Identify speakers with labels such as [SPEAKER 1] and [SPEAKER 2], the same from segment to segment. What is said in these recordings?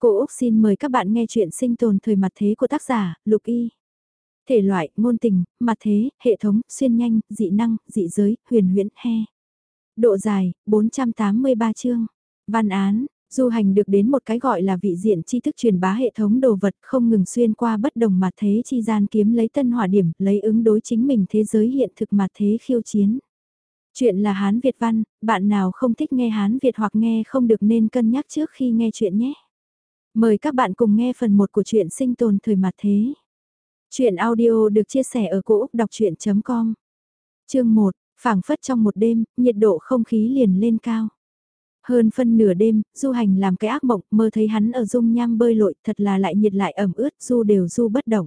[SPEAKER 1] Cô Úc xin mời các bạn nghe chuyện sinh tồn thời mặt thế của tác giả, Lục Y. Thể loại, ngôn tình, mặt thế, hệ thống, xuyên nhanh, dị năng, dị giới, huyền huyễn, he. Độ dài, 483 chương. Văn án, du hành được đến một cái gọi là vị diện tri thức truyền bá hệ thống đồ vật không ngừng xuyên qua bất đồng mặt thế chi gian kiếm lấy tân hỏa điểm, lấy ứng đối chính mình thế giới hiện thực mặt thế khiêu chiến. Chuyện là Hán Việt văn, bạn nào không thích nghe Hán Việt hoặc nghe không được nên cân nhắc trước khi nghe chuyện nhé. Mời các bạn cùng nghe phần 1 của truyện sinh tồn thời mặt thế. Chuyện audio được chia sẻ ở cỗ đọc chuyện.com Chương 1, phảng phất trong một đêm, nhiệt độ không khí liền lên cao. Hơn phân nửa đêm, du hành làm cái ác mộng, mơ thấy hắn ở dung nham bơi lội, thật là lại nhiệt lại ẩm ướt, du đều du bất động.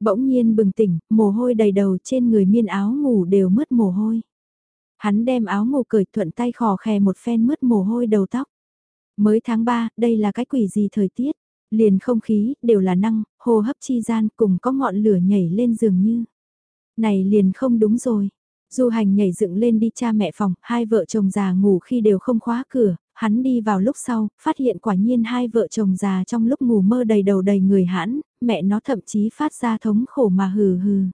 [SPEAKER 1] Bỗng nhiên bừng tỉnh, mồ hôi đầy đầu trên người miên áo ngủ đều mướt mồ hôi. Hắn đem áo ngủ cởi thuận tay khò khè một phen mướt mồ hôi đầu tóc. Mới tháng 3, đây là cái quỷ gì thời tiết? Liền không khí, đều là năng, hô hấp chi gian cùng có ngọn lửa nhảy lên giường như. Này liền không đúng rồi. Du hành nhảy dựng lên đi cha mẹ phòng, hai vợ chồng già ngủ khi đều không khóa cửa, hắn đi vào lúc sau, phát hiện quả nhiên hai vợ chồng già trong lúc ngủ mơ đầy đầu đầy người hãn, mẹ nó thậm chí phát ra thống khổ mà hừ hừ.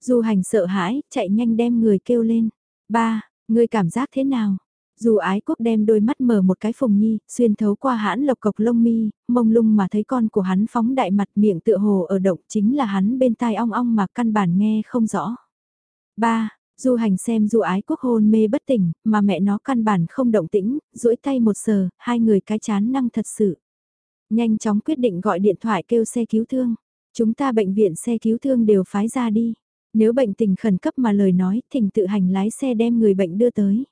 [SPEAKER 1] Du hành sợ hãi, chạy nhanh đem người kêu lên. Ba, ngươi cảm giác thế nào? Dù ái quốc đem đôi mắt mở một cái phùng nhi, xuyên thấu qua hãn lộc cộc lông mi, mông lung mà thấy con của hắn phóng đại mặt miệng tựa hồ ở động chính là hắn bên tai ong ong mà căn bản nghe không rõ. Ba, Du hành xem du ái quốc hôn mê bất tỉnh, mà mẹ nó căn bản không động tĩnh, duỗi tay một sờ, hai người cái chán năng thật sự. Nhanh chóng quyết định gọi điện thoại kêu xe cứu thương. Chúng ta bệnh viện xe cứu thương đều phái ra đi. Nếu bệnh tình khẩn cấp mà lời nói, thỉnh tự hành lái xe đem người bệnh đưa tới.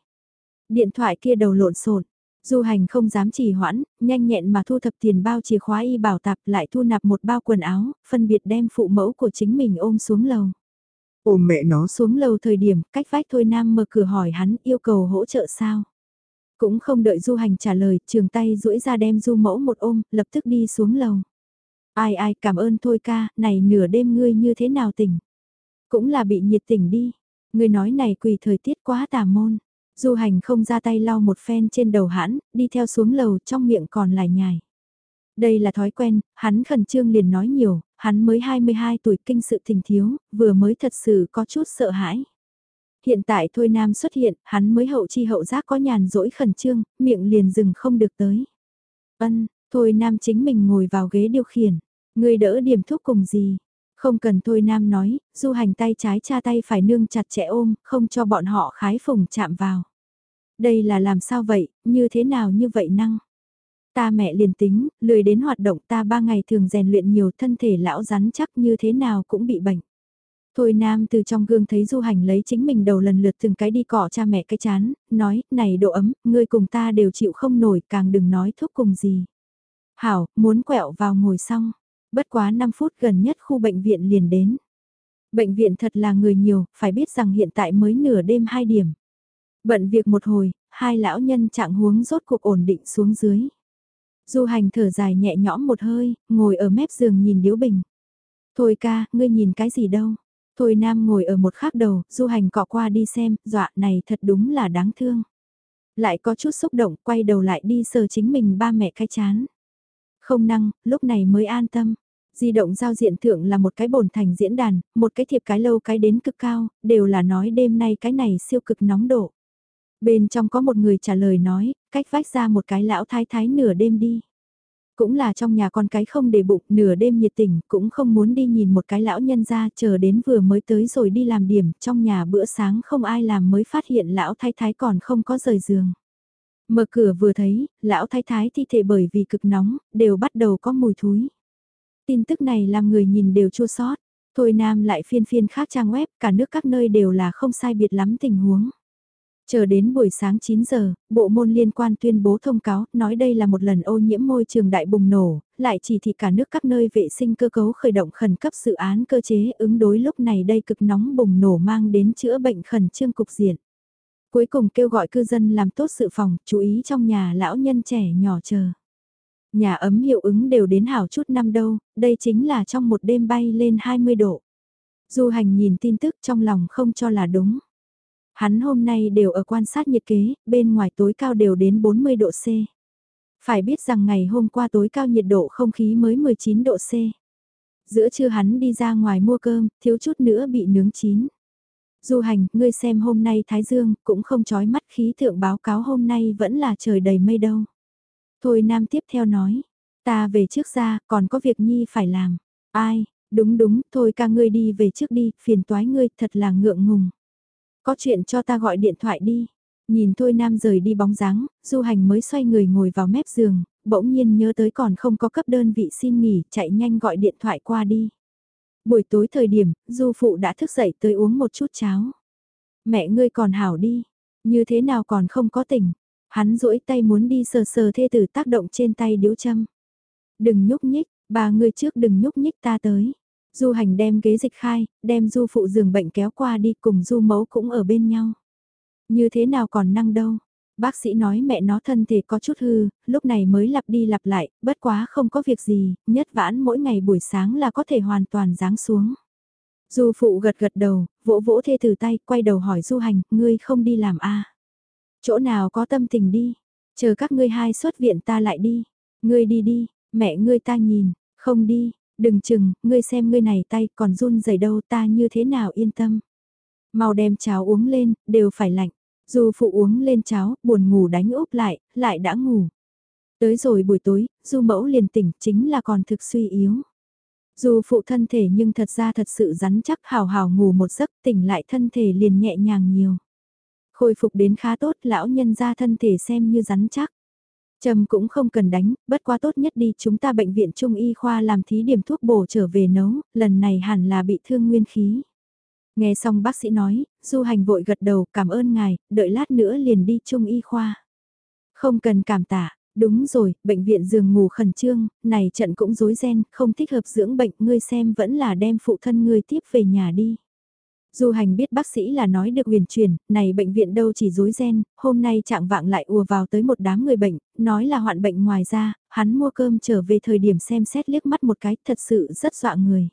[SPEAKER 1] Điện thoại kia đầu lộn xộn Du hành không dám trì hoãn, nhanh nhẹn mà thu thập tiền bao chìa khóa y bảo tạp lại thu nạp một bao quần áo, phân biệt đem phụ mẫu của chính mình ôm xuống lầu.
[SPEAKER 2] Ôm mẹ nó
[SPEAKER 1] xuống lầu thời điểm, cách vách thôi nam mở cửa hỏi hắn yêu cầu hỗ trợ sao. Cũng không đợi du hành trả lời, trường tay duỗi ra đem du mẫu một ôm, lập tức đi xuống lầu. Ai ai cảm ơn thôi ca, này nửa đêm ngươi như thế nào tỉnh. Cũng là bị nhiệt tỉnh đi. Ngươi nói này quỳ thời tiết quá tà môn. Du hành không ra tay lau một phen trên đầu hãn, đi theo xuống lầu trong miệng còn lại nhài. Đây là thói quen, hắn khẩn trương liền nói nhiều, hắn mới 22 tuổi kinh sự tình thiếu, vừa mới thật sự có chút sợ hãi. Hiện tại Thôi Nam xuất hiện, hắn mới hậu chi hậu giác có nhàn rỗi khẩn trương, miệng liền dừng không được tới. Ân, Thôi Nam chính mình ngồi vào ghế điều khiển, người đỡ điểm thuốc cùng gì, không cần thôi nam nói, du hành tay trái cha tay phải nương chặt chẽ ôm, không cho bọn họ khái phùng chạm vào. Đây là làm sao vậy, như thế nào như vậy năng? Ta mẹ liền tính, lười đến hoạt động ta ba ngày thường rèn luyện nhiều thân thể lão rắn chắc như thế nào cũng bị bệnh. Thôi nam từ trong gương thấy du hành lấy chính mình đầu lần lượt từng cái đi cọ cha mẹ cái chán, nói, này độ ấm, ngươi cùng ta đều chịu không nổi, càng đừng nói thuốc cùng gì. Hảo, muốn quẹo vào ngồi xong, Bất quá 5 phút gần nhất khu bệnh viện liền đến. Bệnh viện thật là người nhiều, phải biết rằng hiện tại mới nửa đêm 2 điểm. Bận việc một hồi, hai lão nhân trạng huống rốt cuộc ổn định xuống dưới. Du hành thở dài nhẹ nhõm một hơi, ngồi ở mép giường nhìn Điếu Bình. Thôi ca, ngươi nhìn cái gì đâu. Thôi Nam ngồi ở một khác đầu, du hành cọ qua đi xem, dọa này thật đúng là đáng thương. Lại có chút xúc động, quay đầu lại đi sờ chính mình ba mẹ cái chán. Không năng, lúc này mới an tâm. Di động giao diện thượng là một cái bổn thành diễn đàn, một cái thiệp cái lâu cái đến cực cao, đều là nói đêm nay cái này siêu cực nóng độ. Bên trong có một người trả lời nói, cách vách ra một cái lão thái thái nửa đêm đi. Cũng là trong nhà con cái không để bụng, nửa đêm nhiệt tình, cũng không muốn đi nhìn một cái lão nhân ra, chờ đến vừa mới tới rồi đi làm điểm, trong nhà bữa sáng không ai làm mới phát hiện lão thái thái còn không có rời giường. Mở cửa vừa thấy, lão thái thái thi thể bởi vì cực nóng, đều bắt đầu có mùi thúi. Tin tức này làm người nhìn đều chua sót. Thôi Nam lại phiên phiên khác trang web, cả nước các nơi đều là không sai biệt lắm tình huống. Chờ đến buổi sáng 9 giờ, bộ môn liên quan tuyên bố thông cáo, nói đây là một lần ô nhiễm môi trường đại bùng nổ, lại chỉ thị cả nước các nơi vệ sinh cơ cấu khởi động khẩn cấp dự án cơ chế ứng đối lúc này đây cực nóng bùng nổ mang đến chữa bệnh khẩn trương cục diện. Cuối cùng kêu gọi cư dân làm tốt sự phòng, chú ý trong nhà lão nhân trẻ nhỏ chờ. Nhà ấm hiệu ứng đều đến hảo chút năm đâu, đây chính là trong một đêm bay lên 20 độ. Du hành nhìn tin tức trong lòng không cho là đúng. Hắn hôm nay đều ở quan sát nhiệt kế, bên ngoài tối cao đều đến 40 độ C. Phải biết rằng ngày hôm qua tối cao nhiệt độ không khí mới 19 độ C. Giữa trưa hắn đi ra ngoài mua cơm, thiếu chút nữa bị nướng chín. Du hành, ngươi xem hôm nay Thái Dương, cũng không chói mắt khí tượng báo cáo hôm nay vẫn là trời đầy mây đâu. Thôi Nam tiếp theo nói, ta về trước ra, còn có việc Nhi phải làm. Ai, đúng đúng, thôi ca ngươi đi về trước đi, phiền toái ngươi, thật là ngượng ngùng. Có chuyện cho ta gọi điện thoại đi. Nhìn Thôi Nam rời đi bóng dáng, du hành mới xoay người ngồi vào mép giường, bỗng nhiên nhớ tới còn không có cấp đơn vị xin nghỉ, chạy nhanh gọi điện thoại qua đi. Buổi tối thời điểm, du phụ đã thức dậy tới uống một chút cháo. Mẹ ngươi còn hảo đi, như thế nào còn không có tỉnh. Hắn duỗi tay muốn đi sờ sờ thê tử tác động trên tay điếu châm. Đừng nhúc nhích, bà người trước đừng nhúc nhích ta tới. Du hành đem ghế dịch khai, đem du phụ giường bệnh kéo qua đi cùng du mẫu cũng ở bên nhau. Như thế nào còn năng đâu. Bác sĩ nói mẹ nó thân thể có chút hư, lúc này mới lặp đi lặp lại, bất quá không có việc gì, nhất vãn mỗi ngày buổi sáng là có thể hoàn toàn ráng xuống. Du phụ gật gật đầu, vỗ vỗ thê từ tay, quay đầu hỏi du hành, ngươi không đi làm a à? Chỗ nào có tâm tình đi, chờ các ngươi hai xuất viện ta lại đi. Ngươi đi đi, mẹ ngươi ta nhìn, không đi, đừng chừng, ngươi xem ngươi này tay còn run rẩy đâu ta như thế nào yên tâm. Mau đem cháo uống lên, đều phải lạnh. Dù phụ uống lên cháo, buồn ngủ đánh úp lại, lại đã ngủ. Tới rồi buổi tối, du mẫu liền tỉnh chính là còn thực suy yếu. Dù phụ thân thể nhưng thật ra thật sự rắn chắc hào hào ngủ một giấc tỉnh lại thân thể liền nhẹ nhàng nhiều. Khôi phục đến khá tốt lão nhân ra thân thể xem như rắn chắc. Trầm cũng không cần đánh, bất quá tốt nhất đi chúng ta bệnh viện trung y khoa làm thí điểm thuốc bổ trở về nấu, lần này hẳn là bị thương nguyên khí. Nghe xong bác sĩ nói, du hành vội gật đầu cảm ơn ngài, đợi lát nữa liền đi trung y khoa. Không cần cảm tạ, đúng rồi, bệnh viện giường ngủ khẩn trương, này trận cũng rối ren, không thích hợp dưỡng bệnh, ngươi xem vẫn là đem phụ thân ngươi tiếp về nhà đi. Du hành biết bác sĩ là nói được huyền truyền, này bệnh viện đâu chỉ rối ren, hôm nay trạng vạng lại ùa vào tới một đám người bệnh, nói là hoạn bệnh ngoài ra, hắn mua cơm trở về thời điểm xem xét liếc mắt một cái thật sự rất dọa người.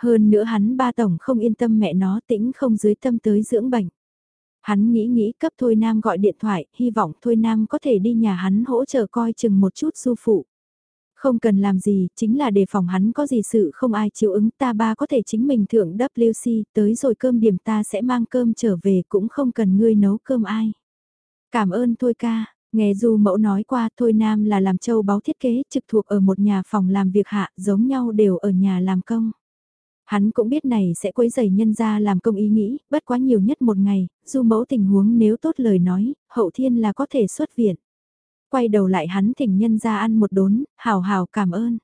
[SPEAKER 1] Hơn nữa hắn ba tổng không yên tâm mẹ nó tĩnh không dưới tâm tới dưỡng bệnh. Hắn nghĩ nghĩ cấp Thôi Nam gọi điện thoại, hy vọng Thôi Nam có thể đi nhà hắn hỗ trợ coi chừng một chút du phụ. Không cần làm gì, chính là đề phòng hắn có gì sự không ai chịu ứng ta ba có thể chính mình thưởng WC, tới rồi cơm điểm ta sẽ mang cơm trở về cũng không cần ngươi nấu cơm ai. Cảm ơn Thôi ca, nghe du mẫu nói qua Thôi Nam là làm châu báo thiết kế trực thuộc ở một nhà phòng làm việc hạ giống nhau đều ở nhà làm công. Hắn cũng biết này sẽ quấy rầy nhân ra làm công ý nghĩ, bất quá nhiều nhất một ngày, du mẫu tình huống nếu tốt lời nói, hậu thiên là có thể xuất viện. Quay đầu lại hắn thỉnh nhân ra ăn một đốn, hào hào cảm ơn.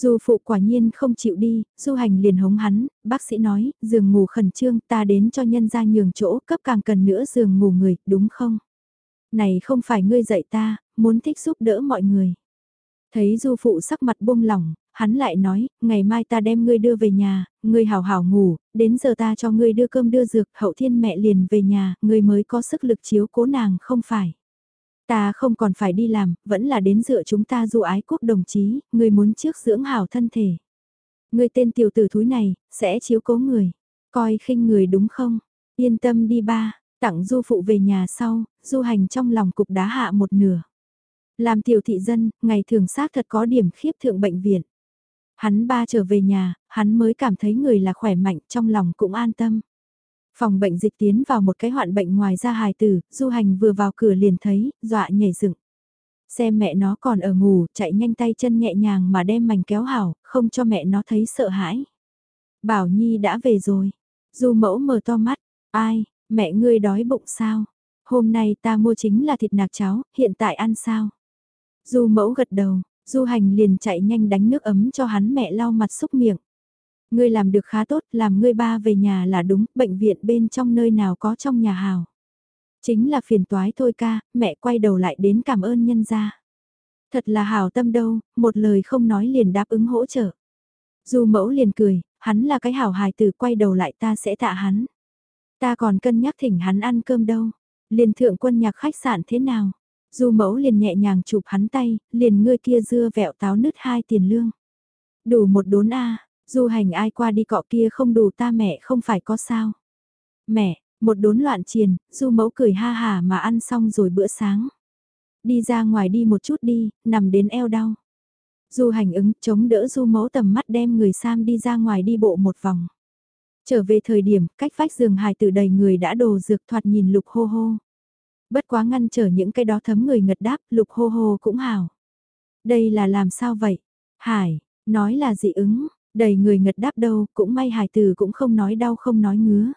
[SPEAKER 1] Dù phụ quả nhiên không chịu đi, du hành liền hống hắn, bác sĩ nói, giường ngủ khẩn trương ta đến cho nhân ra nhường chỗ cấp càng cần nữa giường ngủ người, đúng không? Này không phải ngươi dạy ta, muốn thích giúp đỡ mọi người. Thấy du phụ sắc mặt buông lỏng, hắn lại nói, ngày mai ta đem ngươi đưa về nhà, ngươi hào hào ngủ, đến giờ ta cho ngươi đưa cơm đưa dược, hậu thiên mẹ liền về nhà, ngươi mới có sức lực chiếu cố nàng không phải. Ta không còn phải đi làm, vẫn là đến dựa chúng ta du ái quốc đồng chí, người muốn trước dưỡng hảo thân thể. người tên tiểu tử thúi này, sẽ chiếu cố người, coi khinh người đúng không? Yên tâm đi ba, tặng du phụ về nhà sau, du hành trong lòng cục đá hạ một nửa. Làm tiểu thị dân, ngày thường xác thật có điểm khiếp thượng bệnh viện. Hắn ba trở về nhà, hắn mới cảm thấy người là khỏe mạnh trong lòng cũng an tâm. Phòng bệnh dịch tiến vào một cái hoạn bệnh ngoài ra hài tử, du hành vừa vào cửa liền thấy, dọa nhảy dựng. Xem mẹ nó còn ở ngủ, chạy nhanh tay chân nhẹ nhàng mà đem mảnh kéo hảo, không cho mẹ nó thấy sợ hãi. Bảo Nhi đã về rồi. Du mẫu mở to mắt, ai, mẹ ngươi đói bụng sao? Hôm nay ta mua chính là thịt nạc cháo, hiện tại ăn sao? Du mẫu gật đầu, Du hành liền chạy nhanh đánh nước ấm cho hắn mẹ lau mặt xúc miệng. Ngươi làm được khá tốt, làm ngươi ba về nhà là đúng, bệnh viện bên trong nơi nào có trong nhà hào. Chính là phiền toái thôi ca, mẹ quay đầu lại đến cảm ơn nhân gia. Thật là hào tâm đâu, một lời không nói liền đáp ứng hỗ trợ. Dù mẫu liền cười, hắn là cái hảo hài từ quay đầu lại ta sẽ tạ hắn. Ta còn cân nhắc thỉnh hắn ăn cơm đâu. Liền thượng quân nhạc khách sạn thế nào? Dù mẫu liền nhẹ nhàng chụp hắn tay, liền ngươi kia dưa vẹo táo nứt hai tiền lương. Đủ một đốn a du hành ai qua đi cọ kia không đủ ta mẹ không phải có sao. Mẹ, một đốn loạn triền, du mẫu cười ha hà mà ăn xong rồi bữa sáng. Đi ra ngoài đi một chút đi, nằm đến eo đau. Du hành ứng chống đỡ du mẫu tầm mắt đem người Sam đi ra ngoài đi bộ một vòng. Trở về thời điểm, cách vách giường hài tử đầy người đã đồ dược thoạt nhìn lục hô hô. Bất quá ngăn trở những cái đó thấm người ngật đáp, lục hô hô cũng hào. Đây là làm sao vậy? Hải, nói là dị ứng, đầy người ngật đáp đâu, cũng may hài tử cũng không nói đau không nói ngứa.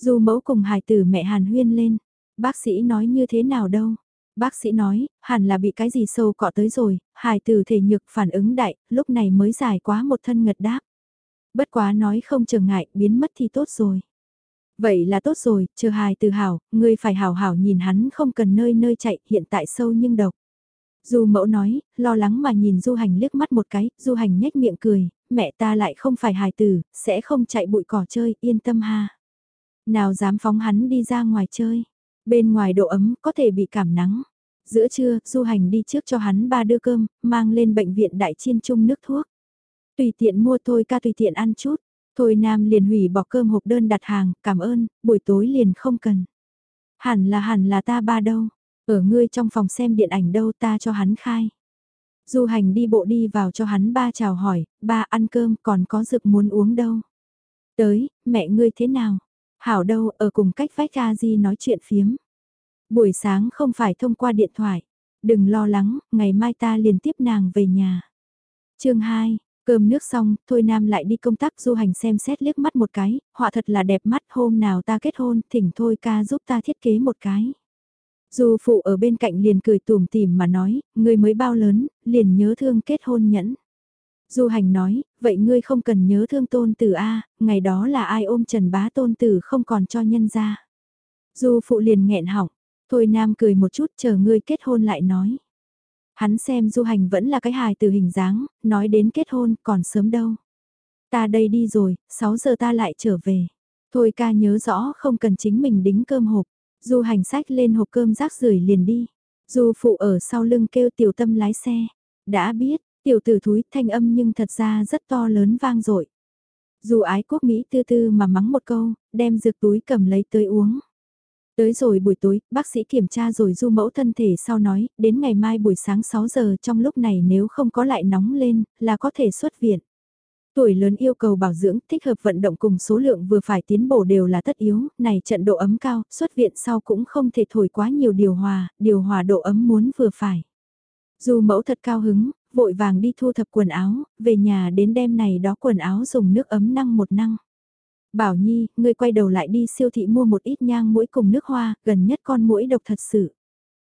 [SPEAKER 1] Dù mẫu cùng hài tử mẹ hàn huyên lên, bác sĩ nói như thế nào đâu. Bác sĩ nói, hẳn là bị cái gì sâu cọ tới rồi, hài tử thể nhược phản ứng đại, lúc này mới dài quá một thân ngật đáp. Bất quá nói không trở ngại, biến mất thì tốt rồi. Vậy là tốt rồi, chờ hài từ hảo, ngươi phải hảo hảo nhìn hắn không cần nơi nơi chạy, hiện tại sâu nhưng độc. Du mẫu nói, lo lắng mà nhìn du hành liếc mắt một cái, du hành nhếch miệng cười, mẹ ta lại không phải hài tử, sẽ không chạy bụi cỏ chơi, yên tâm ha. Nào dám phóng hắn đi ra ngoài chơi, bên ngoài độ ấm có thể bị cảm nắng. Giữa trưa, du hành đi trước cho hắn ba đưa cơm, mang lên bệnh viện đại chiên chung nước thuốc. Tùy tiện mua thôi ca tùy tiện ăn chút. Thôi Nam liền hủy bỏ cơm hộp đơn đặt hàng, cảm ơn, buổi tối liền không cần. Hẳn là hẳn là ta ba đâu, ở ngươi trong phòng xem điện ảnh đâu ta cho hắn khai. Du hành đi bộ đi vào cho hắn ba chào hỏi, ba ăn cơm còn có dược muốn uống đâu. Tới, mẹ ngươi thế nào? Hảo đâu, ở cùng cách vách ca di nói chuyện phiếm. Buổi sáng không phải thông qua điện thoại. Đừng lo lắng, ngày mai ta liền tiếp nàng về nhà. chương 2, Cơm nước xong, Thôi Nam lại đi công tác du hành xem xét liếc mắt một cái, họa thật là đẹp mắt hôm nào ta kết hôn, thỉnh Thôi ca giúp ta thiết kế một cái. Du phụ ở bên cạnh liền cười tùm tìm mà nói, ngươi mới bao lớn, liền nhớ thương kết hôn nhẫn. Du hành nói, vậy ngươi không cần nhớ thương tôn tử A, ngày đó là ai ôm trần bá tôn tử không còn cho nhân ra. Du phụ liền nghẹn họng, thôi nam cười một chút chờ ngươi kết hôn lại nói. Hắn xem du hành vẫn là cái hài từ hình dáng, nói đến kết hôn còn sớm đâu. Ta đây đi rồi, 6 giờ ta lại trở về. Thôi ca nhớ rõ không cần chính mình đính cơm hộp. Du hành sách lên hộp cơm rác rưởi liền đi. Du phụ ở sau lưng kêu tiểu tâm lái xe. Đã biết, tiểu tử thúi thanh âm nhưng thật ra rất to lớn vang dội. Dù ái quốc Mỹ tư tư mà mắng một câu, đem dược túi cầm lấy tới uống. Tới rồi buổi tối, bác sĩ kiểm tra rồi du mẫu thân thể sau nói, đến ngày mai buổi sáng 6 giờ trong lúc này nếu không có lại nóng lên, là có thể xuất viện. Tuổi lớn yêu cầu bảo dưỡng, thích hợp vận động cùng số lượng vừa phải tiến bổ đều là tất yếu, này trận độ ấm cao, xuất viện sau cũng không thể thổi quá nhiều điều hòa, điều hòa độ ấm muốn vừa phải. dù mẫu thật cao hứng, vội vàng đi thu thập quần áo, về nhà đến đêm này đó quần áo dùng nước ấm năng một năng. Bảo Nhi, ngươi quay đầu lại đi siêu thị mua một ít nhang mũi cùng nước hoa, gần nhất con mũi độc thật sự.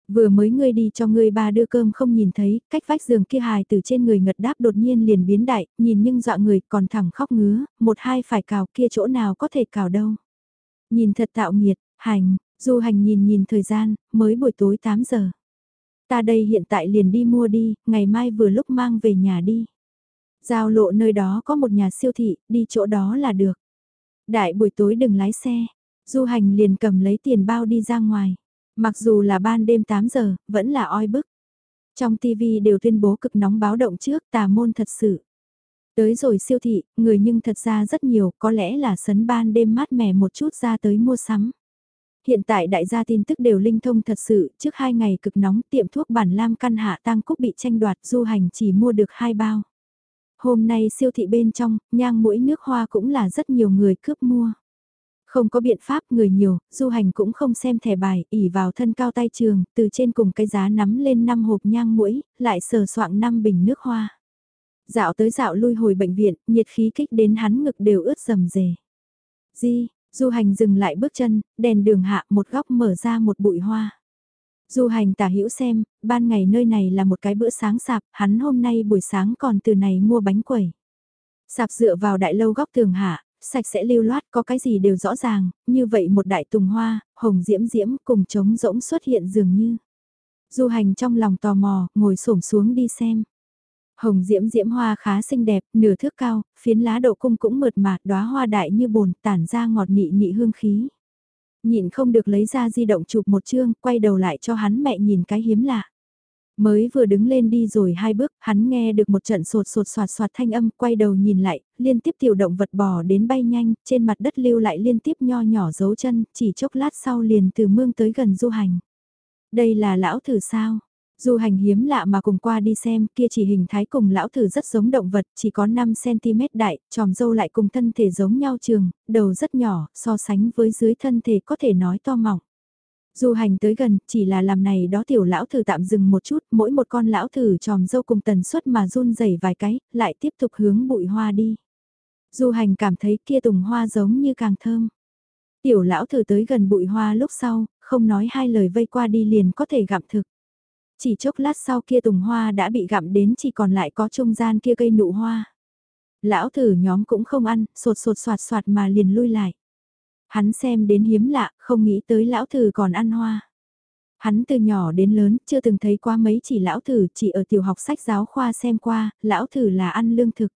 [SPEAKER 1] Vừa mới ngươi đi cho ngươi ba đưa cơm không nhìn thấy, cách vách giường kia hài từ trên người ngật đáp đột nhiên liền biến đại, nhìn nhưng dọa người còn thẳng khóc ngứa, một hai phải cào kia chỗ nào có thể cào đâu. Nhìn thật tạo nghiệt, hành, du hành nhìn nhìn thời gian, mới buổi tối 8 giờ. Ta đây hiện tại liền đi mua đi, ngày mai vừa lúc mang về nhà đi. Giao lộ nơi đó có một nhà siêu thị, đi chỗ đó là được. Đại buổi tối đừng lái xe, du hành liền cầm lấy tiền bao đi ra ngoài. Mặc dù là ban đêm 8 giờ, vẫn là oi bức. Trong TV đều tuyên bố cực nóng báo động trước tà môn thật sự. Tới rồi siêu thị, người nhưng thật ra rất nhiều, có lẽ là sấn ban đêm mát mẻ một chút ra tới mua sắm. Hiện tại đại gia tin tức đều linh thông thật sự, trước hai ngày cực nóng tiệm thuốc bản lam căn hạ tăng cúc bị tranh đoạt du hành chỉ mua được hai bao. Hôm nay siêu thị bên trong, nhang mũi nước hoa cũng là rất nhiều người cướp mua. Không có biện pháp người nhiều, du hành cũng không xem thẻ bài, ỉ vào thân cao tay trường, từ trên cùng cái giá nắm lên 5 hộp nhang mũi, lại sờ soạng 5 bình nước hoa. Dạo tới dạo lui hồi bệnh viện, nhiệt khí kích đến hắn ngực đều ướt rầm rề. Di, du hành dừng lại bước chân, đèn đường hạ một góc mở ra một bụi hoa. Du hành tả hữu xem, ban ngày nơi này là một cái bữa sáng sạp, hắn hôm nay buổi sáng còn từ này mua bánh quẩy. Sạp dựa vào đại lâu góc tường hạ, sạch sẽ lưu loát có cái gì đều rõ ràng, như vậy một đại tùng hoa, hồng diễm diễm cùng trống rỗng xuất hiện dường như. Du hành trong lòng tò mò, ngồi xổm xuống đi xem. Hồng diễm diễm hoa khá xinh đẹp, nửa thước cao, phiến lá đậu cung cũng mượt mà, đóa hoa đại như bồn, tản ra ngọt nị nị hương khí. Nhịn không được lấy ra di động chụp một chương, quay đầu lại cho hắn mẹ nhìn cái hiếm lạ. Mới vừa đứng lên đi rồi hai bước, hắn nghe được một trận sột sột soạt soạt thanh âm, quay đầu nhìn lại, liên tiếp tiểu động vật bò đến bay nhanh, trên mặt đất lưu lại liên tiếp nho nhỏ dấu chân, chỉ chốc lát sau liền từ mương tới gần du hành. Đây là lão thử sao? Du hành hiếm lạ mà cùng qua đi xem kia chỉ hình thái cùng lão thử rất giống động vật, chỉ có 5cm đại, tròm dâu lại cùng thân thể giống nhau trường, đầu rất nhỏ, so sánh với dưới thân thể có thể nói to mỏng. Du hành tới gần, chỉ là làm này đó tiểu lão thử tạm dừng một chút, mỗi một con lão thử tròm dâu cùng tần suất mà run rẩy vài cái, lại tiếp tục hướng bụi hoa đi. Du hành cảm thấy kia tùng hoa giống như càng thơm. Tiểu lão thử tới gần bụi hoa lúc sau, không nói hai lời vây qua đi liền có thể gặm thực. Chỉ chốc lát sau kia tùng hoa đã bị gặm đến chỉ còn lại có trung gian kia cây nụ hoa. Lão thử nhóm cũng không ăn, sột sột soạt soạt mà liền lui lại. Hắn xem đến hiếm lạ, không nghĩ tới lão thử còn ăn hoa. Hắn từ nhỏ đến lớn, chưa từng thấy qua mấy chỉ lão thử, chỉ ở tiểu học sách giáo khoa xem qua, lão thử là ăn lương thực.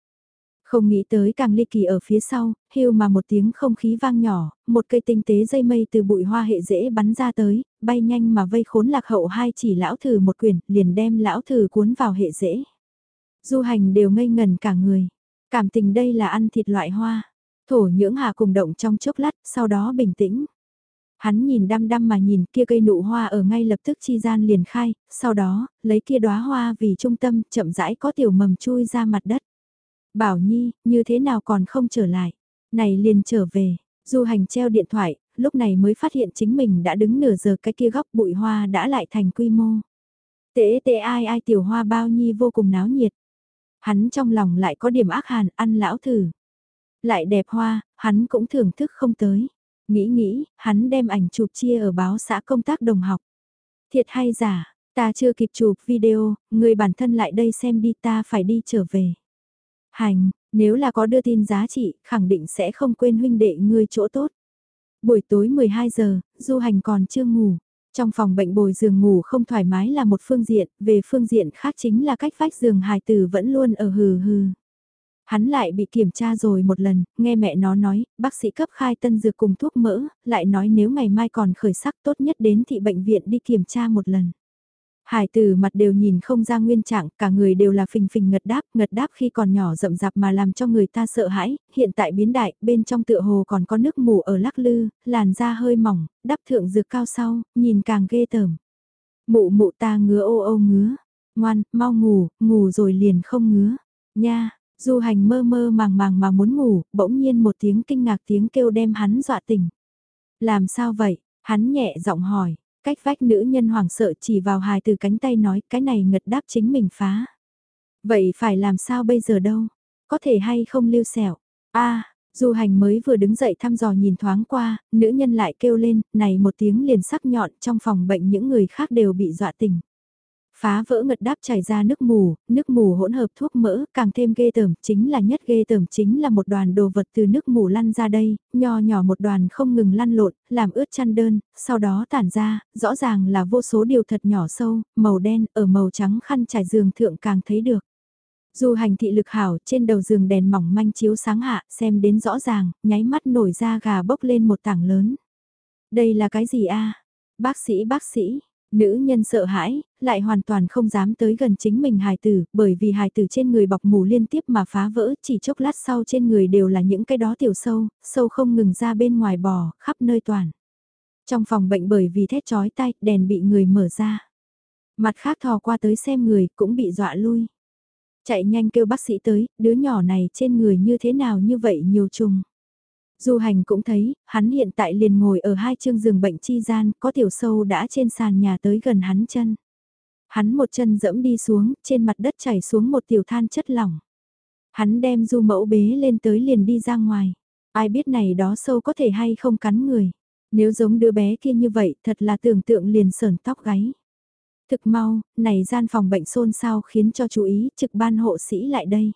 [SPEAKER 1] Không nghĩ tới càng ly kỳ ở phía sau, hưu mà một tiếng không khí vang nhỏ, một cây tinh tế dây mây từ bụi hoa hệ dễ bắn ra tới, bay nhanh mà vây khốn lạc hậu hai chỉ lão thử một quyển, liền đem lão thử cuốn vào hệ dễ. Du hành đều ngây ngần cả người, cảm tình đây là ăn thịt loại hoa. Thổ nhưỡng hạ cùng động trong chốc lát, sau đó bình tĩnh. Hắn nhìn đăm đăm mà nhìn kia cây nụ hoa ở ngay lập tức chi gian liền khai, sau đó, lấy kia đóa hoa vì trung tâm, chậm rãi có tiểu mầm chui ra mặt đất. Bảo Nhi, như thế nào còn không trở lại? Này liền trở về, du hành treo điện thoại, lúc này mới phát hiện chính mình đã đứng nửa giờ cái kia góc bụi hoa đã lại thành quy mô. Tế tế ai ai tiểu hoa bao nhi vô cùng náo nhiệt. Hắn trong lòng lại có điểm ác hàn ăn lão thử. Lại đẹp hoa, hắn cũng thưởng thức không tới. Nghĩ nghĩ, hắn đem ảnh chụp chia ở báo xã công tác đồng học. Thiệt hay giả, ta chưa kịp chụp video, người bản thân lại đây xem đi ta phải đi trở về. Hành, nếu là có đưa tin giá trị, khẳng định sẽ không quên huynh đệ ngươi chỗ tốt. Buổi tối 12 giờ, du hành còn chưa ngủ. Trong phòng bệnh bồi giường ngủ không thoải mái là một phương diện, về phương diện khác chính là cách vách giường hài tử vẫn luôn ở hừ hừ. Hắn lại bị kiểm tra rồi một lần, nghe mẹ nó nói, bác sĩ cấp khai tân dược cùng thuốc mỡ, lại nói nếu ngày mai còn khởi sắc tốt nhất đến thị bệnh viện đi kiểm tra một lần. Hải tử mặt đều nhìn không ra nguyên trạng, cả người đều là phình phình ngật đáp, ngật đáp khi còn nhỏ rậm rạp mà làm cho người ta sợ hãi, hiện tại biến đại, bên trong tựa hồ còn có nước mù ở lắc lư, làn da hơi mỏng, đắp thượng dược cao sau, nhìn càng ghê tởm. Mụ mụ ta ngứa ô ô ngứa, ngoan, mau ngủ, ngủ rồi liền không ngứa, nha, du hành mơ mơ màng màng mà muốn ngủ, bỗng nhiên một tiếng kinh ngạc tiếng kêu đem hắn dọa tỉnh. Làm sao vậy? Hắn nhẹ giọng hỏi, Cách vách nữ nhân hoảng sợ chỉ vào hài từ cánh tay nói cái này ngật đáp chính mình phá. Vậy phải làm sao bây giờ đâu? Có thể hay không lưu sẹo? a Du hành mới vừa đứng dậy thăm dò nhìn thoáng qua, nữ nhân lại kêu lên, này một tiếng liền sắc nhọn trong phòng bệnh những người khác đều bị dọa tỉnh. Phá vỡ ngật đáp chảy ra nước mù, nước mù hỗn hợp thuốc mỡ, càng thêm ghê tởm, chính là nhất ghê tởm chính là một đoàn đồ vật từ nước mù lăn ra đây, nho nhỏ một đoàn không ngừng lăn lộn, làm ướt chăn đơn, sau đó tản ra, rõ ràng là vô số điều thật nhỏ sâu, màu đen, ở màu trắng khăn trải giường thượng càng thấy được. Dù hành thị lực hảo, trên đầu giường đèn mỏng manh chiếu sáng hạ, xem đến rõ ràng, nháy mắt nổi ra gà bốc lên một tảng lớn. Đây là cái gì a Bác sĩ bác sĩ, Nữ nhân sợ hãi, lại hoàn toàn không dám tới gần chính mình hài tử, bởi vì hài tử trên người bọc mù liên tiếp mà phá vỡ, chỉ chốc lát sau trên người đều là những cái đó tiểu sâu, sâu không ngừng ra bên ngoài bò, khắp nơi toàn. Trong phòng bệnh bởi vì thét chói tay, đèn bị người mở ra. Mặt khác thò qua tới xem người, cũng bị dọa lui. Chạy nhanh kêu bác sĩ tới, đứa nhỏ này trên người như thế nào như vậy nhiều trùng. Du hành cũng thấy, hắn hiện tại liền ngồi ở hai chương giường bệnh chi gian, có tiểu sâu đã trên sàn nhà tới gần hắn chân. Hắn một chân dẫm đi xuống, trên mặt đất chảy xuống một tiểu than chất lỏng. Hắn đem du mẫu bế lên tới liền đi ra ngoài. Ai biết này đó sâu có thể hay không cắn người. Nếu giống đứa bé kia như vậy, thật là tưởng tượng liền sờn tóc gáy. Thực mau, này gian phòng bệnh xôn xao khiến cho chú ý trực ban hộ sĩ lại đây.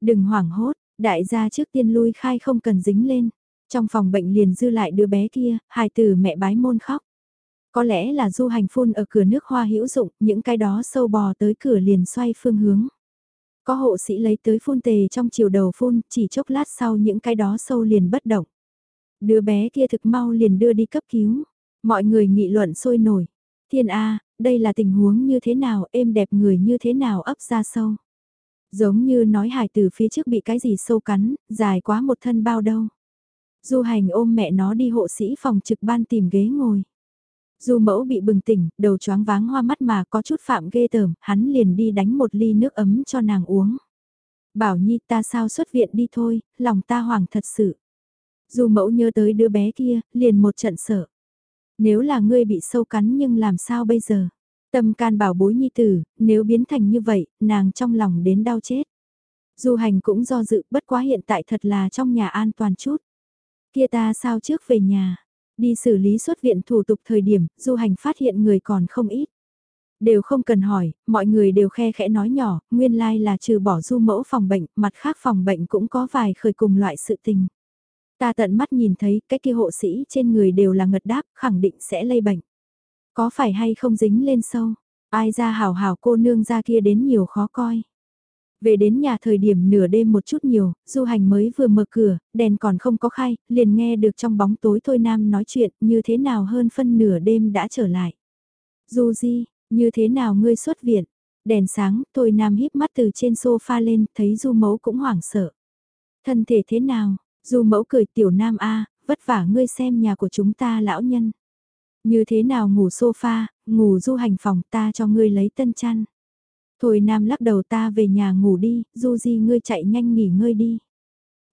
[SPEAKER 1] Đừng hoảng hốt, Đại gia trước tiên lui khai không cần dính lên. Trong phòng bệnh liền dư lại đứa bé kia, hài tử mẹ bái môn khóc. Có lẽ là du hành phun ở cửa nước hoa hữu dụng, những cái đó sâu bò tới cửa liền xoay phương hướng. Có hộ sĩ lấy tới phun tề trong chiều đầu phun, chỉ chốc lát sau những cái đó sâu liền bất động. Đứa bé kia thực mau liền đưa đi cấp cứu. Mọi người nghị luận sôi nổi. Thiên A, đây là tình huống như thế nào, êm đẹp người như thế nào ấp ra sâu. Giống như nói hải từ phía trước bị cái gì sâu cắn, dài quá một thân bao đâu. Du hành ôm mẹ nó đi hộ sĩ phòng trực ban tìm ghế ngồi. Du mẫu bị bừng tỉnh, đầu choáng váng hoa mắt mà có chút phạm ghê tởm, hắn liền đi đánh một ly nước ấm cho nàng uống. Bảo Nhi ta sao xuất viện đi thôi, lòng ta hoảng thật sự. Du mẫu nhớ tới đứa bé kia, liền một trận sợ. Nếu là ngươi bị sâu cắn nhưng làm sao bây giờ? Tâm can bảo bối nhi tử, nếu biến thành như vậy, nàng trong lòng đến đau chết. Du hành cũng do dự, bất quá hiện tại thật là trong nhà an toàn chút. Kia ta sao trước về nhà? Đi xử lý xuất viện thủ tục thời điểm, du hành phát hiện người còn không ít. Đều không cần hỏi, mọi người đều khe khẽ nói nhỏ, nguyên lai like là trừ bỏ du mẫu phòng bệnh, mặt khác phòng bệnh cũng có vài khởi cùng loại sự tình. Ta tận mắt nhìn thấy cái kia hộ sĩ trên người đều là ngật đáp, khẳng định sẽ lây bệnh. Có phải hay không dính lên sâu, ai ra hào hào cô nương ra kia đến nhiều khó coi. Về đến nhà thời điểm nửa đêm một chút nhiều, du hành mới vừa mở cửa, đèn còn không có khai, liền nghe được trong bóng tối Thôi Nam nói chuyện như thế nào hơn phân nửa đêm đã trở lại. Du di, như thế nào ngươi xuất viện? Đèn sáng, Thôi Nam híp mắt từ trên sofa lên, thấy du mẫu cũng hoảng sợ. Thân thể thế nào? Du mẫu cười tiểu Nam A, vất vả ngươi xem nhà của chúng ta lão nhân. Như thế nào ngủ sofa, ngủ du hành phòng ta cho ngươi lấy tân chăn. Thôi Nam lắc đầu ta về nhà ngủ đi, Du Di ngươi chạy nhanh nghỉ ngơi đi.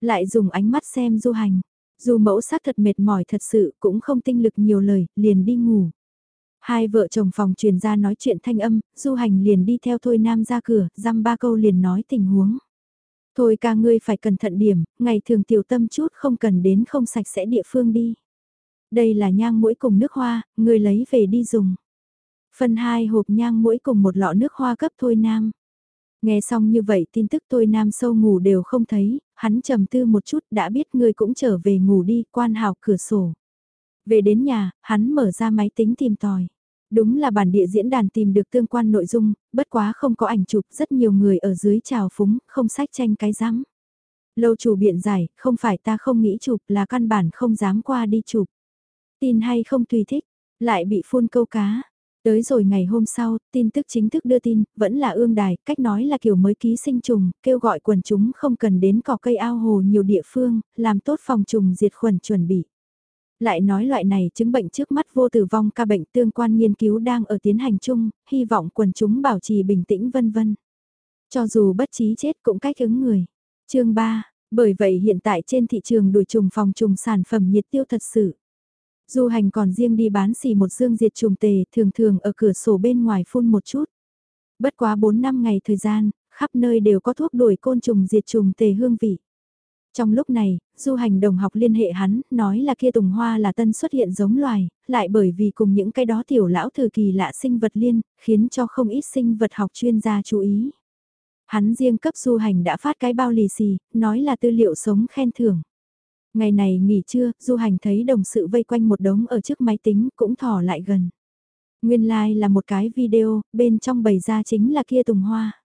[SPEAKER 1] Lại dùng ánh mắt xem Du Hành. Du mẫu sát thật mệt mỏi thật sự cũng không tinh lực nhiều lời, liền đi ngủ. Hai vợ chồng phòng truyền ra nói chuyện thanh âm, Du Hành liền đi theo Thôi Nam ra cửa, dăm ba câu liền nói tình huống. Thôi ca ngươi phải cẩn thận điểm, ngày thường tiểu tâm chút không cần đến không sạch sẽ địa phương đi. Đây là nhang mũi cùng nước hoa, người lấy về đi dùng. Phân hai hộp nhang mũi cùng một lọ nước hoa cấp Thôi Nam. Nghe xong như vậy tin tức Thôi Nam sâu ngủ đều không thấy, hắn trầm tư một chút đã biết người cũng trở về ngủ đi, quan hào cửa sổ. Về đến nhà, hắn mở ra máy tính tìm tòi. Đúng là bản địa diễn đàn tìm được tương quan nội dung, bất quá không có ảnh chụp, rất nhiều người ở dưới trào phúng, không sách tranh cái rắm. Lâu chủ biện giải, không phải ta không nghĩ chụp là căn bản không dám qua đi chụp. Tin hay không tùy thích, lại bị phun câu cá. Tới rồi ngày hôm sau, tin tức chính thức đưa tin, vẫn là ương đài, cách nói là kiểu mới ký sinh trùng, kêu gọi quần chúng không cần đến cỏ cây ao hồ nhiều địa phương, làm tốt phòng trùng diệt khuẩn chuẩn bị. Lại nói loại này chứng bệnh trước mắt vô tử vong ca bệnh tương quan nghiên cứu đang ở tiến hành chung, hy vọng quần chúng bảo trì bình tĩnh vân vân. Cho dù bất trí chết cũng cách ứng người. chương 3, bởi vậy hiện tại trên thị trường đuổi trùng phòng trùng sản phẩm nhiệt tiêu thật sự. Du hành còn riêng đi bán xì một dương diệt trùng tề thường thường ở cửa sổ bên ngoài phun một chút. Bất quá 4 năm ngày thời gian, khắp nơi đều có thuốc đuổi côn trùng diệt trùng tề hương vị. Trong lúc này, du hành đồng học liên hệ hắn, nói là kia tùng hoa là tân xuất hiện giống loài, lại bởi vì cùng những cái đó tiểu lão thời kỳ lạ sinh vật liên, khiến cho không ít sinh vật học chuyên gia chú ý. Hắn riêng cấp du hành đã phát cái bao lì xì, nói là tư liệu sống khen thưởng. Ngày này nghỉ trưa, du hành thấy đồng sự vây quanh một đống ở trước máy tính cũng thỏ lại gần. Nguyên lai like là một cái video, bên trong bày ra chính là kia tùng hoa.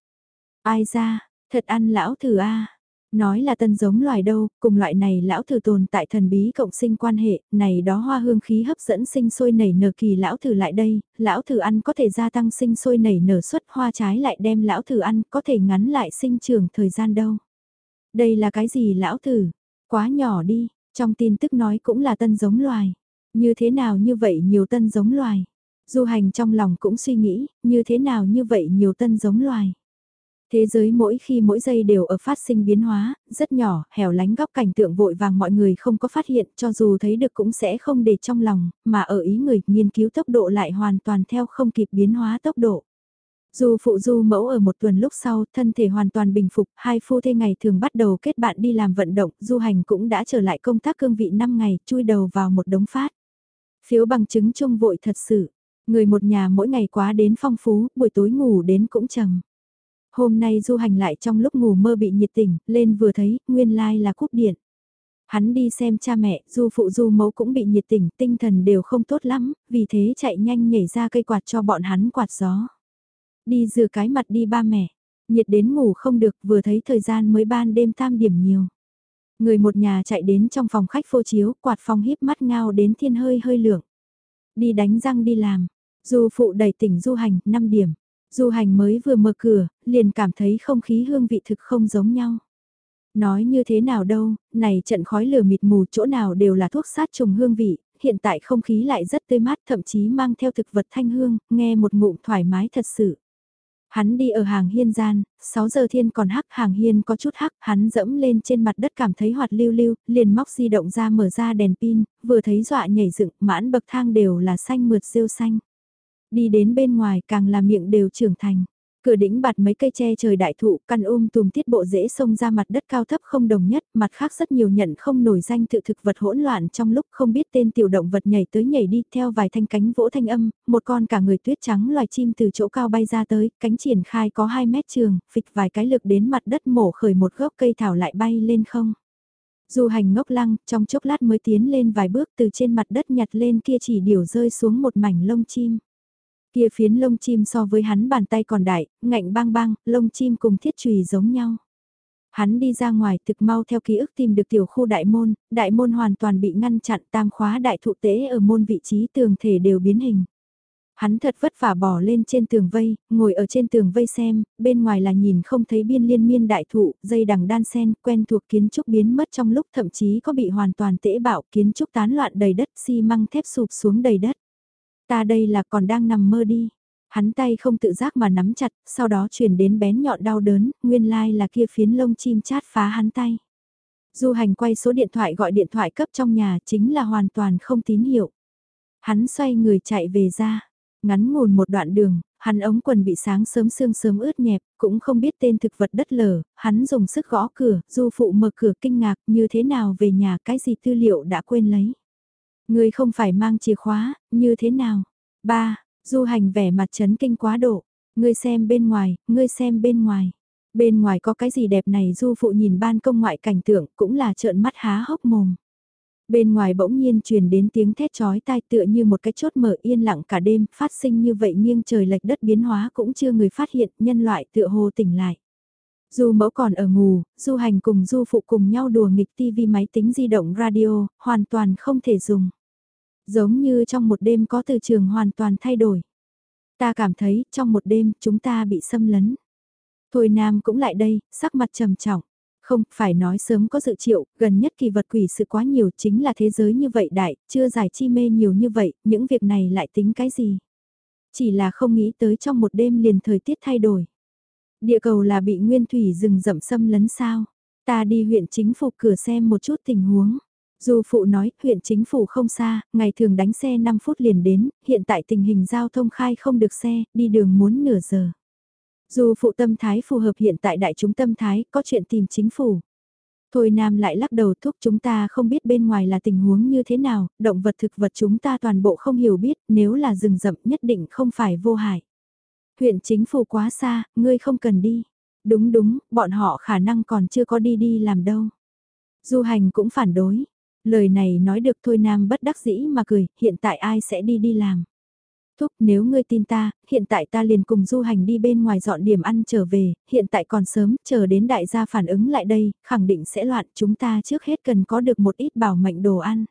[SPEAKER 1] Ai ra, thật ăn lão thử a Nói là tân giống loài đâu, cùng loại này lão thử tồn tại thần bí cộng sinh quan hệ, này đó hoa hương khí hấp dẫn sinh sôi nảy nở kỳ lão thử lại đây, lão thử ăn có thể gia tăng sinh sôi nảy nở suất hoa trái lại đem lão thử ăn có thể ngắn lại sinh trưởng thời gian đâu. Đây là cái gì lão thử? Quá nhỏ đi, trong tin tức nói cũng là tân giống loài. Như thế nào như vậy nhiều tân giống loài? Du hành trong lòng cũng suy nghĩ, như thế nào như vậy nhiều tân giống loài? Thế giới mỗi khi mỗi giây đều ở phát sinh biến hóa, rất nhỏ, hẻo lánh góc cảnh tượng vội vàng mọi người không có phát hiện cho dù thấy được cũng sẽ không để trong lòng, mà ở ý người nghiên cứu tốc độ lại hoàn toàn theo không kịp biến hóa tốc độ. Dù phụ du mẫu ở một tuần lúc sau, thân thể hoàn toàn bình phục, hai phu thê ngày thường bắt đầu kết bạn đi làm vận động, du hành cũng đã trở lại công tác cương vị 5 ngày, chui đầu vào một đống phát. Phiếu bằng chứng chung vội thật sự, người một nhà mỗi ngày quá đến phong phú, buổi tối ngủ đến cũng trầm. Hôm nay du hành lại trong lúc ngủ mơ bị nhiệt tỉnh, lên vừa thấy, nguyên lai là cúp điện. Hắn đi xem cha mẹ, du phụ du mẫu cũng bị nhiệt tỉnh, tinh thần đều không tốt lắm, vì thế chạy nhanh nhảy ra cây quạt cho bọn hắn quạt gió. Đi rửa cái mặt đi ba mẹ, nhiệt đến ngủ không được vừa thấy thời gian mới ban đêm tam điểm nhiều. Người một nhà chạy đến trong phòng khách phô chiếu, quạt phòng híp mắt ngao đến thiên hơi hơi lượng. Đi đánh răng đi làm, du phụ đẩy tỉnh du hành, 5 điểm. Du hành mới vừa mở cửa, liền cảm thấy không khí hương vị thực không giống nhau. Nói như thế nào đâu, này trận khói lửa mịt mù chỗ nào đều là thuốc sát trùng hương vị, hiện tại không khí lại rất tươi mát thậm chí mang theo thực vật thanh hương, nghe một ngụm thoải mái thật sự. Hắn đi ở hàng hiên gian, 6 giờ thiên còn hắc hàng hiên có chút hắc, hắn dẫm lên trên mặt đất cảm thấy hoạt lưu lưu, liền móc di động ra mở ra đèn pin, vừa thấy dọa nhảy dựng, mãn bậc thang đều là xanh mượt rêu xanh. Đi đến bên ngoài càng là miệng đều trưởng thành. Cửa đỉnh bạt mấy cây tre trời đại thụ, căn ôm tùm tiết bộ dễ xông ra mặt đất cao thấp không đồng nhất, mặt khác rất nhiều nhận không nổi danh tự thực vật hỗn loạn trong lúc không biết tên tiểu động vật nhảy tới nhảy đi theo vài thanh cánh vỗ thanh âm, một con cả người tuyết trắng loài chim từ chỗ cao bay ra tới, cánh triển khai có 2 mét trường, phịch vài cái lực đến mặt đất mổ khởi một gốc cây thảo lại bay lên không. Du hành ngốc lăng, trong chốc lát mới tiến lên vài bước từ trên mặt đất nhặt lên kia chỉ điều rơi xuống một mảnh lông chim. Kia phiến lông chim so với hắn bàn tay còn đại, ngạnh bang bang, lông chim cùng thiết chùy giống nhau. Hắn đi ra ngoài thực mau theo ký ức tìm được tiểu khu đại môn, đại môn hoàn toàn bị ngăn chặn tam khóa đại thụ tế ở môn vị trí tường thể đều biến hình. Hắn thật vất vả bỏ lên trên tường vây, ngồi ở trên tường vây xem, bên ngoài là nhìn không thấy biên liên miên đại thụ, dây đằng đan sen, quen thuộc kiến trúc biến mất trong lúc thậm chí có bị hoàn toàn tễ bạo, kiến trúc tán loạn đầy đất, xi măng thép sụp xuống đầy đất. Ta đây là còn đang nằm mơ đi. Hắn tay không tự giác mà nắm chặt, sau đó chuyển đến bén nhọn đau đớn, nguyên lai là kia phiến lông chim chát phá hắn tay. Du hành quay số điện thoại gọi điện thoại cấp trong nhà chính là hoàn toàn không tín hiệu. Hắn xoay người chạy về ra, ngắn ngủn một đoạn đường, hắn ống quần bị sáng sớm sương sớm ướt nhẹp, cũng không biết tên thực vật đất lở, hắn dùng sức gõ cửa, du phụ mở cửa kinh ngạc như thế nào về nhà cái gì tư liệu đã quên lấy. Người không phải mang chìa khóa, như thế nào? Ba, du hành vẻ mặt chấn kinh quá độ. Ngươi xem bên ngoài, ngươi xem bên ngoài. Bên ngoài có cái gì đẹp này du phụ nhìn ban công ngoại cảnh tượng cũng là trợn mắt há hốc mồm. Bên ngoài bỗng nhiên truyền đến tiếng thét chói tai tựa như một cái chốt mở yên lặng cả đêm, phát sinh như vậy nghiêng trời lệch đất biến hóa cũng chưa người phát hiện, nhân loại tựa hồ tỉnh lại. Du mẫu còn ở ngủ, du hành cùng du phụ cùng nhau đùa nghịch tivi máy tính di động radio, hoàn toàn không thể dùng. Giống như trong một đêm có từ trường hoàn toàn thay đổi. Ta cảm thấy trong một đêm chúng ta bị xâm lấn. Thôi Nam cũng lại đây, sắc mặt trầm trọng. Không, phải nói sớm có dự triệu, gần nhất kỳ vật quỷ sự quá nhiều chính là thế giới như vậy đại, chưa giải chi mê nhiều như vậy, những việc này lại tính cái gì? Chỉ là không nghĩ tới trong một đêm liền thời tiết thay đổi. Địa cầu là bị nguyên thủy rừng rậm xâm lấn sao? Ta đi huyện chính phủ cửa xem một chút tình huống. Dù phụ nói, huyện chính phủ không xa, ngày thường đánh xe 5 phút liền đến, hiện tại tình hình giao thông khai không được xe, đi đường muốn nửa giờ. Dù phụ tâm thái phù hợp hiện tại đại chúng tâm thái, có chuyện tìm chính phủ. Thôi Nam lại lắc đầu thúc chúng ta không biết bên ngoài là tình huống như thế nào, động vật thực vật chúng ta toàn bộ không hiểu biết, nếu là rừng rậm nhất định không phải vô hại. Huyện chính phủ quá xa, ngươi không cần đi. Đúng đúng, bọn họ khả năng còn chưa có đi đi làm đâu. Du hành cũng phản đối. Lời này nói được thôi Nam bất đắc dĩ mà cười, hiện tại ai sẽ đi đi làm. Thúc nếu ngươi tin ta, hiện tại ta liền cùng du hành đi bên ngoài dọn điểm ăn trở về, hiện tại còn sớm, chờ đến đại gia phản ứng lại đây, khẳng định sẽ loạn chúng ta trước hết cần có được một ít bảo mệnh đồ ăn.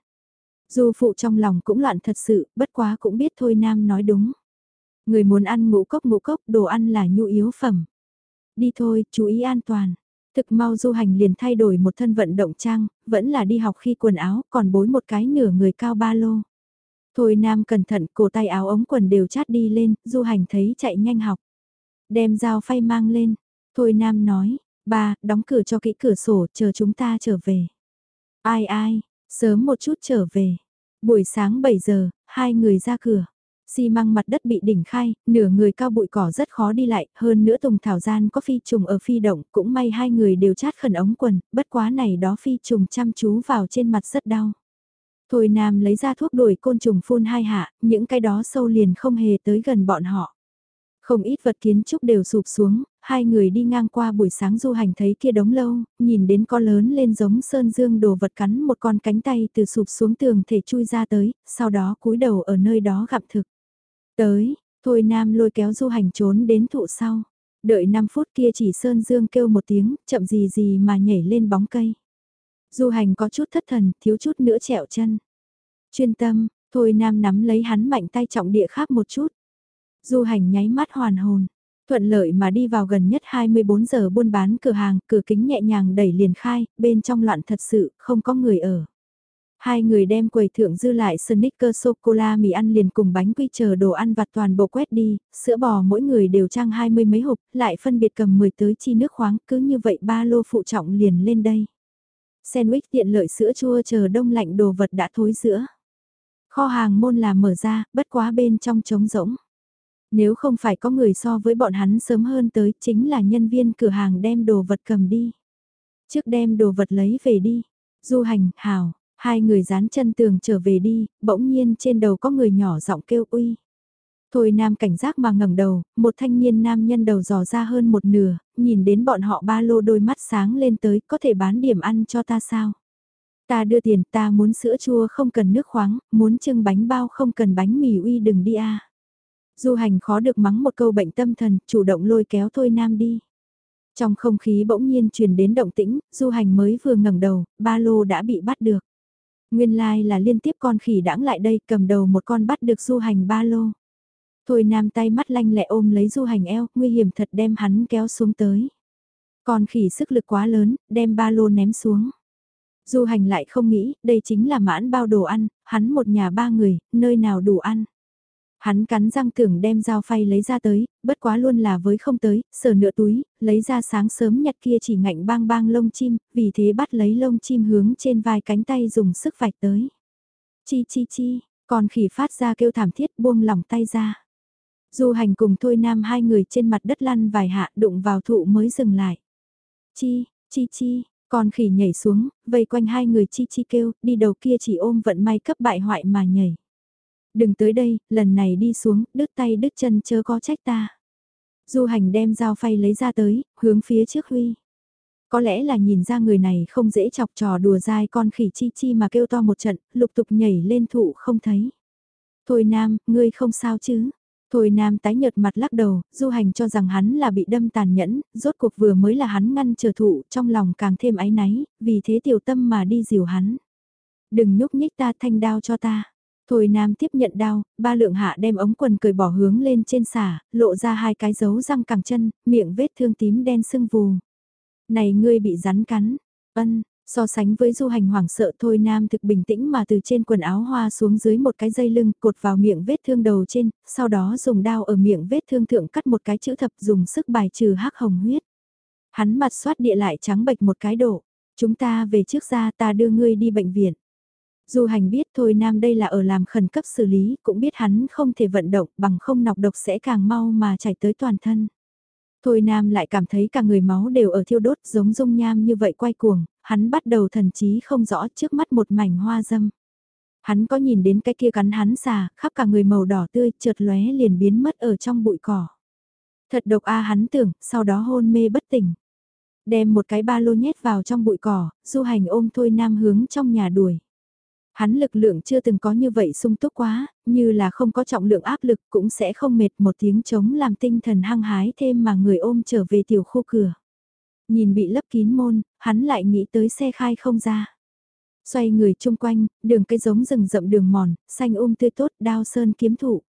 [SPEAKER 1] Du phụ trong lòng cũng loạn thật sự, bất quá cũng biết thôi Nam nói đúng. Người muốn ăn ngũ cốc ngũ cốc, đồ ăn là nhu yếu phẩm. Đi thôi, chú ý an toàn. Thực mau du hành liền thay đổi một thân vận động trang, vẫn là đi học khi quần áo, còn bối một cái nửa người cao ba lô. Thôi nam cẩn thận, cổ tay áo ống quần đều chát đi lên, du hành thấy chạy nhanh học. Đem dao phay mang lên. Thôi nam nói, ba, đóng cửa cho kỹ cửa sổ, chờ chúng ta trở về. Ai ai, sớm một chút trở về. Buổi sáng 7 giờ, hai người ra cửa xi măng mặt đất bị đỉnh khai, nửa người cao bụi cỏ rất khó đi lại, hơn nữa Tùng Thảo Gian có phi trùng ở phi động, cũng may hai người đều chát khẩn ống quần, bất quá này đó phi trùng chăm chú vào trên mặt rất đau. Thôi Nam lấy ra thuốc đuổi côn trùng phun hai hạ, những cái đó sâu liền không hề tới gần bọn họ. Không ít vật kiến trúc đều sụp xuống, hai người đi ngang qua buổi sáng du hành thấy kia đống lâu, nhìn đến con lớn lên giống sơn dương đồ vật cắn một con cánh tay từ sụp xuống tường thể chui ra tới, sau đó cúi đầu ở nơi đó gặm thực. Tới, Thôi Nam lôi kéo du hành trốn đến thụ sau. Đợi 5 phút kia chỉ Sơn Dương kêu một tiếng, chậm gì gì mà nhảy lên bóng cây. Du hành có chút thất thần, thiếu chút nữa trẹo chân. Chuyên tâm, Thôi Nam nắm lấy hắn mạnh tay trọng địa khắp một chút. Du hành nháy mắt hoàn hồn. Thuận lợi mà đi vào gần nhất 24 giờ buôn bán cửa hàng, cửa kính nhẹ nhàng đẩy liền khai, bên trong loạn thật sự, không có người ở. Hai người đem quầy thượng dư lại snicker sô-cô-la mì ăn liền cùng bánh quy chờ đồ ăn vặt toàn bộ quét đi, sữa bò mỗi người đều trang hai mươi mấy hộp, lại phân biệt cầm 10 tới chi nước khoáng, cứ như vậy ba lô phụ trọng liền lên đây. Sandwich tiện lợi sữa chua chờ đông lạnh đồ vật đã thối sữa. Kho hàng môn là mở ra, bất quá bên trong trống rỗng. Nếu không phải có người so với bọn hắn sớm hơn tới chính là nhân viên cửa hàng đem đồ vật cầm đi. Trước đem đồ vật lấy về đi. Du hành, hào, hai người dán chân tường trở về đi, bỗng nhiên trên đầu có người nhỏ giọng kêu uy. Thôi nam cảnh giác mà ngẩng đầu, một thanh niên nam nhân đầu dò ra hơn một nửa, nhìn đến bọn họ ba lô đôi mắt sáng lên tới, có thể bán điểm ăn cho ta sao? Ta đưa tiền, ta muốn sữa chua không cần nước khoáng, muốn trưng bánh bao không cần bánh mì uy đừng đi a. Du hành khó được mắng một câu bệnh tâm thần, chủ động lôi kéo thôi nam đi. Trong không khí bỗng nhiên truyền đến động tĩnh, du hành mới vừa ngẩng đầu, ba lô đã bị bắt được. Nguyên lai like là liên tiếp con khỉ đãng lại đây cầm đầu một con bắt được du hành ba lô. Thôi nam tay mắt lanh lẹ ôm lấy du hành eo, nguy hiểm thật đem hắn kéo xuống tới. Con khỉ sức lực quá lớn, đem ba lô ném xuống. Du hành lại không nghĩ, đây chính là mãn bao đồ ăn, hắn một nhà ba người, nơi nào đủ ăn. Hắn cắn răng tưởng đem dao phay lấy ra tới, bất quá luôn là với không tới, sờ nửa túi, lấy ra sáng sớm nhặt kia chỉ ngạnh bang bang lông chim, vì thế bắt lấy lông chim hướng trên vai cánh tay dùng sức vạch tới. Chi chi chi, còn khỉ phát ra kêu thảm thiết buông lỏng tay ra. Du hành cùng thôi nam hai người trên mặt đất lăn vài hạ đụng vào thụ mới dừng lại. Chi, chi chi, con khỉ nhảy xuống, vây quanh hai người chi chi kêu, đi đầu kia chỉ ôm vận may cấp bại hoại mà nhảy. Đừng tới đây, lần này đi xuống, đứt tay đứt chân chớ có trách ta. Du hành đem dao phay lấy ra tới, hướng phía trước huy. Có lẽ là nhìn ra người này không dễ chọc trò đùa dai con khỉ chi chi mà kêu to một trận, lục tục nhảy lên thụ không thấy. Thôi nam, ngươi không sao chứ? Thôi nam tái nhợt mặt lắc đầu, du hành cho rằng hắn là bị đâm tàn nhẫn, rốt cuộc vừa mới là hắn ngăn trở thụ, trong lòng càng thêm áy náy, vì thế tiểu tâm mà đi dìu hắn. Đừng nhúc nhích ta thanh đao cho ta. Thôi nam tiếp nhận đao, ba lượng hạ đem ống quần cười bỏ hướng lên trên xả, lộ ra hai cái dấu răng cẳng chân, miệng vết thương tím đen sưng vù. Này ngươi bị rắn cắn, ân, so sánh với du hành hoảng sợ thôi nam thực bình tĩnh mà từ trên quần áo hoa xuống dưới một cái dây lưng cột vào miệng vết thương đầu trên, sau đó dùng đao ở miệng vết thương thượng cắt một cái chữ thập dùng sức bài trừ hắc hồng huyết. Hắn mặt xoát địa lại trắng bệch một cái độ, chúng ta về trước ra ta đưa ngươi đi bệnh viện. Du hành biết thôi nam đây là ở làm khẩn cấp xử lý, cũng biết hắn không thể vận động bằng không nọc độc sẽ càng mau mà chảy tới toàn thân. Thôi nam lại cảm thấy cả người máu đều ở thiêu đốt giống dung nham như vậy quay cuồng, hắn bắt đầu thần trí không rõ trước mắt một mảnh hoa dâm. Hắn có nhìn đến cái kia cắn hắn xà, khắp cả người màu đỏ tươi, trượt lóe liền biến mất ở trong bụi cỏ. Thật độc a à hắn tưởng, sau đó hôn mê bất tỉnh. Đem một cái ba lô nhét vào trong bụi cỏ, du hành ôm thôi nam hướng trong nhà đuổi. Hắn lực lượng chưa từng có như vậy sung túc quá, như là không có trọng lượng áp lực cũng sẽ không mệt một tiếng chống làm tinh thần hăng hái thêm mà người ôm trở về tiểu khu cửa. Nhìn bị lấp kín môn, hắn lại nghĩ tới xe khai không ra. Xoay người chung quanh, đường cây giống rừng rậm đường mòn, xanh ôm tươi tốt đao sơn kiếm thụ.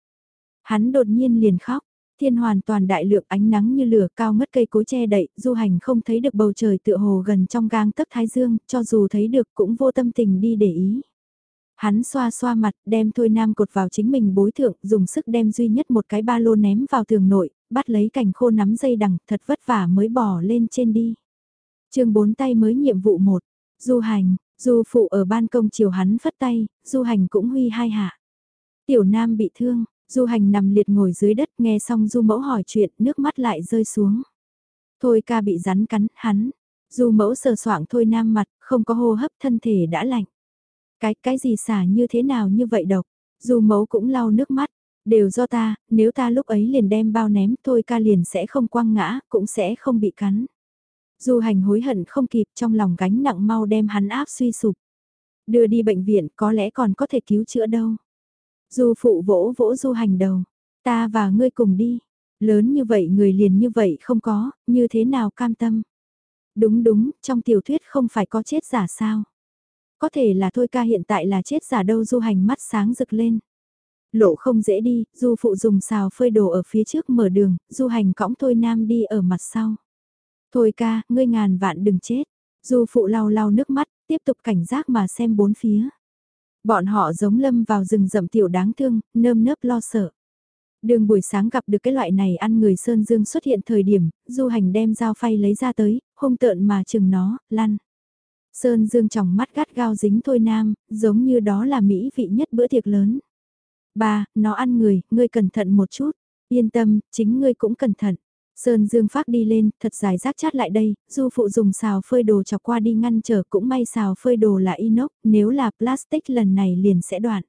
[SPEAKER 1] Hắn đột nhiên liền khóc, thiên hoàn toàn đại lượng ánh nắng như lửa cao ngất cây cối che đậy, du hành không thấy được bầu trời tựa hồ gần trong gang tấc thái dương, cho dù thấy được cũng vô tâm tình đi để ý. Hắn xoa xoa mặt, đem Thôi Nam cột vào chính mình bối thượng, dùng sức đem duy nhất một cái ba lô ném vào tường nội, bắt lấy cành khô nắm dây đằng, thật vất vả mới bỏ lên trên đi. chương bốn tay mới nhiệm vụ một du hành, du phụ ở ban công chiều hắn phất tay, du hành cũng huy hai hạ. Tiểu Nam bị thương, du hành nằm liệt ngồi dưới đất nghe xong du mẫu hỏi chuyện, nước mắt lại rơi xuống. Thôi ca bị rắn cắn, hắn, du mẫu sờ soạng thôi Nam mặt, không có hô hấp thân thể đã lạnh. Cái, cái gì xả như thế nào như vậy độc? Dù mấu cũng lau nước mắt, đều do ta, nếu ta lúc ấy liền đem bao ném thôi ca liền sẽ không quăng ngã, cũng sẽ không bị cắn. Dù hành hối hận không kịp trong lòng gánh nặng mau đem hắn áp suy sụp. Đưa đi bệnh viện có lẽ còn có thể cứu chữa đâu. Dù phụ vỗ vỗ du hành đầu, ta và ngươi cùng đi. Lớn như vậy người liền như vậy không có, như thế nào cam tâm. Đúng đúng, trong tiểu thuyết không phải có chết giả sao. Có thể là thôi ca hiện tại là chết giả đâu du hành mắt sáng rực lên. Lộ không dễ đi, du phụ dùng xào phơi đồ ở phía trước mở đường, du hành cõng thôi nam đi ở mặt sau. Thôi ca, ngươi ngàn vạn đừng chết. Du phụ lau lau nước mắt, tiếp tục cảnh giác mà xem bốn phía. Bọn họ giống lâm vào rừng rậm tiểu đáng thương, nơm nớp lo sợ. Đường buổi sáng gặp được cái loại này ăn người Sơn Dương xuất hiện thời điểm, du hành đem dao phay lấy ra tới, hung tợn mà chừng nó, lăn. Sơn Dương trong mắt gắt gao dính thôi nam, giống như đó là mỹ vị nhất bữa tiệc lớn. Ba, nó ăn người, ngươi cẩn thận một chút. Yên tâm, chính ngươi cũng cẩn thận. Sơn Dương phát đi lên, thật dài rác chát lại đây, du phụ dùng xào phơi đồ chọc qua đi ngăn trở cũng may xào phơi đồ là inox, nếu là plastic lần này liền sẽ đoạn.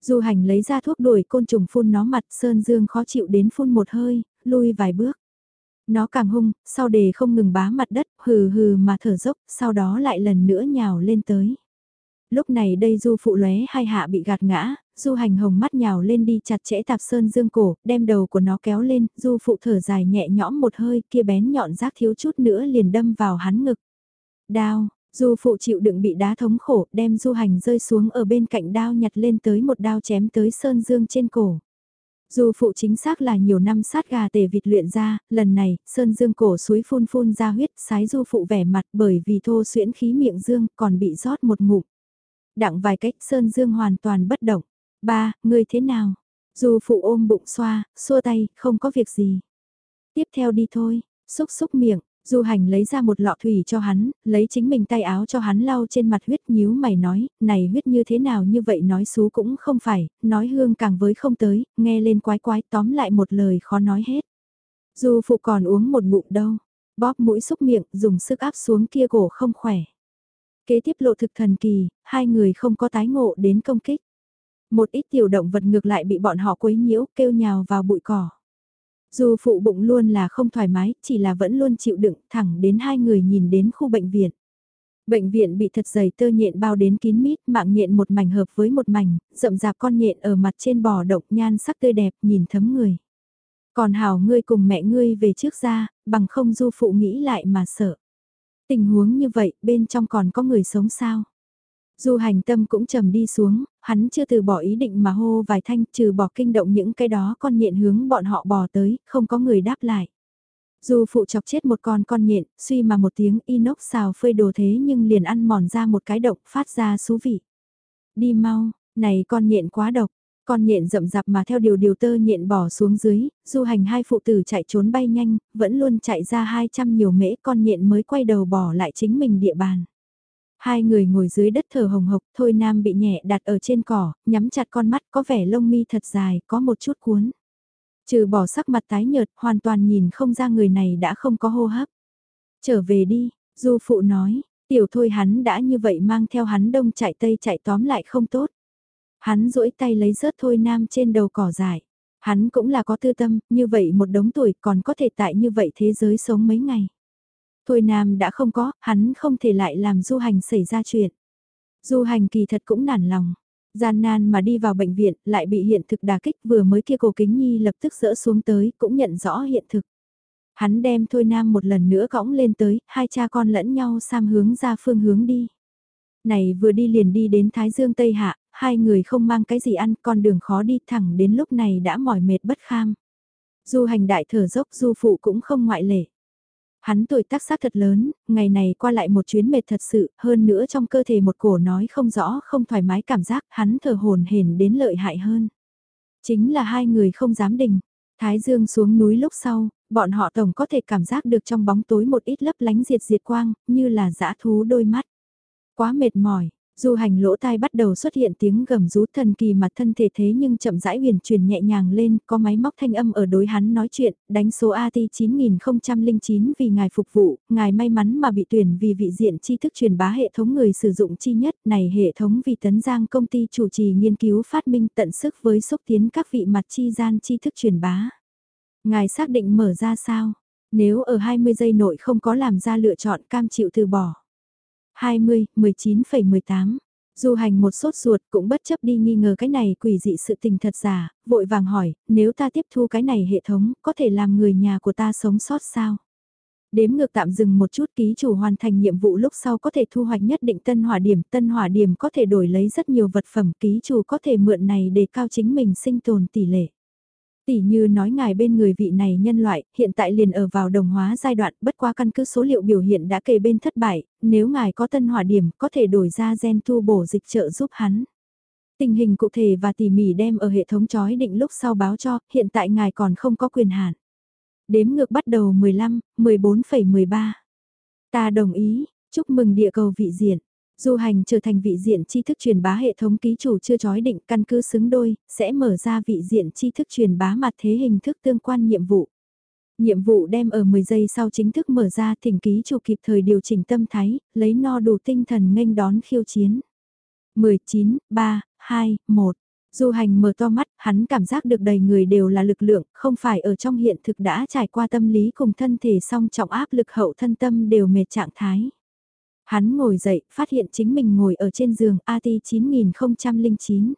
[SPEAKER 1] Du hành lấy ra thuốc đuổi côn trùng phun nó mặt Sơn Dương khó chịu đến phun một hơi, lui vài bước. Nó càng hung, sau đề không ngừng bá mặt đất, hừ hừ mà thở dốc, sau đó lại lần nữa nhào lên tới. Lúc này đây du phụ lóe hai hạ bị gạt ngã, du hành hồng mắt nhào lên đi chặt chẽ tạp sơn dương cổ, đem đầu của nó kéo lên, du phụ thở dài nhẹ nhõm một hơi kia bén nhọn rác thiếu chút nữa liền đâm vào hắn ngực. Đao, du phụ chịu đựng bị đá thống khổ, đem du hành rơi xuống ở bên cạnh đao nhặt lên tới một đao chém tới sơn dương trên cổ. Dù phụ chính xác là nhiều năm sát gà tề vịt luyện ra, lần này, sơn dương cổ suối phun phun ra huyết sái du phụ vẻ mặt bởi vì thô xuyễn khí miệng dương còn bị rót một ngụm. Đặng vài cách sơn dương hoàn toàn bất động. Ba, ngươi thế nào? Dù phụ ôm bụng xoa, xua tay, không có việc gì. Tiếp theo đi thôi, xúc xúc miệng, Du hành lấy ra một lọ thủy cho hắn, lấy chính mình tay áo cho hắn lau trên mặt huyết nhíu mày nói, này huyết như thế nào như vậy nói xú cũng không phải, nói hương càng với không tới, nghe lên quái quái tóm lại một lời khó nói hết. Du phụ còn uống một ngụm đâu, bóp mũi xúc miệng, dùng sức áp xuống kia cổ không khỏe. Kế tiếp lộ thực thần kỳ, hai người không có tái ngộ đến công kích. Một ít tiểu động vật ngược lại bị bọn họ quấy nhiễu, kêu nhào vào bụi cỏ. Dù phụ bụng luôn là không thoải mái, chỉ là vẫn luôn chịu đựng, thẳng đến hai người nhìn đến khu bệnh viện. Bệnh viện bị thật dày tơ nhện bao đến kín mít, mạng nhện một mảnh hợp với một mảnh, rậm rạp con nhện ở mặt trên bò độc nhan sắc tươi đẹp, nhìn thấm người. Còn hào ngươi cùng mẹ ngươi về trước ra, bằng không du phụ nghĩ lại mà sợ. Tình huống như vậy, bên trong còn có người sống sao? Du hành tâm cũng trầm đi xuống, hắn chưa từ bỏ ý định mà hô vài thanh trừ bỏ kinh động những cái đó con nhện hướng bọn họ bò tới, không có người đáp lại. dù phụ chọc chết một con con nhện, suy mà một tiếng inox xào phơi đồ thế nhưng liền ăn mòn ra một cái độc phát ra xú vị. Đi mau, này con nhện quá độc, con nhện rậm rạp mà theo điều điều tơ nhện bỏ xuống dưới, du hành hai phụ tử chạy trốn bay nhanh, vẫn luôn chạy ra 200 nhiều mễ con nhện mới quay đầu bỏ lại chính mình địa bàn. Hai người ngồi dưới đất thở hồng hộc, thôi nam bị nhẹ đặt ở trên cỏ, nhắm chặt con mắt có vẻ lông mi thật dài, có một chút cuốn. Trừ bỏ sắc mặt tái nhợt, hoàn toàn nhìn không ra người này đã không có hô hấp. Trở về đi, du phụ nói, tiểu thôi hắn đã như vậy mang theo hắn đông chạy tây chạy tóm lại không tốt. Hắn duỗi tay lấy rớt thôi nam trên đầu cỏ dài. Hắn cũng là có tư tâm, như vậy một đống tuổi còn có thể tại như vậy thế giới sống mấy ngày. Thôi Nam đã không có, hắn không thể lại làm du hành xảy ra chuyện. Du hành kỳ thật cũng nản lòng. Gian nan mà đi vào bệnh viện, lại bị hiện thực đà kích vừa mới kia cổ kính nhi lập tức rỡ xuống tới, cũng nhận rõ hiện thực. Hắn đem Thôi Nam một lần nữa cõng lên tới, hai cha con lẫn nhau sam hướng ra phương hướng đi. Này vừa đi liền đi đến Thái Dương Tây Hạ, hai người không mang cái gì ăn, con đường khó đi thẳng đến lúc này đã mỏi mệt bất kham. Du hành đại thở dốc du phụ cũng không ngoại lệ. Hắn tuổi tác xác thật lớn, ngày này qua lại một chuyến mệt thật sự, hơn nữa trong cơ thể một cổ nói không rõ không thoải mái cảm giác hắn thở hồn hển đến lợi hại hơn. Chính là hai người không dám đình. Thái Dương xuống núi lúc sau, bọn họ tổng có thể cảm giác được trong bóng tối một ít lấp lánh diệt diệt quang, như là dã thú đôi mắt. Quá mệt mỏi, Du hành lỗ tai bắt đầu xuất hiện tiếng gầm rú thần kỳ mà thân thể thế nhưng chậm rãi huyền truyền nhẹ nhàng lên, có máy móc thanh âm ở đối hắn nói chuyện, đánh số AT 9009 vì ngài phục vụ, ngài may mắn mà bị tuyển vì vị diện tri thức truyền bá hệ thống người sử dụng chi nhất, này hệ thống vì tấn giang công ty chủ trì nghiên cứu phát minh tận sức với xúc tiến các vị mặt chi gian tri thức truyền bá. Ngài xác định mở ra sao? Nếu ở 20 giây nội không có làm ra lựa chọn cam chịu từ bỏ 20, 19,18. Du hành một sốt ruột cũng bất chấp đi nghi ngờ cái này quỷ dị sự tình thật giả, vội vàng hỏi, nếu ta tiếp thu cái này hệ thống, có thể làm người nhà của ta sống sót sao? Đếm ngược tạm dừng một chút ký chủ hoàn thành nhiệm vụ lúc sau có thể thu hoạch nhất định tân hỏa điểm, tân hỏa điểm có thể đổi lấy rất nhiều vật phẩm ký chủ có thể mượn này để cao chính mình sinh tồn tỷ lệ. Tỷ như nói ngài bên người vị này nhân loại, hiện tại liền ở vào đồng hóa giai đoạn, bất qua căn cứ số liệu biểu hiện đã kề bên thất bại, nếu ngài có tân hỏa điểm, có thể đổi ra gen tu bổ dịch trợ giúp hắn. Tình hình cụ thể và tỉ mỉ đem ở hệ thống chói định lúc sau báo cho, hiện tại ngài còn không có quyền hạn. Đếm ngược bắt đầu 15, 14,13. Ta đồng ý, chúc mừng địa cầu vị diện. Du hành trở thành vị diện tri thức truyền bá hệ thống ký chủ chưa chói định căn cứ xứng đôi, sẽ mở ra vị diện tri thức truyền bá mặt thế hình thức tương quan nhiệm vụ. Nhiệm vụ đem ở 10 giây sau chính thức mở ra thỉnh ký chủ kịp thời điều chỉnh tâm thái, lấy no đủ tinh thần nghênh đón khiêu chiến. 19, 3, 2, 1. Du hành mở to mắt, hắn cảm giác được đầy người đều là lực lượng, không phải ở trong hiện thực đã trải qua tâm lý cùng thân thể song trọng áp lực hậu thân tâm đều mệt trạng thái. Hắn ngồi dậy, phát hiện chính mình ngồi ở trên giường AT 9009.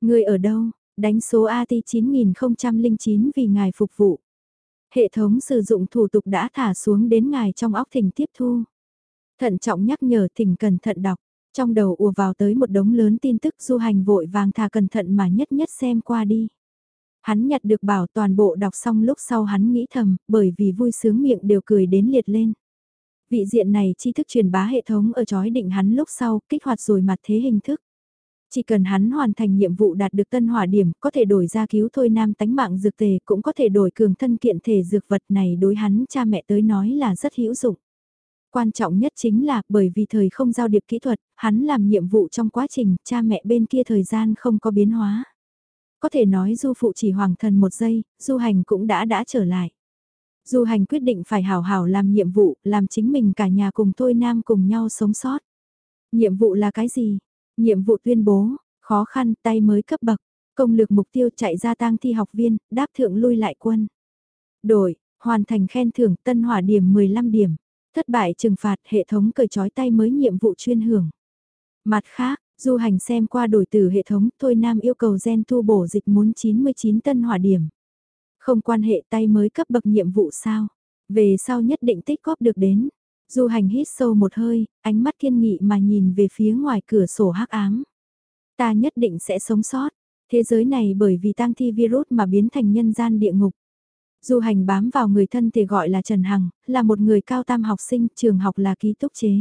[SPEAKER 1] Người ở đâu? Đánh số AT 9009 vì ngài phục vụ. Hệ thống sử dụng thủ tục đã thả xuống đến ngài trong óc thỉnh tiếp thu. Thận trọng nhắc nhở thỉnh cẩn thận đọc. Trong đầu ùa vào tới một đống lớn tin tức du hành vội vàng thà cẩn thận mà nhất nhất xem qua đi. Hắn nhặt được bảo toàn bộ đọc xong lúc sau hắn nghĩ thầm, bởi vì vui sướng miệng đều cười đến liệt lên. Vị diện này tri thức truyền bá hệ thống ở chói định hắn lúc sau, kích hoạt rồi mặt thế hình thức. Chỉ cần hắn hoàn thành nhiệm vụ đạt được tân hỏa điểm, có thể đổi ra cứu thôi nam tánh mạng dược tề, cũng có thể đổi cường thân kiện thể dược vật này đối hắn cha mẹ tới nói là rất hữu dụng. Quan trọng nhất chính là bởi vì thời không giao điệp kỹ thuật, hắn làm nhiệm vụ trong quá trình cha mẹ bên kia thời gian không có biến hóa. Có thể nói du phụ chỉ hoàng thần một giây, du hành cũng đã đã trở lại. Du hành quyết định phải hào hào làm nhiệm vụ, làm chính mình cả nhà cùng thôi nam cùng nhau sống sót. Nhiệm vụ là cái gì? Nhiệm vụ tuyên bố, khó khăn tay mới cấp bậc, công lược mục tiêu chạy ra tang thi học viên, đáp thượng lui lại quân. Đổi, hoàn thành khen thưởng tân hỏa điểm 15 điểm. Thất bại trừng phạt hệ thống cởi trói tay mới nhiệm vụ chuyên hưởng. Mặt khác, du hành xem qua đổi từ hệ thống, Thôi Nam yêu cầu gen thu bổ dịch muốn 99 tân hỏa điểm. Không quan hệ tay mới cấp bậc nhiệm vụ sao? Về sau nhất định tích góp được đến. Du hành hít sâu một hơi, ánh mắt kiên nghị mà nhìn về phía ngoài cửa sổ hắc ám. Ta nhất định sẽ sống sót. Thế giới này bởi vì tang thi virus mà biến thành nhân gian địa ngục. Du hành bám vào người thân thì gọi là Trần Hằng, là một người cao tam học sinh, trường học là ký túc chế.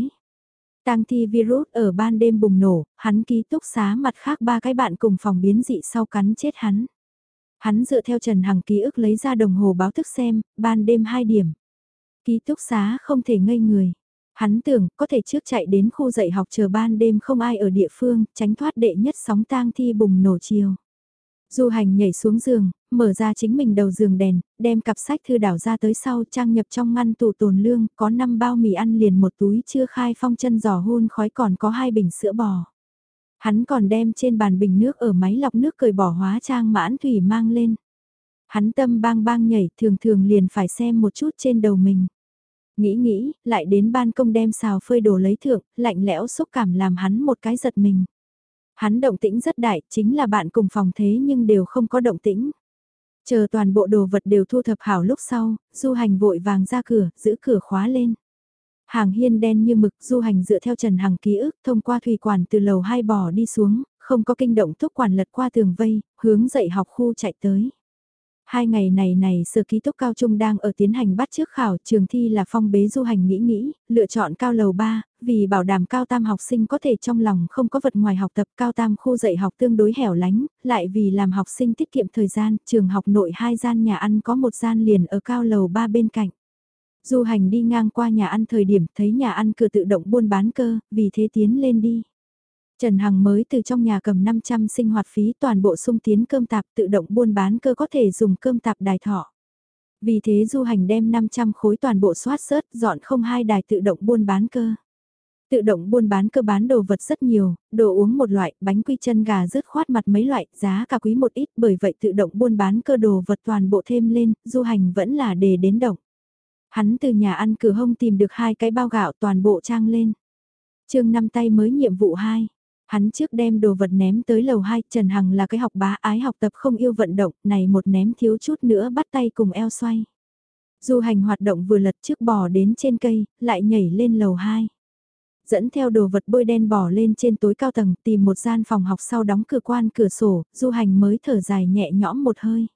[SPEAKER 1] Tang thi virus ở ban đêm bùng nổ, hắn ký túc xá mặt khác ba cái bạn cùng phòng biến dị sau cắn chết hắn. Hắn dựa theo Trần Hằng ký ức lấy ra đồng hồ báo thức xem, ban đêm 2 điểm. Ký túc xá không thể ngây người. Hắn tưởng có thể trước chạy đến khu dạy học chờ ban đêm không ai ở địa phương, tránh thoát đệ nhất sóng tang thi bùng nổ chiều. Du hành nhảy xuống giường, mở ra chính mình đầu giường đèn, đem cặp sách thư đảo ra tới sau trang nhập trong ngăn tủ tồn lương, có 5 bao mì ăn liền một túi chưa khai phong chân giò hôn khói còn có hai bình sữa bò. Hắn còn đem trên bàn bình nước ở máy lọc nước cởi bỏ hóa trang mãn thủy mang lên. Hắn tâm bang bang nhảy thường thường liền phải xem một chút trên đầu mình. Nghĩ nghĩ, lại đến ban công đem xào phơi đồ lấy thượng, lạnh lẽo xúc cảm làm hắn một cái giật mình. Hắn động tĩnh rất đại, chính là bạn cùng phòng thế nhưng đều không có động tĩnh. Chờ toàn bộ đồ vật đều thu thập hảo lúc sau, du hành vội vàng ra cửa, giữ cửa khóa lên. Hàng hiên đen như mực, du hành dựa theo Trần Hằng ký ức thông qua thủy quản từ lầu hai bò đi xuống, không có kinh động thúc quản lật qua tường vây, hướng dậy học khu chạy tới. Hai ngày này này sở ký túc cao trung đang ở tiến hành bắt trước khảo trường thi là phong bế du hành nghĩ nghĩ, lựa chọn cao lầu 3, vì bảo đảm cao tam học sinh có thể trong lòng không có vật ngoài học tập cao tam khu dạy học tương đối hẻo lánh, lại vì làm học sinh tiết kiệm thời gian, trường học nội hai gian nhà ăn có một gian liền ở cao lầu 3 bên cạnh. Du hành đi ngang qua nhà ăn thời điểm thấy nhà ăn cửa tự động buôn bán cơ, vì thế tiến lên đi. Trần Hằng mới từ trong nhà cầm 500 sinh hoạt phí toàn bộ sung tiến cơm tạp tự động buôn bán cơ có thể dùng cơm tạp đài thọ. Vì thế du hành đem 500 khối toàn bộ soát sớt dọn không hai đài tự động buôn bán cơ. Tự động buôn bán cơ bán đồ vật rất nhiều, đồ uống một loại, bánh quy chân gà rớt khoát mặt mấy loại, giá cả quý một ít bởi vậy tự động buôn bán cơ đồ vật toàn bộ thêm lên, du hành vẫn là đề đến động. Hắn từ nhà ăn cửa hông tìm được hai cái bao gạo toàn bộ trang lên. chương năm tay mới nhiệm vụ 2. Hắn trước đem đồ vật ném tới lầu 2, Trần Hằng là cái học bá ái học tập không yêu vận động, này một ném thiếu chút nữa bắt tay cùng eo xoay. Du hành hoạt động vừa lật trước bò đến trên cây, lại nhảy lên lầu 2. Dẫn theo đồ vật bôi đen bò lên trên tối cao tầng tìm một gian phòng học sau đóng cửa quan cửa sổ, du hành mới thở dài nhẹ nhõm một hơi.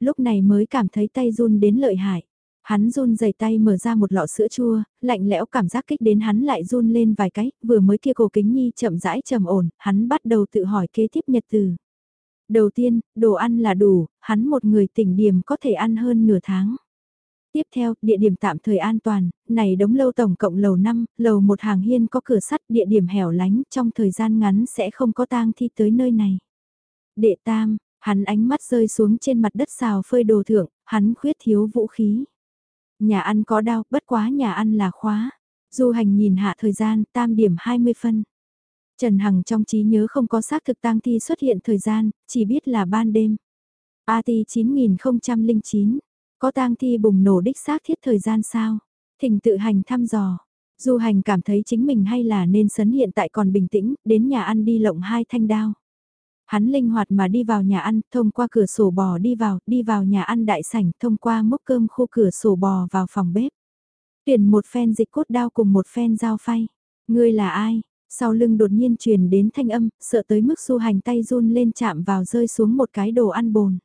[SPEAKER 1] Lúc này mới cảm thấy tay run đến lợi hại. Hắn run rẩy tay mở ra một lọ sữa chua, lạnh lẽo cảm giác kích đến hắn lại run lên vài cái, vừa mới kia cổ kính nhi chậm rãi trầm ổn, hắn bắt đầu tự hỏi kế tiếp nhật từ. Đầu tiên, đồ ăn là đủ, hắn một người tỉnh điểm có thể ăn hơn nửa tháng. Tiếp theo, địa điểm tạm thời an toàn, này đống lâu tổng cộng lầu 5, lầu một hàng hiên có cửa sắt, địa điểm hẻo lánh, trong thời gian ngắn sẽ không có tang thi tới nơi này. Đệ tam, hắn ánh mắt rơi xuống trên mặt đất xào phơi đồ thượng, hắn khuyết thiếu vũ khí. Nhà ăn có đau, bất quá nhà ăn là khóa. Du hành nhìn hạ thời gian, tam điểm 20 phân. Trần Hằng trong trí nhớ không có xác thực tang thi xuất hiện thời gian, chỉ biết là ban đêm. AT 9009, có tang thi bùng nổ đích xác thiết thời gian sao? Thỉnh tự hành thăm dò. Du hành cảm thấy chính mình hay là nên sấn hiện tại còn bình tĩnh, đến nhà ăn đi lộng hai thanh đao. Hắn linh hoạt mà đi vào nhà ăn, thông qua cửa sổ bò đi vào, đi vào nhà ăn đại sảnh, thông qua mốc cơm khu cửa sổ bò vào phòng bếp. Tuyển một phen dịch cốt đao cùng một phen dao phay. Ngươi là ai? Sau lưng đột nhiên truyền đến thanh âm, sợ tới mức du hành tay run lên chạm vào rơi xuống một cái đồ ăn bồn.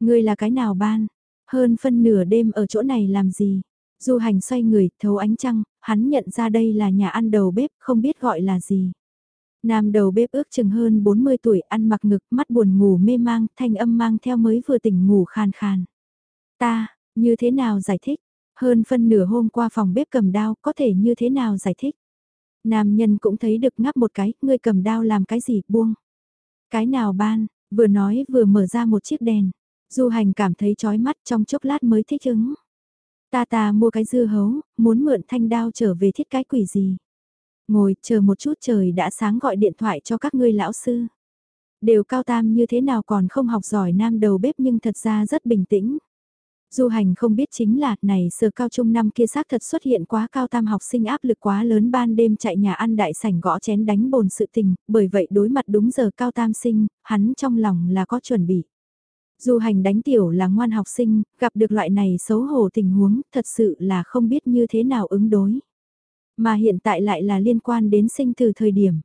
[SPEAKER 1] Ngươi là cái nào ban? Hơn phân nửa đêm ở chỗ này làm gì? Du hành xoay người, thấu ánh trăng, hắn nhận ra đây là nhà ăn đầu bếp, không biết gọi là gì. Nam đầu bếp ước chừng hơn 40 tuổi, ăn mặc ngực, mắt buồn ngủ mê mang, thanh âm mang theo mới vừa tỉnh ngủ khàn khàn. Ta, như thế nào giải thích? Hơn phân nửa hôm qua phòng bếp cầm đao, có thể như thế nào giải thích? Nam nhân cũng thấy được ngắp một cái, ngươi cầm đao làm cái gì, buông. Cái nào ban, vừa nói vừa mở ra một chiếc đèn. Du hành cảm thấy chói mắt trong chốc lát mới thích ứng. Ta ta mua cái dưa hấu, muốn mượn thanh đao trở về thiết cái quỷ gì. Ngồi chờ một chút trời đã sáng gọi điện thoại cho các ngươi lão sư. Đều cao tam như thế nào còn không học giỏi nam đầu bếp nhưng thật ra rất bình tĩnh. Du hành không biết chính là, này sờ cao trung năm kia xác thật xuất hiện quá cao tam học sinh áp lực quá lớn ban đêm chạy nhà ăn đại sảnh gõ chén đánh bồn sự tình, bởi vậy đối mặt đúng giờ cao tam sinh, hắn trong lòng là có chuẩn bị. Du hành đánh tiểu là ngoan học sinh, gặp được loại này xấu hổ tình huống, thật sự là không biết như thế nào ứng đối. Mà hiện tại lại là liên quan đến sinh từ thời điểm.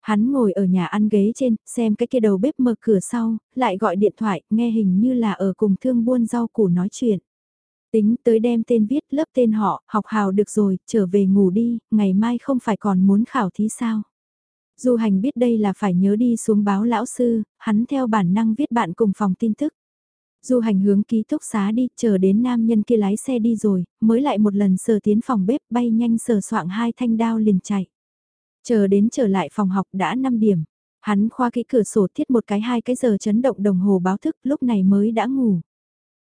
[SPEAKER 1] Hắn ngồi ở nhà ăn ghế trên, xem cái kia đầu bếp mở cửa sau, lại gọi điện thoại, nghe hình như là ở cùng thương buôn rau củ nói chuyện. Tính tới đem tên viết lớp tên họ, học hào được rồi, trở về ngủ đi, ngày mai không phải còn muốn khảo thí sao. Du hành biết đây là phải nhớ đi xuống báo lão sư, hắn theo bản năng viết bạn cùng phòng tin tức. Du hành hướng ký túc xá đi, chờ đến nam nhân kia lái xe đi rồi, mới lại một lần sờ tiến phòng bếp bay nhanh sờ soạng hai thanh đao liền chạy. Chờ đến trở lại phòng học đã 5 điểm. Hắn khoa kỹ cửa sổ thiết một cái hai cái giờ chấn động đồng hồ báo thức lúc này mới đã ngủ.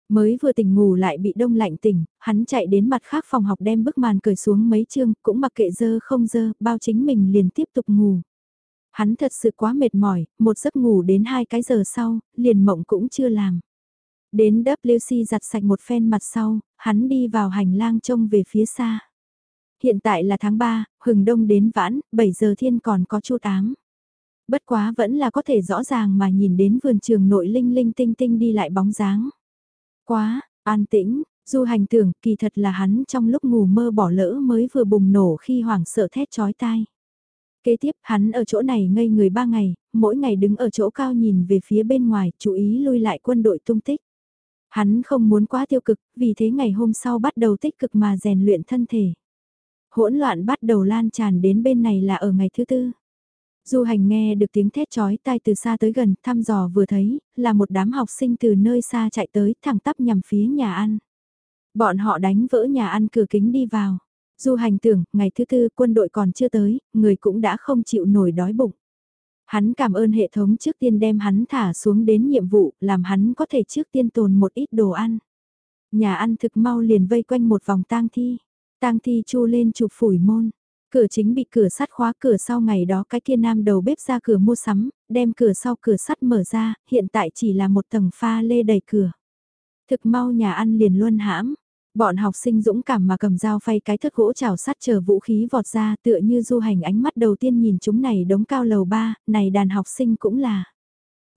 [SPEAKER 1] Mới vừa tỉnh ngủ lại bị đông lạnh tỉnh, hắn chạy đến mặt khác phòng học đem bức màn cởi xuống mấy chương, cũng mặc kệ dơ không dơ, bao chính mình liền tiếp tục ngủ. Hắn thật sự quá mệt mỏi, một giấc ngủ đến hai cái giờ sau, liền mộng cũng chưa làm. Đến WC giặt sạch một phen mặt sau, hắn đi vào hành lang trông về phía xa. Hiện tại là tháng 3, hừng đông đến vãn, 7 giờ thiên còn có chút ám. Bất quá vẫn là có thể rõ ràng mà nhìn đến vườn trường nội linh linh tinh tinh đi lại bóng dáng. Quá, an tĩnh, du hành tưởng kỳ thật là hắn trong lúc ngủ mơ bỏ lỡ mới vừa bùng nổ khi hoảng sợ thét chói tai. Kế tiếp hắn ở chỗ này ngây người ba ngày, mỗi ngày đứng ở chỗ cao nhìn về phía bên ngoài, chú ý lui lại quân đội tung tích. Hắn không muốn quá tiêu cực, vì thế ngày hôm sau bắt đầu tích cực mà rèn luyện thân thể. Hỗn loạn bắt đầu lan tràn đến bên này là ở ngày thứ tư. Du hành nghe được tiếng thét chói tai từ xa tới gần, thăm dò vừa thấy, là một đám học sinh từ nơi xa chạy tới, thẳng tắp nhằm phía nhà ăn. Bọn họ đánh vỡ nhà ăn cửa kính đi vào. Du hành tưởng, ngày thứ tư quân đội còn chưa tới, người cũng đã không chịu nổi đói bụng. Hắn cảm ơn hệ thống trước tiên đem hắn thả xuống đến nhiệm vụ, làm hắn có thể trước tiên tồn một ít đồ ăn. Nhà ăn thực mau liền vây quanh một vòng tang thi. Tang thi chu lên chụp phủi môn. Cửa chính bị cửa sắt khóa cửa sau ngày đó cái kia nam đầu bếp ra cửa mua sắm, đem cửa sau cửa sắt mở ra, hiện tại chỉ là một tầng pha lê đầy cửa. Thực mau nhà ăn liền luân hãm, Bọn học sinh dũng cảm mà cầm dao phay cái thất gỗ chảo sắt chờ vũ khí vọt ra tựa như du hành ánh mắt đầu tiên nhìn chúng này đống cao lầu ba, này đàn học sinh cũng là.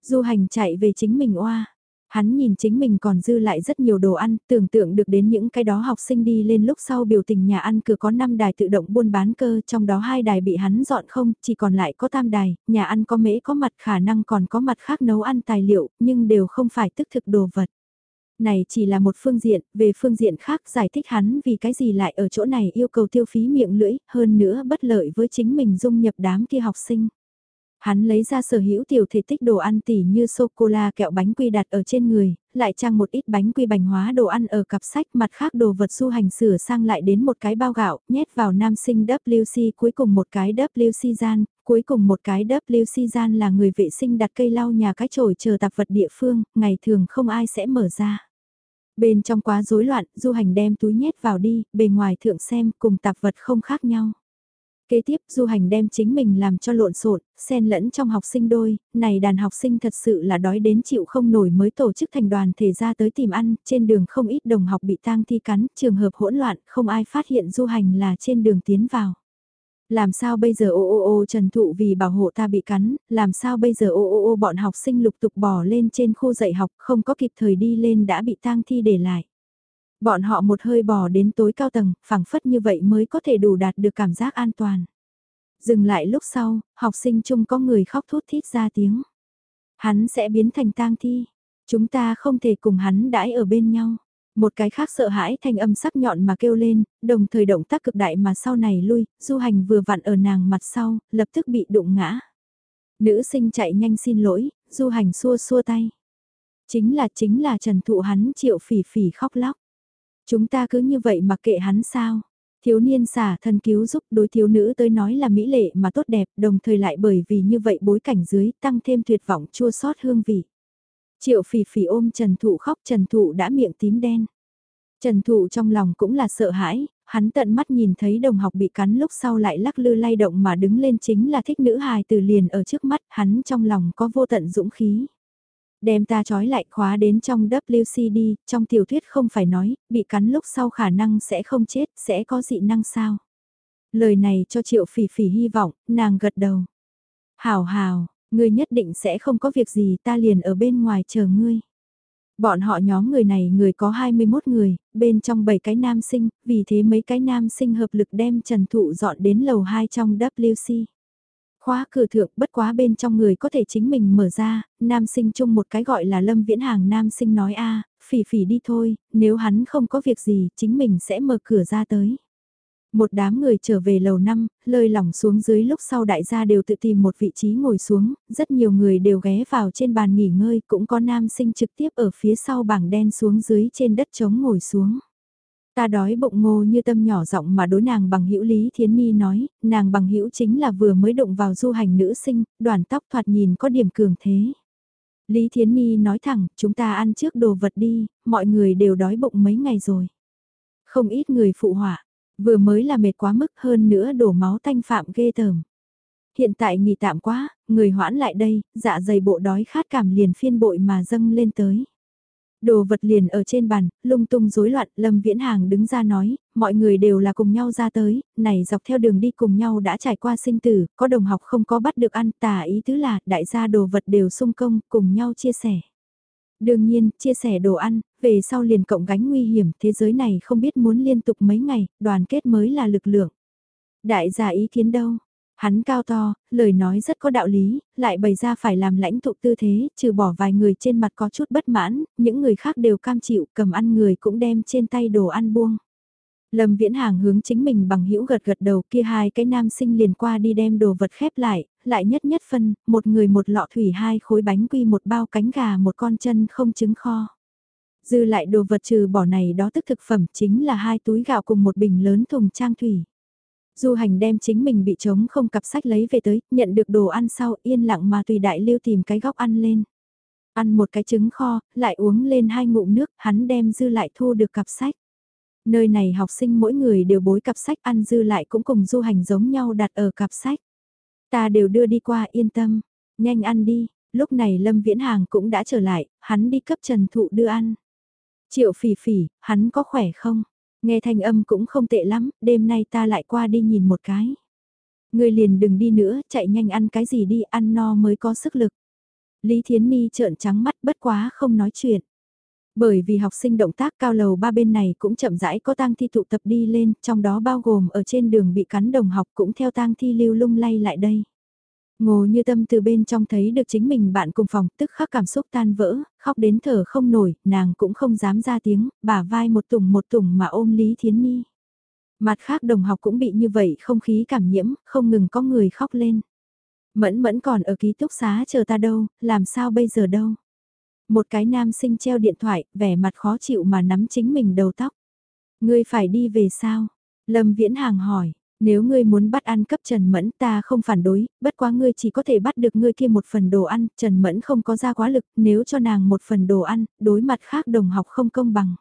[SPEAKER 1] Du hành chạy về chính mình oa. Hắn nhìn chính mình còn dư lại rất nhiều đồ ăn, tưởng tượng được đến những cái đó học sinh đi lên lúc sau biểu tình nhà ăn cửa có 5 đài tự động buôn bán cơ, trong đó hai đài bị hắn dọn không, chỉ còn lại có tam đài, nhà ăn có mễ có mặt khả năng còn có mặt khác nấu ăn tài liệu, nhưng đều không phải tức thực đồ vật. Này chỉ là một phương diện, về phương diện khác giải thích hắn vì cái gì lại ở chỗ này yêu cầu tiêu phí miệng lưỡi, hơn nữa bất lợi với chính mình dung nhập đám kia học sinh. Hắn lấy ra sở hữu tiểu thể tích đồ ăn tỉ như sô-cô-la kẹo bánh quy đặt ở trên người, lại trang một ít bánh quy bánh hóa đồ ăn ở cặp sách mặt khác đồ vật du hành sửa sang lại đến một cái bao gạo, nhét vào nam sinh WC cuối cùng một cái WC gian, cuối cùng một cái WC gian là người vệ sinh đặt cây lau nhà cái chổi chờ tạp vật địa phương, ngày thường không ai sẽ mở ra. Bên trong quá rối loạn, du hành đem túi nhét vào đi, bề ngoài thượng xem cùng tạp vật không khác nhau. Kế tiếp du hành đem chính mình làm cho lộn xộn, xen lẫn trong học sinh đôi, này đàn học sinh thật sự là đói đến chịu không nổi mới tổ chức thành đoàn thể ra tới tìm ăn, trên đường không ít đồng học bị tang thi cắn, trường hợp hỗn loạn, không ai phát hiện du hành là trên đường tiến vào. Làm sao bây giờ ô ô ô trần thụ vì bảo hộ ta bị cắn, làm sao bây giờ ô ô ô bọn học sinh lục tục bỏ lên trên khu dạy học không có kịp thời đi lên đã bị tang thi để lại. Bọn họ một hơi bò đến tối cao tầng, phẳng phất như vậy mới có thể đủ đạt được cảm giác an toàn. Dừng lại lúc sau, học sinh chung có người khóc thút thít ra tiếng. Hắn sẽ biến thành tang thi. Chúng ta không thể cùng hắn đãi ở bên nhau. Một cái khác sợ hãi thanh âm sắc nhọn mà kêu lên, đồng thời động tác cực đại mà sau này lui, du hành vừa vặn ở nàng mặt sau, lập tức bị đụng ngã. Nữ sinh chạy nhanh xin lỗi, du hành xua xua tay. Chính là chính là trần thụ hắn triệu phỉ phỉ khóc lóc. Chúng ta cứ như vậy mà kệ hắn sao? Thiếu niên xả thân cứu giúp đối thiếu nữ tới nói là mỹ lệ mà tốt đẹp, đồng thời lại bởi vì như vậy bối cảnh dưới tăng thêm tuyệt vọng chua xót hương vị. Triệu phỉ phỉ ôm Trần Thụ khóc Trần Thụ đã miệng tím đen. Trần Thụ trong lòng cũng là sợ hãi, hắn tận mắt nhìn thấy đồng học bị cắn lúc sau lại lắc lư lay động mà đứng lên chính là thích nữ hài từ liền ở trước mắt hắn trong lòng có vô tận dũng khí. Đem ta trói lại khóa đến trong WCD, trong tiểu thuyết không phải nói, bị cắn lúc sau khả năng sẽ không chết, sẽ có dị năng sao. Lời này cho triệu phỉ phỉ hy vọng, nàng gật đầu. Hào hào, ngươi nhất định sẽ không có việc gì ta liền ở bên ngoài chờ ngươi. Bọn họ nhóm người này người có 21 người, bên trong 7 cái nam sinh, vì thế mấy cái nam sinh hợp lực đem Trần Thụ dọn đến lầu 2 trong WC. Khóa cửa thượng bất quá bên trong người có thể chính mình mở ra, nam sinh chung một cái gọi là Lâm Viễn Hàng nam sinh nói a phỉ phỉ đi thôi, nếu hắn không có việc gì chính mình sẽ mở cửa ra tới. Một đám người trở về lầu năm, lơi lỏng xuống dưới lúc sau đại gia đều tự tìm một vị trí ngồi xuống, rất nhiều người đều ghé vào trên bàn nghỉ ngơi, cũng có nam sinh trực tiếp ở phía sau bảng đen xuống dưới trên đất trống ngồi xuống. Ta đói bụng ngô như tâm nhỏ giọng mà đối nàng bằng hữu Lý Thiến Ni nói, nàng bằng hữu chính là vừa mới đụng vào du hành nữ sinh, đoàn tóc thoạt nhìn có điểm cường thế. Lý Thiến Ni nói thẳng, chúng ta ăn trước đồ vật đi, mọi người đều đói bụng mấy ngày rồi. Không ít người phụ họa, vừa mới là mệt quá mức hơn nữa đổ máu tanh phạm ghê tởm. Hiện tại nghỉ tạm quá, người hoãn lại đây, dạ dày bộ đói khát cảm liền phiên bội mà dâng lên tới. Đồ vật liền ở trên bàn, lung tung rối loạn, Lâm Viễn Hàng đứng ra nói, mọi người đều là cùng nhau ra tới, này dọc theo đường đi cùng nhau đã trải qua sinh tử, có đồng học không có bắt được ăn, tả ý tứ là đại gia đồ vật đều sung công, cùng nhau chia sẻ. Đương nhiên, chia sẻ đồ ăn, về sau liền cộng gánh nguy hiểm, thế giới này không biết muốn liên tục mấy ngày, đoàn kết mới là lực lượng. Đại gia ý kiến đâu, Hắn cao to, lời nói rất có đạo lý, lại bày ra phải làm lãnh tụ tư thế, trừ bỏ vài người trên mặt có chút bất mãn, những người khác đều cam chịu, cầm ăn người cũng đem trên tay đồ ăn buông. Lâm Viễn Hàng hướng chính mình bằng hữu gật gật đầu kia hai cái nam sinh liền qua đi đem đồ vật khép lại, lại nhất nhất phân, một người một lọ thủy hai khối bánh quy một bao cánh gà một con chân không trứng kho. Dư lại đồ vật trừ bỏ này đó tức thực phẩm chính là hai túi gạo cùng một bình lớn thùng trang thủy. Du hành đem chính mình bị trống không cặp sách lấy về tới, nhận được đồ ăn sau yên lặng mà tùy đại lưu tìm cái góc ăn lên. Ăn một cái trứng kho, lại uống lên hai ngụm nước, hắn đem dư lại thu được cặp sách. Nơi này học sinh mỗi người đều bối cặp sách ăn dư lại cũng cùng du hành giống nhau đặt ở cặp sách. Ta đều đưa đi qua yên tâm, nhanh ăn đi, lúc này Lâm Viễn Hàng cũng đã trở lại, hắn đi cấp Trần Thụ đưa ăn. Triệu phỉ phỉ, hắn có khỏe không? Nghe thanh âm cũng không tệ lắm, đêm nay ta lại qua đi nhìn một cái. Người liền đừng đi nữa, chạy nhanh ăn cái gì đi, ăn no mới có sức lực. Lý Thiến Ni trợn trắng mắt bất quá không nói chuyện. Bởi vì học sinh động tác cao lầu ba bên này cũng chậm rãi có tang thi tụ tập đi lên, trong đó bao gồm ở trên đường bị cắn đồng học cũng theo tang thi lưu lung lay lại đây. Ngô như tâm từ bên trong thấy được chính mình bạn cùng phòng tức khắc cảm xúc tan vỡ, khóc đến thở không nổi, nàng cũng không dám ra tiếng, bả vai một tùng một tùng mà ôm Lý Thiến Ni. Mặt khác đồng học cũng bị như vậy không khí cảm nhiễm, không ngừng có người khóc lên. Mẫn mẫn còn ở ký túc xá chờ ta đâu, làm sao bây giờ đâu. Một cái nam sinh treo điện thoại, vẻ mặt khó chịu mà nắm chính mình đầu tóc. Ngươi phải đi về sao? Lâm Viễn Hàng hỏi, nếu ngươi muốn bắt ăn cấp Trần Mẫn ta không phản đối, bất quá ngươi chỉ có thể bắt được ngươi kia một phần đồ ăn, Trần Mẫn không có ra quá lực, nếu cho nàng một phần đồ ăn, đối mặt khác đồng học không công bằng.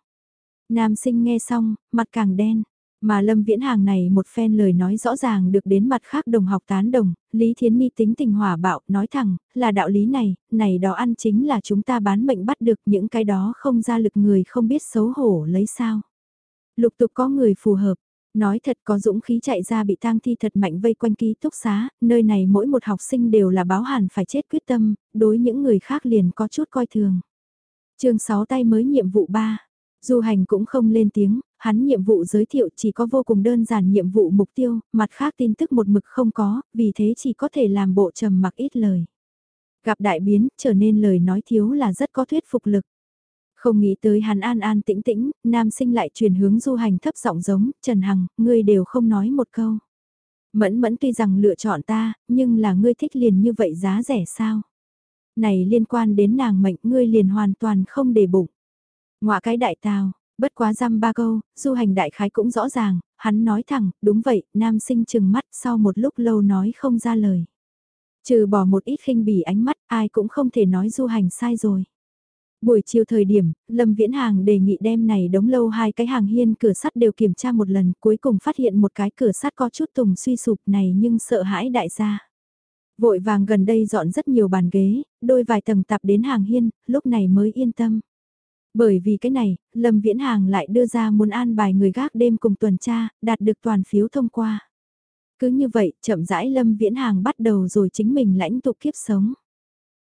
[SPEAKER 1] Nam sinh nghe xong, mặt càng đen, mà Lâm Viễn Hàng này một phen lời nói rõ ràng được đến mặt khác đồng học tán đồng, Lý Thiến Ni tính tình hòa bạo, nói thẳng, là đạo lý này, này đó ăn chính là chúng ta bán mệnh bắt được những cái đó không ra lực người không biết xấu hổ lấy sao. Lục tục có người phù hợp, nói thật có dũng khí chạy ra bị tang thi thật mạnh vây quanh ký túc xá, nơi này mỗi một học sinh đều là báo hàn phải chết quyết tâm, đối những người khác liền có chút coi thường. chương 6 tay mới nhiệm vụ 3. Du hành cũng không lên tiếng, hắn nhiệm vụ giới thiệu chỉ có vô cùng đơn giản nhiệm vụ mục tiêu, mặt khác tin tức một mực không có, vì thế chỉ có thể làm bộ trầm mặc ít lời. Gặp đại biến, trở nên lời nói thiếu là rất có thuyết phục lực. Không nghĩ tới hắn an an tĩnh tĩnh, nam sinh lại truyền hướng du hành thấp giọng giống, Trần Hằng, ngươi đều không nói một câu. Mẫn mẫn tuy rằng lựa chọn ta, nhưng là ngươi thích liền như vậy giá rẻ sao? Này liên quan đến nàng mệnh ngươi liền hoàn toàn không để bụng. Ngoạ cái đại tào, bất quá dăm ba câu, du hành đại khái cũng rõ ràng, hắn nói thẳng, đúng vậy, nam sinh chừng mắt sau một lúc lâu nói không ra lời. Trừ bỏ một ít khinh bỉ ánh mắt, ai cũng không thể nói du hành sai rồi. Buổi chiều thời điểm, Lâm Viễn Hàng đề nghị đem này đóng lâu hai cái hàng hiên cửa sắt đều kiểm tra một lần, cuối cùng phát hiện một cái cửa sắt có chút tùng suy sụp này nhưng sợ hãi đại gia. Vội vàng gần đây dọn rất nhiều bàn ghế, đôi vài tầng tập đến hàng hiên, lúc này mới yên tâm. Bởi vì cái này, Lâm Viễn Hàng lại đưa ra muốn an bài người gác đêm cùng tuần tra, đạt được toàn phiếu thông qua. Cứ như vậy, chậm rãi Lâm Viễn Hàng bắt đầu rồi chính mình lãnh tụ kiếp sống.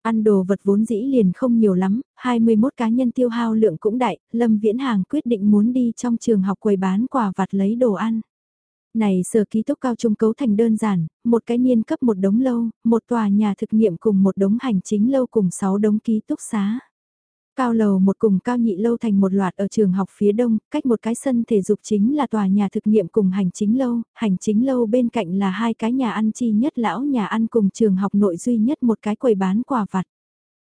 [SPEAKER 1] Ăn đồ vật vốn dĩ liền không nhiều lắm, 21 cá nhân tiêu hao lượng cũng đại, Lâm Viễn Hàng quyết định muốn đi trong trường học quầy bán quà vặt lấy đồ ăn. Này sở ký túc cao trung cấu thành đơn giản, một cái niên cấp một đống lâu, một tòa nhà thực nghiệm cùng một đống hành chính lâu cùng 6 đống ký túc xá. Cao lầu một cùng cao nhị lâu thành một loạt ở trường học phía đông, cách một cái sân thể dục chính là tòa nhà thực nghiệm cùng hành chính lâu, hành chính lâu bên cạnh là hai cái nhà ăn chi nhất lão nhà ăn cùng trường học nội duy nhất một cái quầy bán quà vặt.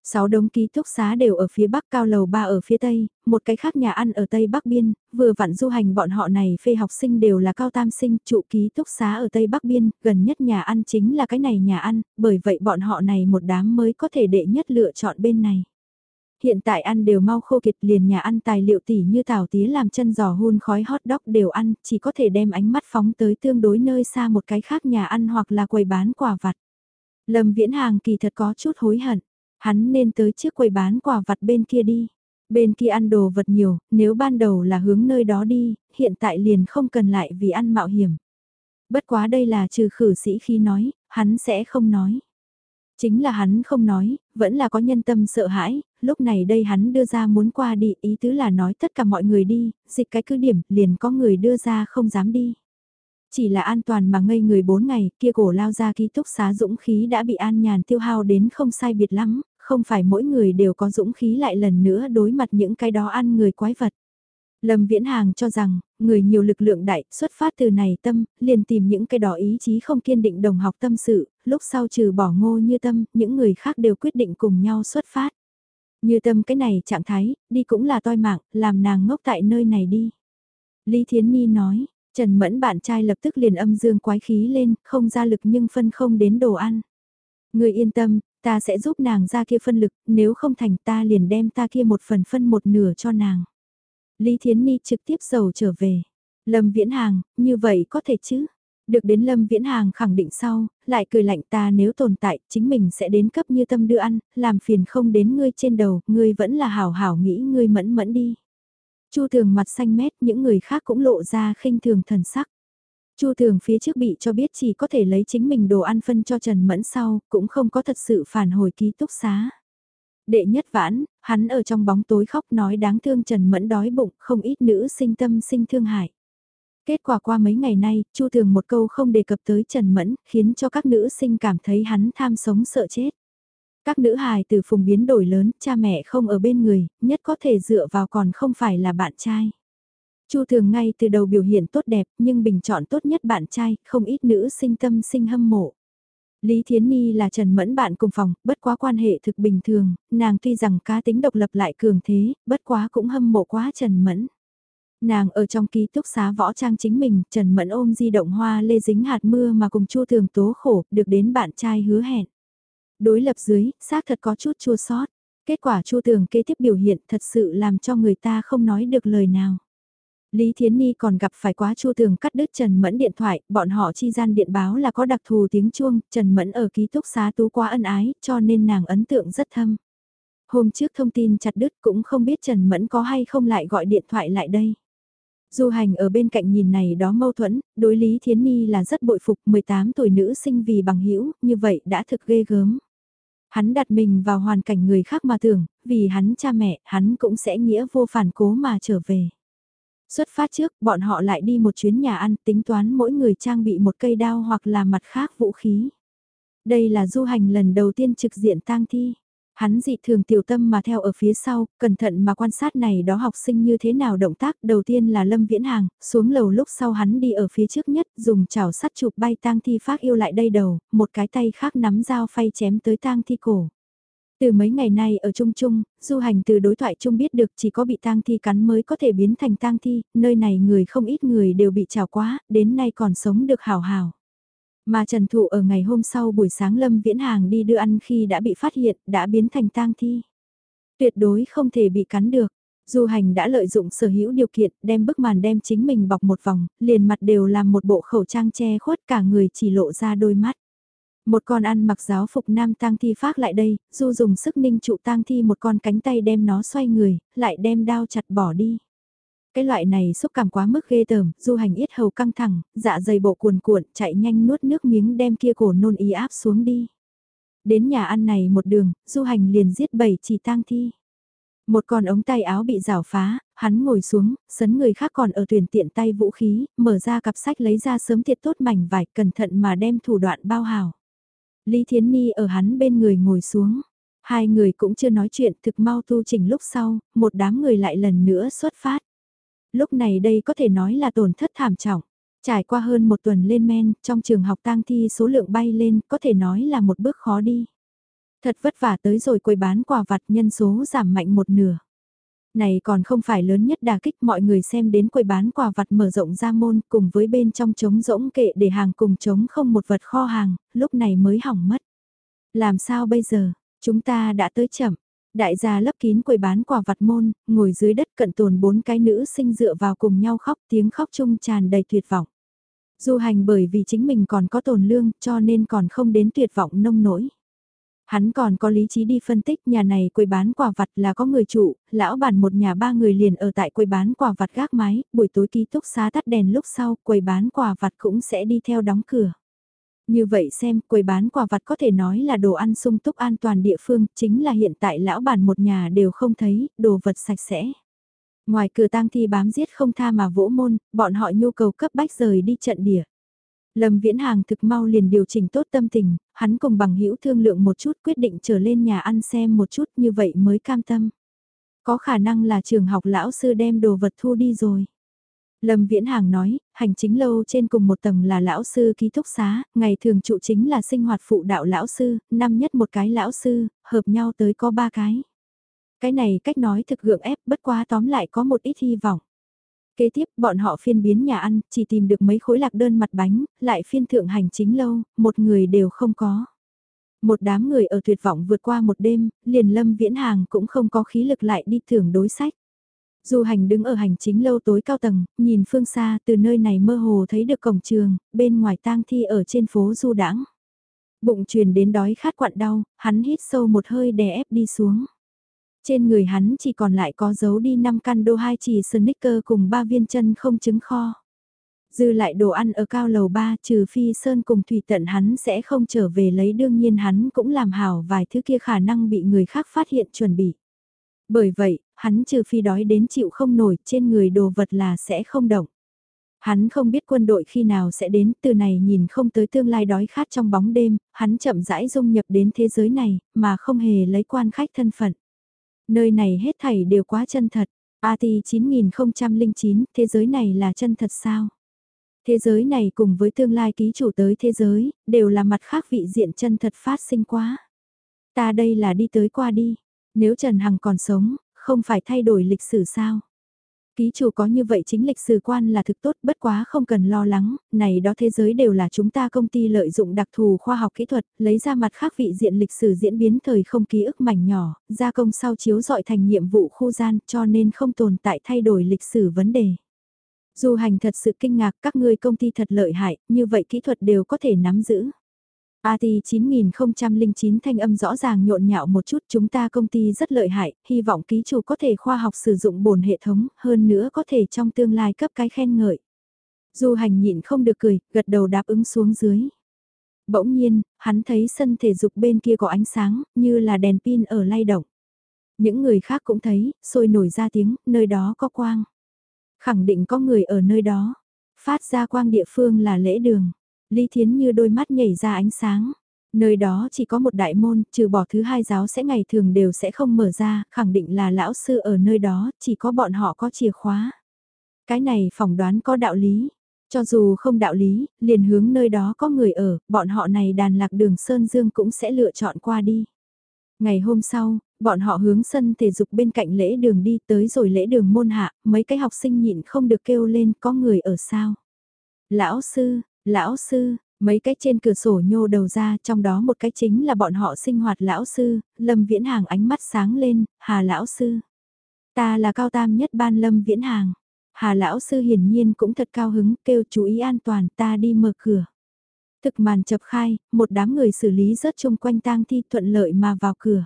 [SPEAKER 1] Sáu đống ký túc xá đều ở phía bắc cao lầu ba ở phía tây, một cái khác nhà ăn ở tây bắc biên, vừa vặn du hành bọn họ này phê học sinh đều là cao tam sinh, trụ ký túc xá ở tây bắc biên, gần nhất nhà ăn chính là cái này nhà ăn, bởi vậy bọn họ này một đám mới có thể đệ nhất lựa chọn bên này. Hiện tại ăn đều mau khô kiệt liền nhà ăn tài liệu tỉ như tảo tía làm chân giò hun khói hot dog đều ăn, chỉ có thể đem ánh mắt phóng tới tương đối nơi xa một cái khác nhà ăn hoặc là quầy bán quà vặt. Lâm Viễn Hàng kỳ thật có chút hối hận, hắn nên tới chiếc quầy bán quà vặt bên kia đi. Bên kia ăn đồ vật nhiều, nếu ban đầu là hướng nơi đó đi, hiện tại liền không cần lại vì ăn mạo hiểm. Bất quá đây là trừ khử sĩ khi nói, hắn sẽ không nói. Chính là hắn không nói, vẫn là có nhân tâm sợ hãi, lúc này đây hắn đưa ra muốn qua đi, ý tứ là nói tất cả mọi người đi, dịch cái cứ điểm, liền có người đưa ra không dám đi. Chỉ là an toàn mà ngây người bốn ngày, kia cổ lao ra ký túc xá dũng khí đã bị an nhàn tiêu hao đến không sai biệt lắm, không phải mỗi người đều có dũng khí lại lần nữa đối mặt những cái đó ăn người quái vật. Lâm Viễn Hàng cho rằng, người nhiều lực lượng đại, xuất phát từ này tâm, liền tìm những cái đó ý chí không kiên định đồng học tâm sự, lúc sau trừ bỏ ngô như tâm, những người khác đều quyết định cùng nhau xuất phát. Như tâm cái này trạng thái, đi cũng là toi mạng, làm nàng ngốc tại nơi này đi. Lý Thiến Nhi nói, Trần Mẫn bạn trai lập tức liền âm dương quái khí lên, không ra lực nhưng phân không đến đồ ăn. Người yên tâm, ta sẽ giúp nàng ra kia phân lực, nếu không thành ta liền đem ta kia một phần phân một nửa cho nàng. Lý Thiến Ni trực tiếp giàu trở về. Lâm Viễn Hàng, như vậy có thể chứ? Được đến Lâm Viễn Hàng khẳng định sau, lại cười lạnh ta nếu tồn tại, chính mình sẽ đến cấp như tâm đưa ăn, làm phiền không đến ngươi trên đầu, ngươi vẫn là hảo hảo nghĩ ngươi mẫn mẫn đi. Chu thường mặt xanh mét, những người khác cũng lộ ra khinh thường thần sắc. Chu thường phía trước bị cho biết chỉ có thể lấy chính mình đồ ăn phân cho Trần Mẫn sau, cũng không có thật sự phản hồi ký túc xá. Đệ nhất vãn, hắn ở trong bóng tối khóc nói đáng thương Trần Mẫn đói bụng, không ít nữ sinh tâm sinh thương hại. Kết quả qua mấy ngày nay, Chu Thường một câu không đề cập tới Trần Mẫn, khiến cho các nữ sinh cảm thấy hắn tham sống sợ chết. Các nữ hài từ phùng biến đổi lớn, cha mẹ không ở bên người, nhất có thể dựa vào còn không phải là bạn trai. Chu Thường ngay từ đầu biểu hiện tốt đẹp, nhưng bình chọn tốt nhất bạn trai, không ít nữ sinh tâm sinh hâm mộ. Lý Thiến Ni là Trần Mẫn bạn cùng phòng, bất quá quan hệ thực bình thường, nàng tuy rằng cá tính độc lập lại cường thế, bất quá cũng hâm mộ quá Trần Mẫn. Nàng ở trong ký túc xá võ trang chính mình, Trần Mẫn ôm di động hoa lê dính hạt mưa mà cùng Chu Thường tố khổ, được đến bạn trai hứa hẹn. Đối lập dưới, xác thật có chút chua sót. Kết quả Chu Thường kế tiếp biểu hiện thật sự làm cho người ta không nói được lời nào. Lý Thiến Ni còn gặp phải quá Chu Thường cắt đứt Trần Mẫn điện thoại, bọn họ chi gian điện báo là có đặc thù tiếng chuông, Trần Mẫn ở ký túc xá tú quá ân ái, cho nên nàng ấn tượng rất thâm. Hôm trước thông tin chặt đứt cũng không biết Trần Mẫn có hay không lại gọi điện thoại lại đây. Du hành ở bên cạnh nhìn này đó mâu thuẫn, đối Lý Thiến Ni là rất bội phục 18 tuổi nữ sinh vì bằng hữu như vậy đã thực ghê gớm. Hắn đặt mình vào hoàn cảnh người khác mà tưởng, vì hắn cha mẹ, hắn cũng sẽ nghĩa vô phản cố mà trở về. Xuất phát trước, bọn họ lại đi một chuyến nhà ăn tính toán mỗi người trang bị một cây đao hoặc là mặt khác vũ khí. Đây là du hành lần đầu tiên trực diện tang thi. Hắn dị thường tiểu tâm mà theo ở phía sau, cẩn thận mà quan sát này đó học sinh như thế nào động tác. Đầu tiên là Lâm Viễn Hàng, xuống lầu lúc sau hắn đi ở phía trước nhất, dùng chảo sắt chụp bay tang thi phát yêu lại đây đầu, một cái tay khác nắm dao phay chém tới tang thi cổ. Từ mấy ngày nay ở Trung Trung, du hành từ đối thoại Trung biết được chỉ có bị tang thi cắn mới có thể biến thành tang thi, nơi này người không ít người đều bị trào quá, đến nay còn sống được hào hào. Mà Trần Thụ ở ngày hôm sau buổi sáng Lâm Viễn Hàng đi đưa ăn khi đã bị phát hiện, đã biến thành tang thi. Tuyệt đối không thể bị cắn được. Du hành đã lợi dụng sở hữu điều kiện, đem bức màn đem chính mình bọc một vòng, liền mặt đều làm một bộ khẩu trang che khuất cả người chỉ lộ ra đôi mắt. Một con ăn mặc giáo phục nam tang thi phát lại đây, du dùng sức ninh trụ tang thi một con cánh tay đem nó xoay người, lại đem đao chặt bỏ đi. Cái loại này xúc cảm quá mức ghê tởm, du hành yết hầu căng thẳng, dạ dày bộ cuồn cuộn, chạy nhanh nuốt nước miếng đem kia cổ nôn ý áp xuống đi. Đến nhà ăn này một đường, du hành liền giết bảy chỉ tang thi. Một con ống tay áo bị rào phá, hắn ngồi xuống, sấn người khác còn ở tuyển tiện tay vũ khí, mở ra cặp sách lấy ra sớm thiệt tốt mảnh vải cẩn thận mà đem thủ đoạn bao hào. Lý Thiến Ni ở hắn bên người ngồi xuống. Hai người cũng chưa nói chuyện thực mau tu chỉnh lúc sau, một đám người lại lần nữa xuất phát. Lúc này đây có thể nói là tổn thất thảm trọng. Trải qua hơn một tuần lên men, trong trường học tang thi số lượng bay lên, có thể nói là một bước khó đi. Thật vất vả tới rồi quầy bán quà vặt nhân số giảm mạnh một nửa. Này còn không phải lớn nhất đà kích mọi người xem đến quầy bán quà vặt mở rộng ra môn cùng với bên trong trống rỗng kệ để hàng cùng trống không một vật kho hàng, lúc này mới hỏng mất. Làm sao bây giờ, chúng ta đã tới chậm. Đại gia lấp kín quầy bán quà vặt môn, ngồi dưới đất cận tồn bốn cái nữ sinh dựa vào cùng nhau khóc tiếng khóc chung tràn đầy tuyệt vọng. Du hành bởi vì chính mình còn có tồn lương cho nên còn không đến tuyệt vọng nông nỗi. Hắn còn có lý trí đi phân tích nhà này quầy bán quà vặt là có người chủ, lão bản một nhà ba người liền ở tại quầy bán quà vặt gác mái, buổi tối ký túc xá tắt đèn lúc sau quầy bán quà vặt cũng sẽ đi theo đóng cửa. Như vậy xem, quầy bán quà vặt có thể nói là đồ ăn sung túc an toàn địa phương, chính là hiện tại lão bản một nhà đều không thấy, đồ vật sạch sẽ. Ngoài cửa tang thi bám giết không tha mà vỗ môn, bọn họ nhu cầu cấp bách rời đi trận địa. Lâm Viễn Hàng thực mau liền điều chỉnh tốt tâm tình, hắn cùng bằng hữu thương lượng một chút quyết định trở lên nhà ăn xem một chút như vậy mới cam tâm. Có khả năng là trường học lão sư đem đồ vật thu đi rồi. Lâm Viễn Hàng nói, hành chính lâu trên cùng một tầng là lão sư ký túc xá, ngày thường trụ chính là sinh hoạt phụ đạo lão sư, năm nhất một cái lão sư, hợp nhau tới có ba cái. Cái này cách nói thực gượng ép bất quá tóm lại có một ít hy vọng. Kế tiếp bọn họ phiên biến nhà ăn, chỉ tìm được mấy khối lạc đơn mặt bánh, lại phiên thượng hành chính lâu, một người đều không có. Một đám người ở tuyệt vọng vượt qua một đêm, liền lâm viễn hàng cũng không có khí lực lại đi thưởng đối sách. Du hành đứng ở hành chính lâu tối cao tầng, nhìn phương xa từ nơi này mơ hồ thấy được cổng trường, bên ngoài tang thi ở trên phố du đãng Bụng truyền đến đói khát quặn đau, hắn hít sâu một hơi đè ép đi xuống. Trên người hắn chỉ còn lại có dấu đi 5 căn đô hai chỉ sneaker cùng 3 viên chân không trứng kho. Dư lại đồ ăn ở cao lầu 3 trừ phi sơn cùng thủy tận hắn sẽ không trở về lấy đương nhiên hắn cũng làm hảo vài thứ kia khả năng bị người khác phát hiện chuẩn bị. Bởi vậy, hắn trừ phi đói đến chịu không nổi trên người đồ vật là sẽ không động. Hắn không biết quân đội khi nào sẽ đến, từ này nhìn không tới tương lai đói khát trong bóng đêm, hắn chậm rãi dung nhập đến thế giới này, mà không hề lấy quan khách thân phận. Nơi này hết thảy đều quá chân thật. AT 9009, thế giới này là chân thật sao? Thế giới này cùng với tương lai ký chủ tới thế giới, đều là mặt khác vị diện chân thật phát sinh quá. Ta đây là đi tới qua đi. Nếu Trần Hằng còn sống, không phải thay đổi lịch sử sao? Ký chủ có như vậy chính lịch sử quan là thực tốt bất quá không cần lo lắng, này đó thế giới đều là chúng ta công ty lợi dụng đặc thù khoa học kỹ thuật, lấy ra mặt khác vị diện lịch sử diễn biến thời không ký ức mảnh nhỏ, gia công sau chiếu dọi thành nhiệm vụ khu gian cho nên không tồn tại thay đổi lịch sử vấn đề. Dù hành thật sự kinh ngạc các ngươi công ty thật lợi hại, như vậy kỹ thuật đều có thể nắm giữ. AT 9009 thanh âm rõ ràng nhộn nhạo một chút chúng ta công ty rất lợi hại, hy vọng ký chủ có thể khoa học sử dụng bổn hệ thống, hơn nữa có thể trong tương lai cấp cái khen ngợi. Du hành nhịn không được cười, gật đầu đáp ứng xuống dưới. Bỗng nhiên, hắn thấy sân thể dục bên kia có ánh sáng, như là đèn pin ở lay động. Những người khác cũng thấy, sôi nổi ra tiếng, nơi đó có quang. Khẳng định có người ở nơi đó. Phát ra quang địa phương là lễ đường. Lý Thiến như đôi mắt nhảy ra ánh sáng. Nơi đó chỉ có một đại môn, trừ bỏ thứ hai giáo sẽ ngày thường đều sẽ không mở ra, khẳng định là lão sư ở nơi đó, chỉ có bọn họ có chìa khóa. Cái này phỏng đoán có đạo lý. Cho dù không đạo lý, liền hướng nơi đó có người ở, bọn họ này đàn lạc đường Sơn Dương cũng sẽ lựa chọn qua đi. Ngày hôm sau, bọn họ hướng sân thể dục bên cạnh lễ đường đi tới rồi lễ đường môn hạ, mấy cái học sinh nhịn không được kêu lên có người ở sao. Lão sư, Lão sư, mấy cái trên cửa sổ nhô đầu ra, trong đó một cái chính là bọn họ sinh hoạt lão sư, Lâm Viễn Hàng ánh mắt sáng lên, Hà lão sư. Ta là cao tam nhất ban Lâm Viễn Hàng. Hà lão sư hiển nhiên cũng thật cao hứng, kêu chú ý an toàn, ta đi mở cửa. Thực màn chập khai, một đám người xử lý rớt chung quanh tang thi thuận lợi mà vào cửa.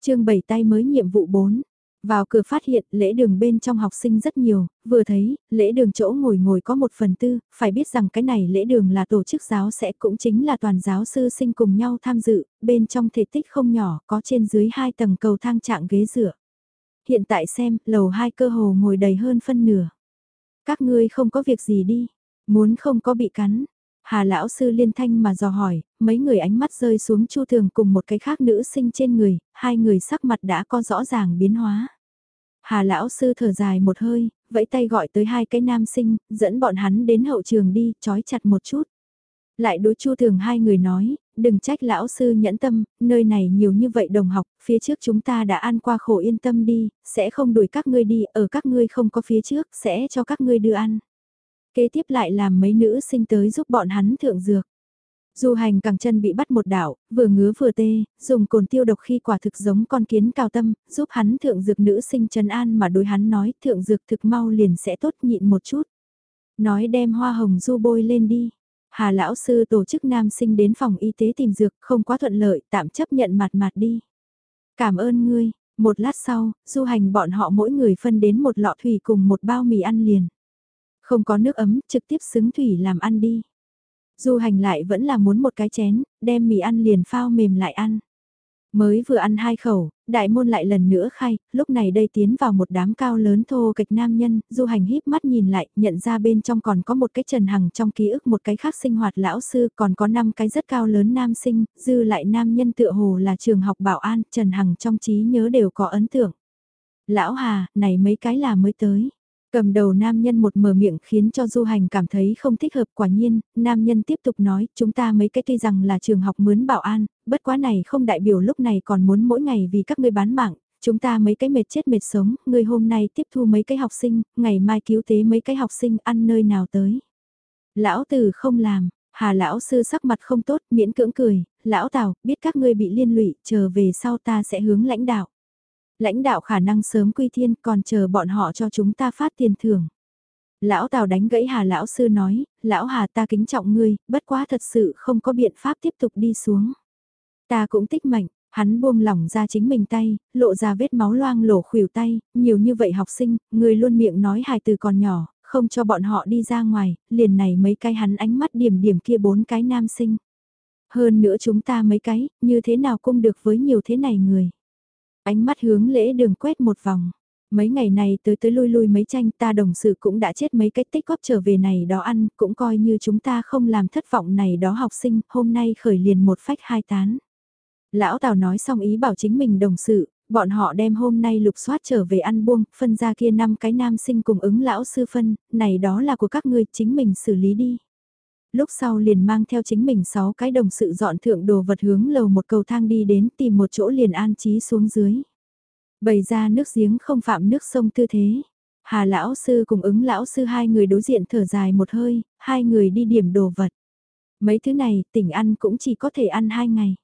[SPEAKER 1] chương 7 tay mới nhiệm vụ 4, vào cửa phát hiện lễ đường bên trong học sinh rất nhiều, vừa thấy, lễ đường chỗ ngồi ngồi có một phần tư, phải biết rằng cái này lễ đường là tổ chức giáo sẽ cũng chính là toàn giáo sư sinh cùng nhau tham dự, bên trong thể tích không nhỏ, có trên dưới hai tầng cầu thang trạng ghế dựa. Hiện tại xem, lầu hai cơ hồ ngồi đầy hơn phân nửa. Các ngươi không có việc gì đi, muốn không có bị cắn, Hà lão sư liên thanh mà dò hỏi, mấy người ánh mắt rơi xuống chu thường cùng một cái khác nữ sinh trên người, hai người sắc mặt đã có rõ ràng biến hóa. Hà lão sư thở dài một hơi, vẫy tay gọi tới hai cái nam sinh, dẫn bọn hắn đến hậu trường đi, trói chặt một chút. Lại đối chu thường hai người nói, đừng trách lão sư nhẫn tâm, nơi này nhiều như vậy đồng học, phía trước chúng ta đã ăn qua khổ yên tâm đi, sẽ không đuổi các ngươi đi, ở các ngươi không có phía trước, sẽ cho các ngươi đưa ăn. Kế tiếp lại làm mấy nữ sinh tới giúp bọn hắn thượng dược. Du hành càng chân bị bắt một đảo, vừa ngứa vừa tê, dùng cồn tiêu độc khi quả thực giống con kiến cao tâm, giúp hắn thượng dược nữ sinh trần an mà đối hắn nói thượng dược thực mau liền sẽ tốt nhịn một chút. Nói đem hoa hồng du bôi lên đi. Hà lão sư tổ chức nam sinh đến phòng y tế tìm dược không quá thuận lợi tạm chấp nhận mặt mặt đi. Cảm ơn ngươi, một lát sau, du hành bọn họ mỗi người phân đến một lọ thủy cùng một bao mì ăn liền. Không có nước ấm, trực tiếp xứng thủy làm ăn đi. Du hành lại vẫn là muốn một cái chén, đem mì ăn liền phao mềm lại ăn. Mới vừa ăn hai khẩu, đại môn lại lần nữa khai, lúc này đây tiến vào một đám cao lớn thô kịch nam nhân, du hành híp mắt nhìn lại, nhận ra bên trong còn có một cái trần hằng trong ký ức một cái khác sinh hoạt lão sư, còn có năm cái rất cao lớn nam sinh, dư lại nam nhân tựa hồ là trường học bảo an, trần hằng trong trí nhớ đều có ấn tượng. Lão Hà, này mấy cái là mới tới. Cầm đầu nam nhân một mở miệng khiến cho du hành cảm thấy không thích hợp quả nhiên, nam nhân tiếp tục nói, chúng ta mấy cái tuy rằng là trường học mướn bảo an, bất quá này không đại biểu lúc này còn muốn mỗi ngày vì các ngươi bán mạng, chúng ta mấy cái mệt chết mệt sống, người hôm nay tiếp thu mấy cái học sinh, ngày mai cứu tế mấy cái học sinh ăn nơi nào tới. Lão tử không làm, hà lão sư sắc mặt không tốt, miễn cưỡng cười, lão tào biết các ngươi bị liên lụy, chờ về sau ta sẽ hướng lãnh đạo lãnh đạo khả năng sớm quy thiên còn chờ bọn họ cho chúng ta phát tiền thưởng. Lão Tào đánh gãy Hà Lão Sư nói, Lão Hà ta kính trọng ngươi, bất quá thật sự không có biện pháp tiếp tục đi xuống. Ta cũng tích mạnh, hắn buông lỏng ra chính mình tay, lộ ra vết máu loang lổ khuỷu tay, nhiều như vậy học sinh, người luôn miệng nói hài từ còn nhỏ, không cho bọn họ đi ra ngoài, liền này mấy cái hắn ánh mắt điểm điểm kia bốn cái nam sinh. Hơn nữa chúng ta mấy cái, như thế nào cũng được với nhiều thế này người. Ánh mắt hướng lễ đường quét một vòng. Mấy ngày này tới tới lui lui mấy tranh ta đồng sự cũng đã chết mấy cách tích góp trở về này đó ăn, cũng coi như chúng ta không làm thất vọng này đó học sinh, hôm nay khởi liền một phách hai tán. Lão Tào nói xong ý bảo chính mình đồng sự, bọn họ đem hôm nay lục soát trở về ăn buông, phân ra kia năm cái nam sinh cùng ứng lão sư phân, này đó là của các ngươi, chính mình xử lý đi. Lúc sau liền mang theo chính mình sáu cái đồng sự dọn thượng đồ vật hướng lầu một cầu thang đi đến tìm một chỗ liền an trí xuống dưới. Bày ra nước giếng không phạm nước sông tư thế. Hà lão sư cùng ứng lão sư hai người đối diện thở dài một hơi, hai người đi điểm đồ vật. Mấy thứ này tỉnh ăn cũng chỉ có thể ăn hai ngày.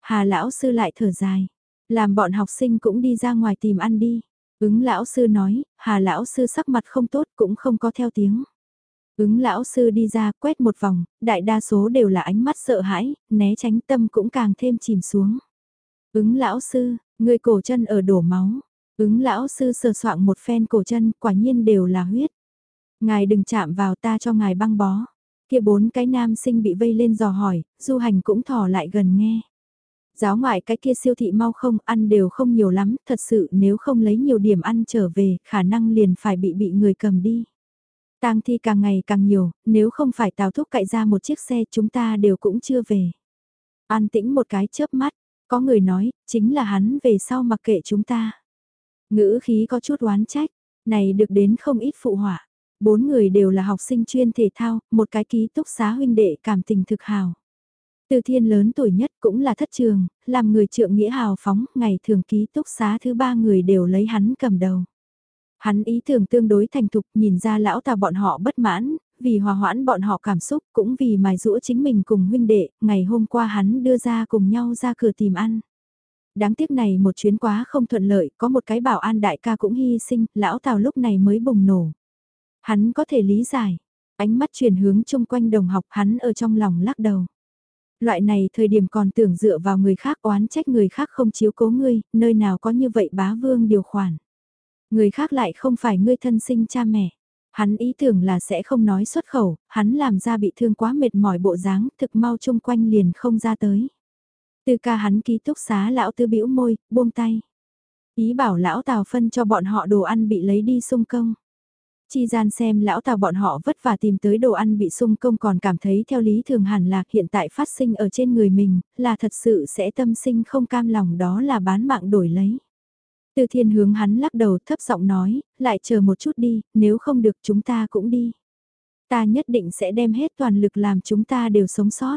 [SPEAKER 1] Hà lão sư lại thở dài, làm bọn học sinh cũng đi ra ngoài tìm ăn đi. Ứng lão sư nói, hà lão sư sắc mặt không tốt cũng không có theo tiếng. Ứng lão sư đi ra quét một vòng, đại đa số đều là ánh mắt sợ hãi, né tránh tâm cũng càng thêm chìm xuống. Ứng lão sư, người cổ chân ở đổ máu. Ứng lão sư sờ soạn một phen cổ chân, quả nhiên đều là huyết. Ngài đừng chạm vào ta cho ngài băng bó. Kia bốn cái nam sinh bị vây lên dò hỏi, du hành cũng thò lại gần nghe. Giáo ngoại cái kia siêu thị mau không ăn đều không nhiều lắm, thật sự nếu không lấy nhiều điểm ăn trở về, khả năng liền phải bị bị người cầm đi tang thi càng ngày càng nhiều, nếu không phải tào thúc cậy ra một chiếc xe chúng ta đều cũng chưa về. An tĩnh một cái chớp mắt, có người nói, chính là hắn về sau mặc kệ chúng ta. Ngữ khí có chút oán trách, này được đến không ít phụ họa. Bốn người đều là học sinh chuyên thể thao, một cái ký túc xá huynh đệ cảm tình thực hào. Từ thiên lớn tuổi nhất cũng là thất trường, làm người trượng nghĩa hào phóng, ngày thường ký túc xá thứ ba người đều lấy hắn cầm đầu. Hắn ý tưởng tương đối thành thục nhìn ra lão tà bọn họ bất mãn, vì hòa hoãn bọn họ cảm xúc cũng vì mài rũa chính mình cùng huynh đệ, ngày hôm qua hắn đưa ra cùng nhau ra cửa tìm ăn. Đáng tiếc này một chuyến quá không thuận lợi, có một cái bảo an đại ca cũng hy sinh, lão tào lúc này mới bùng nổ. Hắn có thể lý giải, ánh mắt chuyển hướng chung quanh đồng học hắn ở trong lòng lắc đầu. Loại này thời điểm còn tưởng dựa vào người khác oán trách người khác không chiếu cố ngươi, nơi nào có như vậy bá vương điều khoản. Người khác lại không phải ngươi thân sinh cha mẹ. Hắn ý tưởng là sẽ không nói xuất khẩu, hắn làm ra bị thương quá mệt mỏi bộ dáng, thực mau chung quanh liền không ra tới. Từ ca hắn ký túc xá lão tư bĩu môi, buông tay. Ý bảo lão tào phân cho bọn họ đồ ăn bị lấy đi sung công. Chi gian xem lão tào bọn họ vất vả tìm tới đồ ăn bị sung công còn cảm thấy theo lý thường hẳn là hiện tại phát sinh ở trên người mình, là thật sự sẽ tâm sinh không cam lòng đó là bán mạng đổi lấy. Từ thiên hướng hắn lắc đầu thấp giọng nói, lại chờ một chút đi, nếu không được chúng ta cũng đi. Ta nhất định sẽ đem hết toàn lực làm chúng ta đều sống sót.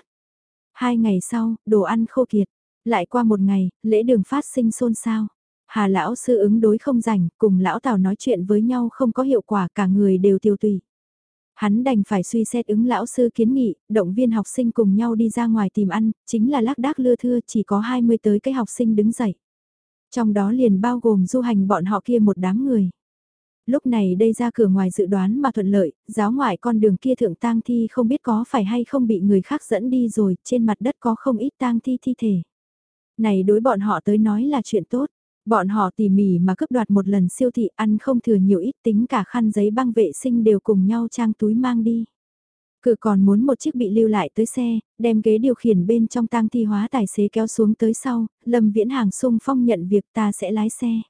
[SPEAKER 1] Hai ngày sau, đồ ăn khô kiệt. Lại qua một ngày, lễ đường phát sinh xôn xao. Hà lão sư ứng đối không rảnh, cùng lão Tào nói chuyện với nhau không có hiệu quả cả người đều tiêu tùy. Hắn đành phải suy xét ứng lão sư kiến nghị, động viên học sinh cùng nhau đi ra ngoài tìm ăn, chính là lác đác lưa thưa chỉ có 20 tới cái học sinh đứng dậy. Trong đó liền bao gồm du hành bọn họ kia một đám người. Lúc này đây ra cửa ngoài dự đoán mà thuận lợi, giáo ngoại con đường kia thượng tang thi không biết có phải hay không bị người khác dẫn đi rồi, trên mặt đất có không ít tang thi thi thể. Này đối bọn họ tới nói là chuyện tốt. Bọn họ tỉ mỉ mà cướp đoạt một lần siêu thị ăn không thừa nhiều ít tính cả khăn giấy băng vệ sinh đều cùng nhau trang túi mang đi cửa còn muốn một chiếc bị lưu lại tới xe, đem ghế điều khiển bên trong tang thi hóa tài xế kéo xuống tới sau, Lâm Viễn Hàng sung phong nhận việc ta sẽ lái xe.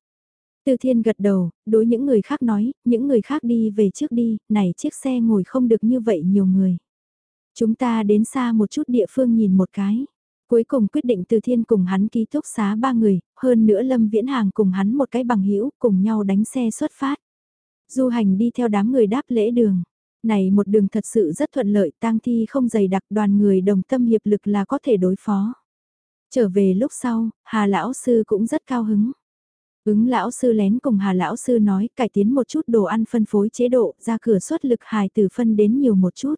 [SPEAKER 1] Từ thiên gật đầu, đối những người khác nói, những người khác đi về trước đi, này chiếc xe ngồi không được như vậy nhiều người. Chúng ta đến xa một chút địa phương nhìn một cái. Cuối cùng quyết định từ thiên cùng hắn ký túc xá ba người, hơn nữa Lâm Viễn Hàng cùng hắn một cái bằng hữu cùng nhau đánh xe xuất phát. Du hành đi theo đám người đáp lễ đường. Này một đường thật sự rất thuận lợi tang thi không dày đặc đoàn người đồng tâm hiệp lực là có thể đối phó. Trở về lúc sau, Hà Lão Sư cũng rất cao hứng. Ứng Lão Sư lén cùng Hà Lão Sư nói cải tiến một chút đồ ăn phân phối chế độ ra cửa suất lực hài tử phân đến nhiều một chút.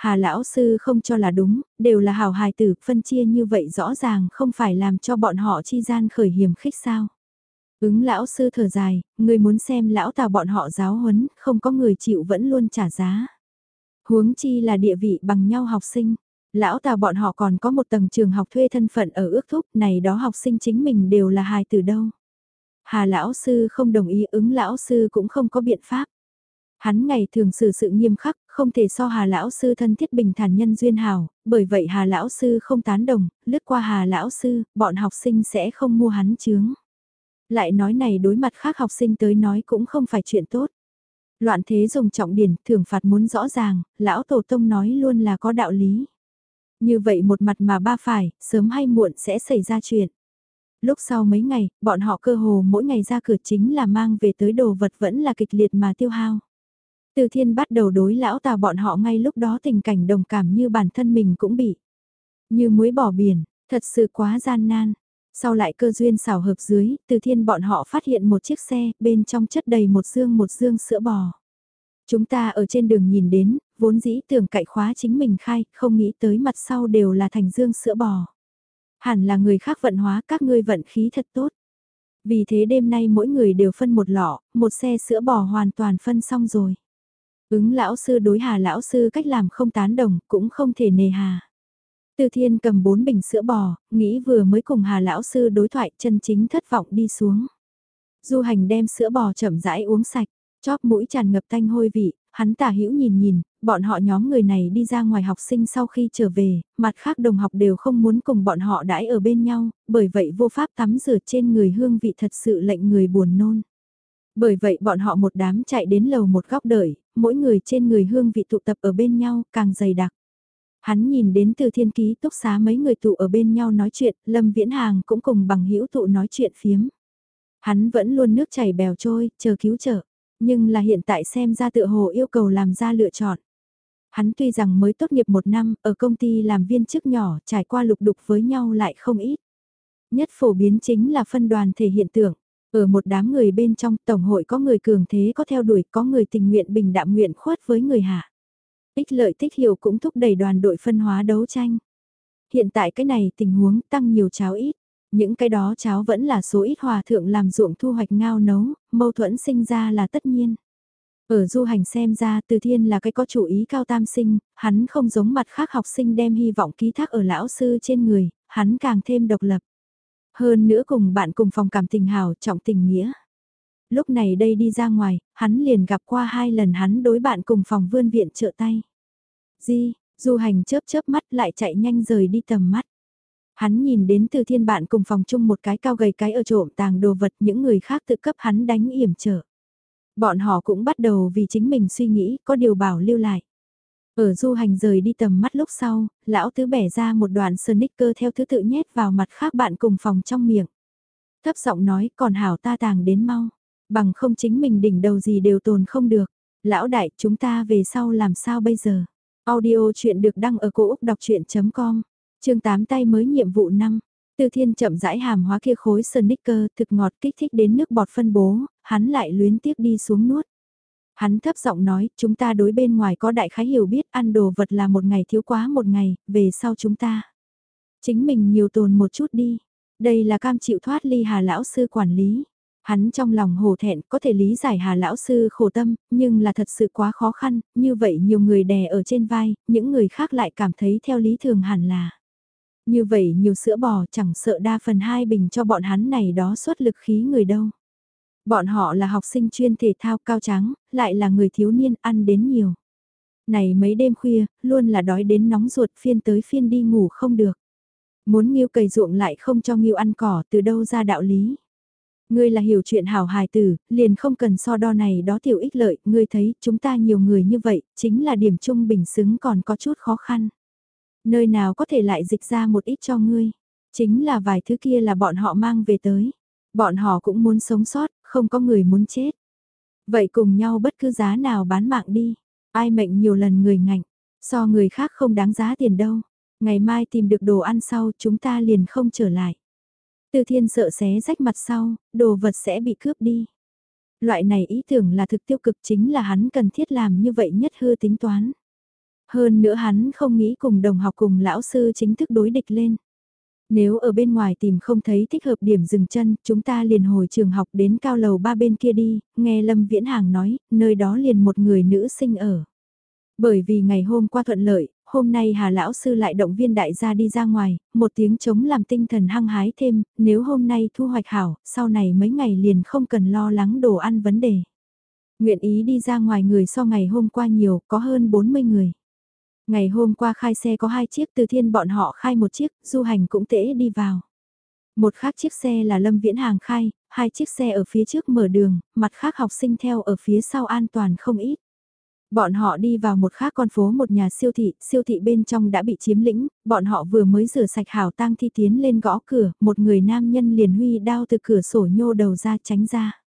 [SPEAKER 1] Hà lão sư không cho là đúng, đều là hào hài tử, phân chia như vậy rõ ràng không phải làm cho bọn họ chi gian khởi hiểm khích sao. Ứng lão sư thở dài, người muốn xem lão tào bọn họ giáo huấn, không có người chịu vẫn luôn trả giá. Huống chi là địa vị bằng nhau học sinh, lão tào bọn họ còn có một tầng trường học thuê thân phận ở ước thúc này đó học sinh chính mình đều là hài từ đâu. Hà lão sư không đồng ý ứng lão sư cũng không có biện pháp. Hắn ngày thường xử sự nghiêm khắc, không thể so Hà Lão Sư thân thiết bình thản nhân duyên hào, bởi vậy Hà Lão Sư không tán đồng, lướt qua Hà Lão Sư, bọn học sinh sẽ không mua hắn chướng. Lại nói này đối mặt khác học sinh tới nói cũng không phải chuyện tốt. Loạn thế dùng trọng điển, thưởng phạt muốn rõ ràng, lão tổ tông nói luôn là có đạo lý. Như vậy một mặt mà ba phải, sớm hay muộn sẽ xảy ra chuyện. Lúc sau mấy ngày, bọn họ cơ hồ mỗi ngày ra cửa chính là mang về tới đồ vật vẫn là kịch liệt mà tiêu hao. Từ thiên bắt đầu đối lão tào bọn họ ngay lúc đó tình cảnh đồng cảm như bản thân mình cũng bị. Như muối bỏ biển, thật sự quá gian nan. Sau lại cơ duyên xảo hợp dưới, từ thiên bọn họ phát hiện một chiếc xe, bên trong chất đầy một dương một dương sữa bò. Chúng ta ở trên đường nhìn đến, vốn dĩ tưởng cậy khóa chính mình khai, không nghĩ tới mặt sau đều là thành dương sữa bò. Hẳn là người khác vận hóa các ngươi vận khí thật tốt. Vì thế đêm nay mỗi người đều phân một lọ, một xe sữa bò hoàn toàn phân xong rồi. Ứng lão sư đối hà lão sư cách làm không tán đồng, cũng không thể nề hà. Từ thiên cầm bốn bình sữa bò, nghĩ vừa mới cùng hà lão sư đối thoại chân chính thất vọng đi xuống. Du hành đem sữa bò chậm rãi uống sạch, chóp mũi tràn ngập tanh hôi vị, hắn tả hữu nhìn nhìn, bọn họ nhóm người này đi ra ngoài học sinh sau khi trở về, mặt khác đồng học đều không muốn cùng bọn họ đãi ở bên nhau, bởi vậy vô pháp tắm rửa trên người hương vị thật sự lệnh người buồn nôn. Bởi vậy bọn họ một đám chạy đến lầu một góc đợi, mỗi người trên người hương vị tụ tập ở bên nhau càng dày đặc. Hắn nhìn đến từ thiên ký túc xá mấy người tụ ở bên nhau nói chuyện, Lâm Viễn Hàng cũng cùng bằng hữu tụ nói chuyện phiếm. Hắn vẫn luôn nước chảy bèo trôi, chờ cứu trợ, nhưng là hiện tại xem ra tựa hồ yêu cầu làm ra lựa chọn. Hắn tuy rằng mới tốt nghiệp một năm, ở công ty làm viên chức nhỏ, trải qua lục đục với nhau lại không ít. Nhất phổ biến chính là phân đoàn thể hiện tượng. Ở một đám người bên trong tổng hội có người cường thế có theo đuổi, có người tình nguyện bình đạm nguyện khuất với người hạ. Ích lợi tích hiệu cũng thúc đẩy đoàn đội phân hóa đấu tranh. Hiện tại cái này tình huống tăng nhiều cháo ít. Những cái đó cháo vẫn là số ít hòa thượng làm ruộng thu hoạch ngao nấu, mâu thuẫn sinh ra là tất nhiên. Ở du hành xem ra từ thiên là cái có chủ ý cao tam sinh, hắn không giống mặt khác học sinh đem hy vọng ký thác ở lão sư trên người, hắn càng thêm độc lập. Hơn nữa cùng bạn cùng phòng cảm tình hào trọng tình nghĩa. Lúc này đây đi ra ngoài, hắn liền gặp qua hai lần hắn đối bạn cùng phòng vươn viện trợ tay. Di, du hành chớp chớp mắt lại chạy nhanh rời đi tầm mắt. Hắn nhìn đến từ thiên bạn cùng phòng chung một cái cao gầy cái ở trộm tàng đồ vật những người khác tự cấp hắn đánh yểm trở. Bọn họ cũng bắt đầu vì chính mình suy nghĩ có điều bảo lưu lại. Ở du hành rời đi tầm mắt lúc sau, lão tứ bẻ ra một đoạn sneaker theo thứ tự nhét vào mặt khác bạn cùng phòng trong miệng. Thấp giọng nói còn hảo ta tàng đến mau, bằng không chính mình đỉnh đầu gì đều tồn không được. Lão đại chúng ta về sau làm sao bây giờ? Audio chuyện được đăng ở cổ Úc đọc chuyện.com, chương 8 tay mới nhiệm vụ 5. Từ thiên chậm rãi hàm hóa kia khối sneaker thực ngọt kích thích đến nước bọt phân bố, hắn lại luyến tiếc đi xuống nuốt. Hắn thấp giọng nói, chúng ta đối bên ngoài có đại khái hiểu biết ăn đồ vật là một ngày thiếu quá một ngày, về sau chúng ta. Chính mình nhiều tồn một chút đi. Đây là cam chịu thoát ly hà lão sư quản lý. Hắn trong lòng hổ thẹn có thể lý giải hà lão sư khổ tâm, nhưng là thật sự quá khó khăn, như vậy nhiều người đè ở trên vai, những người khác lại cảm thấy theo lý thường hẳn là. Như vậy nhiều sữa bò chẳng sợ đa phần hai bình cho bọn hắn này đó xuất lực khí người đâu. Bọn họ là học sinh chuyên thể thao cao trắng, lại là người thiếu niên ăn đến nhiều. Này mấy đêm khuya, luôn là đói đến nóng ruột phiên tới phiên đi ngủ không được. Muốn nghiêu cày ruộng lại không cho nghiêu ăn cỏ từ đâu ra đạo lý. Ngươi là hiểu chuyện hảo hài tử, liền không cần so đo này đó tiểu ích lợi, ngươi thấy chúng ta nhiều người như vậy, chính là điểm trung bình xứng còn có chút khó khăn. Nơi nào có thể lại dịch ra một ít cho ngươi, chính là vài thứ kia là bọn họ mang về tới. Bọn họ cũng muốn sống sót, không có người muốn chết. Vậy cùng nhau bất cứ giá nào bán mạng đi, ai mệnh nhiều lần người ngạnh, so người khác không đáng giá tiền đâu. Ngày mai tìm được đồ ăn sau chúng ta liền không trở lại. Từ thiên sợ xé rách mặt sau, đồ vật sẽ bị cướp đi. Loại này ý tưởng là thực tiêu cực chính là hắn cần thiết làm như vậy nhất hư tính toán. Hơn nữa hắn không nghĩ cùng đồng học cùng lão sư chính thức đối địch lên. Nếu ở bên ngoài tìm không thấy thích hợp điểm dừng chân, chúng ta liền hồi trường học đến cao lầu ba bên kia đi, nghe Lâm Viễn Hàng nói, nơi đó liền một người nữ sinh ở. Bởi vì ngày hôm qua thuận lợi, hôm nay Hà Lão Sư lại động viên đại gia đi ra ngoài, một tiếng chống làm tinh thần hăng hái thêm, nếu hôm nay thu hoạch hảo, sau này mấy ngày liền không cần lo lắng đồ ăn vấn đề. Nguyện ý đi ra ngoài người so ngày hôm qua nhiều, có hơn 40 người. Ngày hôm qua khai xe có hai chiếc từ thiên bọn họ khai một chiếc, du hành cũng tễ đi vào. Một khác chiếc xe là Lâm Viễn Hàng khai, hai chiếc xe ở phía trước mở đường, mặt khác học sinh theo ở phía sau an toàn không ít. Bọn họ đi vào một khác con phố một nhà siêu thị, siêu thị bên trong đã bị chiếm lĩnh, bọn họ vừa mới rửa sạch hảo tang thi tiến lên gõ cửa, một người nam nhân liền huy đao từ cửa sổ nhô đầu ra tránh ra.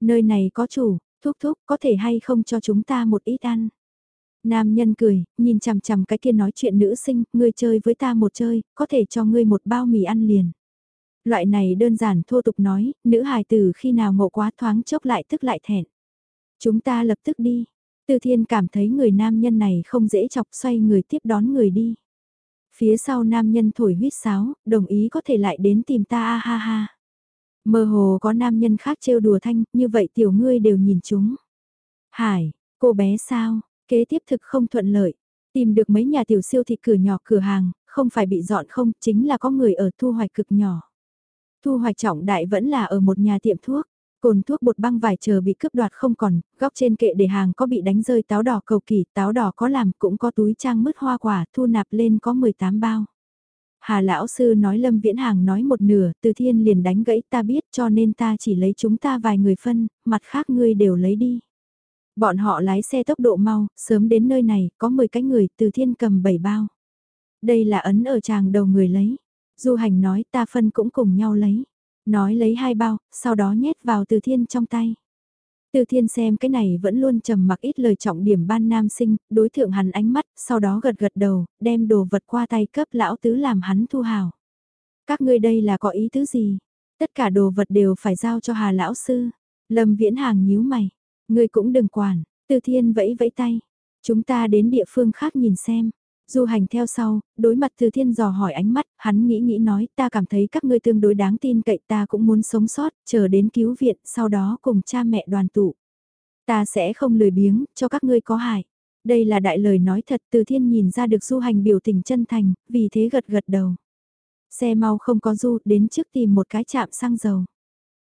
[SPEAKER 1] Nơi này có chủ, thúc thúc có thể hay không cho chúng ta một ít ăn. Nam nhân cười, nhìn chằm chằm cái kia nói chuyện nữ sinh, ngươi chơi với ta một chơi, có thể cho ngươi một bao mì ăn liền. Loại này đơn giản thô tục nói, nữ hài tử khi nào ngộ quá thoáng chốc lại tức lại thẹn. Chúng ta lập tức đi. Tư thiên cảm thấy người nam nhân này không dễ chọc xoay người tiếp đón người đi. Phía sau nam nhân thổi huyết sáo, đồng ý có thể lại đến tìm ta a ha ha. Mơ hồ có nam nhân khác trêu đùa thanh, như vậy tiểu ngươi đều nhìn chúng. Hải, cô bé sao, kế tiếp thực không thuận lợi. Tìm được mấy nhà tiểu siêu thị cửa nhỏ cửa hàng, không phải bị dọn không, chính là có người ở thu hoạch cực nhỏ. Thu hoạch trọng đại vẫn là ở một nhà tiệm thuốc. Cồn thuốc bột băng vải chờ bị cướp đoạt không còn, góc trên kệ để hàng có bị đánh rơi táo đỏ cầu kỳ, táo đỏ có làm cũng có túi trang mứt hoa quả, thu nạp lên có 18 bao. Hà lão sư nói Lâm Viễn Hàng nói một nửa, từ thiên liền đánh gãy ta biết cho nên ta chỉ lấy chúng ta vài người phân, mặt khác ngươi đều lấy đi. Bọn họ lái xe tốc độ mau, sớm đến nơi này, có 10 cái người, từ thiên cầm 7 bao. Đây là ấn ở tràng đầu người lấy. Du hành nói ta phân cũng cùng nhau lấy. Nói lấy hai bao, sau đó nhét vào từ thiên trong tay. Từ thiên xem cái này vẫn luôn trầm mặc ít lời trọng điểm ban nam sinh, đối thượng hắn ánh mắt, sau đó gật gật đầu, đem đồ vật qua tay cấp lão tứ làm hắn thu hào. Các ngươi đây là có ý tứ gì? Tất cả đồ vật đều phải giao cho hà lão sư. Lâm viễn hàng nhíu mày. Ngươi cũng đừng quản, từ thiên vẫy vẫy tay. Chúng ta đến địa phương khác nhìn xem. Du hành theo sau, đối mặt từ thiên dò hỏi ánh mắt, hắn nghĩ nghĩ nói ta cảm thấy các ngươi tương đối đáng tin cậy ta cũng muốn sống sót, chờ đến cứu viện, sau đó cùng cha mẹ đoàn tụ. Ta sẽ không lười biếng, cho các ngươi có hại. Đây là đại lời nói thật từ thiên nhìn ra được du hành biểu tình chân thành, vì thế gật gật đầu. Xe mau không có du, đến trước tìm một cái chạm xăng dầu.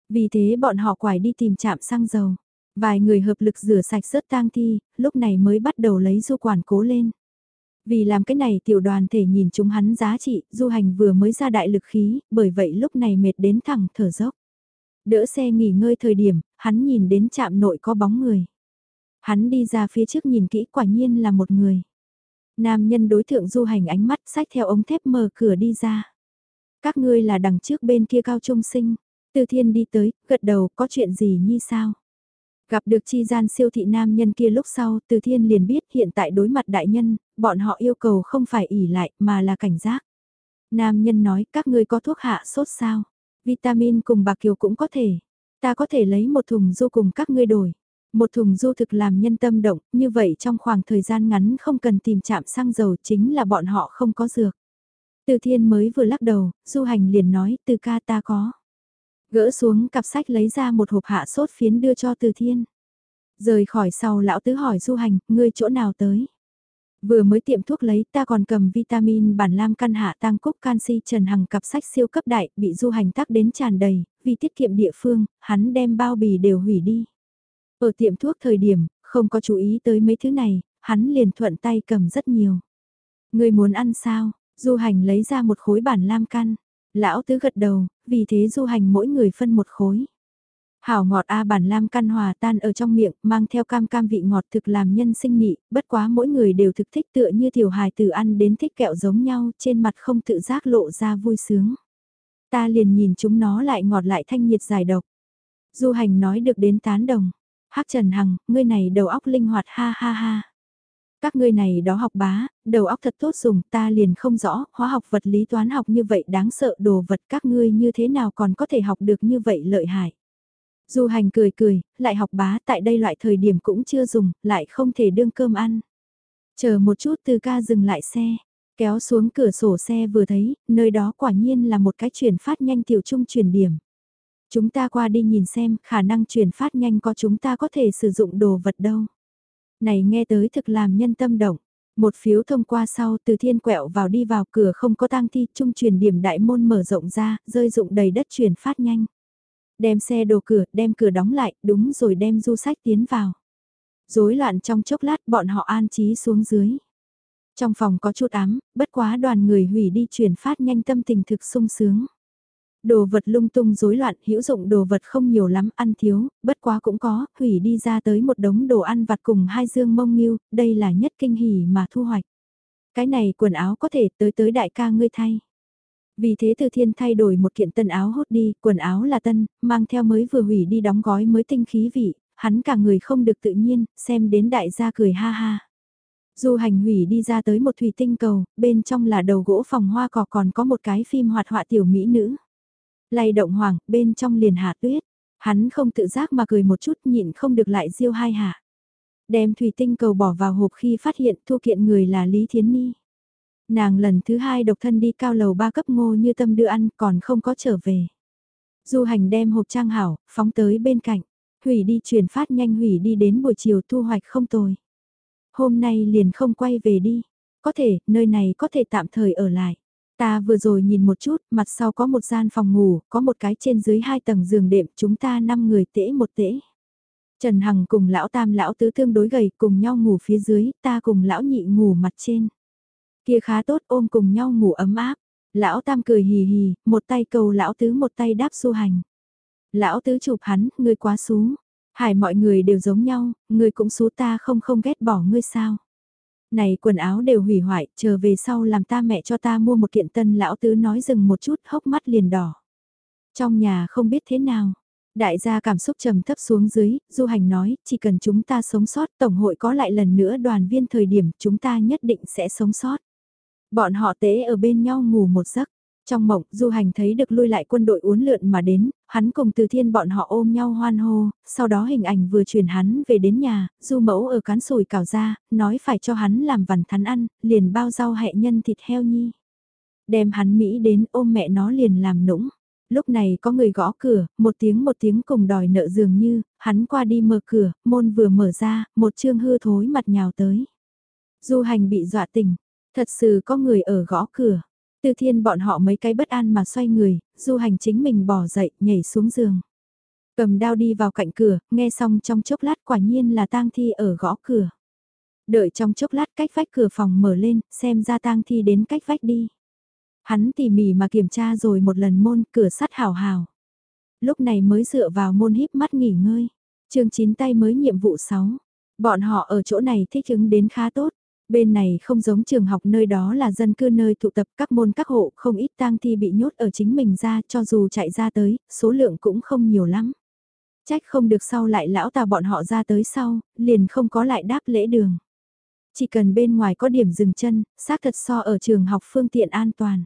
[SPEAKER 1] Vì thế bọn họ quải đi tìm chạm xăng dầu. Vài người hợp lực rửa sạch rớt tang thi, lúc này mới bắt đầu lấy du quản cố lên. Vì làm cái này tiểu đoàn thể nhìn chúng hắn giá trị, du hành vừa mới ra đại lực khí, bởi vậy lúc này mệt đến thẳng thở dốc. Đỡ xe nghỉ ngơi thời điểm, hắn nhìn đến trạm nội có bóng người. Hắn đi ra phía trước nhìn kỹ quả nhiên là một người. Nam nhân đối thượng du hành ánh mắt sách theo ống thép mở cửa đi ra. Các ngươi là đằng trước bên kia cao trung sinh. Từ thiên đi tới, gật đầu có chuyện gì như sao? Gặp được chi gian siêu thị nam nhân kia lúc sau, từ thiên liền biết hiện tại đối mặt đại nhân, bọn họ yêu cầu không phải ỉ lại mà là cảnh giác. Nam nhân nói các ngươi có thuốc hạ sốt sao? Vitamin cùng bạc kiều cũng có thể. Ta có thể lấy một thùng du cùng các ngươi đổi. Một thùng du thực làm nhân tâm động, như vậy trong khoảng thời gian ngắn không cần tìm chạm xăng dầu chính là bọn họ không có dược. Từ thiên mới vừa lắc đầu, du hành liền nói từ ca ta có. Gỡ xuống cặp sách lấy ra một hộp hạ sốt phiến đưa cho từ thiên. Rời khỏi sau lão tứ hỏi du hành, ngươi chỗ nào tới? Vừa mới tiệm thuốc lấy ta còn cầm vitamin bản lam căn hạ tăng cúc canxi trần hằng cặp sách siêu cấp đại bị du hành tắc đến tràn đầy, vì tiết kiệm địa phương, hắn đem bao bì đều hủy đi. Ở tiệm thuốc thời điểm, không có chú ý tới mấy thứ này, hắn liền thuận tay cầm rất nhiều. Người muốn ăn sao? Du hành lấy ra một khối bản lam căn. Lão tứ gật đầu, vì thế du hành mỗi người phân một khối. Hảo ngọt A bản lam căn hòa tan ở trong miệng, mang theo cam cam vị ngọt thực làm nhân sinh nị, bất quá mỗi người đều thực thích tựa như tiểu hài tử ăn đến thích kẹo giống nhau, trên mặt không tự giác lộ ra vui sướng. Ta liền nhìn chúng nó lại ngọt lại thanh nhiệt giải độc. Du hành nói được đến tán đồng. Hắc Trần Hằng, ngươi này đầu óc linh hoạt ha ha ha. Các ngươi này đó học bá, đầu óc thật tốt dùng, ta liền không rõ, hóa học vật lý toán học như vậy đáng sợ đồ vật các ngươi như thế nào còn có thể học được như vậy lợi hại. Du hành cười cười, lại học bá tại đây loại thời điểm cũng chưa dùng, lại không thể đương cơm ăn. Chờ một chút từ ca dừng lại xe, kéo xuống cửa sổ xe vừa thấy, nơi đó quả nhiên là một cái chuyển phát nhanh tiểu trung chuyển điểm. Chúng ta qua đi nhìn xem, khả năng chuyển phát nhanh có chúng ta có thể sử dụng đồ vật đâu. Này nghe tới thực làm nhân tâm động. Một phiếu thông qua sau từ thiên quẹo vào đi vào cửa không có tang thi trung truyền điểm đại môn mở rộng ra, rơi dụng đầy đất truyền phát nhanh. Đem xe đồ cửa, đem cửa đóng lại, đúng rồi đem du sách tiến vào. Rối loạn trong chốc lát bọn họ an trí xuống dưới. Trong phòng có chút ám, bất quá đoàn người hủy đi truyền phát nhanh tâm tình thực sung sướng. Đồ vật lung tung rối loạn, hữu dụng đồ vật không nhiều lắm, ăn thiếu, bất quá cũng có, hủy đi ra tới một đống đồ ăn vặt cùng hai dương mông nghiêu, đây là nhất kinh hỉ mà thu hoạch. Cái này quần áo có thể tới tới đại ca ngươi thay. Vì thế Từ Thiên thay đổi một kiện tân áo hốt đi, quần áo là tân, mang theo mới vừa hủy đi đóng gói mới tinh khí vị, hắn cả người không được tự nhiên, xem đến đại gia cười ha ha. Du hành hủy đi ra tới một thủy tinh cầu, bên trong là đầu gỗ phòng hoa cỏ còn có một cái phim hoạt họa tiểu mỹ nữ. Lay động hoàng, bên trong liền hạ tuyết. Hắn không tự giác mà cười một chút nhịn không được lại diêu hai hạ. Đem thủy tinh cầu bỏ vào hộp khi phát hiện thu kiện người là Lý Thiến Ni. Nàng lần thứ hai độc thân đi cao lầu ba cấp ngô như tâm đưa ăn còn không có trở về. Du hành đem hộp trang hảo, phóng tới bên cạnh. Hủy đi truyền phát nhanh hủy đi đến buổi chiều thu hoạch không tồi. Hôm nay liền không quay về đi. Có thể, nơi này có thể tạm thời ở lại. Ta vừa rồi nhìn một chút, mặt sau có một gian phòng ngủ, có một cái trên dưới hai tầng giường đệm, chúng ta 5 người tễ một tễ. Trần Hằng cùng lão tam lão tứ tương đối gầy cùng nhau ngủ phía dưới, ta cùng lão nhị ngủ mặt trên. Kia khá tốt ôm cùng nhau ngủ ấm áp. Lão tam cười hì hì, một tay cầu lão tứ một tay đáp xu hành. Lão tứ chụp hắn, ngươi quá xú. Hải mọi người đều giống nhau, ngươi cũng xú ta không không ghét bỏ ngươi sao. Này quần áo đều hủy hoại, chờ về sau làm ta mẹ cho ta mua một kiện tân lão tứ nói dừng một chút hốc mắt liền đỏ. Trong nhà không biết thế nào, Đại gia cảm xúc trầm thấp xuống dưới, Du Hành nói, chỉ cần chúng ta sống sót, Tổng hội có lại lần nữa đoàn viên thời điểm, chúng ta nhất định sẽ sống sót. Bọn họ tế ở bên nhau ngủ một giấc. Trong mộng, Du Hành thấy được lui lại quân đội uốn lượn mà đến, hắn cùng từ thiên bọn họ ôm nhau hoan hô, sau đó hình ảnh vừa truyền hắn về đến nhà, Du mẫu ở cán sồi cào ra, nói phải cho hắn làm vằn thắn ăn, liền bao rau hẹ nhân thịt heo nhi. Đem hắn Mỹ đến ôm mẹ nó liền làm nũng lúc này có người gõ cửa, một tiếng một tiếng cùng đòi nợ dường như, hắn qua đi mở cửa, môn vừa mở ra, một chương hư thối mặt nhào tới. Du hành bị dọa tỉnh, thật sự có người ở gõ cửa. Từ thiên bọn họ mấy cái bất an mà xoay người, du hành chính mình bỏ dậy, nhảy xuống giường. Cầm đao đi vào cạnh cửa, nghe xong trong chốc lát quả nhiên là tang thi ở gõ cửa. Đợi trong chốc lát cách vách cửa phòng mở lên, xem ra tang thi đến cách vách đi. Hắn tỉ mỉ mà kiểm tra rồi một lần môn cửa sắt hào hào. Lúc này mới dựa vào môn híp mắt nghỉ ngơi. chương Chín tay mới nhiệm vụ 6. Bọn họ ở chỗ này thích ứng đến khá tốt. Bên này không giống trường học nơi đó là dân cư nơi tụ tập các môn các hộ không ít tang thi bị nhốt ở chính mình ra cho dù chạy ra tới, số lượng cũng không nhiều lắm. Trách không được sau lại lão tà bọn họ ra tới sau, liền không có lại đáp lễ đường. Chỉ cần bên ngoài có điểm dừng chân, xác thật so ở trường học phương tiện an toàn.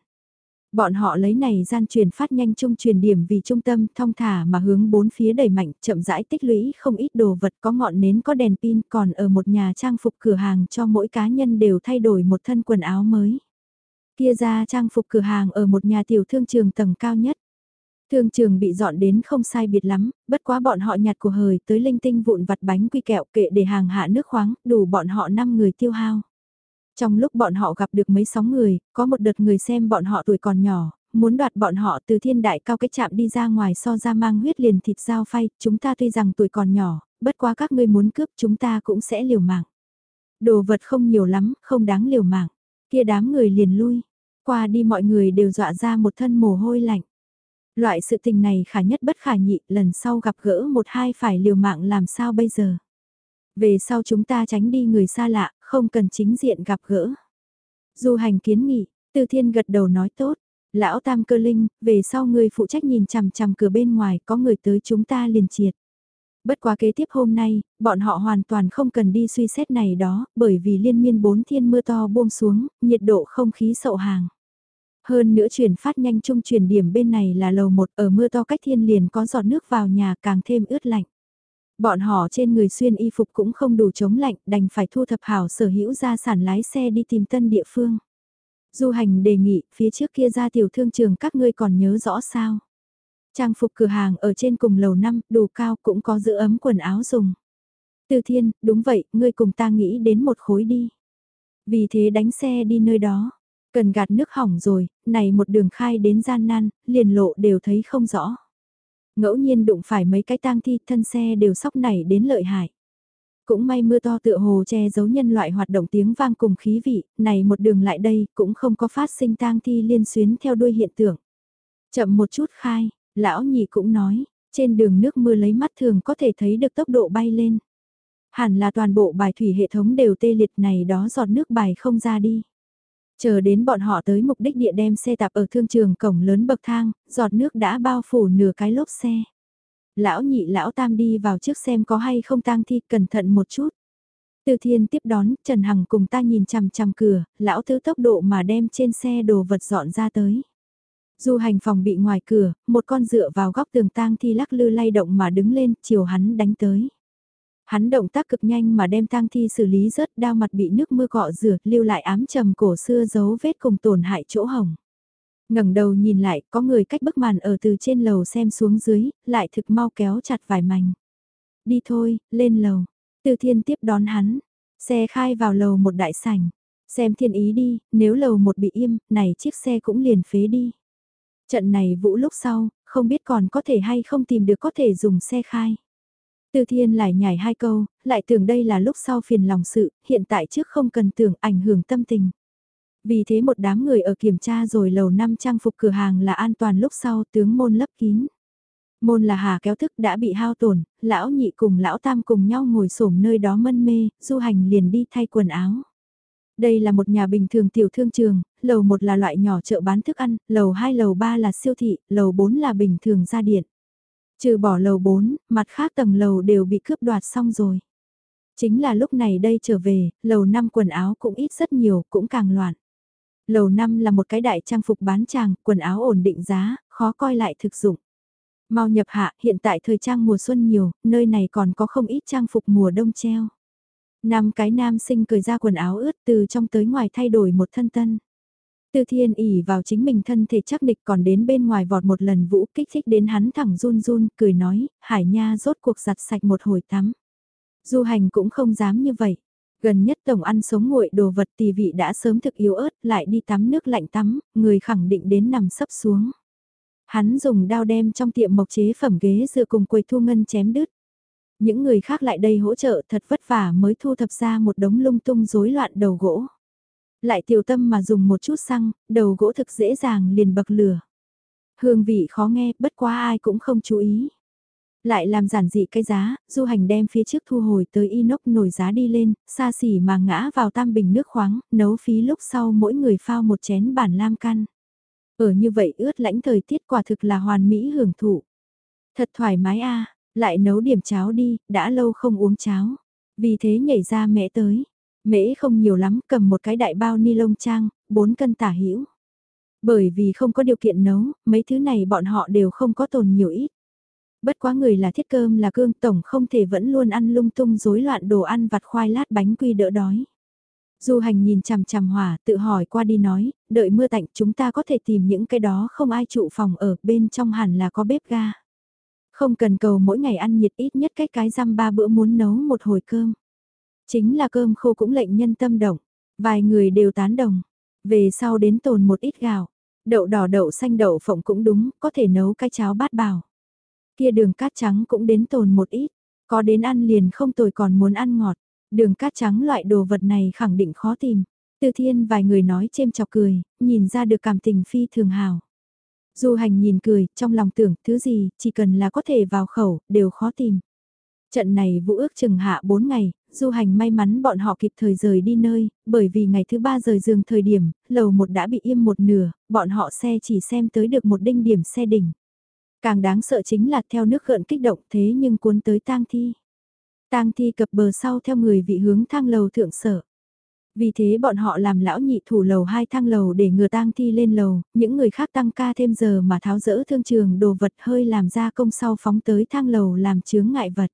[SPEAKER 1] Bọn họ lấy này gian truyền phát nhanh trung truyền điểm vì trung tâm thong thả mà hướng bốn phía đẩy mạnh chậm rãi tích lũy không ít đồ vật có ngọn nến có đèn pin còn ở một nhà trang phục cửa hàng cho mỗi cá nhân đều thay đổi một thân quần áo mới. Kia ra trang phục cửa hàng ở một nhà tiểu thương trường tầng cao nhất. Thương trường bị dọn đến không sai biệt lắm, bất quá bọn họ nhặt của hời tới linh tinh vụn vặt bánh quy kẹo kệ để hàng hạ nước khoáng, đủ bọn họ 5 người tiêu hao. Trong lúc bọn họ gặp được mấy sóng người, có một đợt người xem bọn họ tuổi còn nhỏ, muốn đoạt bọn họ từ thiên đại cao cái chạm đi ra ngoài so ra mang huyết liền thịt dao phay, chúng ta tuy rằng tuổi còn nhỏ, bất quá các ngươi muốn cướp chúng ta cũng sẽ liều mạng. Đồ vật không nhiều lắm, không đáng liều mạng. Kia đám người liền lui, qua đi mọi người đều dọa ra một thân mồ hôi lạnh. Loại sự tình này khả nhất bất khả nhị, lần sau gặp gỡ một hai phải liều mạng làm sao bây giờ. Về sau chúng ta tránh đi người xa lạ, không cần chính diện gặp gỡ. Du hành kiến nghị, Từ Thiên gật đầu nói tốt, lão tam cơ linh, về sau người phụ trách nhìn chằm chằm cửa bên ngoài có người tới chúng ta liền triệt. Bất quá kế tiếp hôm nay, bọn họ hoàn toàn không cần đi suy xét này đó, bởi vì liên miên bốn thiên mưa to buông xuống, nhiệt độ không khí sậu hàng. Hơn nữa chuyển phát nhanh trung chuyển điểm bên này là lầu một ở mưa to cách thiên liền có giọt nước vào nhà càng thêm ướt lạnh. Bọn họ trên người xuyên y phục cũng không đủ chống lạnh, đành phải thu thập hảo sở hữu gia sản lái xe đi tìm tân địa phương. Du hành đề nghị, phía trước kia ra tiểu thương trường các ngươi còn nhớ rõ sao. Trang phục cửa hàng ở trên cùng lầu năm, đủ cao cũng có giữ ấm quần áo dùng. Từ thiên, đúng vậy, ngươi cùng ta nghĩ đến một khối đi. Vì thế đánh xe đi nơi đó. Cần gạt nước hỏng rồi, này một đường khai đến gian nan, liền lộ đều thấy không rõ. Ngẫu nhiên đụng phải mấy cái tang thi thân xe đều sóc nảy đến lợi hại. Cũng may mưa to tựa hồ che giấu nhân loại hoạt động tiếng vang cùng khí vị, này một đường lại đây cũng không có phát sinh tang thi liên xuyến theo đuôi hiện tượng. Chậm một chút khai, lão nhị cũng nói, trên đường nước mưa lấy mắt thường có thể thấy được tốc độ bay lên. Hẳn là toàn bộ bài thủy hệ thống đều tê liệt này đó giọt nước bài không ra đi. Chờ đến bọn họ tới mục đích địa đem xe tạp ở thương trường cổng lớn bậc thang, giọt nước đã bao phủ nửa cái lốp xe. Lão nhị lão tam đi vào trước xem có hay không tang thi cẩn thận một chút. Từ thiên tiếp đón, Trần Hằng cùng ta nhìn chằm chằm cửa, lão thứ tốc độ mà đem trên xe đồ vật dọn ra tới. Du hành phòng bị ngoài cửa, một con dựa vào góc tường tang thi lắc lư lay động mà đứng lên, chiều hắn đánh tới. Hắn động tác cực nhanh mà đem tang thi xử lý rớt đau mặt bị nước mưa cọ rửa, lưu lại ám trầm cổ xưa dấu vết cùng tổn hại chỗ hồng. ngẩng đầu nhìn lại, có người cách bức màn ở từ trên lầu xem xuống dưới, lại thực mau kéo chặt vài mảnh. Đi thôi, lên lầu. Từ thiên tiếp đón hắn. Xe khai vào lầu một đại sảnh. Xem thiên ý đi, nếu lầu một bị im, này chiếc xe cũng liền phế đi. Trận này vũ lúc sau, không biết còn có thể hay không tìm được có thể dùng xe khai. Từ thiên lại nhảy hai câu, lại tưởng đây là lúc sau phiền lòng sự, hiện tại trước không cần tưởng ảnh hưởng tâm tình. Vì thế một đám người ở kiểm tra rồi lầu năm trang phục cửa hàng là an toàn lúc sau tướng môn lấp kín. Môn là hà kéo thức đã bị hao tổn, lão nhị cùng lão tam cùng nhau ngồi xổm nơi đó mân mê, du hành liền đi thay quần áo. Đây là một nhà bình thường tiểu thương trường, lầu 1 là loại nhỏ chợ bán thức ăn, lầu 2 lầu 3 là siêu thị, lầu 4 là bình thường gia điện. Trừ bỏ lầu 4, mặt khác tầng lầu đều bị cướp đoạt xong rồi. Chính là lúc này đây trở về, lầu 5 quần áo cũng ít rất nhiều, cũng càng loạn. Lầu 5 là một cái đại trang phục bán chàng, quần áo ổn định giá, khó coi lại thực dụng. Mau nhập hạ, hiện tại thời trang mùa xuân nhiều, nơi này còn có không ít trang phục mùa đông treo. Năm cái nam sinh cười ra quần áo ướt từ trong tới ngoài thay đổi một thân tân. Tư thiên ỉ vào chính mình thân thể chắc địch còn đến bên ngoài vọt một lần vũ kích thích đến hắn thẳng run run, cười nói, hải nha rốt cuộc giặt sạch một hồi tắm. Du hành cũng không dám như vậy. Gần nhất tổng ăn sống nguội đồ vật tỳ vị đã sớm thực yếu ớt lại đi tắm nước lạnh tắm, người khẳng định đến nằm sấp xuống. Hắn dùng đao đem trong tiệm mộc chế phẩm ghế dựa cùng quầy thu ngân chém đứt. Những người khác lại đây hỗ trợ thật vất vả mới thu thập ra một đống lung tung rối loạn đầu gỗ. Lại tiểu tâm mà dùng một chút xăng, đầu gỗ thực dễ dàng liền bậc lửa. Hương vị khó nghe, bất quá ai cũng không chú ý. Lại làm giản dị cái giá, du hành đem phía trước thu hồi tới inox nổi giá đi lên, xa xỉ mà ngã vào tam bình nước khoáng, nấu phí lúc sau mỗi người phao một chén bản lam căn. Ở như vậy ướt lãnh thời tiết quả thực là hoàn mỹ hưởng thụ. Thật thoải mái a lại nấu điểm cháo đi, đã lâu không uống cháo. Vì thế nhảy ra mẹ tới. Mễ không nhiều lắm, cầm một cái đại bao ni lông trang, 4 cân tả hữu Bởi vì không có điều kiện nấu, mấy thứ này bọn họ đều không có tồn nhiều ít. Bất quá người là thiết cơm là cương tổng không thể vẫn luôn ăn lung tung rối loạn đồ ăn vặt khoai lát bánh quy đỡ đói. Du hành nhìn chằm chằm hỏa, tự hỏi qua đi nói, đợi mưa tạnh chúng ta có thể tìm những cái đó không ai trụ phòng ở, bên trong hẳn là có bếp ga. Không cần cầu mỗi ngày ăn nhiệt ít nhất cách cái răm ba bữa muốn nấu một hồi cơm. Chính là cơm khô cũng lệnh nhân tâm động, vài người đều tán đồng. Về sau đến tồn một ít gạo, đậu đỏ đậu xanh đậu phộng cũng đúng, có thể nấu cái cháo bát bào. Kia đường cát trắng cũng đến tồn một ít, có đến ăn liền không tồi còn muốn ăn ngọt. Đường cát trắng loại đồ vật này khẳng định khó tìm. Tư thiên vài người nói chêm chọc cười, nhìn ra được cảm tình phi thường hào. Du hành nhìn cười, trong lòng tưởng, thứ gì, chỉ cần là có thể vào khẩu, đều khó tìm. Trận này vũ ước chừng hạ 4 ngày, du hành may mắn bọn họ kịp thời rời đi nơi, bởi vì ngày thứ ba rời giường thời điểm, lầu một đã bị im một nửa, bọn họ xe chỉ xem tới được một đinh điểm xe đỉnh. Càng đáng sợ chính là theo nước gợn kích động thế nhưng cuốn tới tang thi. Tang thi cập bờ sau theo người vị hướng thang lầu thượng sở. Vì thế bọn họ làm lão nhị thủ lầu hai thang lầu để ngừa tang thi lên lầu, những người khác tăng ca thêm giờ mà tháo rỡ thương trường đồ vật hơi làm ra công sau phóng tới thang lầu làm chướng ngại vật.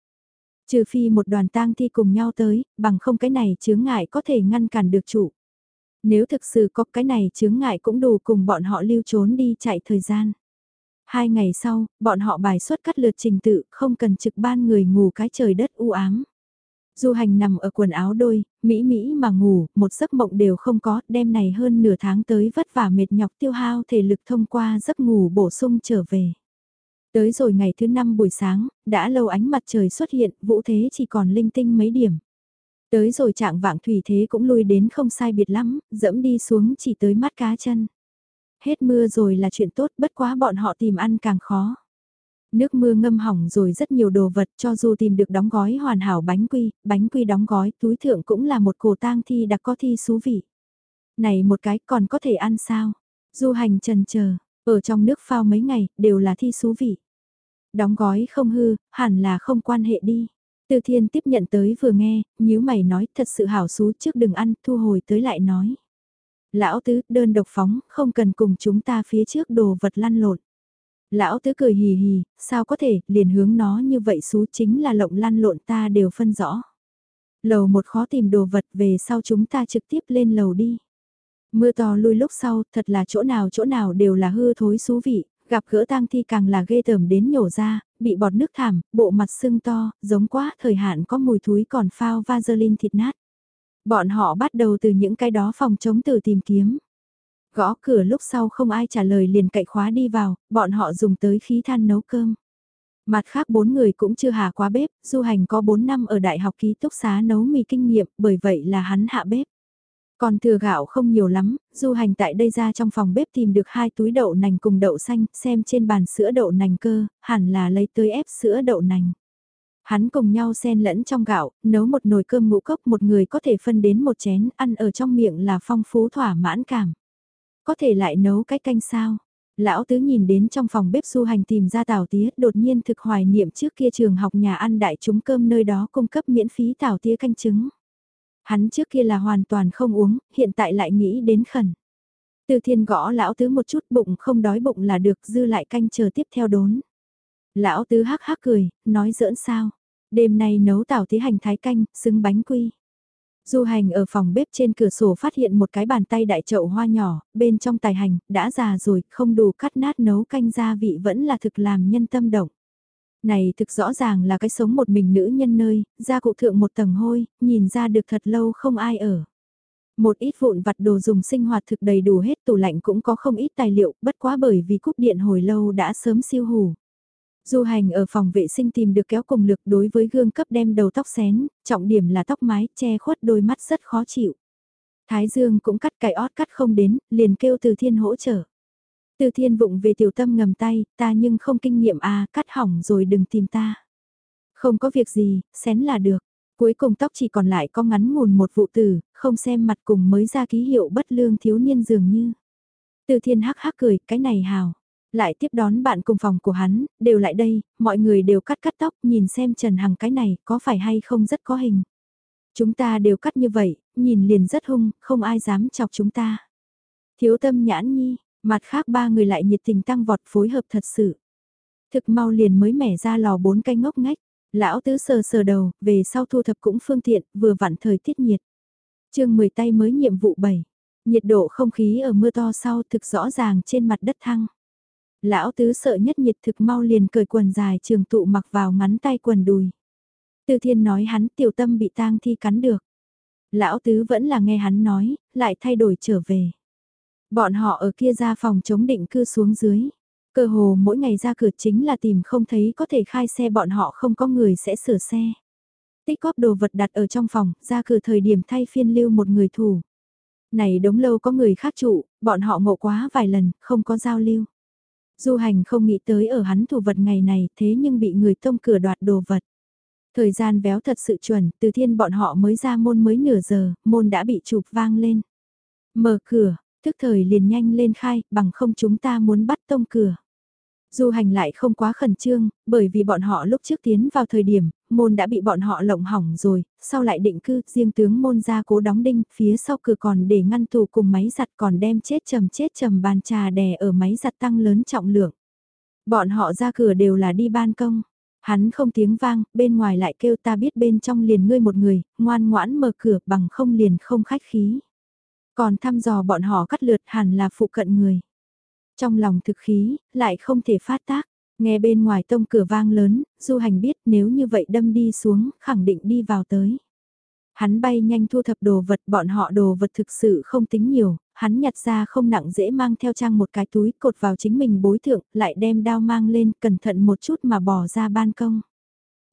[SPEAKER 1] Trừ phi một đoàn tang thi cùng nhau tới, bằng không cái này chướng ngại có thể ngăn cản được chủ. Nếu thực sự có cái này chướng ngại cũng đủ cùng bọn họ lưu trốn đi chạy thời gian. Hai ngày sau, bọn họ bài xuất cắt lượt trình tự, không cần trực ban người ngủ cái trời đất u ám. Du hành nằm ở quần áo đôi, mỹ mỹ mà ngủ, một giấc mộng đều không có, đêm này hơn nửa tháng tới vất vả mệt nhọc tiêu hao thể lực thông qua giấc ngủ bổ sung trở về. Tới rồi ngày thứ năm buổi sáng, đã lâu ánh mặt trời xuất hiện, vũ thế chỉ còn linh tinh mấy điểm. Tới rồi trạng vạng thủy thế cũng lui đến không sai biệt lắm, dẫm đi xuống chỉ tới mắt cá chân. Hết mưa rồi là chuyện tốt bất quá bọn họ tìm ăn càng khó. Nước mưa ngâm hỏng rồi rất nhiều đồ vật cho dù tìm được đóng gói hoàn hảo bánh quy, bánh quy đóng gói túi thượng cũng là một cổ tang thi đặc có thi xú vị. Này một cái còn có thể ăn sao? Du hành trần chờ ở trong nước phao mấy ngày đều là thi xú vị. Đóng gói không hư, hẳn là không quan hệ đi. Từ thiên tiếp nhận tới vừa nghe, nhíu mày nói thật sự hảo xú trước đừng ăn, thu hồi tới lại nói. Lão tứ, đơn độc phóng, không cần cùng chúng ta phía trước đồ vật lăn lộn. Lão tứ cười hì hì, sao có thể, liền hướng nó như vậy xú chính là lộng lăn lộn ta đều phân rõ. Lầu một khó tìm đồ vật về sau chúng ta trực tiếp lên lầu đi. Mưa to lui lúc sau, thật là chỗ nào chỗ nào đều là hư thối xú vị, gặp gỡ tang thi càng là ghê tởm đến nhổ ra, bị bọt nước thảm, bộ mặt sưng to, giống quá, thời hạn có mùi thúi còn phao vaseline thịt nát. Bọn họ bắt đầu từ những cái đó phòng chống từ tìm kiếm. Gõ cửa lúc sau không ai trả lời liền cậy khóa đi vào, bọn họ dùng tới khí than nấu cơm. Mặt khác bốn người cũng chưa hà quá bếp, du hành có bốn năm ở đại học ký túc xá nấu mì kinh nghiệm, bởi vậy là hắn hạ bếp. Còn thừa gạo không nhiều lắm, du hành tại đây ra trong phòng bếp tìm được hai túi đậu nành cùng đậu xanh, xem trên bàn sữa đậu nành cơ, hẳn là lấy tới ép sữa đậu nành. Hắn cùng nhau xen lẫn trong gạo, nấu một nồi cơm ngũ cốc một người có thể phân đến một chén, ăn ở trong miệng là phong phú thỏa mãn cảm. Có thể lại nấu cái canh sao? Lão tứ nhìn đến trong phòng bếp du hành tìm ra tảo tía, đột nhiên thực hoài niệm trước kia trường học nhà ăn đại chúng cơm nơi đó cung cấp miễn phí tảo tía canh trứng. Hắn trước kia là hoàn toàn không uống, hiện tại lại nghĩ đến khẩn. Từ thiên gõ lão tứ một chút bụng không đói bụng là được dư lại canh chờ tiếp theo đốn. Lão tứ hắc hắc cười, nói giỡn sao. Đêm nay nấu tảo thí hành thái canh, xứng bánh quy. Du hành ở phòng bếp trên cửa sổ phát hiện một cái bàn tay đại chậu hoa nhỏ, bên trong tài hành, đã già rồi, không đủ cắt nát nấu canh gia vị vẫn là thực làm nhân tâm động. Này thực rõ ràng là cái sống một mình nữ nhân nơi, ra cụ thượng một tầng hôi, nhìn ra được thật lâu không ai ở. Một ít vụn vặt đồ dùng sinh hoạt thực đầy đủ hết tủ lạnh cũng có không ít tài liệu, bất quá bởi vì cúp điện hồi lâu đã sớm siêu hủ. Du hành ở phòng vệ sinh tìm được kéo cùng lực đối với gương cấp đem đầu tóc xén, trọng điểm là tóc mái, che khuất đôi mắt rất khó chịu. Thái Dương cũng cắt cài ót cắt không đến, liền kêu từ thiên hỗ trợ. Từ thiên vụng về tiểu tâm ngầm tay, ta nhưng không kinh nghiệm à, cắt hỏng rồi đừng tìm ta. Không có việc gì, xén là được. Cuối cùng tóc chỉ còn lại có ngắn ngủn một vụ tử, không xem mặt cùng mới ra ký hiệu bất lương thiếu niên dường như. Từ thiên hắc hắc cười, cái này hào. Lại tiếp đón bạn cùng phòng của hắn, đều lại đây, mọi người đều cắt cắt tóc, nhìn xem Trần Hằng cái này, có phải hay không rất có hình. Chúng ta đều cắt như vậy, nhìn liền rất hung, không ai dám chọc chúng ta. Thiếu tâm nhãn nhi, mặt khác ba người lại nhiệt tình tăng vọt phối hợp thật sự. Thực mau liền mới mẻ ra lò bốn canh ngốc ngách, lão tứ sờ sờ đầu, về sau thu thập cũng phương tiện, vừa vặn thời tiết nhiệt. chương 10 tay mới nhiệm vụ 7, nhiệt độ không khí ở mưa to sau thực rõ ràng trên mặt đất thăng. Lão tứ sợ nhất nhiệt thực mau liền cởi quần dài trường tụ mặc vào ngắn tay quần đùi. Tư thiên nói hắn tiểu tâm bị tang thi cắn được. Lão tứ vẫn là nghe hắn nói, lại thay đổi trở về. Bọn họ ở kia ra phòng chống định cư xuống dưới. Cơ hồ mỗi ngày ra cửa chính là tìm không thấy có thể khai xe bọn họ không có người sẽ sửa xe. Tích góp đồ vật đặt ở trong phòng, ra cửa thời điểm thay phiên lưu một người thủ. Này đống lâu có người khác trụ, bọn họ ngộ quá vài lần, không có giao lưu. Du hành không nghĩ tới ở hắn thủ vật ngày này thế nhưng bị người tông cửa đoạt đồ vật. Thời gian véo thật sự chuẩn, từ thiên bọn họ mới ra môn mới nửa giờ, môn đã bị chụp vang lên. Mở cửa, thức thời liền nhanh lên khai, bằng không chúng ta muốn bắt tông cửa. Du hành lại không quá khẩn trương, bởi vì bọn họ lúc trước tiến vào thời điểm, môn đã bị bọn họ lộng hỏng rồi, sau lại định cư, riêng tướng môn ra cố đóng đinh, phía sau cửa còn để ngăn tủ cùng máy giặt còn đem chết trầm chết trầm bàn trà đè ở máy giặt tăng lớn trọng lượng. Bọn họ ra cửa đều là đi ban công. Hắn không tiếng vang, bên ngoài lại kêu ta biết bên trong liền ngươi một người, ngoan ngoãn mở cửa bằng không liền không khách khí. Còn thăm dò bọn họ cắt lượt hẳn là phụ cận người. Trong lòng thực khí, lại không thể phát tác. Nghe bên ngoài tông cửa vang lớn, du hành biết nếu như vậy đâm đi xuống, khẳng định đi vào tới. Hắn bay nhanh thu thập đồ vật, bọn họ đồ vật thực sự không tính nhiều, hắn nhặt ra không nặng dễ mang theo trang một cái túi cột vào chính mình bối thượng, lại đem đao mang lên, cẩn thận một chút mà bỏ ra ban công.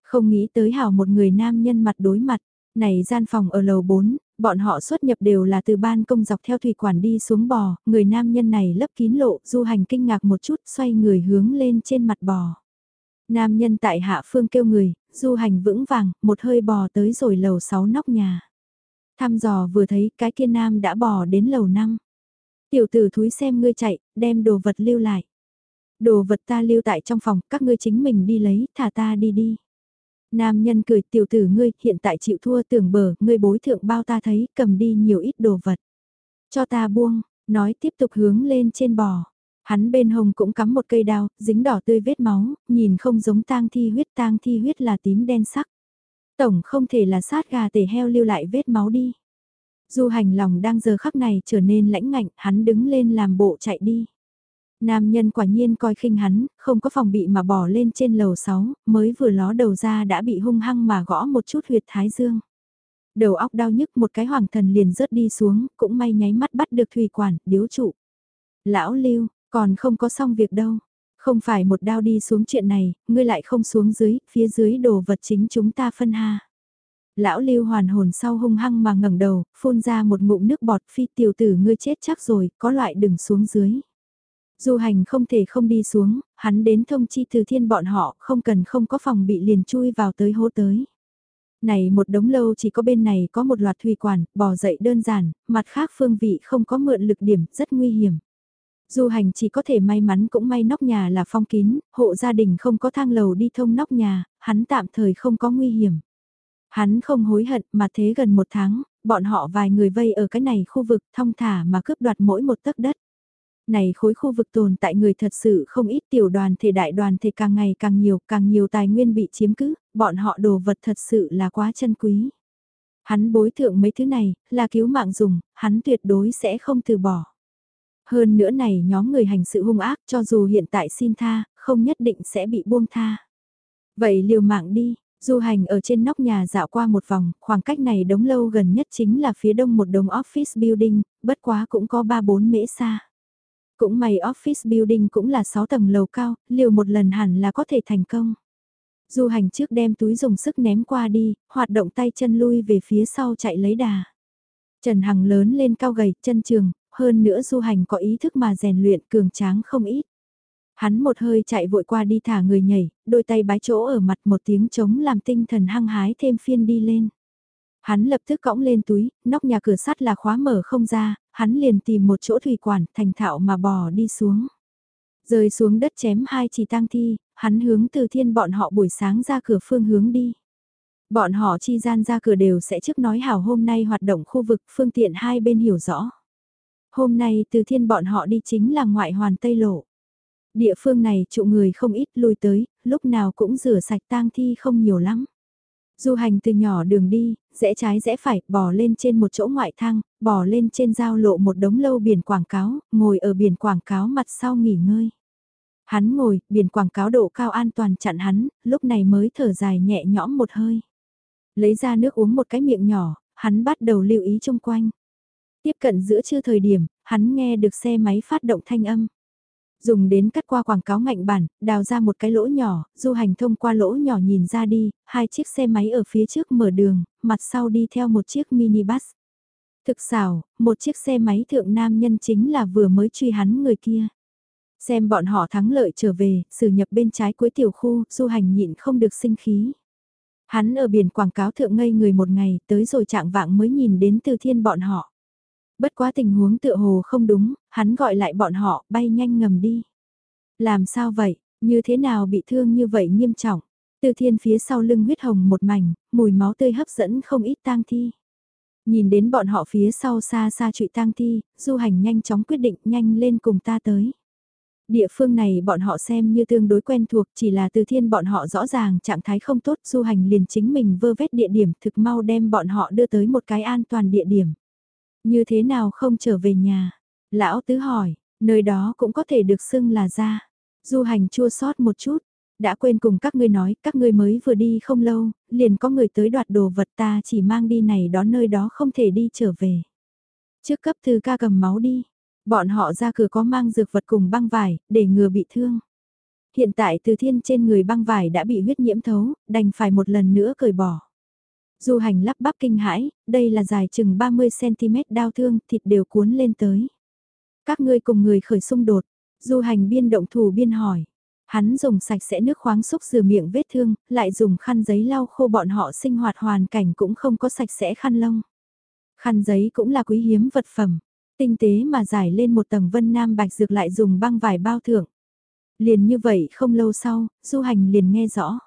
[SPEAKER 1] Không nghĩ tới hảo một người nam nhân mặt đối mặt, này gian phòng ở lầu 4, Bọn họ xuất nhập đều là từ ban công dọc theo thủy quản đi xuống bò, người nam nhân này lấp kín lộ, du hành kinh ngạc một chút, xoay người hướng lên trên mặt bò. Nam nhân tại hạ phương kêu người, du hành vững vàng, một hơi bò tới rồi lầu 6 nóc nhà. Thăm dò vừa thấy cái kia nam đã bò đến lầu 5. Tiểu tử thúi xem ngươi chạy, đem đồ vật lưu lại. Đồ vật ta lưu tại trong phòng, các ngươi chính mình đi lấy, thả ta đi đi. Nam nhân cười tiểu tử ngươi hiện tại chịu thua tưởng bờ, ngươi bối thượng bao ta thấy, cầm đi nhiều ít đồ vật. Cho ta buông, nói tiếp tục hướng lên trên bò. Hắn bên hông cũng cắm một cây đao, dính đỏ tươi vết máu, nhìn không giống tang thi huyết tang thi huyết là tím đen sắc. Tổng không thể là sát gà tể heo lưu lại vết máu đi. Du hành lòng đang giờ khắc này trở nên lãnh ngạnh, hắn đứng lên làm bộ chạy đi. Nam nhân quả nhiên coi khinh hắn, không có phòng bị mà bỏ lên trên lầu 6, mới vừa ló đầu ra đã bị hung hăng mà gõ một chút huyệt thái dương. Đầu óc đau nhức một cái hoàng thần liền rớt đi xuống, cũng may nháy mắt bắt được thủy quản, điếu trụ. Lão lưu, còn không có xong việc đâu. Không phải một đao đi xuống chuyện này, ngươi lại không xuống dưới, phía dưới đồ vật chính chúng ta phân ha. Lão lưu hoàn hồn sau hung hăng mà ngẩng đầu, phun ra một ngụm nước bọt phi tiểu tử ngươi chết chắc rồi, có loại đừng xuống dưới. Du hành không thể không đi xuống, hắn đến thông chi từ thiên bọn họ, không cần không có phòng bị liền chui vào tới hố tới. Này một đống lâu chỉ có bên này có một loạt thủy quản, bò dậy đơn giản, mặt khác phương vị không có mượn lực điểm, rất nguy hiểm. Du hành chỉ có thể may mắn cũng may nóc nhà là phong kín, hộ gia đình không có thang lầu đi thông nóc nhà, hắn tạm thời không có nguy hiểm. Hắn không hối hận mà thế gần một tháng, bọn họ vài người vây ở cái này khu vực thong thả mà cướp đoạt mỗi một tấc đất. Này khối khu vực tồn tại người thật sự không ít tiểu đoàn thể đại đoàn thể càng ngày càng nhiều, càng nhiều tài nguyên bị chiếm cứ, bọn họ đồ vật thật sự là quá chân quý. Hắn bối thượng mấy thứ này, là cứu mạng dùng, hắn tuyệt đối sẽ không từ bỏ. Hơn nữa này nhóm người hành sự hung ác cho dù hiện tại xin tha, không nhất định sẽ bị buông tha. Vậy liều mạng đi, du hành ở trên nóc nhà dạo qua một vòng, khoảng cách này đống lâu gần nhất chính là phía đông một đống office building, bất quá cũng có 3-4 mễ xa. Cũng may office building cũng là 6 tầng lầu cao, liều một lần hẳn là có thể thành công. Du hành trước đem túi dùng sức ném qua đi, hoạt động tay chân lui về phía sau chạy lấy đà. Trần Hằng lớn lên cao gầy, chân trường, hơn nữa du hành có ý thức mà rèn luyện cường tráng không ít. Hắn một hơi chạy vội qua đi thả người nhảy, đôi tay bái chỗ ở mặt một tiếng trống làm tinh thần hăng hái thêm phiên đi lên. Hắn lập tức cõng lên túi, nóc nhà cửa sắt là khóa mở không ra, hắn liền tìm một chỗ thủy quản thành thạo mà bò đi xuống. Rơi xuống đất chém hai chỉ tang thi, hắn hướng từ thiên bọn họ buổi sáng ra cửa phương hướng đi. Bọn họ chi gian ra cửa đều sẽ trước nói hảo hôm nay hoạt động khu vực phương tiện hai bên hiểu rõ. Hôm nay từ thiên bọn họ đi chính là ngoại hoàn Tây Lộ. Địa phương này trụ người không ít lui tới, lúc nào cũng rửa sạch tang thi không nhiều lắm. Du hành từ nhỏ đường đi, rẽ trái rẽ phải, bò lên trên một chỗ ngoại thang, bò lên trên giao lộ một đống lâu biển quảng cáo, ngồi ở biển quảng cáo mặt sau nghỉ ngơi. Hắn ngồi, biển quảng cáo độ cao an toàn chặn hắn, lúc này mới thở dài nhẹ nhõm một hơi. Lấy ra nước uống một cái miệng nhỏ, hắn bắt đầu lưu ý chung quanh. Tiếp cận giữa trưa thời điểm, hắn nghe được xe máy phát động thanh âm. Dùng đến cắt qua quảng cáo ngạnh bản, đào ra một cái lỗ nhỏ, du hành thông qua lỗ nhỏ nhìn ra đi, hai chiếc xe máy ở phía trước mở đường, mặt sau đi theo một chiếc minibus. Thực xảo, một chiếc xe máy thượng nam nhân chính là vừa mới truy hắn người kia. Xem bọn họ thắng lợi trở về, xử nhập bên trái cuối tiểu khu, du hành nhịn không được sinh khí. Hắn ở biển quảng cáo thượng ngây người một ngày, tới rồi trạng vạng mới nhìn đến từ thiên bọn họ. Bất quá tình huống tựa hồ không đúng, hắn gọi lại bọn họ bay nhanh ngầm đi. Làm sao vậy, như thế nào bị thương như vậy nghiêm trọng? Từ thiên phía sau lưng huyết hồng một mảnh, mùi máu tươi hấp dẫn không ít tang thi. Nhìn đến bọn họ phía sau xa xa trụi tang thi, du hành nhanh chóng quyết định nhanh lên cùng ta tới. Địa phương này bọn họ xem như tương đối quen thuộc chỉ là từ thiên bọn họ rõ ràng trạng thái không tốt du hành liền chính mình vơ vét địa điểm thực mau đem bọn họ đưa tới một cái an toàn địa điểm. Như thế nào không trở về nhà? Lão tứ hỏi, nơi đó cũng có thể được xưng là ra. Du hành chua sót một chút, đã quên cùng các ngươi nói, các ngươi mới vừa đi không lâu, liền có người tới đoạt đồ vật ta chỉ mang đi này đó nơi đó không thể đi trở về. Trước cấp thư ca cầm máu đi, bọn họ ra cửa có mang dược vật cùng băng vải, để ngừa bị thương. Hiện tại từ thiên trên người băng vải đã bị huyết nhiễm thấu, đành phải một lần nữa cởi bỏ. Du hành lắp bắp kinh hãi, đây là dài chừng 30cm đau thương, thịt đều cuốn lên tới. Các ngươi cùng người khởi xung đột, du hành biên động thủ biên hỏi. Hắn dùng sạch sẽ nước khoáng xúc rửa miệng vết thương, lại dùng khăn giấy lau khô bọn họ sinh hoạt hoàn cảnh cũng không có sạch sẽ khăn lông. Khăn giấy cũng là quý hiếm vật phẩm, tinh tế mà giải lên một tầng vân nam bạch dược lại dùng băng vải bao thưởng. Liền như vậy không lâu sau, du hành liền nghe rõ.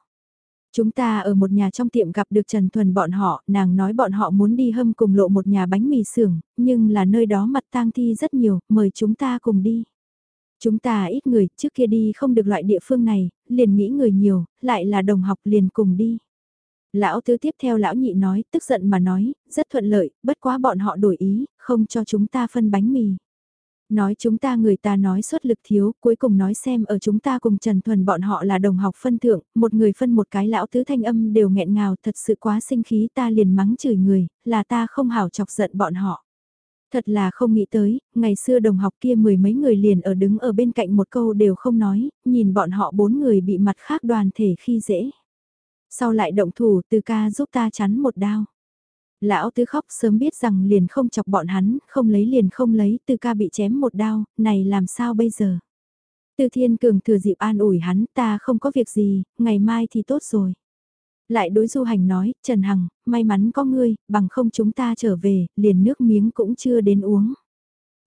[SPEAKER 1] Chúng ta ở một nhà trong tiệm gặp được Trần Thuần bọn họ, nàng nói bọn họ muốn đi hâm cùng lộ một nhà bánh mì xưởng, nhưng là nơi đó mặt tang thi rất nhiều, mời chúng ta cùng đi. Chúng ta ít người, trước kia đi không được loại địa phương này, liền nghĩ người nhiều, lại là đồng học liền cùng đi. Lão tứ tiếp theo lão nhị nói, tức giận mà nói, rất thuận lợi, bất quá bọn họ đổi ý, không cho chúng ta phân bánh mì. Nói chúng ta người ta nói xuất lực thiếu, cuối cùng nói xem ở chúng ta cùng Trần Thuần bọn họ là đồng học phân thượng, một người phân một cái lão tứ thanh âm đều nghẹn ngào thật sự quá sinh khí ta liền mắng chửi người, là ta không hảo chọc giận bọn họ. Thật là không nghĩ tới, ngày xưa đồng học kia mười mấy người liền ở đứng ở bên cạnh một câu đều không nói, nhìn bọn họ bốn người bị mặt khác đoàn thể khi dễ. Sau lại động thủ từ ca giúp ta chắn một đao. Lão tứ khóc sớm biết rằng liền không chọc bọn hắn, không lấy liền không lấy, từ ca bị chém một đao, này làm sao bây giờ? Từ thiên cường thừa dịp an ủi hắn, ta không có việc gì, ngày mai thì tốt rồi. Lại đối du hành nói, Trần Hằng, may mắn có ngươi, bằng không chúng ta trở về, liền nước miếng cũng chưa đến uống.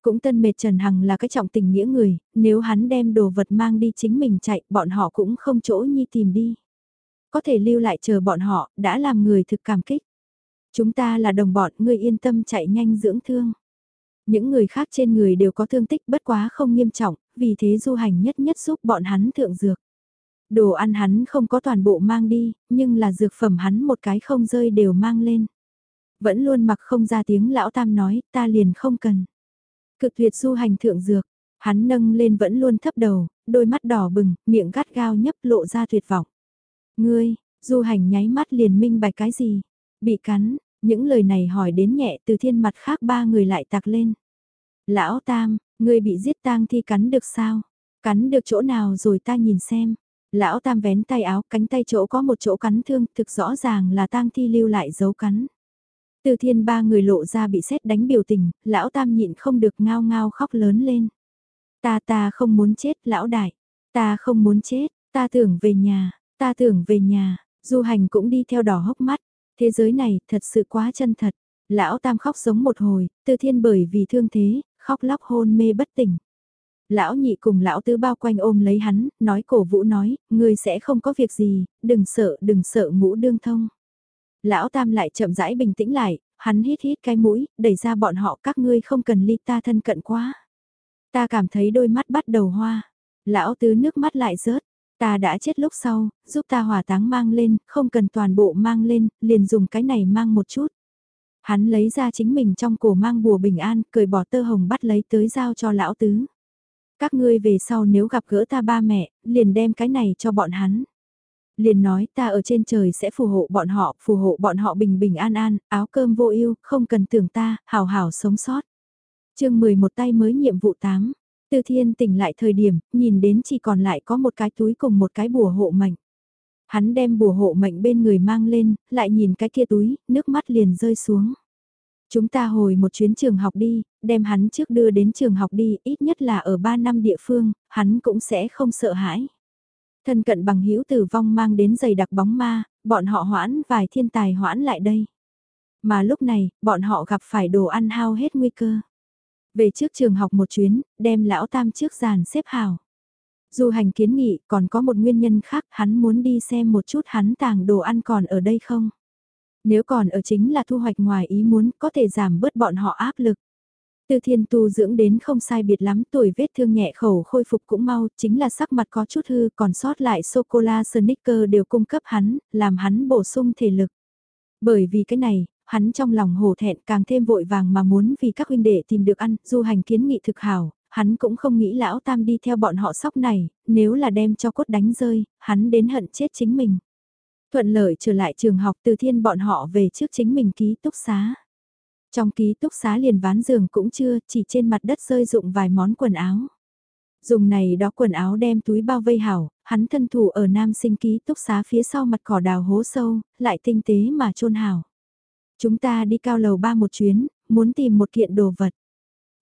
[SPEAKER 1] Cũng tân mệt Trần Hằng là cái trọng tình nghĩa người, nếu hắn đem đồ vật mang đi chính mình chạy, bọn họ cũng không chỗ nhi tìm đi. Có thể lưu lại chờ bọn họ, đã làm người thực cảm kích. Chúng ta là đồng bọn, ngươi yên tâm chạy nhanh dưỡng thương. Những người khác trên người đều có thương tích bất quá không nghiêm trọng, vì thế du hành nhất nhất giúp bọn hắn thượng dược. Đồ ăn hắn không có toàn bộ mang đi, nhưng là dược phẩm hắn một cái không rơi đều mang lên. Vẫn luôn mặc không ra tiếng lão tam nói, ta liền không cần. Cực tuyệt du hành thượng dược, hắn nâng lên vẫn luôn thấp đầu, đôi mắt đỏ bừng, miệng gắt gao nhấp lộ ra tuyệt vọng. Ngươi, du hành nháy mắt liền minh bạch cái gì? Bị cắn, những lời này hỏi đến nhẹ từ thiên mặt khác ba người lại tạc lên. Lão Tam, ngươi bị giết tang thi cắn được sao? Cắn được chỗ nào rồi ta nhìn xem. Lão Tam vén tay áo, cánh tay chỗ có một chỗ cắn thương, thực rõ ràng là tang thi lưu lại dấu cắn. Từ thiên ba người lộ ra bị xét đánh biểu tình, lão Tam nhịn không được ngao ngao khóc lớn lên. Ta ta không muốn chết, lão đại. Ta không muốn chết, ta tưởng về nhà, ta tưởng về nhà. Du hành cũng đi theo đỏ hốc mắt. Thế giới này thật sự quá chân thật. Lão Tam khóc giống một hồi, tư Thiên bởi vì thương thế, khóc lóc hôn mê bất tỉnh. Lão nhị cùng lão tứ bao quanh ôm lấy hắn, nói cổ vũ nói, ngươi sẽ không có việc gì, đừng sợ, đừng sợ ngũ đương thông. Lão Tam lại chậm rãi bình tĩnh lại, hắn hít hít cái mũi, đẩy ra bọn họ các ngươi không cần ly ta thân cận quá. Ta cảm thấy đôi mắt bắt đầu hoa. Lão tứ nước mắt lại rớt. Ta đã chết lúc sau, giúp ta hỏa táng mang lên, không cần toàn bộ mang lên, liền dùng cái này mang một chút. Hắn lấy ra chính mình trong cổ mang bùa bình an, cười bỏ tơ hồng bắt lấy tới giao cho lão tứ. Các ngươi về sau nếu gặp gỡ ta ba mẹ, liền đem cái này cho bọn hắn. Liền nói ta ở trên trời sẽ phù hộ bọn họ, phù hộ bọn họ bình bình an an, áo cơm vô ưu, không cần tưởng ta, hào hào sống sót. chương 11 tay mới nhiệm vụ 8. Tư Thiên tỉnh lại thời điểm, nhìn đến chỉ còn lại có một cái túi cùng một cái bùa hộ mệnh. Hắn đem bùa hộ mệnh bên người mang lên, lại nhìn cái kia túi, nước mắt liền rơi xuống. Chúng ta hồi một chuyến trường học đi, đem hắn trước đưa đến trường học đi, ít nhất là ở 3 năm địa phương, hắn cũng sẽ không sợ hãi. Thân cận bằng hữu tử vong mang đến giày đặc bóng ma, bọn họ hoãn vài thiên tài hoãn lại đây. Mà lúc này, bọn họ gặp phải đồ ăn hao hết nguy cơ. Về trước trường học một chuyến, đem lão tam trước giàn xếp hào. Dù hành kiến nghị còn có một nguyên nhân khác hắn muốn đi xem một chút hắn tàng đồ ăn còn ở đây không. Nếu còn ở chính là thu hoạch ngoài ý muốn có thể giảm bớt bọn họ áp lực. Từ thiên tu dưỡng đến không sai biệt lắm tuổi vết thương nhẹ khẩu khôi phục cũng mau, chính là sắc mặt có chút hư còn sót lại sô-cô-la Snicker đều cung cấp hắn, làm hắn bổ sung thể lực. Bởi vì cái này, hắn trong lòng hổ thẹn càng thêm vội vàng mà muốn vì các huynh đệ tìm được ăn, du hành kiến nghị thực hảo, hắn cũng không nghĩ lão tam đi theo bọn họ sóc này, nếu là đem cho cốt đánh rơi, hắn đến hận chết chính mình. Thuận lợi trở lại trường học từ thiên bọn họ về trước chính mình ký túc xá. Trong ký túc xá liền ván giường cũng chưa, chỉ trên mặt đất rơi dụng vài món quần áo. Dùng này đó quần áo đem túi bao vây hảo, hắn thân thủ ở nam sinh ký túc xá phía sau mặt cỏ đào hố sâu, lại tinh tế mà chôn hảo. Chúng ta đi cao lầu ba một chuyến, muốn tìm một kiện đồ vật.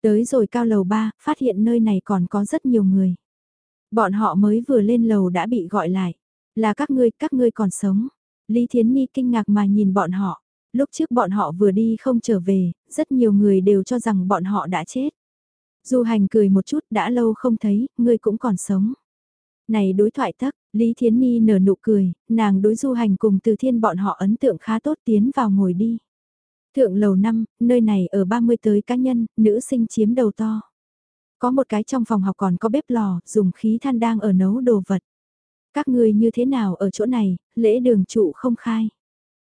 [SPEAKER 1] Tới rồi cao lầu ba, phát hiện nơi này còn có rất nhiều người. Bọn họ mới vừa lên lầu đã bị gọi lại. Là các ngươi, các ngươi còn sống. Lý Thiến Ni kinh ngạc mà nhìn bọn họ. Lúc trước bọn họ vừa đi không trở về, rất nhiều người đều cho rằng bọn họ đã chết. Du hành cười một chút đã lâu không thấy, ngươi cũng còn sống. Này đối thoại thắc, Lý Thiến Ni nở nụ cười, nàng đối du hành cùng từ thiên bọn họ ấn tượng khá tốt tiến vào ngồi đi. Thượng lầu năm, nơi này ở 30 tới cá nhân, nữ sinh chiếm đầu to. Có một cái trong phòng học còn có bếp lò, dùng khí than đang ở nấu đồ vật. Các người như thế nào ở chỗ này, lễ đường trụ không khai.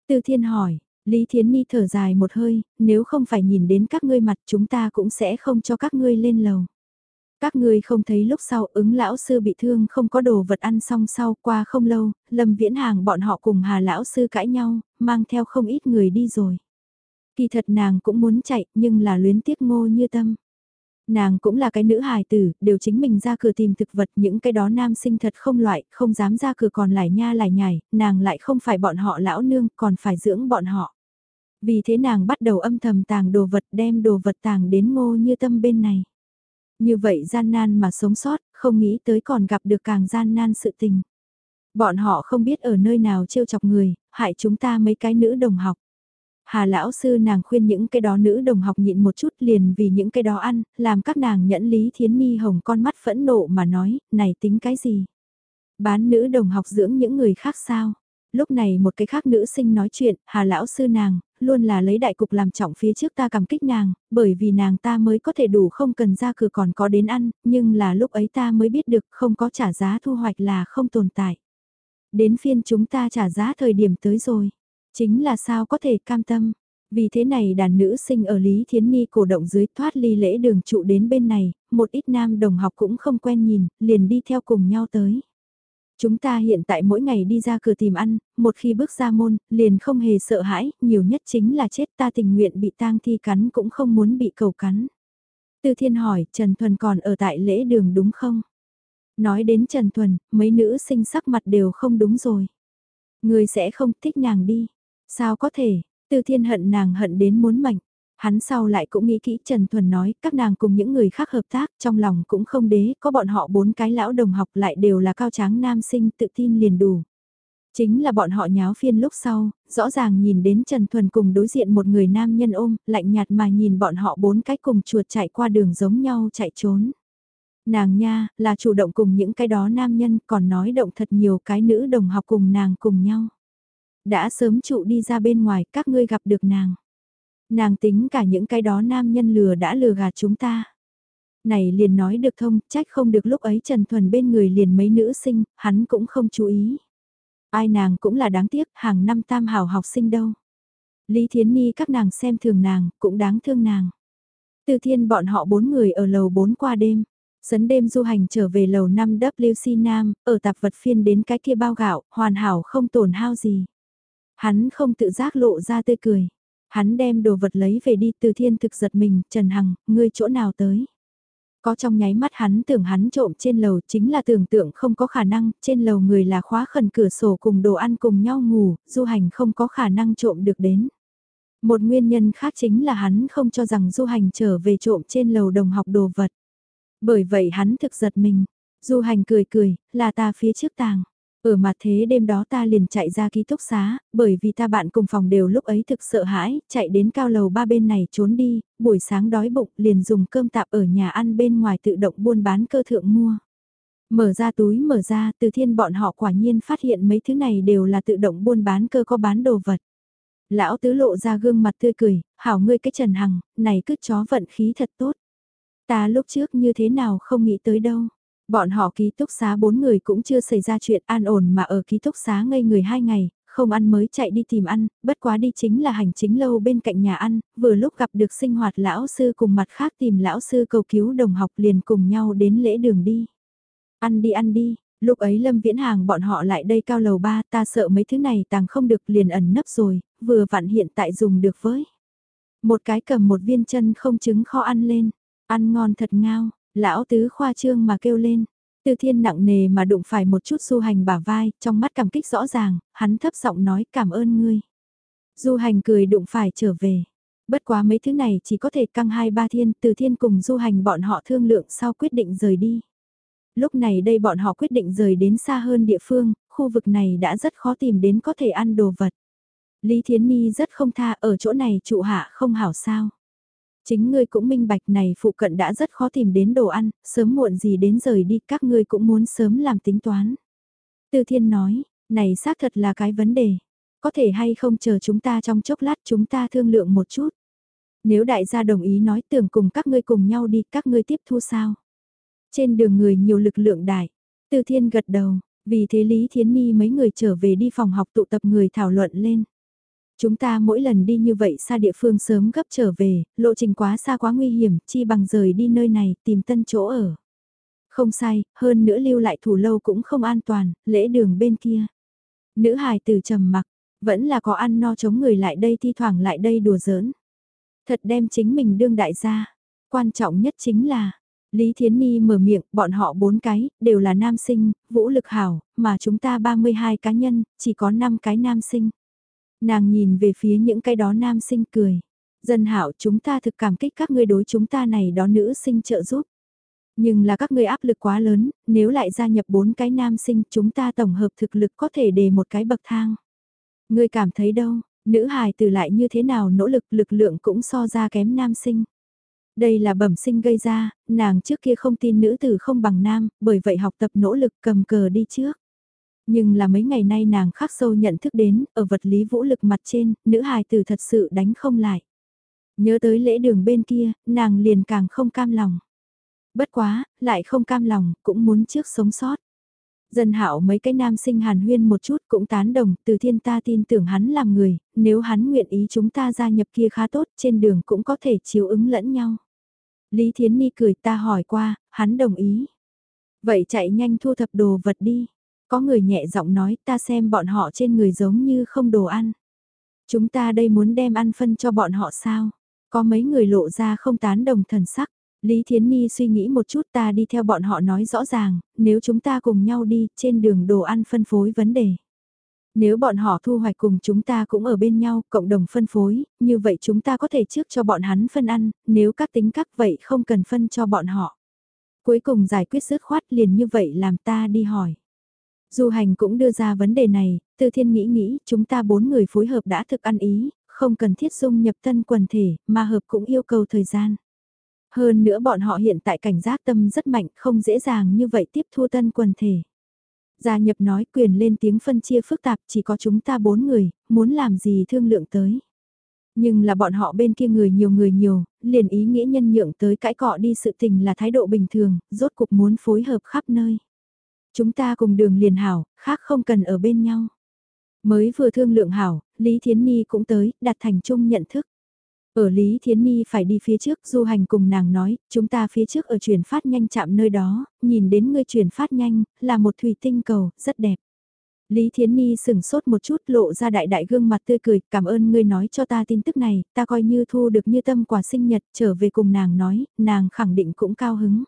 [SPEAKER 1] Từ thiên hỏi, Lý Thiến Ni thở dài một hơi, nếu không phải nhìn đến các ngươi mặt chúng ta cũng sẽ không cho các ngươi lên lầu. Các ngươi không thấy lúc sau ứng lão sư bị thương không có đồ vật ăn xong sau qua không lâu, Lâm Viễn Hàng bọn họ cùng Hà lão sư cãi nhau, mang theo không ít người đi rồi. Kỳ thật nàng cũng muốn chạy nhưng là luyến tiếc ngô như tâm. Nàng cũng là cái nữ hài tử, đều chính mình ra cửa tìm thực vật những cái đó nam sinh thật không loại, không dám ra cửa còn lại nha lại nhảy, nàng lại không phải bọn họ lão nương, còn phải dưỡng bọn họ. Vì thế nàng bắt đầu âm thầm tàng đồ vật đem đồ vật tàng đến ngô như tâm bên này. Như vậy gian nan mà sống sót, không nghĩ tới còn gặp được càng gian nan sự tình. Bọn họ không biết ở nơi nào trêu chọc người, hại chúng ta mấy cái nữ đồng học. Hà lão sư nàng khuyên những cái đó nữ đồng học nhịn một chút liền vì những cái đó ăn, làm các nàng nhẫn lý thiến mi hồng con mắt phẫn nộ mà nói, này tính cái gì? Bán nữ đồng học dưỡng những người khác sao? Lúc này một cái khác nữ sinh nói chuyện, hà lão sư nàng, luôn là lấy đại cục làm trọng phía trước ta cảm kích nàng, bởi vì nàng ta mới có thể đủ không cần ra cửa còn có đến ăn, nhưng là lúc ấy ta mới biết được không có trả giá thu hoạch là không tồn tại. Đến phiên chúng ta trả giá thời điểm tới rồi. Chính là sao có thể cam tâm. Vì thế này đàn nữ sinh ở Lý Thiến Ni cổ động dưới thoát ly lễ đường trụ đến bên này, một ít nam đồng học cũng không quen nhìn, liền đi theo cùng nhau tới. Chúng ta hiện tại mỗi ngày đi ra cửa tìm ăn, một khi bước ra môn, liền không hề sợ hãi, nhiều nhất chính là chết ta tình nguyện bị tang thi cắn cũng không muốn bị cầu cắn. Tư Thiên hỏi, Trần Thuần còn ở tại lễ đường đúng không? Nói đến Trần Thuần, mấy nữ sinh sắc mặt đều không đúng rồi. Người sẽ không thích nàng đi. Sao có thể, Tư Thiên hận nàng hận đến muốn mảnh. Hắn sau lại cũng nghĩ kỹ Trần Thuần nói, các nàng cùng những người khác hợp tác, trong lòng cũng không đế, có bọn họ bốn cái lão đồng học lại đều là cao tráng nam sinh tự tin liền đủ. Chính là bọn họ nháo phiên lúc sau, rõ ràng nhìn đến Trần Thuần cùng đối diện một người nam nhân ôm, lạnh nhạt mà nhìn bọn họ bốn cái cùng chuột chạy qua đường giống nhau chạy trốn. Nàng nha, là chủ động cùng những cái đó nam nhân còn nói động thật nhiều cái nữ đồng học cùng nàng cùng nhau. Đã sớm trụ đi ra bên ngoài, các ngươi gặp được nàng. Nàng tính cả những cái đó nam nhân lừa đã lừa gạt chúng ta. Này liền nói được thông, trách không được lúc ấy Trần Thuần bên người liền mấy nữ sinh, hắn cũng không chú ý. Ai nàng cũng là đáng tiếc, hàng năm tam hảo học sinh đâu. Lý Thiến Ni các nàng xem thường nàng, cũng đáng thương nàng. Từ thiên bọn họ bốn người ở lầu bốn qua đêm. Sấn đêm du hành trở về lầu 5 WC Nam, ở tạp vật phiên đến cái kia bao gạo, hoàn hảo không tổn hao gì. Hắn không tự giác lộ ra tươi cười. Hắn đem đồ vật lấy về đi từ thiên thực giật mình, Trần Hằng, ngươi chỗ nào tới? Có trong nháy mắt hắn tưởng hắn trộm trên lầu chính là tưởng tượng không có khả năng, trên lầu người là khóa khẩn cửa sổ cùng đồ ăn cùng nhau ngủ, du hành không có khả năng trộm được đến. Một nguyên nhân khác chính là hắn không cho rằng du hành trở về trộm trên lầu đồng học đồ vật. Bởi vậy hắn thực giật mình, du hành cười cười, là ta phía trước tàng. Ừ ở mặt thế đêm đó ta liền chạy ra ký túc xá, bởi vì ta bạn cùng phòng đều lúc ấy thực sợ hãi, chạy đến cao lầu ba bên này trốn đi, buổi sáng đói bụng liền dùng cơm tạp ở nhà ăn bên ngoài tự động buôn bán cơ thượng mua. Mở ra túi mở ra, từ thiên bọn họ quả nhiên phát hiện mấy thứ này đều là tự động buôn bán cơ có bán đồ vật. Lão tứ lộ ra gương mặt tươi cười, hảo ngươi cái Trần Hằng, này cứ chó vận khí thật tốt. Ta lúc trước như thế nào không nghĩ tới đâu. Bọn họ ký túc xá bốn người cũng chưa xảy ra chuyện an ổn mà ở ký túc xá ngây người hai ngày, không ăn mới chạy đi tìm ăn, bất quá đi chính là hành chính lâu bên cạnh nhà ăn, vừa lúc gặp được sinh hoạt lão sư cùng mặt khác tìm lão sư cầu cứu đồng học liền cùng nhau đến lễ đường đi. Ăn đi ăn đi, lúc ấy Lâm Viễn Hàng bọn họ lại đây cao lầu ba ta sợ mấy thứ này tàng không được liền ẩn nấp rồi, vừa vặn hiện tại dùng được với. Một cái cầm một viên chân không trứng kho ăn lên, ăn ngon thật ngao, Lão tứ khoa trương mà kêu lên, từ thiên nặng nề mà đụng phải một chút du hành bả vai, trong mắt cảm kích rõ ràng, hắn thấp giọng nói cảm ơn ngươi. Du hành cười đụng phải trở về. Bất quá mấy thứ này chỉ có thể căng hai ba thiên, từ thiên cùng du hành bọn họ thương lượng sau quyết định rời đi. Lúc này đây bọn họ quyết định rời đến xa hơn địa phương, khu vực này đã rất khó tìm đến có thể ăn đồ vật. Lý Thiến Ni rất không tha ở chỗ này trụ hạ không hảo sao. Chính ngươi cũng minh bạch này phụ cận đã rất khó tìm đến đồ ăn, sớm muộn gì đến rời đi các ngươi cũng muốn sớm làm tính toán. Tư Thiên nói, này xác thật là cái vấn đề. Có thể hay không chờ chúng ta trong chốc lát chúng ta thương lượng một chút. Nếu đại gia đồng ý nói tưởng cùng các ngươi cùng nhau đi, các ngươi tiếp thu sao? Trên đường người nhiều lực lượng đại. Tư Thiên gật đầu, vì thế Lý Thiến Ni mấy người trở về đi phòng học tụ tập người thảo luận lên. Chúng ta mỗi lần đi như vậy xa địa phương sớm gấp trở về, lộ trình quá xa quá nguy hiểm, chi bằng rời đi nơi này tìm tân chỗ ở. Không sai, hơn nữa lưu lại thủ lâu cũng không an toàn, lễ đường bên kia. Nữ hài từ trầm mặc, vẫn là có ăn no chống người lại đây thi thoảng lại đây đùa giỡn. Thật đem chính mình đương đại gia. Quan trọng nhất chính là, Lý Thiến Ni mở miệng, bọn họ bốn cái, đều là nam sinh, vũ lực hảo, mà chúng ta 32 cá nhân, chỉ có 5 cái nam sinh. Nàng nhìn về phía những cái đó nam sinh cười. Dân hảo chúng ta thực cảm kích các ngươi đối chúng ta này đó nữ sinh trợ giúp. Nhưng là các ngươi áp lực quá lớn, nếu lại gia nhập bốn cái nam sinh chúng ta tổng hợp thực lực có thể đề một cái bậc thang. Ngươi cảm thấy đâu, nữ hài từ lại như thế nào nỗ lực lực lượng cũng so ra kém nam sinh. Đây là bẩm sinh gây ra, nàng trước kia không tin nữ tử không bằng nam, bởi vậy học tập nỗ lực cầm cờ đi trước. Nhưng là mấy ngày nay nàng khắc sâu nhận thức đến, ở vật lý vũ lực mặt trên, nữ hài tử thật sự đánh không lại. Nhớ tới lễ đường bên kia, nàng liền càng không cam lòng. Bất quá, lại không cam lòng, cũng muốn trước sống sót. Dân hạo mấy cái nam sinh hàn huyên một chút cũng tán đồng, từ thiên ta tin tưởng hắn làm người, nếu hắn nguyện ý chúng ta gia nhập kia khá tốt, trên đường cũng có thể chiếu ứng lẫn nhau. Lý Thiến Ni cười ta hỏi qua, hắn đồng ý. Vậy chạy nhanh thu thập đồ vật đi. Có người nhẹ giọng nói ta xem bọn họ trên người giống như không đồ ăn. Chúng ta đây muốn đem ăn phân cho bọn họ sao? Có mấy người lộ ra không tán đồng thần sắc. Lý Thiến Ni suy nghĩ một chút ta đi theo bọn họ nói rõ ràng, nếu chúng ta cùng nhau đi, trên đường đồ ăn phân phối vấn đề. Nếu bọn họ thu hoạch cùng chúng ta cũng ở bên nhau, cộng đồng phân phối, như vậy chúng ta có thể trước cho bọn hắn phân ăn, nếu các tính các vậy không cần phân cho bọn họ. Cuối cùng giải quyết dứt khoát liền như vậy làm ta đi hỏi. Du hành cũng đưa ra vấn đề này, từ thiên nghĩ nghĩ, chúng ta bốn người phối hợp đã thực ăn ý, không cần thiết dung nhập tân quần thể, mà hợp cũng yêu cầu thời gian. Hơn nữa bọn họ hiện tại cảnh giác tâm rất mạnh, không dễ dàng như vậy tiếp thu tân quần thể. Gia nhập nói quyền lên tiếng phân chia phức tạp chỉ có chúng ta bốn người, muốn làm gì thương lượng tới. Nhưng là bọn họ bên kia người nhiều người nhiều, liền ý nghĩa nhân nhượng tới cãi cọ đi sự tình là thái độ bình thường, rốt cuộc muốn phối hợp khắp nơi. Chúng ta cùng đường liền hảo, khác không cần ở bên nhau. Mới vừa thương lượng hảo, Lý Thiến Ni cũng tới, đặt thành chung nhận thức. Ở Lý Thiến Ni phải đi phía trước, du hành cùng nàng nói, chúng ta phía trước ở chuyển phát nhanh chạm nơi đó, nhìn đến người chuyển phát nhanh, là một thủy tinh cầu, rất đẹp. Lý Thiến Ni sừng sốt một chút lộ ra đại đại gương mặt tươi cười, cảm ơn ngươi nói cho ta tin tức này, ta coi như thu được như tâm quả sinh nhật, trở về cùng nàng nói, nàng khẳng định cũng cao hứng.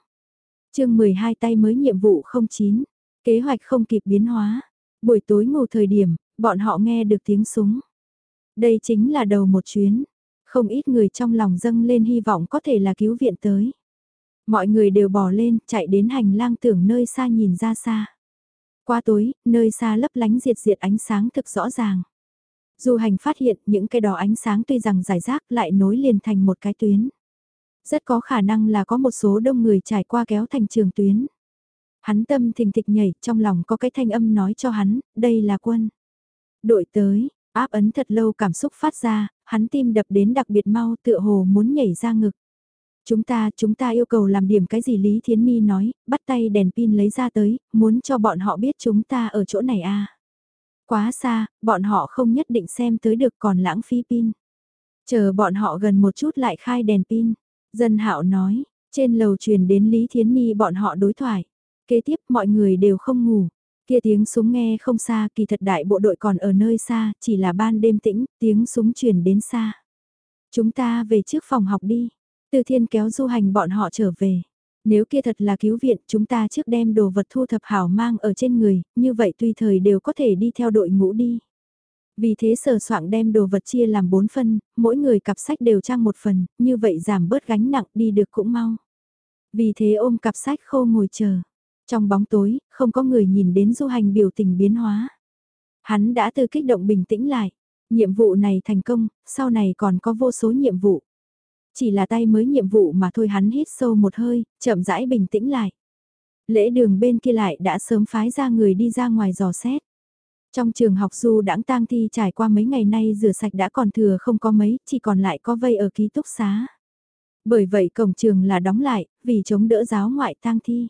[SPEAKER 1] chương 12 tay mới nhiệm vụ 09, kế hoạch không kịp biến hóa. Buổi tối ngủ thời điểm, bọn họ nghe được tiếng súng. Đây chính là đầu một chuyến. Không ít người trong lòng dâng lên hy vọng có thể là cứu viện tới. Mọi người đều bỏ lên, chạy đến hành lang tưởng nơi xa nhìn ra xa. Qua tối, nơi xa lấp lánh diệt diệt ánh sáng thực rõ ràng. Du hành phát hiện những cái đỏ ánh sáng tuy rằng giải rác lại nối liền thành một cái tuyến. Rất có khả năng là có một số đông người trải qua kéo thành trường tuyến. Hắn tâm thình thịch nhảy, trong lòng có cái thanh âm nói cho hắn, đây là quân. Đội tới, áp ấn thật lâu cảm xúc phát ra, hắn tim đập đến đặc biệt mau tựa hồ muốn nhảy ra ngực. Chúng ta, chúng ta yêu cầu làm điểm cái gì Lý Thiến Mi nói, bắt tay đèn pin lấy ra tới, muốn cho bọn họ biết chúng ta ở chỗ này à. Quá xa, bọn họ không nhất định xem tới được còn lãng phí pin. Chờ bọn họ gần một chút lại khai đèn pin. Dân hạo nói, trên lầu truyền đến Lý Thiến Mi bọn họ đối thoại. Kế tiếp mọi người đều không ngủ. Kia tiếng súng nghe không xa, kỳ thật đại bộ đội còn ở nơi xa, chỉ là ban đêm tĩnh, tiếng súng truyền đến xa. Chúng ta về trước phòng học đi. Từ thiên kéo du hành bọn họ trở về. Nếu kia thật là cứu viện, chúng ta trước đem đồ vật thu thập hảo mang ở trên người, như vậy tùy thời đều có thể đi theo đội ngũ đi. Vì thế sở soạn đem đồ vật chia làm 4 phân, mỗi người cặp sách đều trang một phần, như vậy giảm bớt gánh nặng đi được cũng mau. Vì thế ôm cặp sách khô ngồi chờ. Trong bóng tối, không có người nhìn đến du hành biểu tình biến hóa. Hắn đã từ kích động bình tĩnh lại. Nhiệm vụ này thành công, sau này còn có vô số nhiệm vụ. Chỉ là tay mới nhiệm vụ mà thôi hắn hít sâu một hơi, chậm rãi bình tĩnh lại. Lễ đường bên kia lại đã sớm phái ra người đi ra ngoài dò xét. Trong trường học du đãng tang thi trải qua mấy ngày nay rửa sạch đã còn thừa không có mấy, chỉ còn lại có vây ở ký túc xá. Bởi vậy cổng trường là đóng lại, vì chống đỡ giáo ngoại tang thi.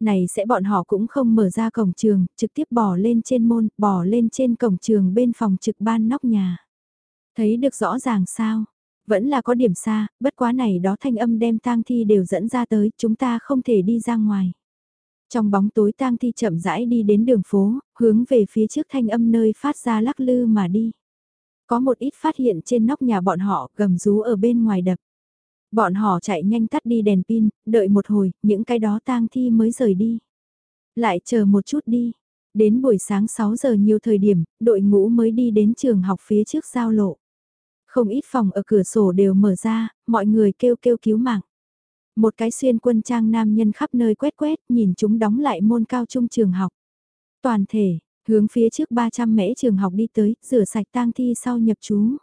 [SPEAKER 1] Này sẽ bọn họ cũng không mở ra cổng trường, trực tiếp bỏ lên trên môn, bỏ lên trên cổng trường bên phòng trực ban nóc nhà. Thấy được rõ ràng sao? Vẫn là có điểm xa, bất quá này đó thanh âm đem tang thi đều dẫn ra tới, chúng ta không thể đi ra ngoài. Trong bóng tối tang thi chậm rãi đi đến đường phố, hướng về phía trước thanh âm nơi phát ra lắc lư mà đi. Có một ít phát hiện trên nóc nhà bọn họ gầm rú ở bên ngoài đập. Bọn họ chạy nhanh tắt đi đèn pin, đợi một hồi, những cái đó tang thi mới rời đi. Lại chờ một chút đi. Đến buổi sáng 6 giờ nhiều thời điểm, đội ngũ mới đi đến trường học phía trước giao lộ. Không ít phòng ở cửa sổ đều mở ra, mọi người kêu kêu cứu mạng. Một cái xuyên quân trang nam nhân khắp nơi quét quét, nhìn chúng đóng lại môn cao trung trường học. Toàn thể, hướng phía trước 300 mễ trường học đi tới, rửa sạch tang thi sau nhập trú.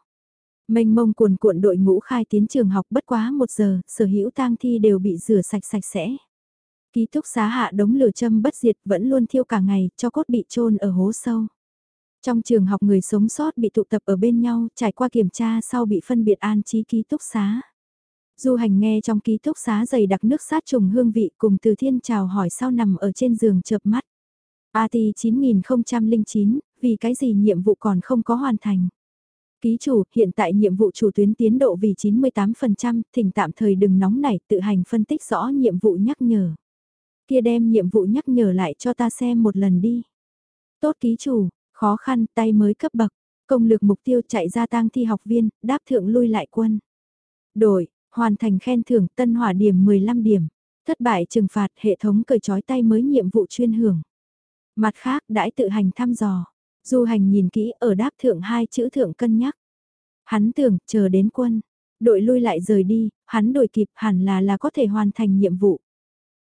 [SPEAKER 1] Mênh mông cuồn cuộn đội ngũ khai tiến trường học bất quá một giờ, sở hữu tang thi đều bị rửa sạch sạch sẽ. Ký túc xá hạ đống lửa châm bất diệt vẫn luôn thiêu cả ngày, cho cốt bị trôn ở hố sâu. Trong trường học người sống sót bị tụ tập ở bên nhau, trải qua kiểm tra sau bị phân biệt an trí ký túc xá. Du hành nghe trong ký túc xá dày đặc nước sát trùng hương vị cùng từ thiên chào hỏi sau nằm ở trên giường chợp mắt. AT 9009, vì cái gì nhiệm vụ còn không có hoàn thành. Ký chủ, hiện tại nhiệm vụ chủ tuyến tiến độ vì 98%, thỉnh tạm thời đừng nóng nảy tự hành phân tích rõ nhiệm vụ nhắc nhở. Kia đem nhiệm vụ nhắc nhở lại cho ta xem một lần đi. Tốt ký chủ, khó khăn tay mới cấp bậc, công lược mục tiêu chạy ra tang thi học viên, đáp thượng lui lại quân. Đổi, hoàn thành khen thưởng tân hỏa điểm 15 điểm, thất bại trừng phạt hệ thống cởi trói tay mới nhiệm vụ chuyên hưởng. Mặt khác đãi tự hành thăm dò, du hành nhìn kỹ ở đáp thượng hai chữ thượng cân nhắc. Hắn tưởng chờ đến quân, đội lui lại rời đi, hắn đổi kịp hẳn là là có thể hoàn thành nhiệm vụ.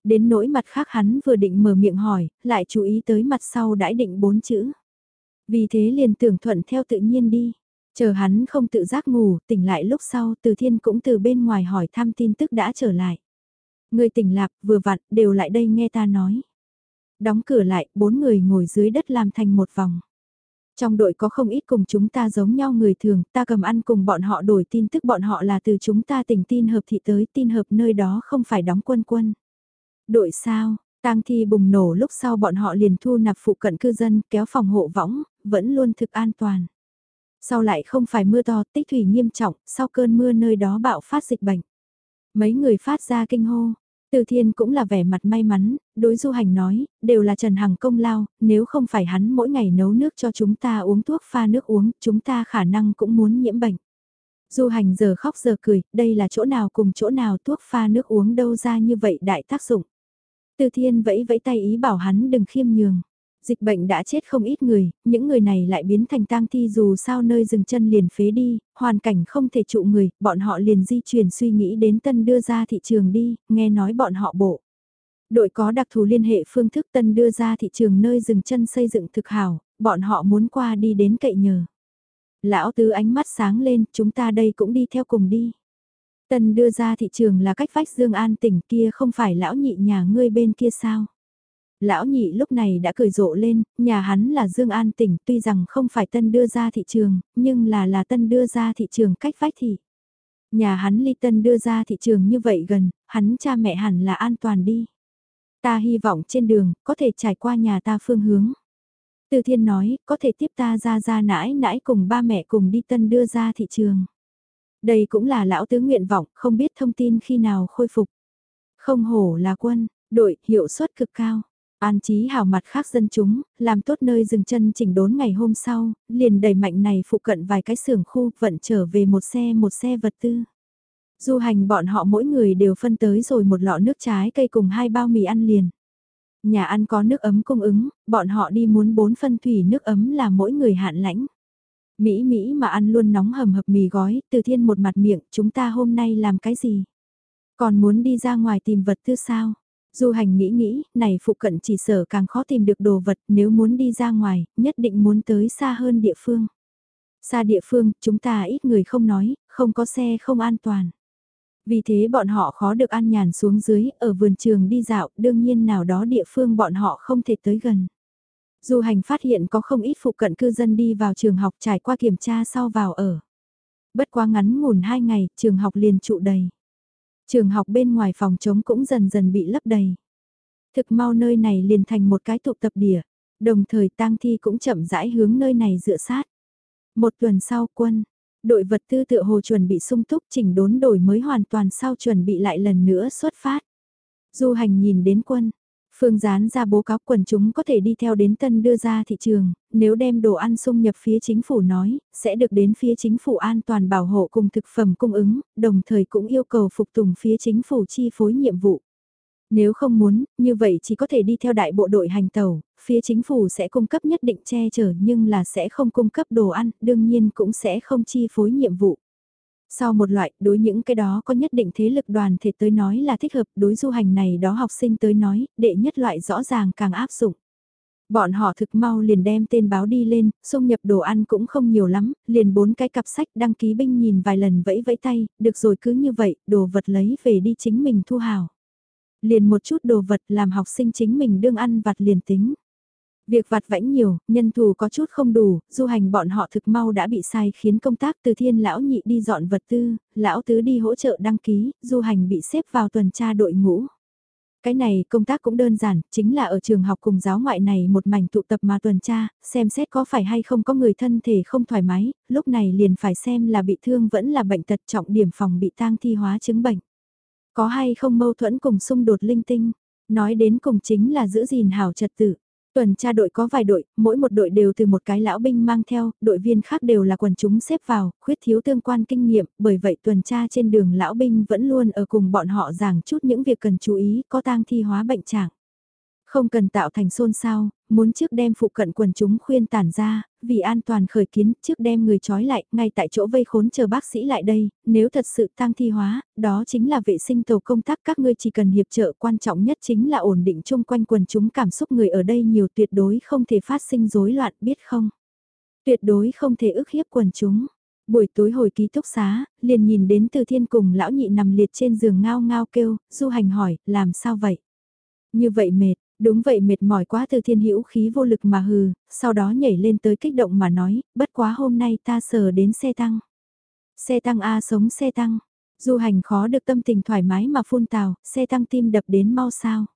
[SPEAKER 1] Đến nỗi mặt khác hắn vừa định mở miệng hỏi, lại chú ý tới mặt sau đãi định bốn chữ. Vì thế liền tưởng thuận theo tự nhiên đi. Chờ hắn không tự giác ngủ, tỉnh lại lúc sau từ thiên cũng từ bên ngoài hỏi thăm tin tức đã trở lại. Người tỉnh lạc vừa vặn đều lại đây nghe ta nói. Đóng cửa lại, bốn người ngồi dưới đất làm thành một vòng. Trong đội có không ít cùng chúng ta giống nhau người thường, ta cầm ăn cùng bọn họ đổi tin tức bọn họ là từ chúng ta tỉnh tin hợp thị tới tin hợp nơi đó không phải đóng quân quân. Đội sao, tang thi bùng nổ lúc sau bọn họ liền thu nạp phụ cận cư dân kéo phòng hộ võng, vẫn luôn thực an toàn. Sau lại không phải mưa to, tích thủy nghiêm trọng, sau cơn mưa nơi đó bạo phát dịch bệnh. Mấy người phát ra kinh hô. Từ thiên cũng là vẻ mặt may mắn, đối du hành nói, đều là Trần Hằng công lao, nếu không phải hắn mỗi ngày nấu nước cho chúng ta uống thuốc pha nước uống, chúng ta khả năng cũng muốn nhiễm bệnh. Du hành giờ khóc giờ cười, đây là chỗ nào cùng chỗ nào thuốc pha nước uống đâu ra như vậy đại tác dụng. Từ thiên vẫy vẫy tay ý bảo hắn đừng khiêm nhường. Dịch bệnh đã chết không ít người, những người này lại biến thành tang thi dù sao nơi dừng chân liền phế đi, hoàn cảnh không thể trụ người, bọn họ liền di chuyển suy nghĩ đến tân đưa ra thị trường đi, nghe nói bọn họ bộ. Đội có đặc thù liên hệ phương thức tân đưa ra thị trường nơi dừng chân xây dựng thực hảo, bọn họ muốn qua đi đến cậy nhờ. Lão tứ ánh mắt sáng lên, chúng ta đây cũng đi theo cùng đi. Tân đưa ra thị trường là cách vách Dương An tỉnh kia không phải lão nhị nhà ngươi bên kia sao? Lão nhị lúc này đã cười rộ lên, nhà hắn là Dương An tỉnh tuy rằng không phải tân đưa ra thị trường, nhưng là là tân đưa ra thị trường cách vách thị. Nhà hắn ly tân đưa ra thị trường như vậy gần, hắn cha mẹ hẳn là an toàn đi. Ta hy vọng trên đường, có thể trải qua nhà ta phương hướng. Từ thiên nói, có thể tiếp ta ra ra nãi nãi cùng ba mẹ cùng đi tân đưa ra thị trường. Đây cũng là lão tứ nguyện vọng, không biết thông tin khi nào khôi phục. Không hổ là quân, đội hiệu suất cực cao. An trí hào mặt khác dân chúng, làm tốt nơi dừng chân chỉnh đốn ngày hôm sau, liền đẩy mạnh này phụ cận vài cái xưởng khu vận trở về một xe một xe vật tư. Du hành bọn họ mỗi người đều phân tới rồi một lọ nước trái cây cùng hai bao mì ăn liền. Nhà ăn có nước ấm cung ứng, bọn họ đi muốn bốn phân thủy nước ấm là mỗi người hạn lãnh. Mỹ Mỹ mà ăn luôn nóng hầm hập mì gói, từ thiên một mặt miệng, chúng ta hôm nay làm cái gì? Còn muốn đi ra ngoài tìm vật tư sao? Du hành nghĩ nghĩ, này phụ cận chỉ sở càng khó tìm được đồ vật nếu muốn đi ra ngoài, nhất định muốn tới xa hơn địa phương. Xa địa phương, chúng ta ít người không nói, không có xe không an toàn. Vì thế bọn họ khó được an nhàn xuống dưới, ở vườn trường đi dạo, đương nhiên nào đó địa phương bọn họ không thể tới gần. Du hành phát hiện có không ít phụ cận cư dân đi vào trường học trải qua kiểm tra sau vào ở. Bất quá ngắn ngủn hai ngày, trường học liền trụ đầy. Trường học bên ngoài phòng trống cũng dần dần bị lấp đầy. Thực mau nơi này liền thành một cái tụ tập địa, đồng thời tang thi cũng chậm rãi hướng nơi này dựa sát. Một tuần sau quân, đội vật tư tựa hồ chuẩn bị sung túc chỉnh đốn đổi mới hoàn toàn sau chuẩn bị lại lần nữa xuất phát. Du hành nhìn đến quân, Phương Gián ra bố cáo quần chúng có thể đi theo đến tân đưa ra thị trường, nếu đem đồ ăn xung nhập phía chính phủ nói, sẽ được đến phía chính phủ an toàn bảo hộ cùng thực phẩm cung ứng, đồng thời cũng yêu cầu phục tùng phía chính phủ chi phối nhiệm vụ. Nếu không muốn, như vậy chỉ có thể đi theo đại bộ đội hành tàu, phía chính phủ sẽ cung cấp nhất định che chở nhưng là sẽ không cung cấp đồ ăn, đương nhiên cũng sẽ không chi phối nhiệm vụ. Sau một loại, đối những cái đó có nhất định thế lực đoàn thể tới nói là thích hợp, đối du hành này đó học sinh tới nói, đệ nhất loại rõ ràng càng áp dụng. Bọn họ thực mau liền đem tên báo đi lên, xung nhập đồ ăn cũng không nhiều lắm, liền bốn cái cặp sách đăng ký binh nhìn vài lần vẫy vẫy tay, được rồi cứ như vậy, đồ vật lấy về đi chính mình thu hào. Liền một chút đồ vật làm học sinh chính mình đương ăn vặt liền tính. Việc vặt vãnh nhiều, nhân thù có chút không đủ, du hành bọn họ thực mau đã bị sai khiến công tác từ thiên lão nhị đi dọn vật tư, lão tứ đi hỗ trợ đăng ký, du hành bị xếp vào tuần tra đội ngũ. Cái này công tác cũng đơn giản, chính là ở trường học cùng giáo ngoại này một mảnh tụ tập mà tuần tra, xem xét có phải hay không có người thân thể không thoải mái, lúc này liền phải xem là bị thương vẫn là bệnh tật trọng điểm phòng bị tang thi hóa chứng bệnh. Có hay không mâu thuẫn cùng xung đột linh tinh, nói đến cùng chính là giữ gìn hảo trật tự. Tuần tra đội có vài đội, mỗi một đội đều từ một cái lão binh mang theo, đội viên khác đều là quần chúng xếp vào, khuyết thiếu tương quan kinh nghiệm, bởi vậy tuần tra trên đường lão binh vẫn luôn ở cùng bọn họ giảng chút những việc cần chú ý, có tang thi hóa bệnh trạng. Không cần tạo thành xôn xao, muốn trước đem phụ cận quần chúng khuyên tản ra, vì an toàn khởi kiến trước đem người trói lại, ngay tại chỗ vây khốn chờ bác sĩ lại đây, nếu thật sự tăng thi hóa, đó chính là vệ sinh tổ công tác các ngươi chỉ cần hiệp trợ quan trọng nhất chính là ổn định chung quanh quần chúng cảm xúc người ở đây nhiều tuyệt đối không thể phát sinh rối loạn biết không? Tuyệt đối không thể ức hiếp quần chúng. Buổi tối hồi ký túc xá, liền nhìn đến từ thiên cùng lão nhị nằm liệt trên giường ngao ngao kêu, du hành hỏi, làm sao vậy? Như vậy mệt, Đúng vậy mệt mỏi quá từ thiên hữu khí vô lực mà hừ, sau đó nhảy lên tới kích động mà nói, bất quá hôm nay ta sờ đến xe tăng. Xe tăng A sống xe tăng. Du hành khó được tâm tình thoải mái mà phun tào, xe tăng tim đập đến mau sao.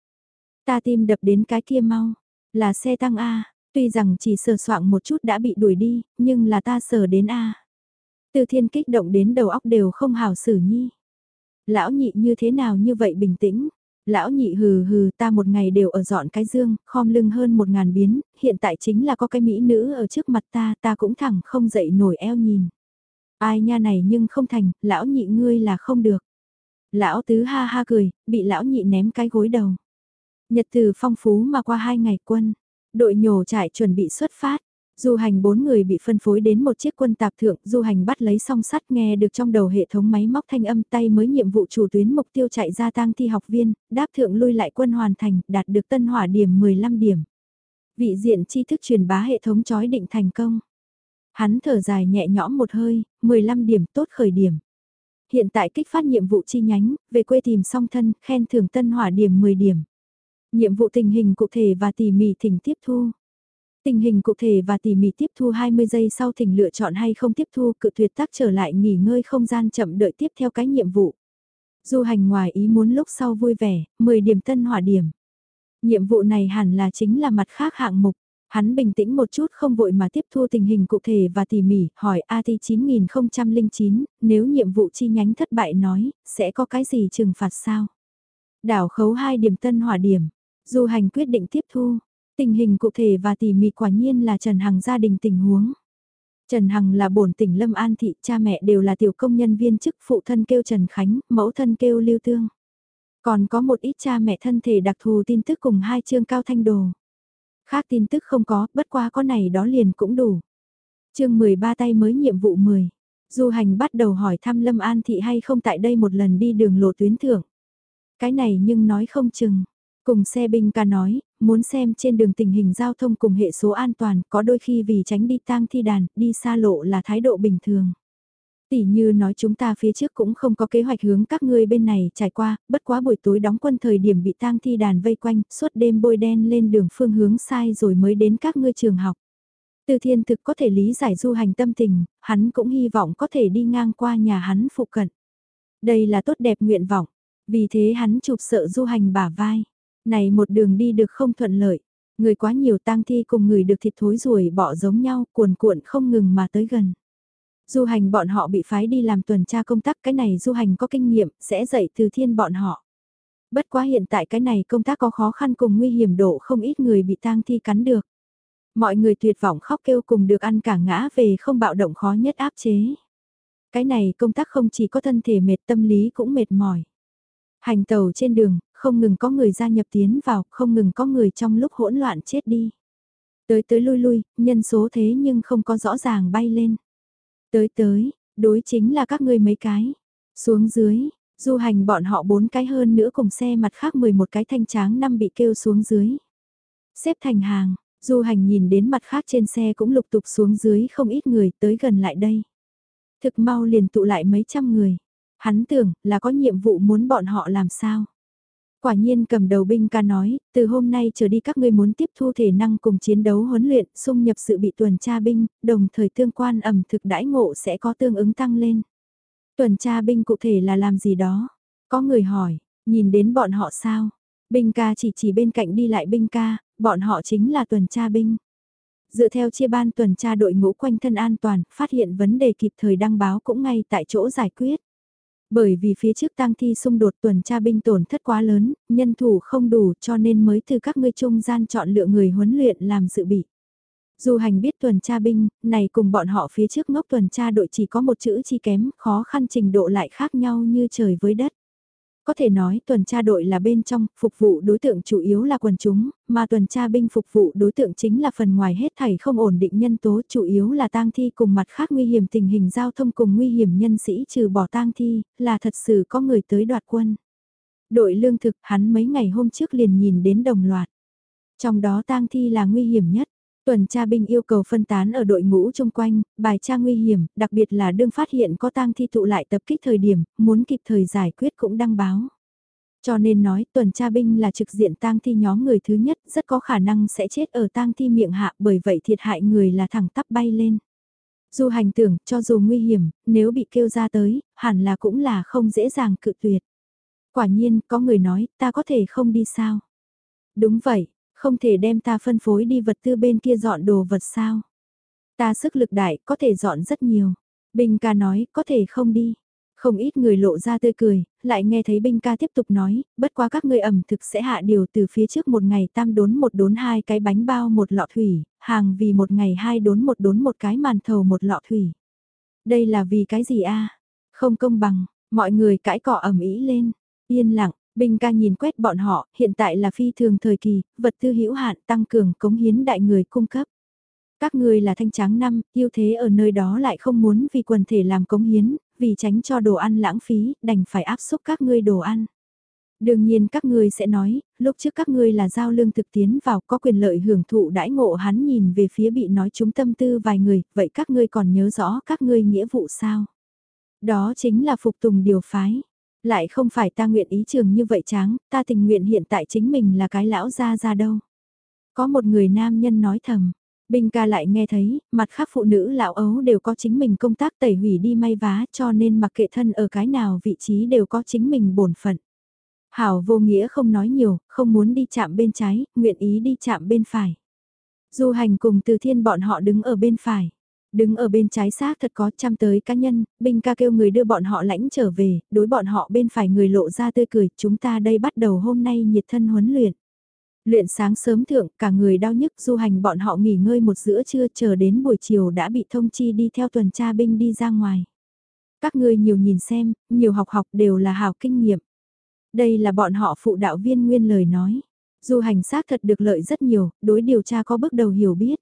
[SPEAKER 1] Ta tim đập đến cái kia mau, là xe tăng A, tuy rằng chỉ sờ soạn một chút đã bị đuổi đi, nhưng là ta sờ đến A. Từ thiên kích động đến đầu óc đều không hào xử nhi. Lão nhị như thế nào như vậy bình tĩnh, Lão nhị hừ hừ ta một ngày đều ở dọn cái dương, khom lưng hơn một ngàn biến, hiện tại chính là có cái mỹ nữ ở trước mặt ta, ta cũng thẳng không dậy nổi eo nhìn. Ai nha này nhưng không thành, lão nhị ngươi là không được. Lão tứ ha ha cười, bị lão nhị ném cái gối đầu. Nhật từ phong phú mà qua hai ngày quân, đội nhổ trại chuẩn bị xuất phát. Du hành bốn người bị phân phối đến một chiếc quân tạp thượng, du hành bắt lấy song sắt nghe được trong đầu hệ thống máy móc thanh âm tay mới nhiệm vụ chủ tuyến mục tiêu chạy ra tang thi học viên, đáp thượng lui lại quân hoàn thành, đạt được tân hỏa điểm 15 điểm. Vị diện tri thức truyền bá hệ thống chói định thành công. Hắn thở dài nhẹ nhõm một hơi, 15 điểm tốt khởi điểm. Hiện tại kích phát nhiệm vụ chi nhánh, về quê tìm song thân, khen thưởng tân hỏa điểm 10 điểm. Nhiệm vụ tình hình cụ thể và tỉ mỉ thỉnh tiếp thu. Tình hình cụ thể và tỉ mỉ tiếp thu 20 giây sau thỉnh lựa chọn hay không tiếp thu cự tuyệt tác trở lại nghỉ ngơi không gian chậm đợi tiếp theo cái nhiệm vụ. Du hành ngoài ý muốn lúc sau vui vẻ, 10 điểm tân hỏa điểm. Nhiệm vụ này hẳn là chính là mặt khác hạng mục. Hắn bình tĩnh một chút không vội mà tiếp thu tình hình cụ thể và tỉ mỉ, hỏi AT 9009, nếu nhiệm vụ chi nhánh thất bại nói, sẽ có cái gì trừng phạt sao? Đảo khấu 2 điểm tân hỏa điểm. Du hành quyết định tiếp thu, Tình hình cụ thể và tỉ mỉ quả nhiên là Trần Hằng gia đình tình huống. Trần Hằng là bổn tỉnh Lâm An thị, cha mẹ đều là tiểu công nhân viên chức phụ thân kêu Trần Khánh, mẫu thân kêu Lưu Tương. Còn có một ít cha mẹ thân thể đặc thù tin tức cùng hai chương cao thanh đồ. Khác tin tức không có, bất qua có này đó liền cũng đủ. chương 13 tay mới nhiệm vụ 10. Du hành bắt đầu hỏi thăm Lâm An Thị hay không tại đây một lần đi đường lộ tuyến thưởng. Cái này nhưng nói không chừng. Cùng xe binh ca nói, muốn xem trên đường tình hình giao thông cùng hệ số an toàn có đôi khi vì tránh đi tang thi đàn, đi xa lộ là thái độ bình thường. Tỷ như nói chúng ta phía trước cũng không có kế hoạch hướng các ngươi bên này trải qua, bất quá buổi tối đóng quân thời điểm bị tang thi đàn vây quanh, suốt đêm bôi đen lên đường phương hướng sai rồi mới đến các ngươi trường học. Từ thiên thực có thể lý giải du hành tâm tình, hắn cũng hy vọng có thể đi ngang qua nhà hắn phụ cận. Đây là tốt đẹp nguyện vọng, vì thế hắn chụp sợ du hành bả vai. Này một đường đi được không thuận lợi, người quá nhiều tang thi cùng người được thịt thối ruồi bỏ giống nhau cuồn cuộn không ngừng mà tới gần. Du hành bọn họ bị phái đi làm tuần tra công tác cái này du hành có kinh nghiệm sẽ dạy từ thiên bọn họ. Bất quá hiện tại cái này công tác có khó khăn cùng nguy hiểm độ không ít người bị tang thi cắn được. Mọi người tuyệt vọng khóc kêu cùng được ăn cả ngã về không bạo động khó nhất áp chế. Cái này công tác không chỉ có thân thể mệt tâm lý cũng mệt mỏi. Hành tàu trên đường, không ngừng có người gia nhập tiến vào, không ngừng có người trong lúc hỗn loạn chết đi. Tới tới lui lui, nhân số thế nhưng không có rõ ràng bay lên. Tới tới, đối chính là các ngươi mấy cái. Xuống dưới, du hành bọn họ bốn cái hơn nữa cùng xe mặt khác 11 cái thanh tráng năm bị kêu xuống dưới. Xếp thành hàng, du hành nhìn đến mặt khác trên xe cũng lục tục xuống dưới không ít người tới gần lại đây. Thực mau liền tụ lại mấy trăm người. Hắn tưởng là có nhiệm vụ muốn bọn họ làm sao. Quả nhiên cầm đầu binh ca nói, từ hôm nay trở đi các ngươi muốn tiếp thu thể năng cùng chiến đấu huấn luyện, xung nhập sự bị tuần tra binh, đồng thời tương quan ẩm thực đãi ngộ sẽ có tương ứng tăng lên. Tuần tra binh cụ thể là làm gì đó? Có người hỏi, nhìn đến bọn họ sao? Binh ca chỉ chỉ bên cạnh đi lại binh ca, bọn họ chính là tuần tra binh. Dựa theo chia ban tuần tra đội ngũ quanh thân an toàn, phát hiện vấn đề kịp thời đăng báo cũng ngay tại chỗ giải quyết. Bởi vì phía trước tang thi xung đột tuần tra binh tổn thất quá lớn, nhân thủ không đủ cho nên mới từ các ngươi trung gian chọn lựa người huấn luyện làm dự bị. Dù hành biết tuần tra binh, này cùng bọn họ phía trước ngốc tuần tra đội chỉ có một chữ chi kém, khó khăn trình độ lại khác nhau như trời với đất. Có thể nói tuần tra đội là bên trong, phục vụ đối tượng chủ yếu là quần chúng, mà tuần tra binh phục vụ đối tượng chính là phần ngoài hết thảy không ổn định nhân tố chủ yếu là tang thi cùng mặt khác nguy hiểm tình hình giao thông cùng nguy hiểm nhân sĩ trừ bỏ tang thi, là thật sự có người tới đoạt quân. Đội lương thực hắn mấy ngày hôm trước liền nhìn đến đồng loạt. Trong đó tang thi là nguy hiểm nhất. Tuần tra binh yêu cầu phân tán ở đội ngũ chung quanh, bài tra nguy hiểm, đặc biệt là đương phát hiện có tang thi tụ lại tập kích thời điểm, muốn kịp thời giải quyết cũng đăng báo. Cho nên nói tuần tra binh là trực diện tang thi nhóm người thứ nhất, rất có khả năng sẽ chết ở tang thi miệng hạ bởi vậy thiệt hại người là thẳng tắp bay lên. Dù hành tưởng, cho dù nguy hiểm, nếu bị kêu ra tới, hẳn là cũng là không dễ dàng cự tuyệt. Quả nhiên, có người nói, ta có thể không đi sao? Đúng vậy, không thể đem ta phân phối đi vật tư bên kia dọn đồ vật sao. Ta sức lực đại, có thể dọn rất nhiều. Binh ca nói, có thể không đi. Không ít người lộ ra tươi cười, lại nghe thấy binh ca tiếp tục nói, bất quá các ngươi ẩm thực sẽ hạ điều từ phía trước một ngày tam đốn một đốn hai cái bánh bao một lọ thủy, hàng vì một ngày hai đốn một đốn một cái màn thầu một lọ thủy. Đây là vì cái gì a Không công bằng, mọi người cãi cọ ẩm ý lên, yên lặng, Bình ca nhìn quét bọn họ, hiện tại là phi thường thời kỳ, vật tư hữu hạn tăng cường cống hiến đại người cung cấp. Các người là thanh tráng năm, yêu thế ở nơi đó lại không muốn vì quần thể làm cống hiến, vì tránh cho đồ ăn lãng phí, đành phải áp xúc các ngươi đồ ăn. Đương nhiên các ngươi sẽ nói, lúc trước các ngươi là giao lương thực tiến vào có quyền lợi hưởng thụ đãi ngộ hắn nhìn về phía bị nói chúng tâm tư vài người, vậy các ngươi còn nhớ rõ các ngươi nghĩa vụ sao? Đó chính là phục tùng điều phái. Lại không phải ta nguyện ý trường như vậy tráng, ta tình nguyện hiện tại chính mình là cái lão gia ra đâu. Có một người nam nhân nói thầm, bình ca lại nghe thấy, mặt khác phụ nữ lão ấu đều có chính mình công tác tẩy hủy đi may vá cho nên mặc kệ thân ở cái nào vị trí đều có chính mình bổn phận. Hảo vô nghĩa không nói nhiều, không muốn đi chạm bên trái, nguyện ý đi chạm bên phải. Du hành cùng từ thiên bọn họ đứng ở bên phải. Đứng ở bên trái xác thật có trăm tới cá nhân, binh ca kêu người đưa bọn họ lãnh trở về, đối bọn họ bên phải người lộ ra tươi cười, chúng ta đây bắt đầu hôm nay nhiệt thân huấn luyện. Luyện sáng sớm thượng, cả người đau nhức du hành bọn họ nghỉ ngơi một giữa trưa chờ đến buổi chiều đã bị thông chi đi theo tuần tra binh đi ra ngoài. Các ngươi nhiều nhìn xem, nhiều học học đều là hào kinh nghiệm. Đây là bọn họ phụ đạo viên nguyên lời nói. Du hành xác thật được lợi rất nhiều, đối điều tra có bước đầu hiểu biết.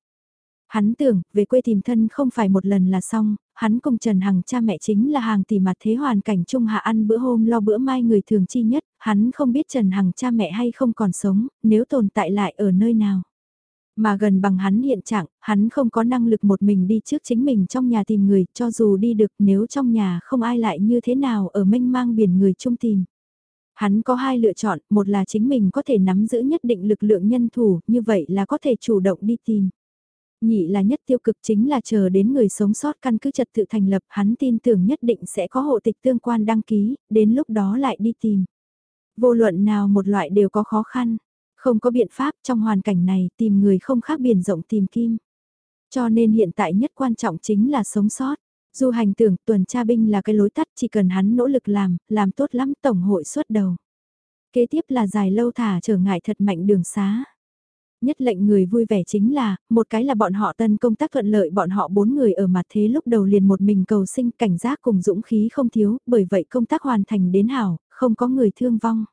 [SPEAKER 1] Hắn tưởng, về quê tìm thân không phải một lần là xong, hắn cùng Trần Hằng cha mẹ chính là hàng tỷ mặt thế hoàn cảnh chung hạ ăn bữa hôm lo bữa mai người thường chi nhất, hắn không biết Trần Hằng cha mẹ hay không còn sống, nếu tồn tại lại ở nơi nào. Mà gần bằng hắn hiện trạng, hắn không có năng lực một mình đi trước chính mình trong nhà tìm người, cho dù đi được nếu trong nhà không ai lại như thế nào ở mênh mang biển người chung tìm. Hắn có hai lựa chọn, một là chính mình có thể nắm giữ nhất định lực lượng nhân thủ, như vậy là có thể chủ động đi tìm. Nhị là nhất tiêu cực chính là chờ đến người sống sót căn cứ trật tự thành lập, hắn tin tưởng nhất định sẽ có hộ tịch tương quan đăng ký, đến lúc đó lại đi tìm. Vô luận nào một loại đều có khó khăn, không có biện pháp trong hoàn cảnh này tìm người không khác biển rộng tìm kim. Cho nên hiện tại nhất quan trọng chính là sống sót. Du hành tưởng tuần tra binh là cái lối tắt chỉ cần hắn nỗ lực làm, làm tốt lắm tổng hội suốt đầu. Kế tiếp là dài lâu thả trở ngại thật mạnh đường xá. Nhất lệnh người vui vẻ chính là, một cái là bọn họ tân công tác thuận lợi bọn họ bốn người ở mặt thế lúc đầu liền một mình cầu sinh cảnh giác cùng dũng khí không thiếu, bởi vậy công tác hoàn thành đến hảo, không có người thương vong.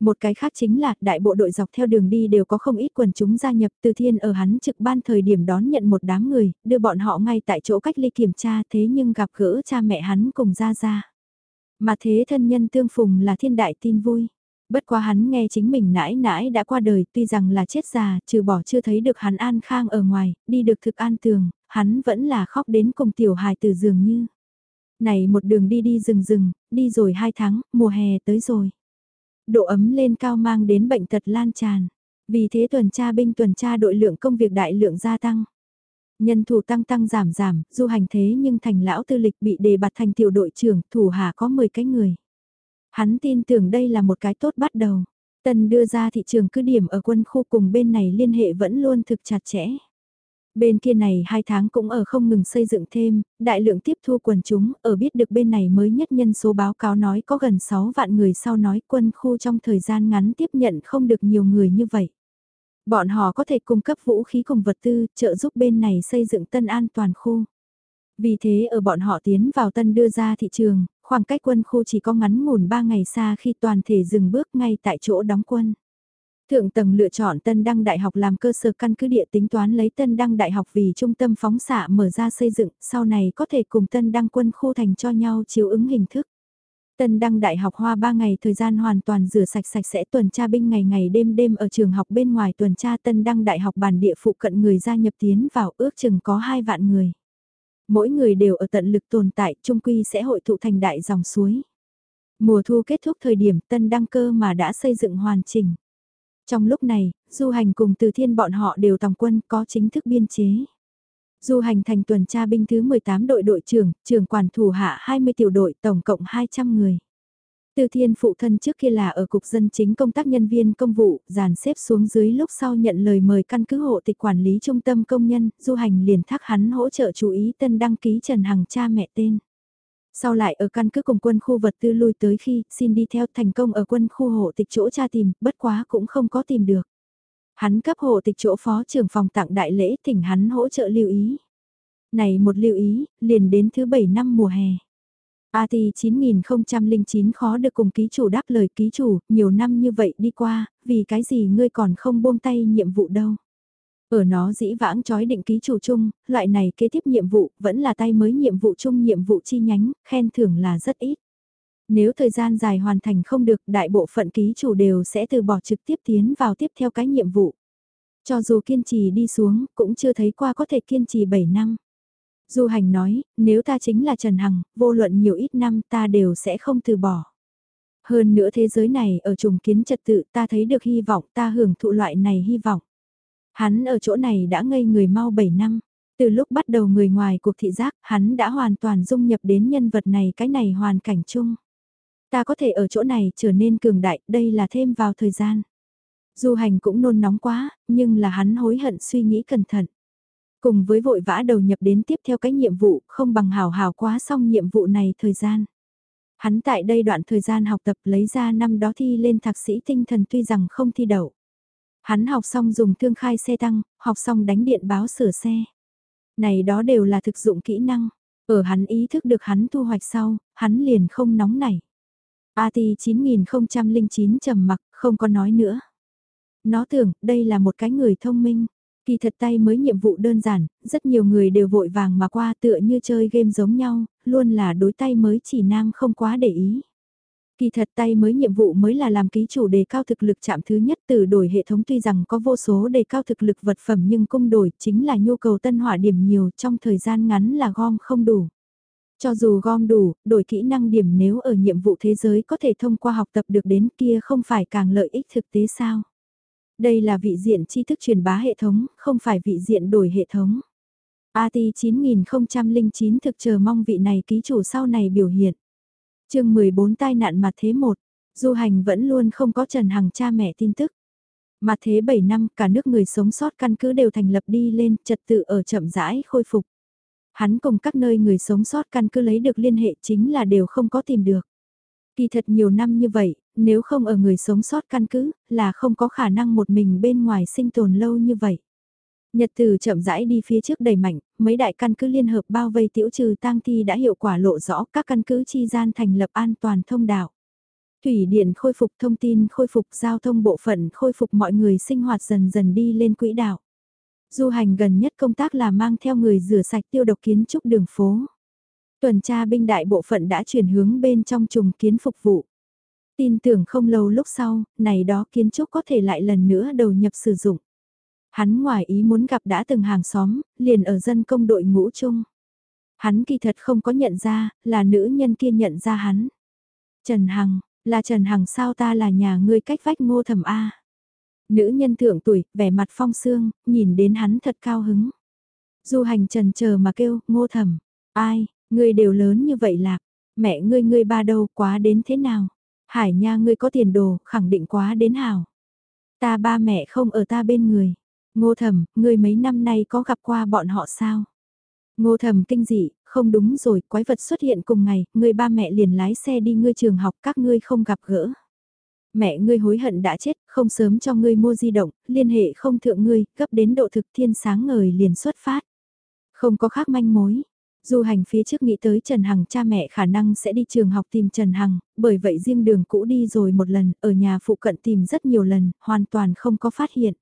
[SPEAKER 1] Một cái khác chính là đại bộ đội dọc theo đường đi đều có không ít quần chúng gia nhập từ thiên ở hắn trực ban thời điểm đón nhận một đám người, đưa bọn họ ngay tại chỗ cách ly kiểm tra thế nhưng gặp gỡ cha mẹ hắn cùng ra ra. Mà thế thân nhân tương phùng là thiên đại tin vui. Bất quá hắn nghe chính mình nãi nãi đã qua đời tuy rằng là chết già trừ bỏ chưa thấy được hắn an khang ở ngoài, đi được thực an tường, hắn vẫn là khóc đến cùng tiểu hài từ dường như. Này một đường đi đi rừng rừng, đi rồi hai tháng, mùa hè tới rồi độ ấm lên cao mang đến bệnh tật lan tràn. Vì thế tuần tra binh tuần tra đội lượng công việc đại lượng gia tăng. Nhân thủ tăng tăng giảm giảm, du hành thế nhưng thành lão tư lịch bị đề bạt thành tiểu đội trưởng, thủ hạ có 10 cái người. Hắn tin tưởng đây là một cái tốt bắt đầu. Tân đưa ra thị trường cứ điểm ở quân khu cùng bên này liên hệ vẫn luôn thực chặt chẽ. Bên kia này hai tháng cũng ở không ngừng xây dựng thêm, đại lượng tiếp thu quần chúng, ở biết được bên này mới nhất nhân số báo cáo nói có gần 6 vạn người sau nói quân khu trong thời gian ngắn tiếp nhận không được nhiều người như vậy. Bọn họ có thể cung cấp vũ khí cùng vật tư, trợ giúp bên này xây dựng tân an toàn khu. Vì thế ở bọn họ tiến vào tân đưa ra thị trường, khoảng cách quân khu chỉ có ngắn ngủn 3 ngày xa khi toàn thể dừng bước ngay tại chỗ đóng quân. Thượng tầng lựa chọn Tân Đăng Đại học làm cơ sở căn cứ địa tính toán lấy Tân Đăng Đại học vì trung tâm phóng xạ mở ra xây dựng, sau này có thể cùng Tân Đăng quân khu thành cho nhau chiếu ứng hình thức. Tân Đăng Đại học hoa 3 ngày thời gian hoàn toàn rửa sạch sạch sẽ tuần tra binh ngày ngày đêm đêm ở trường học bên ngoài tuần tra Tân Đăng Đại học bản địa phụ cận người gia nhập tiến vào ước chừng có 2 vạn người. Mỗi người đều ở tận lực tồn tại, trung quy sẽ hội tụ thành đại dòng suối. Mùa thu kết thúc thời điểm Tân Đăng cơ mà đã xây dựng hoàn chỉnh. Trong lúc này, du hành cùng từ thiên bọn họ đều tòng quân có chính thức biên chế. Du hành thành tuần tra binh thứ 18 đội đội trưởng, trưởng quản thủ hạ 20 tiểu đội tổng cộng 200 người. Từ thiên phụ thân trước kia là ở cục dân chính công tác nhân viên công vụ, dàn xếp xuống dưới lúc sau nhận lời mời căn cứ hộ tịch quản lý trung tâm công nhân, du hành liền thác hắn hỗ trợ chú ý tân đăng ký Trần Hằng cha mẹ tên. Sau lại ở căn cứ cùng quân khu vật tư lui tới khi xin đi theo thành công ở quân khu hộ tịch chỗ cha tìm, bất quá cũng không có tìm được. Hắn cấp hộ tịch chỗ phó trưởng phòng tặng đại lễ thỉnh hắn hỗ trợ lưu ý. Này một lưu ý, liền đến thứ bảy năm mùa hè. AT 9009 khó được cùng ký chủ đáp lời ký chủ, nhiều năm như vậy đi qua, vì cái gì ngươi còn không buông tay nhiệm vụ đâu. Ở nó dĩ vãng trói định ký chủ chung, loại này kế tiếp nhiệm vụ vẫn là tay mới nhiệm vụ chung nhiệm vụ chi nhánh, khen thưởng là rất ít. Nếu thời gian dài hoàn thành không được đại bộ phận ký chủ đều sẽ từ bỏ trực tiếp tiến vào tiếp theo cái nhiệm vụ. Cho dù kiên trì đi xuống, cũng chưa thấy qua có thể kiên trì 7 năm. Du hành nói, nếu ta chính là Trần Hằng, vô luận nhiều ít năm ta đều sẽ không từ bỏ. Hơn nữa thế giới này ở trùng kiến trật tự ta thấy được hy vọng ta hưởng thụ loại này hy vọng. Hắn ở chỗ này đã ngây người mau 7 năm. Từ lúc bắt đầu người ngoài cuộc thị giác, hắn đã hoàn toàn dung nhập đến nhân vật này cái này hoàn cảnh chung. Ta có thể ở chỗ này trở nên cường đại, đây là thêm vào thời gian. Du hành cũng nôn nóng quá, nhưng là hắn hối hận suy nghĩ cẩn thận. Cùng với vội vã đầu nhập đến tiếp theo cái nhiệm vụ, không bằng hào hào quá xong nhiệm vụ này thời gian. Hắn tại đây đoạn thời gian học tập lấy ra năm đó thi lên thạc sĩ tinh thần tuy rằng không thi đậu. Hắn học xong dùng thương khai xe tăng, học xong đánh điện báo sửa xe. Này đó đều là thực dụng kỹ năng. Ở hắn ý thức được hắn thu hoạch sau, hắn liền không nóng nảy. AT 9009 trầm mặc, không có nói nữa. Nó tưởng đây là một cái người thông minh. Kỳ thật tay mới nhiệm vụ đơn giản, rất nhiều người đều vội vàng mà qua tựa như chơi game giống nhau, luôn là đối tay mới chỉ nam không quá để ý. Kỳ thật tay mới nhiệm vụ mới là làm ký chủ đề cao thực lực chạm thứ nhất từ đổi hệ thống tuy rằng có vô số đề cao thực lực vật phẩm nhưng cung đổi chính là nhu cầu tân hỏa điểm nhiều trong thời gian ngắn là gom không đủ. Cho dù gom đủ, đổi kỹ năng điểm nếu ở nhiệm vụ thế giới có thể thông qua học tập được đến kia không phải càng lợi ích thực tế sao. Đây là vị diện tri thức truyền bá hệ thống, không phải vị diện đổi hệ thống. AT 9009 thực chờ mong vị này ký chủ sau này biểu hiện. chương 14 tai nạn mặt thế 1, du hành vẫn luôn không có Trần Hằng cha mẹ tin tức. Mặt thế 7 năm cả nước người sống sót căn cứ đều thành lập đi lên, trật tự ở chậm rãi khôi phục. Hắn cùng các nơi người sống sót căn cứ lấy được liên hệ chính là đều không có tìm được. Kỳ thật nhiều năm như vậy, nếu không ở người sống sót căn cứ, là không có khả năng một mình bên ngoài sinh tồn lâu như vậy. Nhật từ chậm rãi đi phía trước đầy mạnh, mấy đại căn cứ liên hợp bao vây tiểu trừ tang thi đã hiệu quả lộ rõ các căn cứ chi gian thành lập an toàn thông đạo. Thủy điện khôi phục thông tin khôi phục giao thông bộ phận khôi phục mọi người sinh hoạt dần dần đi lên quỹ đạo. Du hành gần nhất công tác là mang theo người rửa sạch tiêu độc kiến trúc đường phố. Tuần tra binh đại bộ phận đã chuyển hướng bên trong trùng kiến phục vụ. Tin tưởng không lâu lúc sau, này đó kiến trúc có thể lại lần nữa đầu nhập sử dụng. Hắn ngoài ý muốn gặp đã từng hàng xóm, liền ở dân công đội ngũ chung. Hắn kỳ thật không có nhận ra, là nữ nhân kia nhận ra hắn. Trần Hằng, là Trần Hằng sao ta là nhà ngươi cách vách ngô thẩm A. Nữ nhân thượng tuổi, vẻ mặt phong sương, nhìn đến hắn thật cao hứng. Du hành trần chờ mà kêu, ngô thẩm, ai, ngươi đều lớn như vậy lạc, mẹ ngươi ngươi ba đâu quá đến thế nào? Hải nha ngươi có tiền đồ, khẳng định quá đến hào. Ta ba mẹ không ở ta bên người. Ngô thẩm, ngươi mấy năm nay có gặp qua bọn họ sao? Ngô thẩm kinh dị, không đúng rồi, quái vật xuất hiện cùng ngày, ngươi ba mẹ liền lái xe đi ngươi trường học các ngươi không gặp gỡ. Mẹ ngươi hối hận đã chết, không sớm cho ngươi mua di động, liên hệ không thượng ngươi, gấp đến độ thực thiên sáng ngời liền xuất phát. Không có khác manh mối, Du hành phía trước nghĩ tới Trần Hằng cha mẹ khả năng sẽ đi trường học tìm Trần Hằng, bởi vậy riêng đường cũ đi rồi một lần, ở nhà phụ cận tìm rất nhiều lần, hoàn toàn không có phát hiện.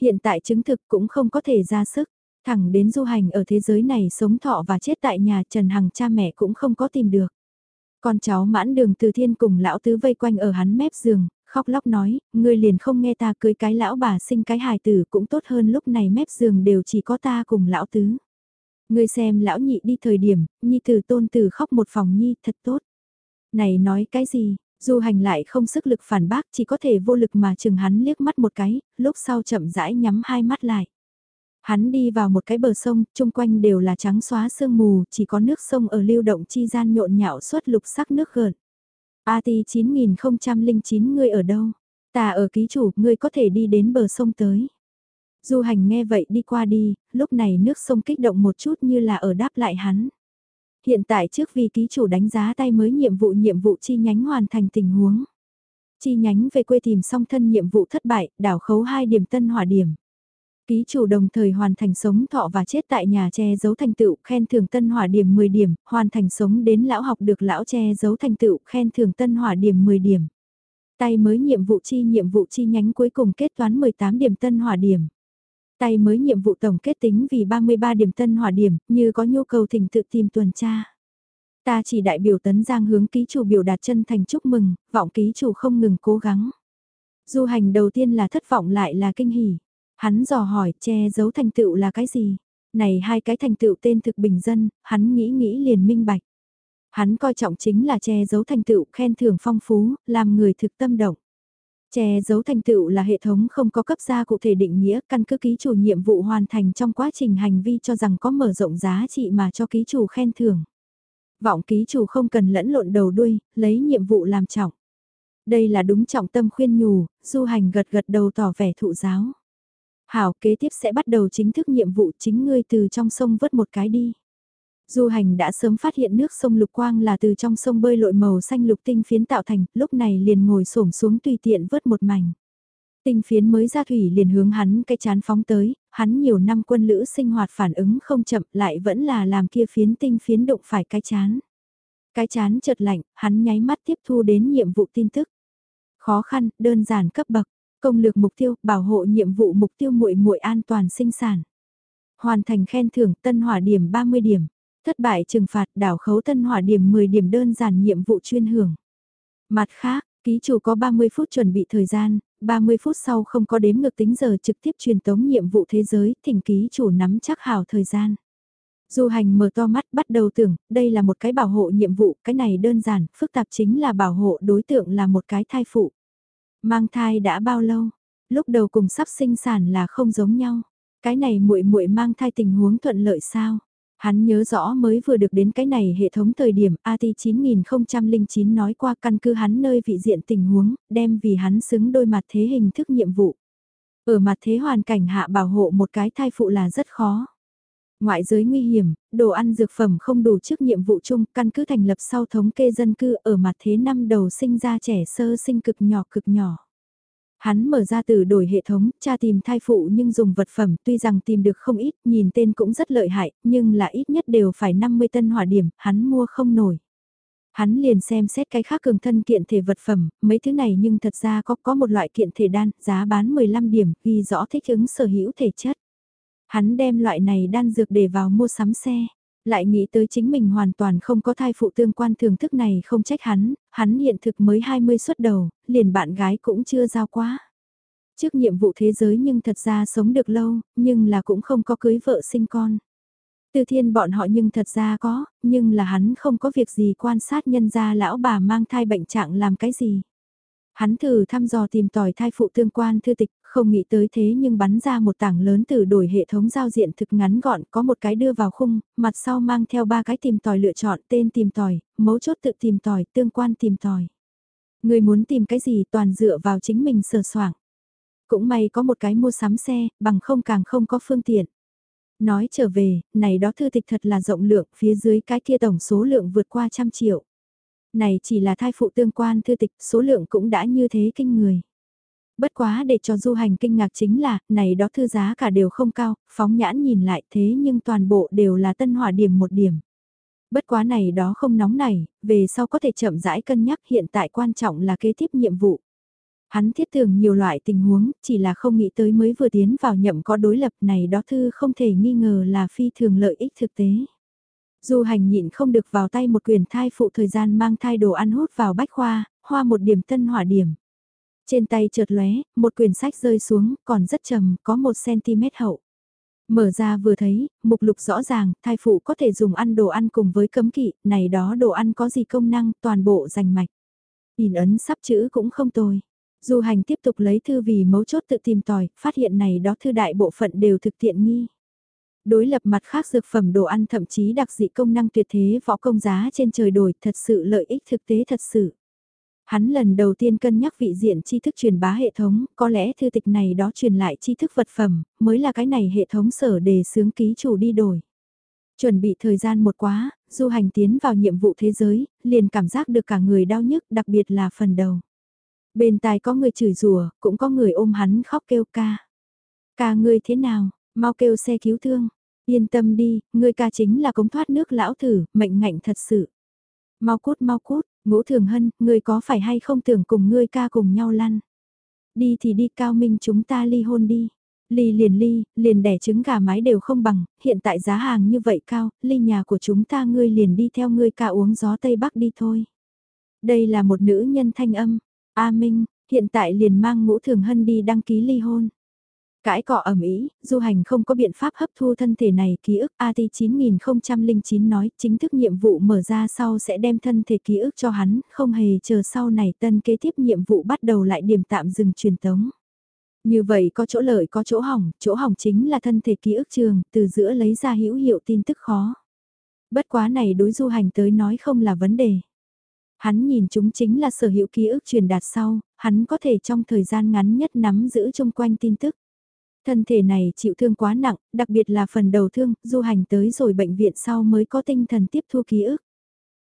[SPEAKER 1] Hiện tại chứng thực cũng không có thể ra sức, thẳng đến du hành ở thế giới này sống thọ và chết tại nhà Trần Hằng cha mẹ cũng không có tìm được. Con cháu mãn đường từ thiên cùng lão tứ vây quanh ở hắn mép giường, khóc lóc nói, ngươi liền không nghe ta cưới cái lão bà sinh cái hài tử cũng tốt hơn lúc này mép giường đều chỉ có ta cùng lão tứ. Ngươi xem lão nhị đi thời điểm, nhi tử tôn tử khóc một phòng nhi thật tốt. Này nói cái gì, du hành lại không sức lực phản bác chỉ có thể vô lực mà chừng hắn liếc mắt một cái, lúc sau chậm rãi nhắm hai mắt lại. Hắn đi vào một cái bờ sông, chung quanh đều là trắng xóa sương mù, chỉ có nước sông ở lưu động chi gian nhộn nhạo suốt lục sắc nước gợn. AT 9009 ngươi ở đâu? Ta ở ký chủ, ngươi có thể đi đến bờ sông tới. Du hành nghe vậy đi qua đi, lúc này nước sông kích động một chút như là ở đáp lại hắn. Hiện tại trước vì ký chủ đánh giá tay mới nhiệm vụ nhiệm vụ chi nhánh hoàn thành tình huống. Chi nhánh về quê tìm xong thân nhiệm vụ thất bại, đảo khấu 2 điểm tân hỏa điểm. Ký chủ đồng thời hoàn thành sống thọ và chết tại nhà che giấu thành tựu khen thưởng tân hỏa điểm 10 điểm, hoàn thành sống đến lão học được lão che giấu thành tựu khen thưởng tân hỏa điểm 10 điểm. Tay mới nhiệm vụ chi nhiệm vụ chi nhánh cuối cùng kết toán 18 điểm tân hỏa điểm. Tay mới nhiệm vụ tổng kết tính vì 33 điểm tân hỏa điểm, như có nhu cầu thỉnh tự tìm tuần tra. Ta chỉ đại biểu tấn giang hướng ký chủ biểu đạt chân thành chúc mừng, vọng ký chủ không ngừng cố gắng. Du hành đầu tiên là thất vọng lại là kinh hỉ. Hắn dò hỏi che giấu thành tựu là cái gì? Này hai cái thành tựu tên thực bình dân, hắn nghĩ nghĩ liền minh bạch. Hắn coi trọng chính là che giấu thành tựu khen thưởng phong phú, làm người thực tâm động. Che giấu thành tựu là hệ thống không có cấp ra cụ thể định nghĩa căn cứ ký chủ nhiệm vụ hoàn thành trong quá trình hành vi cho rằng có mở rộng giá trị mà cho ký chủ khen thưởng. Vọng ký chủ không cần lẫn lộn đầu đuôi, lấy nhiệm vụ làm trọng. Đây là đúng trọng tâm khuyên nhủ, du hành gật gật đầu tỏ vẻ thụ giáo. Hảo kế tiếp sẽ bắt đầu chính thức nhiệm vụ chính ngươi từ trong sông vớt một cái đi. Du hành đã sớm phát hiện nước sông lục quang là từ trong sông bơi lội màu xanh lục tinh phiến tạo thành, lúc này liền ngồi xổm xuống tùy tiện vớt một mảnh. Tinh phiến mới ra thủy liền hướng hắn cái chán phóng tới, hắn nhiều năm quân lữ sinh hoạt phản ứng không chậm lại vẫn là làm kia phiến tinh phiến đụng phải cái chán. Cái chán chợt lạnh, hắn nháy mắt tiếp thu đến nhiệm vụ tin tức. Khó khăn, đơn giản cấp bậc, Công lược mục tiêu, bảo hộ nhiệm vụ mục tiêu muội muội an toàn sinh sản. Hoàn thành khen thưởng tân hỏa điểm 30 điểm. Thất bại trừng phạt đảo khấu tân hỏa điểm 10 điểm đơn giản nhiệm vụ chuyên hưởng. Mặt khác, ký chủ có 30 phút chuẩn bị thời gian, 30 phút sau không có đếm ngược tính giờ trực tiếp truyền tống nhiệm vụ thế giới, thỉnh ký chủ nắm chắc hảo thời gian. Du hành mở to mắt bắt đầu tưởng, đây là một cái bảo hộ nhiệm vụ, cái này đơn giản, phức tạp chính là bảo hộ đối tượng là một cái thai phụ. Mang thai đã bao lâu? Lúc đầu cùng sắp sinh sản là không giống nhau. Cái này muội muội mang thai tình huống thuận lợi sao? Hắn nhớ rõ mới vừa được đến cái này hệ thống thời điểm AT 9009 nói qua căn cứ hắn nơi vị diện tình huống, đem vì hắn xứng đôi mặt thế hình thức nhiệm vụ. Ở mặt thế hoàn cảnh hạ bảo hộ một cái thai phụ là rất khó. Ngoại giới nguy hiểm, đồ ăn dược phẩm không đủ trước nhiệm vụ chung, căn cứ thành lập sau thống kê dân cư ở mặt thế năm đầu sinh ra trẻ sơ sinh cực nhỏ cực nhỏ. Hắn mở ra từ đổi hệ thống, cha tìm thai phụ nhưng dùng vật phẩm tuy rằng tìm được không ít, nhìn tên cũng rất lợi hại, nhưng là ít nhất đều phải 50 tân hỏa điểm, hắn mua không nổi. Hắn liền xem xét cái khác cường thân kiện thể vật phẩm, mấy thứ này nhưng thật ra có có một loại kiện thể đan, giá bán 15 điểm, ghi rõ thích ứng sở hữu thể chất. Hắn đem loại này đan dược để vào mua sắm xe. Lại nghĩ tới chính mình hoàn toàn không có thai phụ tương quan thưởng thức này không trách hắn, hắn hiện thực mới 20 xuất đầu, liền bạn gái cũng chưa giao quá. Trước nhiệm vụ thế giới nhưng thật ra sống được lâu, nhưng là cũng không có cưới vợ sinh con. Từ thiên bọn họ nhưng thật ra có, nhưng là hắn không có việc gì quan sát nhân gia lão bà mang thai bệnh trạng làm cái gì. Hắn thử thăm dò tìm tòi thai phụ tương quan thư tịch, không nghĩ tới thế nhưng bắn ra một tảng lớn từ đổi hệ thống giao diện thực ngắn gọn có một cái đưa vào khung, mặt sau mang theo ba cái tìm tòi lựa chọn tên tìm tòi, mấu chốt tự tìm tòi, tương quan tìm tòi. Người muốn tìm cái gì toàn dựa vào chính mình sờ soảng. Cũng may có một cái mua sắm xe, bằng không càng không có phương tiện. Nói trở về, này đó thư tịch thật là rộng lượng, phía dưới cái kia tổng số lượng vượt qua trăm triệu. Này chỉ là thai phụ tương quan thư tịch, số lượng cũng đã như thế kinh người. Bất quá để cho du hành kinh ngạc chính là, này đó thư giá cả đều không cao, phóng nhãn nhìn lại thế nhưng toàn bộ đều là tân hỏa điểm một điểm. Bất quá này đó không nóng này, về sau có thể chậm rãi cân nhắc hiện tại quan trọng là kế tiếp nhiệm vụ. Hắn thiết tưởng nhiều loại tình huống, chỉ là không nghĩ tới mới vừa tiến vào nhậm có đối lập này đó thư không thể nghi ngờ là phi thường lợi ích thực tế. Du hành nhịn không được vào tay một quyền thai phụ thời gian mang thai đồ ăn hút vào bách khoa, hoa một điểm tân hỏa điểm. Trên tay chợt lóe, một quyển sách rơi xuống, còn rất trầm, có một cm hậu. Mở ra vừa thấy, mục lục rõ ràng, thai phụ có thể dùng ăn đồ ăn cùng với cấm kỵ, này đó đồ ăn có gì công năng, toàn bộ dành mạch. In ấn sắp chữ cũng không tồi. Du hành tiếp tục lấy thư vì mấu chốt tự tìm tòi, phát hiện này đó thư đại bộ phận đều thực tiện nghi. Đối lập mặt khác dược phẩm đồ ăn thậm chí đặc dị công năng tuyệt thế võ công giá trên trời đổi thật sự lợi ích thực tế thật sự. Hắn lần đầu tiên cân nhắc vị diện tri thức truyền bá hệ thống, có lẽ thư tịch này đó truyền lại tri thức vật phẩm, mới là cái này hệ thống sở đề sướng ký chủ đi đổi. Chuẩn bị thời gian một quá, du hành tiến vào nhiệm vụ thế giới, liền cảm giác được cả người đau nhức, đặc biệt là phần đầu. Bên tai có người chửi rủa, cũng có người ôm hắn khóc kêu ca. Ca ngươi thế nào, mau kêu xe cứu thương. Yên tâm đi, người ca chính là cống thoát nước lão thử, mệnh ngạnh thật sự. Mau cút mau cút, ngũ thường hân, người có phải hay không tưởng cùng ngươi ca cùng nhau lăn. Đi thì đi cao minh chúng ta ly hôn đi. Ly liền ly, liền đẻ trứng gà mái đều không bằng, hiện tại giá hàng như vậy cao, ly nhà của chúng ta ngươi liền đi theo ngươi ca uống gió Tây Bắc đi thôi. Đây là một nữ nhân thanh âm, A Minh, hiện tại liền mang ngũ thường hân đi đăng ký ly hôn. Cãi cọ ẩm ý, du hành không có biện pháp hấp thu thân thể này ký ức AT 9009 nói chính thức nhiệm vụ mở ra sau sẽ đem thân thể ký ức cho hắn, không hề chờ sau này tân kế tiếp nhiệm vụ bắt đầu lại điểm tạm dừng truyền tống. Như vậy có chỗ lợi có chỗ hỏng, chỗ hỏng chính là thân thể ký ức trường, từ giữa lấy ra hữu hiệu tin tức khó. Bất quá này đối du hành tới nói không là vấn đề. Hắn nhìn chúng chính là sở hữu ký ức truyền đạt sau, hắn có thể trong thời gian ngắn nhất nắm giữ chung quanh tin tức. Thân thể này chịu thương quá nặng, đặc biệt là phần đầu thương, du hành tới rồi bệnh viện sau mới có tinh thần tiếp thu ký ức.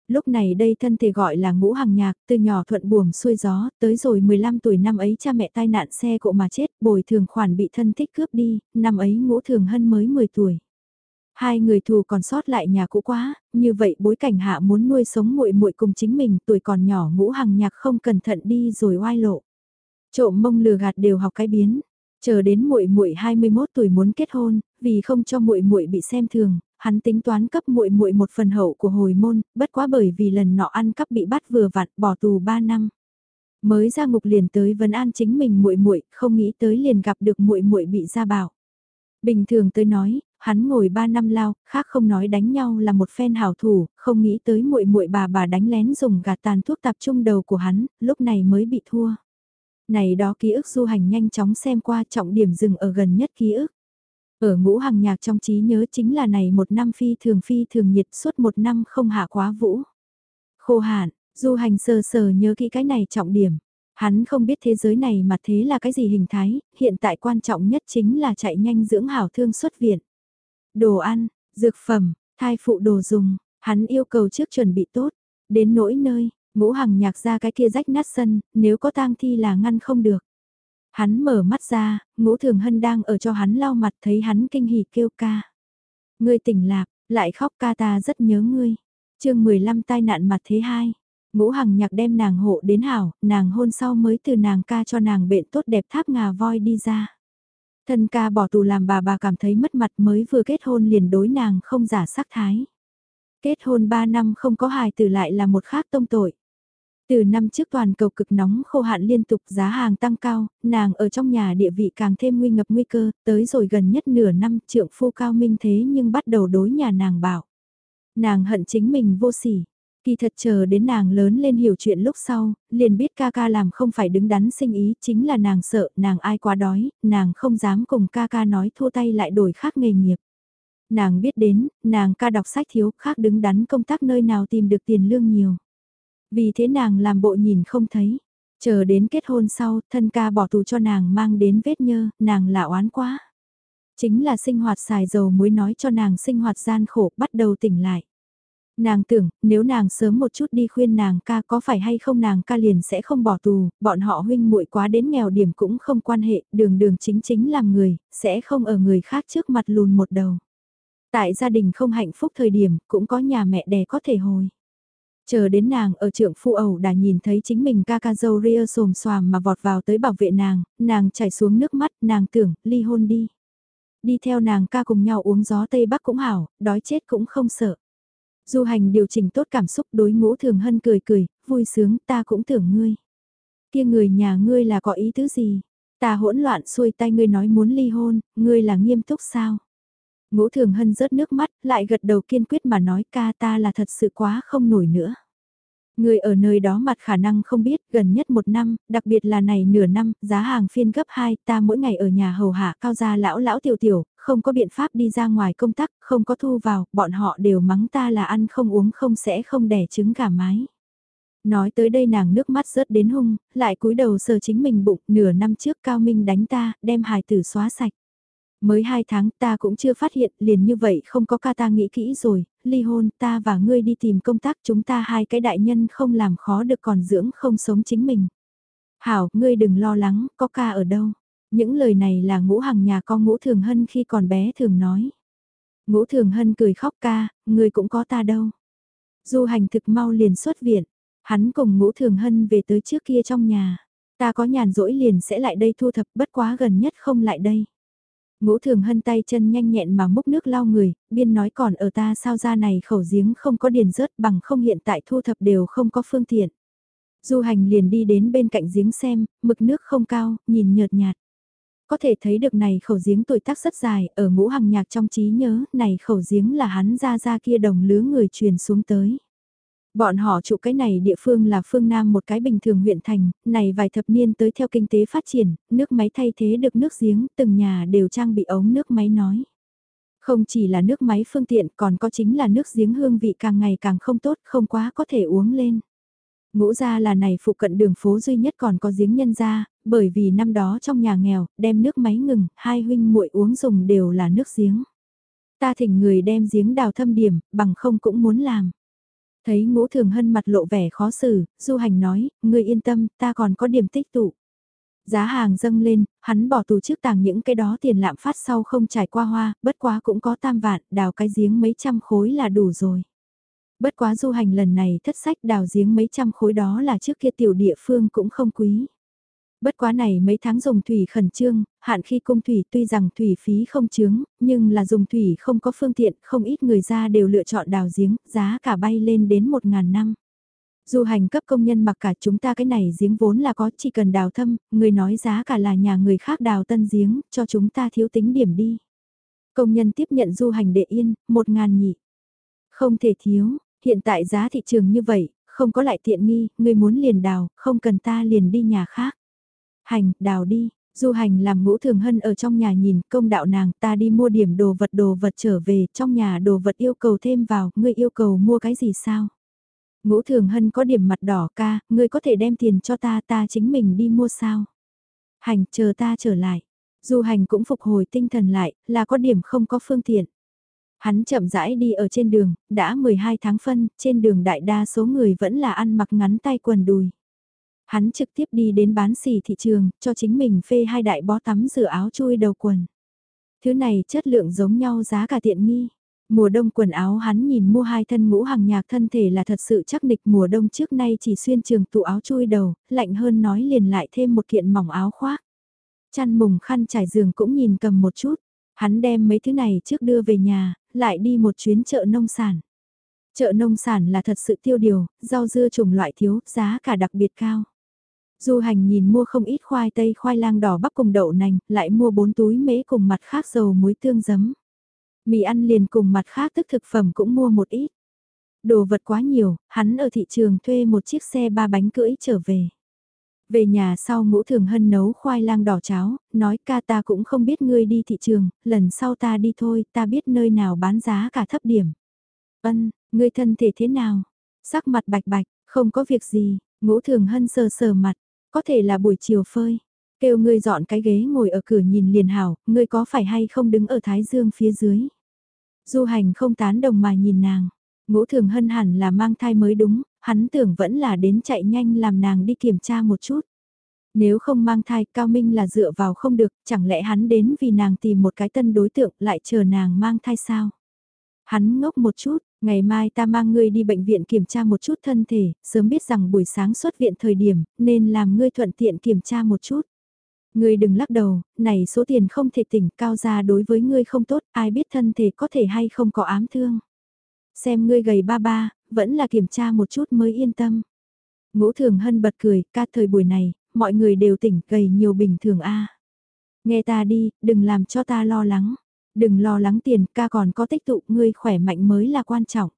[SPEAKER 1] Lúc này đây thân thể gọi là ngũ hàng nhạc, từ nhỏ thuận buồm xuôi gió, tới rồi 15 tuổi năm ấy cha mẹ tai nạn xe cộ mà chết, bồi thường khoản bị thân thích cướp đi, năm ấy ngũ thường hân mới 10 tuổi. Hai người thù còn sót lại nhà cũ quá, như vậy bối cảnh hạ muốn nuôi sống muội muội cùng chính mình tuổi còn nhỏ ngũ hàng nhạc không cẩn thận đi rồi oai lộ. Trộm mông lừa gạt đều học cái biến. Chờ đến muội muội 21 tuổi muốn kết hôn, vì không cho muội muội bị xem thường, hắn tính toán cấp muội muội một phần hậu của hồi môn, bất quá bởi vì lần nọ ăn cắp bị bắt vừa vặn, bỏ tù 3 năm. Mới ra ngục liền tới vấn an chính mình muội muội, không nghĩ tới liền gặp được muội muội bị ra bảo. Bình thường tới nói, hắn ngồi 3 năm lao, khác không nói đánh nhau là một phen hảo thủ, không nghĩ tới muội muội bà bà đánh lén dùng gạt tàn thuốc tập trung đầu của hắn, lúc này mới bị thua. Này đó ký ức du hành nhanh chóng xem qua trọng điểm dừng ở gần nhất ký ức. Ở ngũ hàng nhạc trong trí nhớ chính là này một năm phi thường phi thường nhiệt suốt một năm không hạ quá vũ. Khô hạn, du hành sờ sờ nhớ kỹ cái này trọng điểm. Hắn không biết thế giới này mà thế là cái gì hình thái, hiện tại quan trọng nhất chính là chạy nhanh dưỡng hảo thương xuất viện. Đồ ăn, dược phẩm, thai phụ đồ dùng, hắn yêu cầu trước chuẩn bị tốt, đến nỗi nơi, ngũ hằng nhạc ra cái kia rách nát sân, nếu có tang thi là ngăn không được. Hắn mở mắt ra, ngũ thường hân đang ở cho hắn lau mặt thấy hắn kinh hỉ kêu ca. Ngươi tỉnh lạc, lại khóc ca ta rất nhớ ngươi. chương 15 tai nạn mặt thế hai. Ngũ hằng nhạc đem nàng hộ đến hảo, nàng hôn sau mới từ nàng ca cho nàng bệnh tốt đẹp tháp ngà voi đi ra. Thân ca bỏ tù làm bà bà cảm thấy mất mặt mới vừa kết hôn liền đối nàng không giả sắc thái. Kết hôn 3 năm không có hài tử lại là một khác tông tội. Từ năm trước toàn cầu cực nóng khô hạn liên tục giá hàng tăng cao, nàng ở trong nhà địa vị càng thêm nguy ngập nguy cơ, tới rồi gần nhất nửa năm trượng phu cao minh thế nhưng bắt đầu đối nhà nàng bảo. Nàng hận chính mình vô sỉ, kỳ thật chờ đến nàng lớn lên hiểu chuyện lúc sau, liền biết ca ca làm không phải đứng đắn sinh ý, chính là nàng sợ, nàng ai quá đói, nàng không dám cùng ca ca nói thua tay lại đổi khác nghề nghiệp. Nàng biết đến, nàng ca đọc sách thiếu, khác đứng đắn công tác nơi nào tìm được tiền lương nhiều. Vì thế nàng làm bộ nhìn không thấy. Chờ đến kết hôn sau, thân ca bỏ tù cho nàng mang đến vết nhơ, nàng là oán quá. Chính là sinh hoạt xài dầu muối nói cho nàng sinh hoạt gian khổ bắt đầu tỉnh lại. Nàng tưởng, nếu nàng sớm một chút đi khuyên nàng ca có phải hay không nàng ca liền sẽ không bỏ tù, bọn họ huynh muội quá đến nghèo điểm cũng không quan hệ, đường đường chính chính làm người, sẽ không ở người khác trước mặt lùn một đầu. Tại gia đình không hạnh phúc thời điểm, cũng có nhà mẹ đẻ có thể hồi. Chờ đến nàng ở trượng phu ẩu đã nhìn thấy chính mình ca ca dâu ria xồm xoàm mà vọt vào tới bảo vệ nàng, nàng chảy xuống nước mắt, nàng tưởng, ly hôn đi. Đi theo nàng ca cùng nhau uống gió Tây Bắc cũng hảo, đói chết cũng không sợ. Du hành điều chỉnh tốt cảm xúc đối ngũ thường hân cười cười, vui sướng ta cũng tưởng ngươi. Kia người nhà ngươi là có ý tứ gì? Ta hỗn loạn xuôi tay ngươi nói muốn ly hôn, ngươi là nghiêm túc sao? Ngũ thường hân rớt nước mắt, lại gật đầu kiên quyết mà nói ca ta là thật sự quá không nổi nữa. Người ở nơi đó mặt khả năng không biết, gần nhất một năm, đặc biệt là này nửa năm, giá hàng phiên gấp 2, ta mỗi ngày ở nhà hầu hạ cao gia lão lão tiểu tiểu, không có biện pháp đi ra ngoài công tác, không có thu vào, bọn họ đều mắng ta là ăn không uống không sẽ không đẻ trứng gà mái. Nói tới đây nàng nước mắt rớt đến hung, lại cúi đầu sờ chính mình bụng, nửa năm trước Cao Minh đánh ta, đem hài tử xóa sạch. Mới hai tháng ta cũng chưa phát hiện, liền như vậy không có ca ta nghĩ kỹ rồi, ly hôn ta và ngươi đi tìm công tác chúng ta hai cái đại nhân không làm khó được còn dưỡng không sống chính mình. Hảo, ngươi đừng lo lắng, có ca ở đâu. Những lời này là ngũ hằng nhà con ngũ thường hân khi còn bé thường nói. Ngũ thường hân cười khóc ca, ngươi cũng có ta đâu. Du hành thực mau liền xuất viện, hắn cùng ngũ thường hân về tới trước kia trong nhà. Ta có nhàn rỗi liền sẽ lại đây thu thập bất quá gần nhất không lại đây. Ngũ thường hân tay chân nhanh nhẹn mà múc nước lau người, biên nói còn ở ta sao ra này khẩu giếng không có điền rớt bằng không hiện tại thu thập đều không có phương tiện. Du hành liền đi đến bên cạnh giếng xem, mực nước không cao, nhìn nhợt nhạt. Có thể thấy được này khẩu giếng tuổi tác rất dài, ở ngũ hằng nhạc trong trí nhớ, này khẩu giếng là hắn ra ra kia đồng lứa người truyền xuống tới. Bọn họ trụ cái này địa phương là phương Nam một cái bình thường huyện thành, này vài thập niên tới theo kinh tế phát triển, nước máy thay thế được nước giếng, từng nhà đều trang bị ống nước máy nói. Không chỉ là nước máy phương tiện còn có chính là nước giếng hương vị càng ngày càng không tốt, không quá có thể uống lên. Ngũ ra là này phụ cận đường phố duy nhất còn có giếng nhân ra, bởi vì năm đó trong nhà nghèo, đem nước máy ngừng, hai huynh muội uống dùng đều là nước giếng. Ta thỉnh người đem giếng đào thâm điểm, bằng không cũng muốn làm. Thấy ngũ thường hân mặt lộ vẻ khó xử, du hành nói, người yên tâm, ta còn có điểm tích tụ. Giá hàng dâng lên, hắn bỏ tù trước tàng những cái đó tiền lạm phát sau không trải qua hoa, bất quá cũng có tam vạn, đào cái giếng mấy trăm khối là đủ rồi. Bất quá du hành lần này thất sách đào giếng mấy trăm khối đó là trước kia tiểu địa phương cũng không quý. Bất quá này mấy tháng dùng thủy khẩn trương, hạn khi cung thủy tuy rằng thủy phí không chướng, nhưng là dùng thủy không có phương tiện, không ít người ra đều lựa chọn đào giếng, giá cả bay lên đến 1.000 năm. Du hành cấp công nhân mặc cả chúng ta cái này giếng vốn là có chỉ cần đào thâm, người nói giá cả là nhà người khác đào tân giếng, cho chúng ta thiếu tính điểm đi. Công nhân tiếp nhận du hành đệ yên, một ngàn nhị. Không thể thiếu, hiện tại giá thị trường như vậy, không có lại tiện nghi, người muốn liền đào, không cần ta liền đi nhà khác. Hành, đào đi, du hành làm ngũ thường hân ở trong nhà nhìn công đạo nàng ta đi mua điểm đồ vật đồ vật trở về trong nhà đồ vật yêu cầu thêm vào, ngươi yêu cầu mua cái gì sao? Ngũ thường hân có điểm mặt đỏ ca, ngươi có thể đem tiền cho ta ta chính mình đi mua sao? Hành chờ ta trở lại. Du hành cũng phục hồi tinh thần lại, là có điểm không có phương tiện. Hắn chậm rãi đi ở trên đường, đã 12 tháng phân, trên đường đại đa số người vẫn là ăn mặc ngắn tay quần đùi. Hắn trực tiếp đi đến bán xỉ thị trường, cho chính mình phê hai đại bó tắm rửa áo chui đầu quần. Thứ này chất lượng giống nhau giá cả tiện nghi. Mùa đông quần áo hắn nhìn mua hai thân ngũ hàng nhạc thân thể là thật sự chắc nịch mùa đông trước nay chỉ xuyên trường tụ áo chui đầu, lạnh hơn nói liền lại thêm một kiện mỏng áo khoác. Chăn mùng khăn trải giường cũng nhìn cầm một chút, hắn đem mấy thứ này trước đưa về nhà, lại đi một chuyến chợ nông sản. Chợ nông sản là thật sự tiêu điều, rau dưa chủng loại thiếu, giá cả đặc biệt cao. Du hành nhìn mua không ít khoai tây khoai lang đỏ bắp cùng đậu nành, lại mua bốn túi mễ cùng mặt khác dầu muối tương giấm. Mì ăn liền cùng mặt khác tức thực phẩm cũng mua một ít. Đồ vật quá nhiều, hắn ở thị trường thuê một chiếc xe ba bánh cưỡi trở về. Về nhà sau ngũ thường hân nấu khoai lang đỏ cháo, nói ca ta cũng không biết ngươi đi thị trường, lần sau ta đi thôi, ta biết nơi nào bán giá cả thấp điểm. Ân, ngươi thân thể thế nào? Sắc mặt bạch bạch, không có việc gì, ngũ thường hân sờ sờ mặt, có thể là buổi chiều phơi. Kêu ngươi dọn cái ghế ngồi ở cửa nhìn liền hảo, ngươi có phải hay không đứng ở thái dương phía dưới. Du hành không tán đồng mà nhìn nàng. Ngũ thường hân hẳn là mang thai mới đúng, hắn tưởng vẫn là đến chạy nhanh làm nàng đi kiểm tra một chút. Nếu không mang thai Cao Minh là dựa vào không được, chẳng lẽ hắn đến vì nàng tìm một cái tân đối tượng lại chờ nàng mang thai sao? Hắn ngốc một chút, ngày mai ta mang ngươi đi bệnh viện kiểm tra một chút thân thể, sớm biết rằng buổi sáng xuất viện thời điểm, nên làm ngươi thuận tiện kiểm tra một chút. Ngươi đừng lắc đầu, này số tiền không thể tỉnh cao ra đối với ngươi không tốt, ai biết thân thể có thể hay không có ám thương. Xem ngươi gầy ba ba, vẫn là kiểm tra một chút mới yên tâm. Ngũ thường hân bật cười, ca thời buổi này, mọi người đều tỉnh gầy nhiều bình thường a. Nghe ta đi, đừng làm cho ta lo lắng. Đừng lo lắng tiền, ca còn có tích tụ, ngươi khỏe mạnh mới là quan trọng.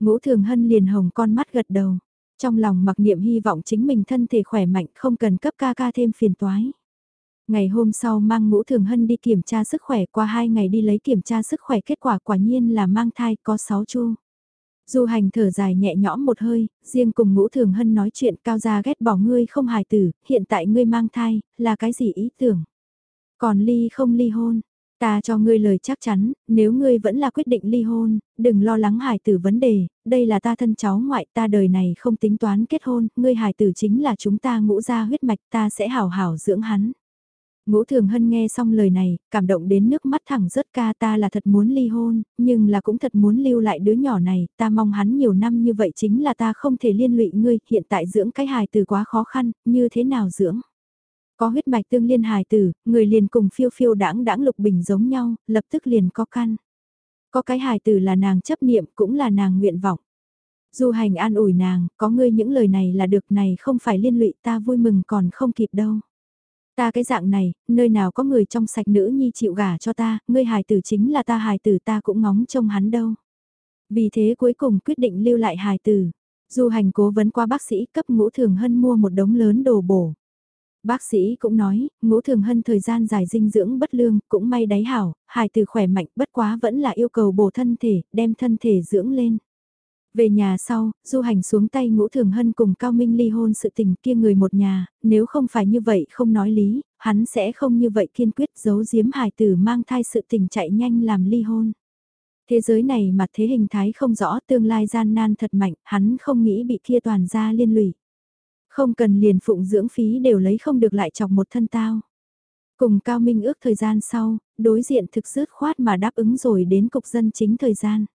[SPEAKER 1] Ngũ thường hân liền hồng con mắt gật đầu. Trong lòng mặc niệm hy vọng chính mình thân thể khỏe mạnh không cần cấp ca ca thêm phiền toái. Ngày hôm sau mang ngũ thường hân đi kiểm tra sức khỏe qua hai ngày đi lấy kiểm tra sức khỏe kết quả quả nhiên là mang thai có 6 chu. Du hành thở dài nhẹ nhõm một hơi, riêng cùng ngũ thường hân nói chuyện cao gia ghét bỏ ngươi không hài tử, hiện tại ngươi mang thai, là cái gì ý tưởng? Còn ly không ly hôn, ta cho ngươi lời chắc chắn, nếu ngươi vẫn là quyết định ly hôn, đừng lo lắng hải tử vấn đề, đây là ta thân cháu ngoại ta đời này không tính toán kết hôn, ngươi hải tử chính là chúng ta ngũ gia huyết mạch ta sẽ hảo hảo dưỡng hắn. Ngũ Thường Hân nghe xong lời này, cảm động đến nước mắt thẳng rớt ca ta là thật muốn ly hôn, nhưng là cũng thật muốn lưu lại đứa nhỏ này, ta mong hắn nhiều năm như vậy chính là ta không thể liên lụy ngươi, hiện tại dưỡng cái hài từ quá khó khăn, như thế nào dưỡng? Có huyết mạch tương liên hài tử, người liền cùng phiêu phiêu đãng đãng lục bình giống nhau, lập tức liền có căn. Có cái hài tử là nàng chấp niệm, cũng là nàng nguyện vọng. Du hành an ủi nàng, có ngươi những lời này là được này không phải liên lụy ta vui mừng còn không kịp đâu. Ta cái dạng này, nơi nào có người trong sạch nữ nhi chịu gả cho ta, ngươi hài tử chính là ta hài tử ta cũng ngóng trông hắn đâu. Vì thế cuối cùng quyết định lưu lại hài tử. Du hành cố vấn qua bác sĩ cấp ngũ thường hân mua một đống lớn đồ bổ. Bác sĩ cũng nói, ngũ thường hân thời gian dài dinh dưỡng bất lương, cũng may đáy hảo, hài tử khỏe mạnh bất quá vẫn là yêu cầu bổ thân thể, đem thân thể dưỡng lên. Về nhà sau, du hành xuống tay ngũ thường hân cùng Cao Minh ly hôn sự tình kia người một nhà, nếu không phải như vậy không nói lý, hắn sẽ không như vậy kiên quyết giấu giếm hài tử mang thai sự tình chạy nhanh làm ly hôn. Thế giới này mặt thế hình thái không rõ tương lai gian nan thật mạnh, hắn không nghĩ bị kia toàn ra liên lụy. Không cần liền phụng dưỡng phí đều lấy không được lại chọc một thân tao. Cùng Cao Minh ước thời gian sau, đối diện thực dứt khoát mà đáp ứng rồi đến cục dân chính thời gian.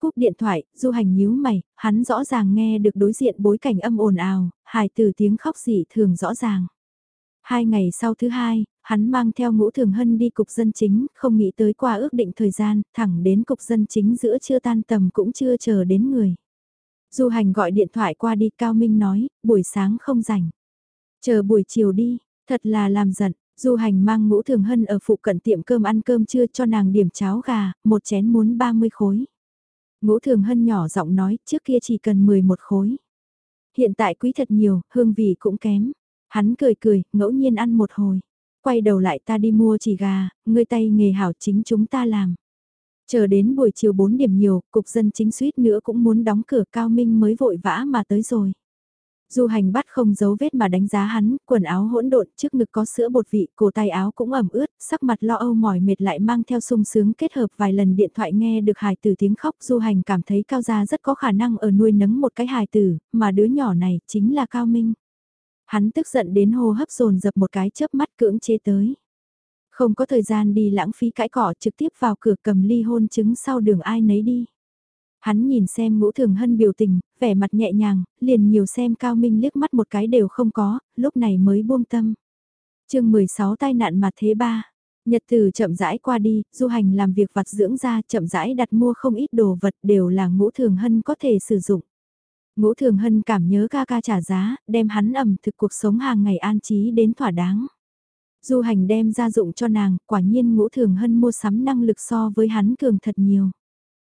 [SPEAKER 1] Cúp điện thoại, du hành nhíu mày, hắn rõ ràng nghe được đối diện bối cảnh âm ồn ào, hài từ tiếng khóc dị thường rõ ràng. Hai ngày sau thứ hai, hắn mang theo ngũ thường hân đi cục dân chính, không nghĩ tới qua ước định thời gian, thẳng đến cục dân chính giữa chưa tan tầm cũng chưa chờ đến người. Du hành gọi điện thoại qua đi Cao Minh nói, buổi sáng không rảnh. Chờ buổi chiều đi, thật là làm giận. Du hành mang ngũ thường hân ở phụ cận tiệm cơm ăn cơm trưa cho nàng điểm cháo gà, một chén muốn 30 khối. Ngũ thường hân nhỏ giọng nói, trước kia chỉ cần 11 khối. Hiện tại quý thật nhiều, hương vị cũng kém. Hắn cười cười, ngẫu nhiên ăn một hồi. Quay đầu lại ta đi mua chỉ gà, ngươi tay nghề hảo chính chúng ta làm. Chờ đến buổi chiều 4 điểm nhiều, cục dân chính suýt nữa cũng muốn đóng cửa Cao Minh mới vội vã mà tới rồi. Du hành bắt không giấu vết mà đánh giá hắn, quần áo hỗn độn, trước ngực có sữa bột vị, cổ tay áo cũng ẩm ướt, sắc mặt lo âu mỏi mệt lại mang theo sung sướng kết hợp vài lần điện thoại nghe được hài tử tiếng khóc. Du hành cảm thấy Cao Gia rất có khả năng ở nuôi nấng một cái hài tử, mà đứa nhỏ này chính là Cao Minh. Hắn tức giận đến hô hấp dồn dập một cái chớp mắt cưỡng chế tới. Không có thời gian đi lãng phí cãi cỏ trực tiếp vào cửa cầm ly hôn chứng sau đường ai nấy đi. Hắn nhìn xem ngũ thường hân biểu tình, vẻ mặt nhẹ nhàng, liền nhiều xem cao minh liếc mắt một cái đều không có, lúc này mới buông tâm. chương 16 tai nạn mặt thế ba. Nhật từ chậm rãi qua đi, du hành làm việc vặt dưỡng ra chậm rãi đặt mua không ít đồ vật đều là ngũ thường hân có thể sử dụng. Ngũ thường hân cảm nhớ ca ca trả giá, đem hắn ẩm thực cuộc sống hàng ngày an trí đến thỏa đáng. Du hành đem ra dụng cho nàng, quả nhiên ngũ thường hân mua sắm năng lực so với hắn cường thật nhiều.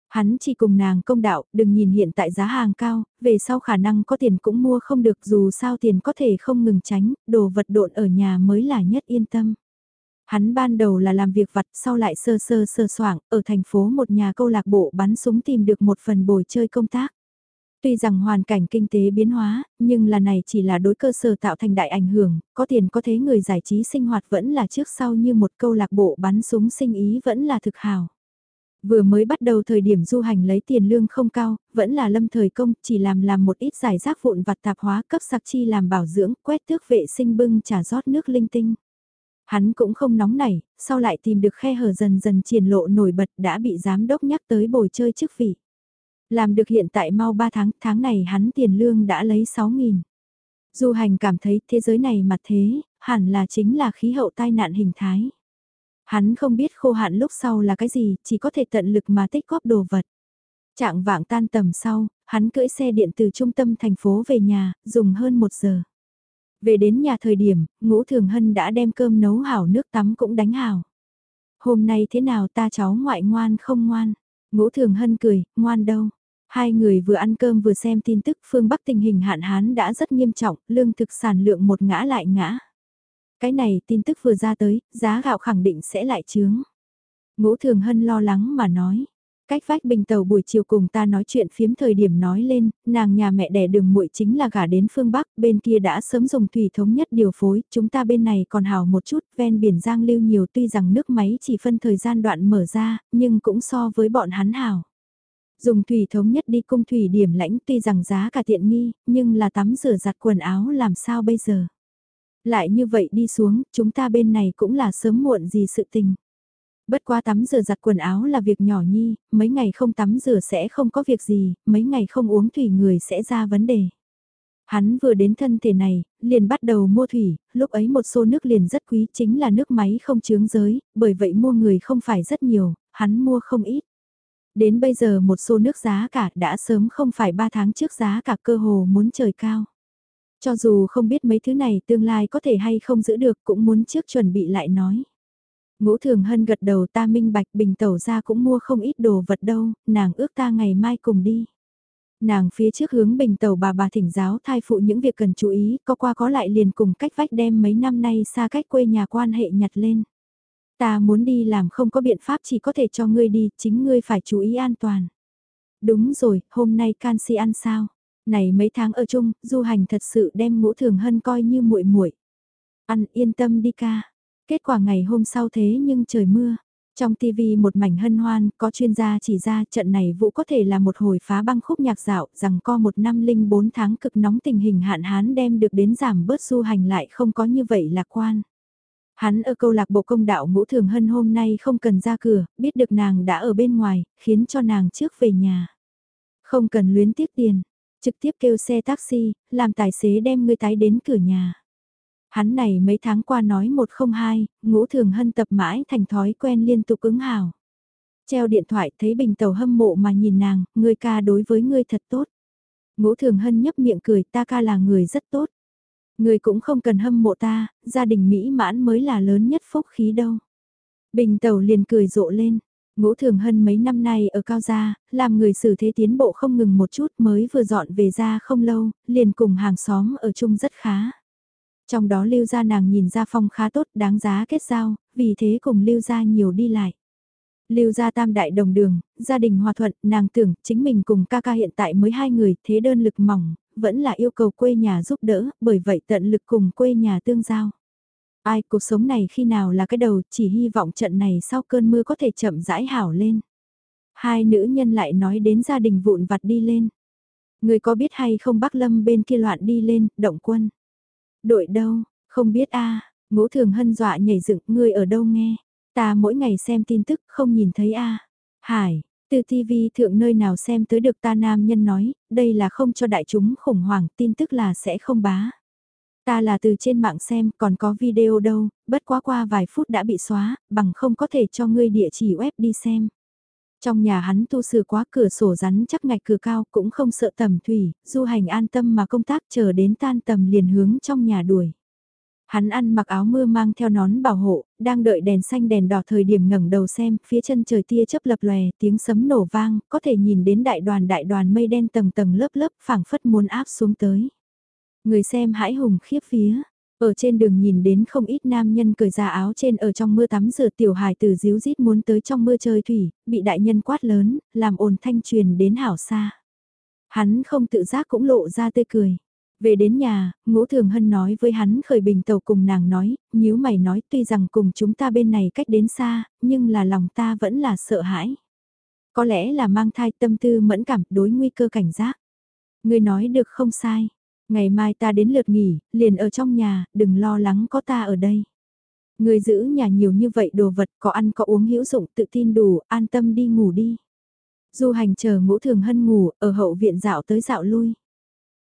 [SPEAKER 1] Hắn chỉ cùng nàng công đạo, đừng nhìn hiện tại giá hàng cao, về sau khả năng có tiền cũng mua không được dù sao tiền có thể không ngừng tránh, đồ vật độn ở nhà mới là nhất yên tâm. Hắn ban đầu là làm việc vặt sau lại sơ sơ sơ soảng, ở thành phố một nhà câu lạc bộ bắn súng tìm được một phần bồi chơi công tác. Tuy rằng hoàn cảnh kinh tế biến hóa, nhưng là này chỉ là đối cơ sở tạo thành đại ảnh hưởng, có tiền có thế người giải trí sinh hoạt vẫn là trước sau như một câu lạc bộ bắn súng sinh ý vẫn là thực hào. Vừa mới bắt đầu thời điểm du hành lấy tiền lương không cao, vẫn là lâm thời công, chỉ làm làm một ít giải rác vụn vặt tạp hóa cấp sạc chi làm bảo dưỡng, quét tước vệ sinh bưng trả rót nước linh tinh. Hắn cũng không nóng nảy, sau lại tìm được khe hở dần dần triển lộ nổi bật đã bị giám đốc nhắc tới bồi chơi chức vị. Làm được hiện tại mau 3 tháng, tháng này hắn tiền lương đã lấy 6.000. Du hành cảm thấy thế giới này mà thế, hẳn là chính là khí hậu tai nạn hình thái. Hắn không biết khô hạn lúc sau là cái gì, chỉ có thể tận lực mà tích góp đồ vật. Trạng vạng tan tầm sau, hắn cưỡi xe điện từ trung tâm thành phố về nhà, dùng hơn một giờ. Về đến nhà thời điểm, ngũ thường hân đã đem cơm nấu hảo nước tắm cũng đánh hảo. Hôm nay thế nào ta cháu ngoại ngoan không ngoan? Ngũ thường hân cười, ngoan đâu? Hai người vừa ăn cơm vừa xem tin tức phương Bắc tình hình hạn hán đã rất nghiêm trọng, lương thực sản lượng một ngã lại ngã. Cái này tin tức vừa ra tới, giá gạo khẳng định sẽ lại chướng. Ngũ Thường Hân lo lắng mà nói. Cách vách bình tàu buổi chiều cùng ta nói chuyện phiếm thời điểm nói lên, nàng nhà mẹ đẻ đường muội chính là gả đến phương Bắc, bên kia đã sớm dùng thủy thống nhất điều phối, chúng ta bên này còn hào một chút, ven biển Giang lưu nhiều tuy rằng nước máy chỉ phân thời gian đoạn mở ra, nhưng cũng so với bọn hắn hào. Dùng thủy thống nhất đi cung thủy điểm lãnh tuy rằng giá cả tiện nghi, nhưng là tắm rửa giặt quần áo làm sao bây giờ. Lại như vậy đi xuống, chúng ta bên này cũng là sớm muộn gì sự tình. Bất quá tắm rửa giặt quần áo là việc nhỏ nhi, mấy ngày không tắm rửa sẽ không có việc gì, mấy ngày không uống thủy người sẽ ra vấn đề. Hắn vừa đến thân thể này, liền bắt đầu mua thủy, lúc ấy một xô nước liền rất quý chính là nước máy không chướng giới, bởi vậy mua người không phải rất nhiều, hắn mua không ít. Đến bây giờ một xô nước giá cả đã sớm không phải 3 tháng trước giá cả cơ hồ muốn trời cao. Cho dù không biết mấy thứ này tương lai có thể hay không giữ được cũng muốn trước chuẩn bị lại nói. Ngũ Thường Hân gật đầu ta minh bạch bình tẩu ra cũng mua không ít đồ vật đâu, nàng ước ta ngày mai cùng đi. Nàng phía trước hướng bình tàu bà bà thỉnh giáo thai phụ những việc cần chú ý, có qua có lại liền cùng cách vách đem mấy năm nay xa cách quê nhà quan hệ nhặt lên. Ta muốn đi làm không có biện pháp chỉ có thể cho ngươi đi, chính ngươi phải chú ý an toàn. Đúng rồi, hôm nay canxi ăn sao? Này mấy tháng ở chung, du hành thật sự đem ngũ thường hân coi như muội muội. Ăn yên tâm đi ca. Kết quả ngày hôm sau thế nhưng trời mưa. Trong TV một mảnh hân hoan, có chuyên gia chỉ ra trận này vụ có thể là một hồi phá băng khúc nhạc dạo, rằng co một năm linh bốn tháng cực nóng tình hình hạn hán đem được đến giảm bớt du hành lại không có như vậy lạc quan. Hắn ở câu lạc bộ công đạo ngũ thường hân hôm nay không cần ra cửa, biết được nàng đã ở bên ngoài, khiến cho nàng trước về nhà. Không cần luyến tiếc tiền, trực tiếp kêu xe taxi, làm tài xế đem người tái đến cửa nhà. Hắn này mấy tháng qua nói một không hai, ngũ thường hân tập mãi thành thói quen liên tục ứng hào. Treo điện thoại thấy bình tàu hâm mộ mà nhìn nàng, ngươi ca đối với ngươi thật tốt. Ngũ thường hân nhấp miệng cười ta ca là người rất tốt người cũng không cần hâm mộ ta, gia đình mỹ mãn mới là lớn nhất phúc khí đâu. Bình tàu liền cười rộ lên. Ngũ Thường Hân mấy năm nay ở Cao Gia, làm người xử thế tiến bộ không ngừng một chút mới vừa dọn về ra không lâu, liền cùng hàng xóm ở chung rất khá. Trong đó lưu gia nàng nhìn ra phong khá tốt đáng giá kết giao, vì thế cùng lưu gia nhiều đi lại. Lưu gia tam đại đồng đường, gia đình hòa thuận, nàng tưởng chính mình cùng ca ca hiện tại mới hai người, thế đơn lực mỏng, vẫn là yêu cầu quê nhà giúp đỡ, bởi vậy tận lực cùng quê nhà tương giao. Ai cuộc sống này khi nào là cái đầu, chỉ hy vọng trận này sau cơn mưa có thể chậm rãi hảo lên. Hai nữ nhân lại nói đến gia đình vụn vặt đi lên. Người có biết hay không Bắc Lâm bên kia loạn đi lên, động quân. Đội đâu, không biết a ngũ thường hân dọa nhảy dựng, ngươi ở đâu nghe. Ta mỗi ngày xem tin tức không nhìn thấy a Hải, từ TV thượng nơi nào xem tới được ta nam nhân nói, đây là không cho đại chúng khủng hoảng, tin tức là sẽ không bá. Ta là từ trên mạng xem, còn có video đâu, bất quá qua vài phút đã bị xóa, bằng không có thể cho ngươi địa chỉ web đi xem. Trong nhà hắn tu sửa quá cửa sổ rắn chắc ngạch cửa cao cũng không sợ tầm thủy, du hành an tâm mà công tác chờ đến tan tầm liền hướng trong nhà đuổi. Hắn ăn mặc áo mưa mang theo nón bảo hộ, đang đợi đèn xanh đèn đỏ thời điểm ngẩng đầu xem, phía chân trời tia chớp lập lòe, tiếng sấm nổ vang, có thể nhìn đến đại đoàn đại đoàn mây đen tầng tầng lớp lớp phảng phất muốn áp xuống tới. Người xem hãi hùng khiếp phía, ở trên đường nhìn đến không ít nam nhân cởi ra áo trên ở trong mưa tắm rửa tiểu hài từ díu rít muốn tới trong mưa chơi thủy, bị đại nhân quát lớn, làm ồn thanh truyền đến hảo xa. Hắn không tự giác cũng lộ ra tươi cười. Về đến nhà, ngũ thường hân nói với hắn khởi bình tàu cùng nàng nói, nếu mày nói tuy rằng cùng chúng ta bên này cách đến xa, nhưng là lòng ta vẫn là sợ hãi. Có lẽ là mang thai tâm tư mẫn cảm đối nguy cơ cảnh giác. Người nói được không sai, Ngày mai ta đến lượt nghỉ, liền ở trong nhà, đừng lo lắng có ta ở đây. Người giữ nhà nhiều như vậy đồ vật có ăn có uống hữu dụng tự tin đủ, an tâm đi ngủ đi. Du hành chờ ngũ thường hân ngủ, ở hậu viện dạo tới dạo lui.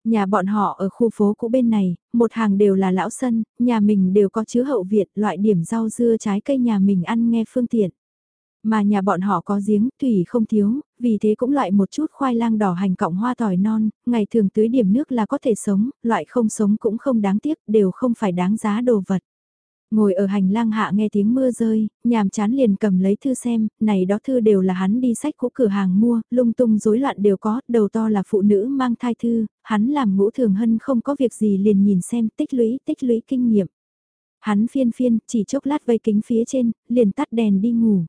[SPEAKER 1] Nhà bọn họ ở khu phố cũ bên này, một hàng đều là lão sân, nhà mình đều có chứa hậu viện, loại điểm rau dưa trái cây nhà mình ăn nghe phương tiện. Mà nhà bọn họ có giếng, thủy không thiếu, vì thế cũng loại một chút khoai lang đỏ hành cọng hoa tỏi non, ngày thường tưới điểm nước là có thể sống, loại không sống cũng không đáng tiếc, đều không phải đáng giá đồ vật. Ngồi ở hành lang hạ nghe tiếng mưa rơi, nhàm chán liền cầm lấy thư xem, này đó thư đều là hắn đi sách của cửa hàng mua, lung tung rối loạn đều có, đầu to là phụ nữ mang thai thư, hắn làm ngũ thường hân không có việc gì liền nhìn xem tích lũy tích lũy kinh nghiệm. Hắn phiên phiên, chỉ chốc lát vây kính phía trên, liền tắt đèn đi ngủ.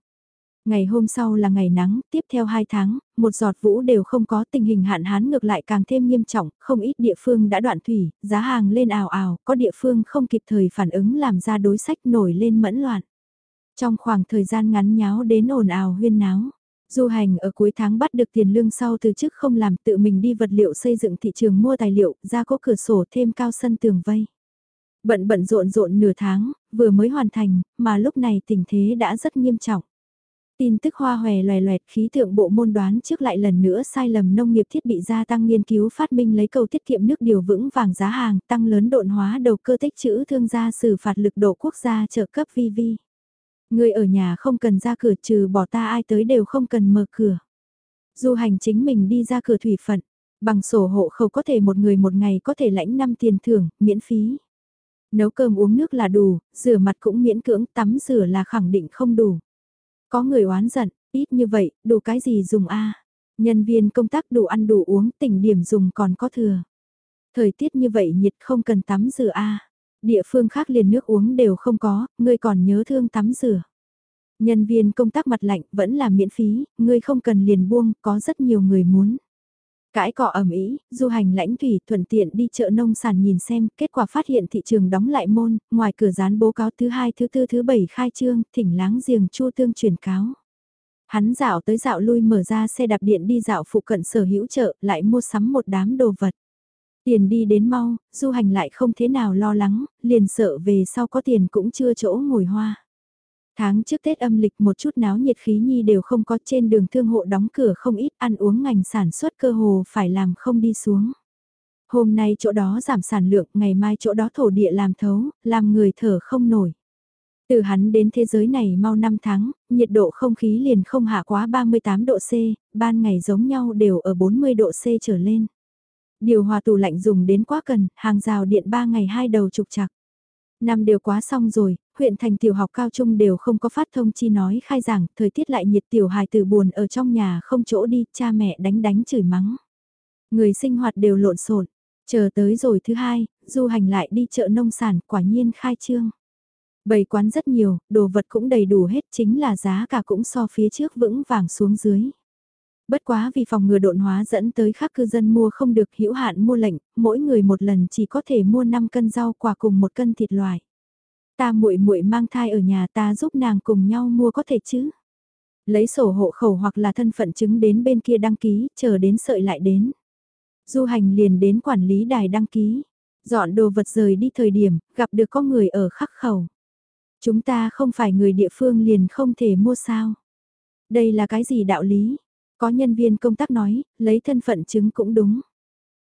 [SPEAKER 1] Ngày hôm sau là ngày nắng, tiếp theo 2 tháng, một giọt vũ đều không có tình hình hạn hán ngược lại càng thêm nghiêm trọng, không ít địa phương đã đoạn thủy, giá hàng lên ào ào, có địa phương không kịp thời phản ứng làm ra đối sách nổi lên mẫn loạn. Trong khoảng thời gian ngắn nháo đến ồn ào huyên náo. Du hành ở cuối tháng bắt được tiền lương sau từ chức không làm tự mình đi vật liệu xây dựng thị trường mua tài liệu, ra cố cửa sổ thêm cao sân tường vây. Bận bận rộn rộn nửa tháng, vừa mới hoàn thành, mà lúc này tình thế đã rất nghiêm trọng. Tin tức hoa hòe loè loẹt khí tượng bộ môn đoán trước lại lần nữa sai lầm nông nghiệp thiết bị gia tăng nghiên cứu phát minh lấy cầu tiết kiệm nước điều vững vàng giá hàng tăng lớn độn hóa đầu cơ tích chữ thương gia xử phạt lực độ quốc gia trợ cấp vi vi. Người ở nhà không cần ra cửa trừ bỏ ta ai tới đều không cần mở cửa. Du hành chính mình đi ra cửa thủy phận, bằng sổ hộ khẩu có thể một người một ngày có thể lãnh 5 tiền thưởng, miễn phí. Nấu cơm uống nước là đủ, rửa mặt cũng miễn cưỡng, tắm rửa là khẳng định không đủ. Có người oán giận, ít như vậy, đủ cái gì dùng a Nhân viên công tác đủ ăn đủ uống, tỉnh điểm dùng còn có thừa. Thời tiết như vậy nhiệt không cần tắm rửa a Địa phương khác liền nước uống đều không có, ngươi còn nhớ thương tắm rửa. Nhân viên công tác mặt lạnh vẫn là miễn phí, ngươi không cần liền buông, có rất nhiều người muốn. Cãi cọ ẩm ý, du hành lãnh thủy thuận tiện đi chợ nông sản nhìn xem, kết quả phát hiện thị trường đóng lại môn, ngoài cửa dán bố cáo thứ hai thứ tư thứ bảy khai trương, thỉnh láng giềng chua tương truyền cáo. Hắn dạo tới dạo lui mở ra xe đạp điện đi dạo phụ cận sở hữu chợ, lại mua sắm một đám đồ vật. Tiền đi đến mau, du hành lại không thế nào lo lắng, liền sợ về sau có tiền cũng chưa chỗ ngồi hoa. Tháng trước Tết âm lịch một chút náo nhiệt khí nhi đều không có trên đường thương hộ đóng cửa không ít ăn uống ngành sản xuất cơ hồ phải làm không đi xuống. Hôm nay chỗ đó giảm sản lượng, ngày mai chỗ đó thổ địa làm thấu, làm người thở không nổi. Từ hắn đến thế giới này mau 5 tháng, nhiệt độ không khí liền không hạ quá 38 độ C, ban ngày giống nhau đều ở 40 độ C trở lên. Điều hòa tủ lạnh dùng đến quá cần, hàng rào điện 3 ngày hai đầu trục chặt. Năm đều quá xong rồi, huyện thành tiểu học cao trung đều không có phát thông chi nói khai giảng, thời tiết lại nhiệt tiểu hài tử buồn ở trong nhà không chỗ đi, cha mẹ đánh đánh chửi mắng. Người sinh hoạt đều lộn xộn chờ tới rồi thứ hai, du hành lại đi chợ nông sản quả nhiên khai trương. Bày quán rất nhiều, đồ vật cũng đầy đủ hết chính là giá cả cũng so phía trước vững vàng xuống dưới. Bất quá vì phòng ngừa độn hóa dẫn tới khác cư dân mua không được hữu hạn mua lệnh, mỗi người một lần chỉ có thể mua 5 cân rau quả cùng một cân thịt loài. Ta muội muội mang thai ở nhà ta giúp nàng cùng nhau mua có thể chứ? Lấy sổ hộ khẩu hoặc là thân phận chứng đến bên kia đăng ký, chờ đến sợi lại đến. Du hành liền đến quản lý đài đăng ký, dọn đồ vật rời đi thời điểm, gặp được có người ở khắc khẩu. Chúng ta không phải người địa phương liền không thể mua sao. Đây là cái gì đạo lý? Có nhân viên công tác nói, lấy thân phận chứng cũng đúng.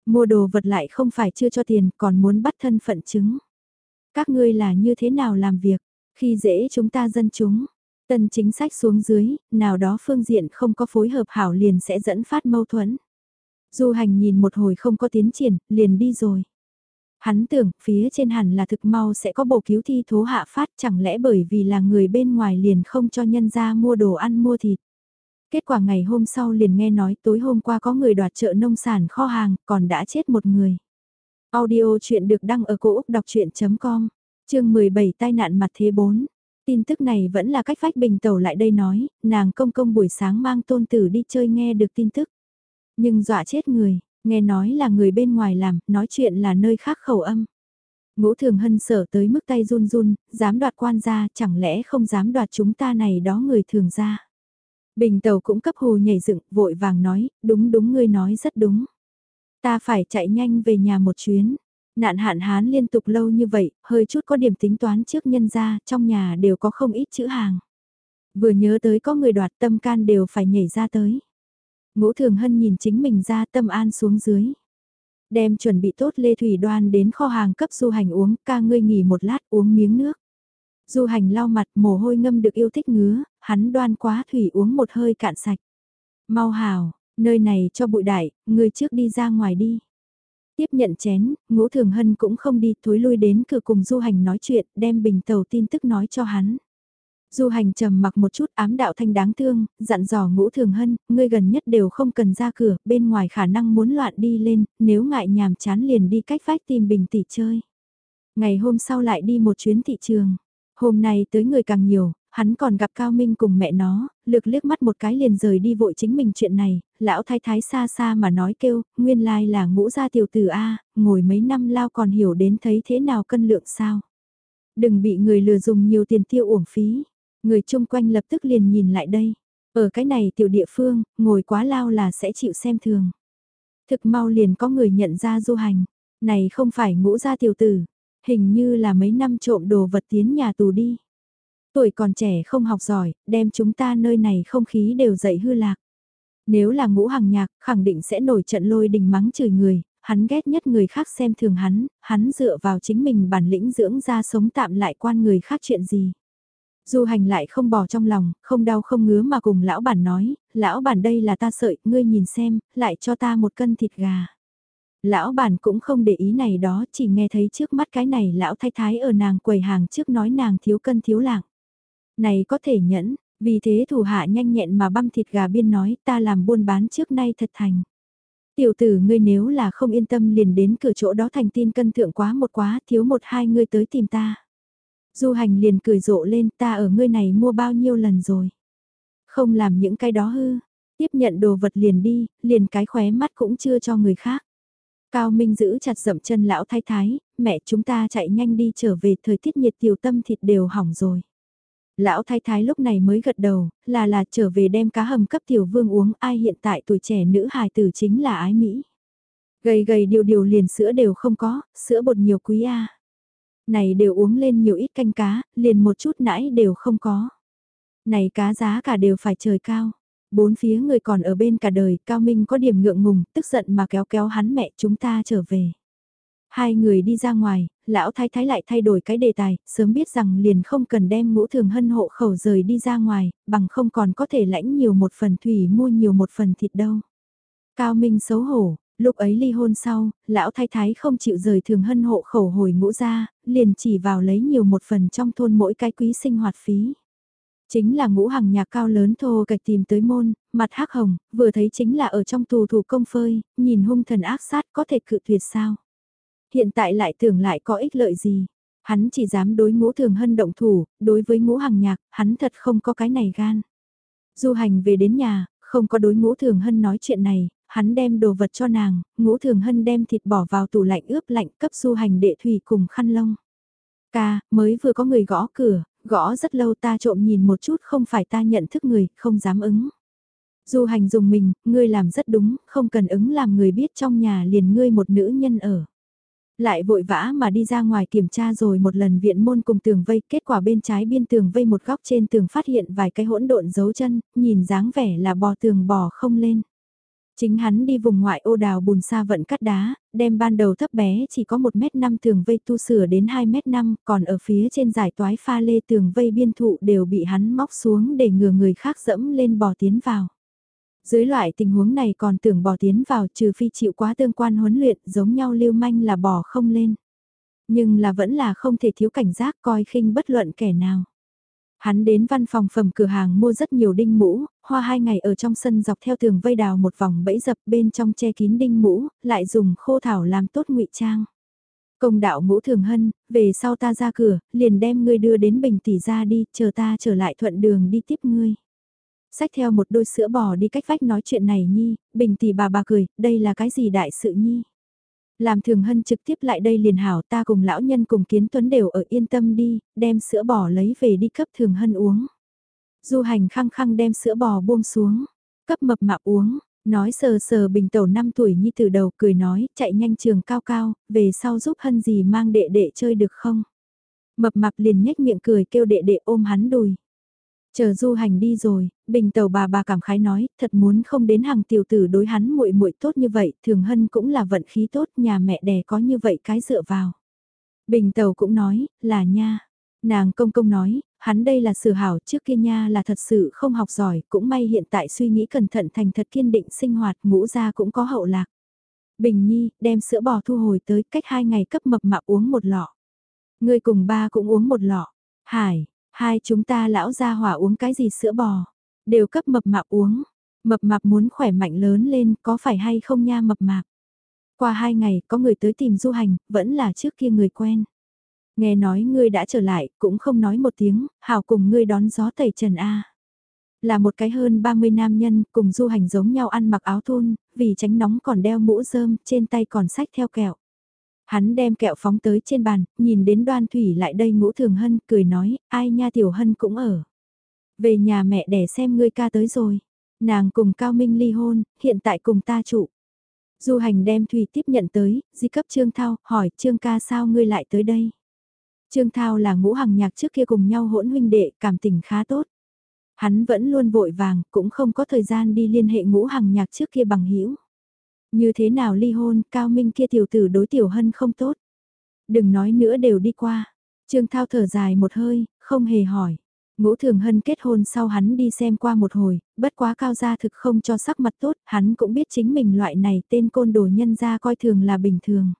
[SPEAKER 1] Mua đồ vật lại không phải chưa cho tiền, còn muốn bắt thân phận chứng. Các ngươi là như thế nào làm việc, khi dễ chúng ta dân chúng. Tân chính sách xuống dưới, nào đó phương diện không có phối hợp hảo liền sẽ dẫn phát mâu thuẫn. Du hành nhìn một hồi không có tiến triển, liền đi rồi. Hắn tưởng phía trên hẳn là thực mau sẽ có bộ cứu thi thố hạ phát chẳng lẽ bởi vì là người bên ngoài liền không cho nhân ra mua đồ ăn mua thịt. Kết quả ngày hôm sau liền nghe nói tối hôm qua có người đoạt chợ nông sản kho hàng còn đã chết một người. Audio chuyện được đăng ở cổ Úc đọc chuyện.com, chương 17 tai nạn mặt thế 4. Tin tức này vẫn là cách phách bình Tẩu lại đây nói, nàng công công buổi sáng mang tôn tử đi chơi nghe được tin tức. Nhưng dọa chết người, nghe nói là người bên ngoài làm, nói chuyện là nơi khác khẩu âm. Ngũ thường hân sở tới mức tay run run, dám đoạt quan gia, chẳng lẽ không dám đoạt chúng ta này đó người thường ra. Bình tàu cũng cấp hồ nhảy dựng, vội vàng nói, đúng đúng ngươi nói rất đúng. Ta phải chạy nhanh về nhà một chuyến. Nạn hạn hán liên tục lâu như vậy, hơi chút có điểm tính toán trước nhân ra, trong nhà đều có không ít chữ hàng. Vừa nhớ tới có người đoạt tâm can đều phải nhảy ra tới. Ngũ Thường Hân nhìn chính mình ra tâm an xuống dưới. Đem chuẩn bị tốt Lê Thủy đoan đến kho hàng cấp du hành uống, ca ngươi nghỉ một lát uống miếng nước. Du hành lau mặt mồ hôi ngâm được yêu thích ngứa, hắn đoan quá thủy uống một hơi cạn sạch. Mau hào, nơi này cho bụi đại, ngươi trước đi ra ngoài đi. Tiếp nhận chén, ngũ thường hân cũng không đi thối lui đến cửa cùng du hành nói chuyện, đem bình tàu tin tức nói cho hắn. Du hành trầm mặc một chút ám đạo thanh đáng thương, dặn dò ngũ thường hân, ngươi gần nhất đều không cần ra cửa, bên ngoài khả năng muốn loạn đi lên, nếu ngại nhàm chán liền đi cách vách tìm bình tỷ chơi. Ngày hôm sau lại đi một chuyến thị trường. Hôm nay tới người càng nhiều, hắn còn gặp Cao Minh cùng mẹ nó, lực liếc mắt một cái liền rời đi vội chính mình chuyện này, lão thái thái xa xa mà nói kêu, nguyên lai là ngũ gia tiểu tử A, ngồi mấy năm lao còn hiểu đến thấy thế nào cân lượng sao. Đừng bị người lừa dùng nhiều tiền tiêu uổng phí. Người chung quanh lập tức liền nhìn lại đây. Ở cái này tiểu địa phương, ngồi quá lao là sẽ chịu xem thường. Thực mau liền có người nhận ra du hành. Này không phải ngũ gia tiểu tử. Hình như là mấy năm trộm đồ vật tiến nhà tù đi. Tuổi còn trẻ không học giỏi, đem chúng ta nơi này không khí đều dậy hư lạc. Nếu là ngũ hàng nhạc, khẳng định sẽ nổi trận lôi đình mắng chửi người, hắn ghét nhất người khác xem thường hắn, hắn dựa vào chính mình bản lĩnh dưỡng ra sống tạm lại quan người khác chuyện gì. Du hành lại không bỏ trong lòng, không đau không ngứa mà cùng lão bản nói, lão bản đây là ta sợi, ngươi nhìn xem, lại cho ta một cân thịt gà. Lão bản cũng không để ý này đó, chỉ nghe thấy trước mắt cái này lão thái thái ở nàng quầy hàng trước nói nàng thiếu cân thiếu lạng. Này có thể nhẫn, vì thế thủ hạ nhanh nhẹn mà băm thịt gà biên nói ta làm buôn bán trước nay thật thành. Tiểu tử ngươi nếu là không yên tâm liền đến cửa chỗ đó thành tin cân thượng quá một quá thiếu một hai ngươi tới tìm ta. Du hành liền cười rộ lên ta ở ngươi này mua bao nhiêu lần rồi. Không làm những cái đó hư, tiếp nhận đồ vật liền đi, liền cái khóe mắt cũng chưa cho người khác. Cao Minh giữ chặt dậm chân lão thái thái, mẹ chúng ta chạy nhanh đi trở về thời tiết nhiệt tiểu tâm thịt đều hỏng rồi. Lão thái thái lúc này mới gật đầu, là là trở về đem cá hầm cấp tiểu vương uống ai hiện tại tuổi trẻ nữ hài tử chính là ái Mỹ. Gầy gầy điều điều liền sữa đều không có, sữa bột nhiều quý a này đều uống lên nhiều ít canh cá, liền một chút nãy đều không có. Này cá giá cả đều phải trời cao. Bốn phía người còn ở bên cả đời, Cao Minh có điểm ngượng ngùng, tức giận mà kéo kéo hắn mẹ chúng ta trở về. Hai người đi ra ngoài, lão thái thái lại thay đổi cái đề tài, sớm biết rằng liền không cần đem ngũ thường hân hộ khẩu rời đi ra ngoài, bằng không còn có thể lãnh nhiều một phần thủy mua nhiều một phần thịt đâu. Cao Minh xấu hổ, lúc ấy ly hôn sau, lão thái thái không chịu rời thường hân hộ khẩu hồi ngũ ra, liền chỉ vào lấy nhiều một phần trong thôn mỗi cái quý sinh hoạt phí. Chính là ngũ hàng nhà cao lớn thô cạch tìm tới môn, mặt hắc hồng, vừa thấy chính là ở trong tù thủ công phơi, nhìn hung thần ác sát có thể cự tuyệt sao. Hiện tại lại tưởng lại có ích lợi gì. Hắn chỉ dám đối ngũ thường hân động thủ, đối với ngũ hàng nhạc, hắn thật không có cái này gan. Du hành về đến nhà, không có đối ngũ thường hân nói chuyện này, hắn đem đồ vật cho nàng, ngũ thường hân đem thịt bỏ vào tủ lạnh ướp lạnh cấp du hành đệ thủy cùng khăn lông. Ca, mới vừa có người gõ cửa, gõ rất lâu ta trộm nhìn một chút không phải ta nhận thức người, không dám ứng. Du hành dùng mình, ngươi làm rất đúng, không cần ứng làm người biết trong nhà liền ngươi một nữ nhân ở. Lại vội vã mà đi ra ngoài kiểm tra rồi một lần viện môn cùng tường vây, kết quả bên trái biên tường vây một góc trên tường phát hiện vài cái hỗn độn dấu chân, nhìn dáng vẻ là bò tường bò không lên. Chính hắn đi vùng ngoại ô đào bùn xa vận cắt đá, đem ban đầu thấp bé chỉ có 1m5 tường vây tu sửa đến 2m5, còn ở phía trên giải toái pha lê tường vây biên thụ đều bị hắn móc xuống để ngừa người khác dẫm lên bò tiến vào. Dưới loại tình huống này còn tưởng bò tiến vào trừ phi chịu quá tương quan huấn luyện giống nhau lưu manh là bò không lên. Nhưng là vẫn là không thể thiếu cảnh giác coi khinh bất luận kẻ nào. Hắn đến văn phòng phẩm cửa hàng mua rất nhiều đinh mũ, hoa hai ngày ở trong sân dọc theo tường vây đào một vòng bẫy dập bên trong che kín đinh mũ, lại dùng khô thảo làm tốt ngụy trang. Công đạo ngũ thường hân, về sau ta ra cửa, liền đem ngươi đưa đến bình tỷ ra đi, chờ ta trở lại thuận đường đi tiếp ngươi. Xách theo một đôi sữa bò đi cách vách nói chuyện này nhi, bình tỷ bà bà cười, đây là cái gì đại sự nhi. Làm thường hân trực tiếp lại đây liền hảo ta cùng lão nhân cùng kiến tuấn đều ở yên tâm đi, đem sữa bò lấy về đi cấp thường hân uống. Du hành khăng khăng đem sữa bò buông xuống, cấp mập mạp uống, nói sờ sờ bình tẩu 5 tuổi nhi từ đầu cười nói, chạy nhanh trường cao cao, về sau giúp hân gì mang đệ đệ chơi được không? Mập mạp liền nhếch miệng cười kêu đệ đệ ôm hắn đùi. Chờ du hành đi rồi, bình tàu bà bà cảm khái nói, thật muốn không đến hàng tiểu tử đối hắn muội muội tốt như vậy, thường hân cũng là vận khí tốt, nhà mẹ đẻ có như vậy cái dựa vào. Bình tàu cũng nói, là nha. Nàng công công nói, hắn đây là sự hảo trước kia nha là thật sự không học giỏi, cũng may hiện tại suy nghĩ cẩn thận thành thật kiên định sinh hoạt ngũ ra cũng có hậu lạc. Bình Nhi, đem sữa bò thu hồi tới cách hai ngày cấp mập mạp uống một lọ. Người cùng ba cũng uống một lọ. Hải, Hai chúng ta lão gia hỏa uống cái gì sữa bò, đều cấp mập mạp uống. Mập mạp muốn khỏe mạnh lớn lên có phải hay không nha mập mạp. Qua hai ngày có người tới tìm du hành, vẫn là trước kia người quen. Nghe nói ngươi đã trở lại, cũng không nói một tiếng, hảo cùng ngươi đón gió tẩy trần A. Là một cái hơn 30 nam nhân cùng du hành giống nhau ăn mặc áo thun, vì tránh nóng còn đeo mũ rơm, trên tay còn sách theo kẹo. Hắn đem kẹo phóng tới trên bàn, nhìn đến đoan thủy lại đây ngũ thường hân, cười nói, ai nha tiểu hân cũng ở. Về nhà mẹ để xem ngươi ca tới rồi. Nàng cùng Cao Minh ly hôn, hiện tại cùng ta trụ. Du hành đem Thủy tiếp nhận tới, di cấp Trương Thao, hỏi Trương ca sao ngươi lại tới đây. Trương Thao là ngũ hằng nhạc trước kia cùng nhau hỗn huynh đệ, cảm tình khá tốt. Hắn vẫn luôn vội vàng, cũng không có thời gian đi liên hệ ngũ hằng nhạc trước kia bằng hữu như thế nào ly hôn, cao minh kia tiểu tử đối tiểu hân không tốt. Đừng nói nữa đều đi qua. Trương Thao thở dài một hơi, không hề hỏi. Ngũ Thường Hân kết hôn sau hắn đi xem qua một hồi, bất quá cao gia thực không cho sắc mặt tốt, hắn cũng biết chính mình loại này tên côn đồ nhân gia coi thường là bình thường.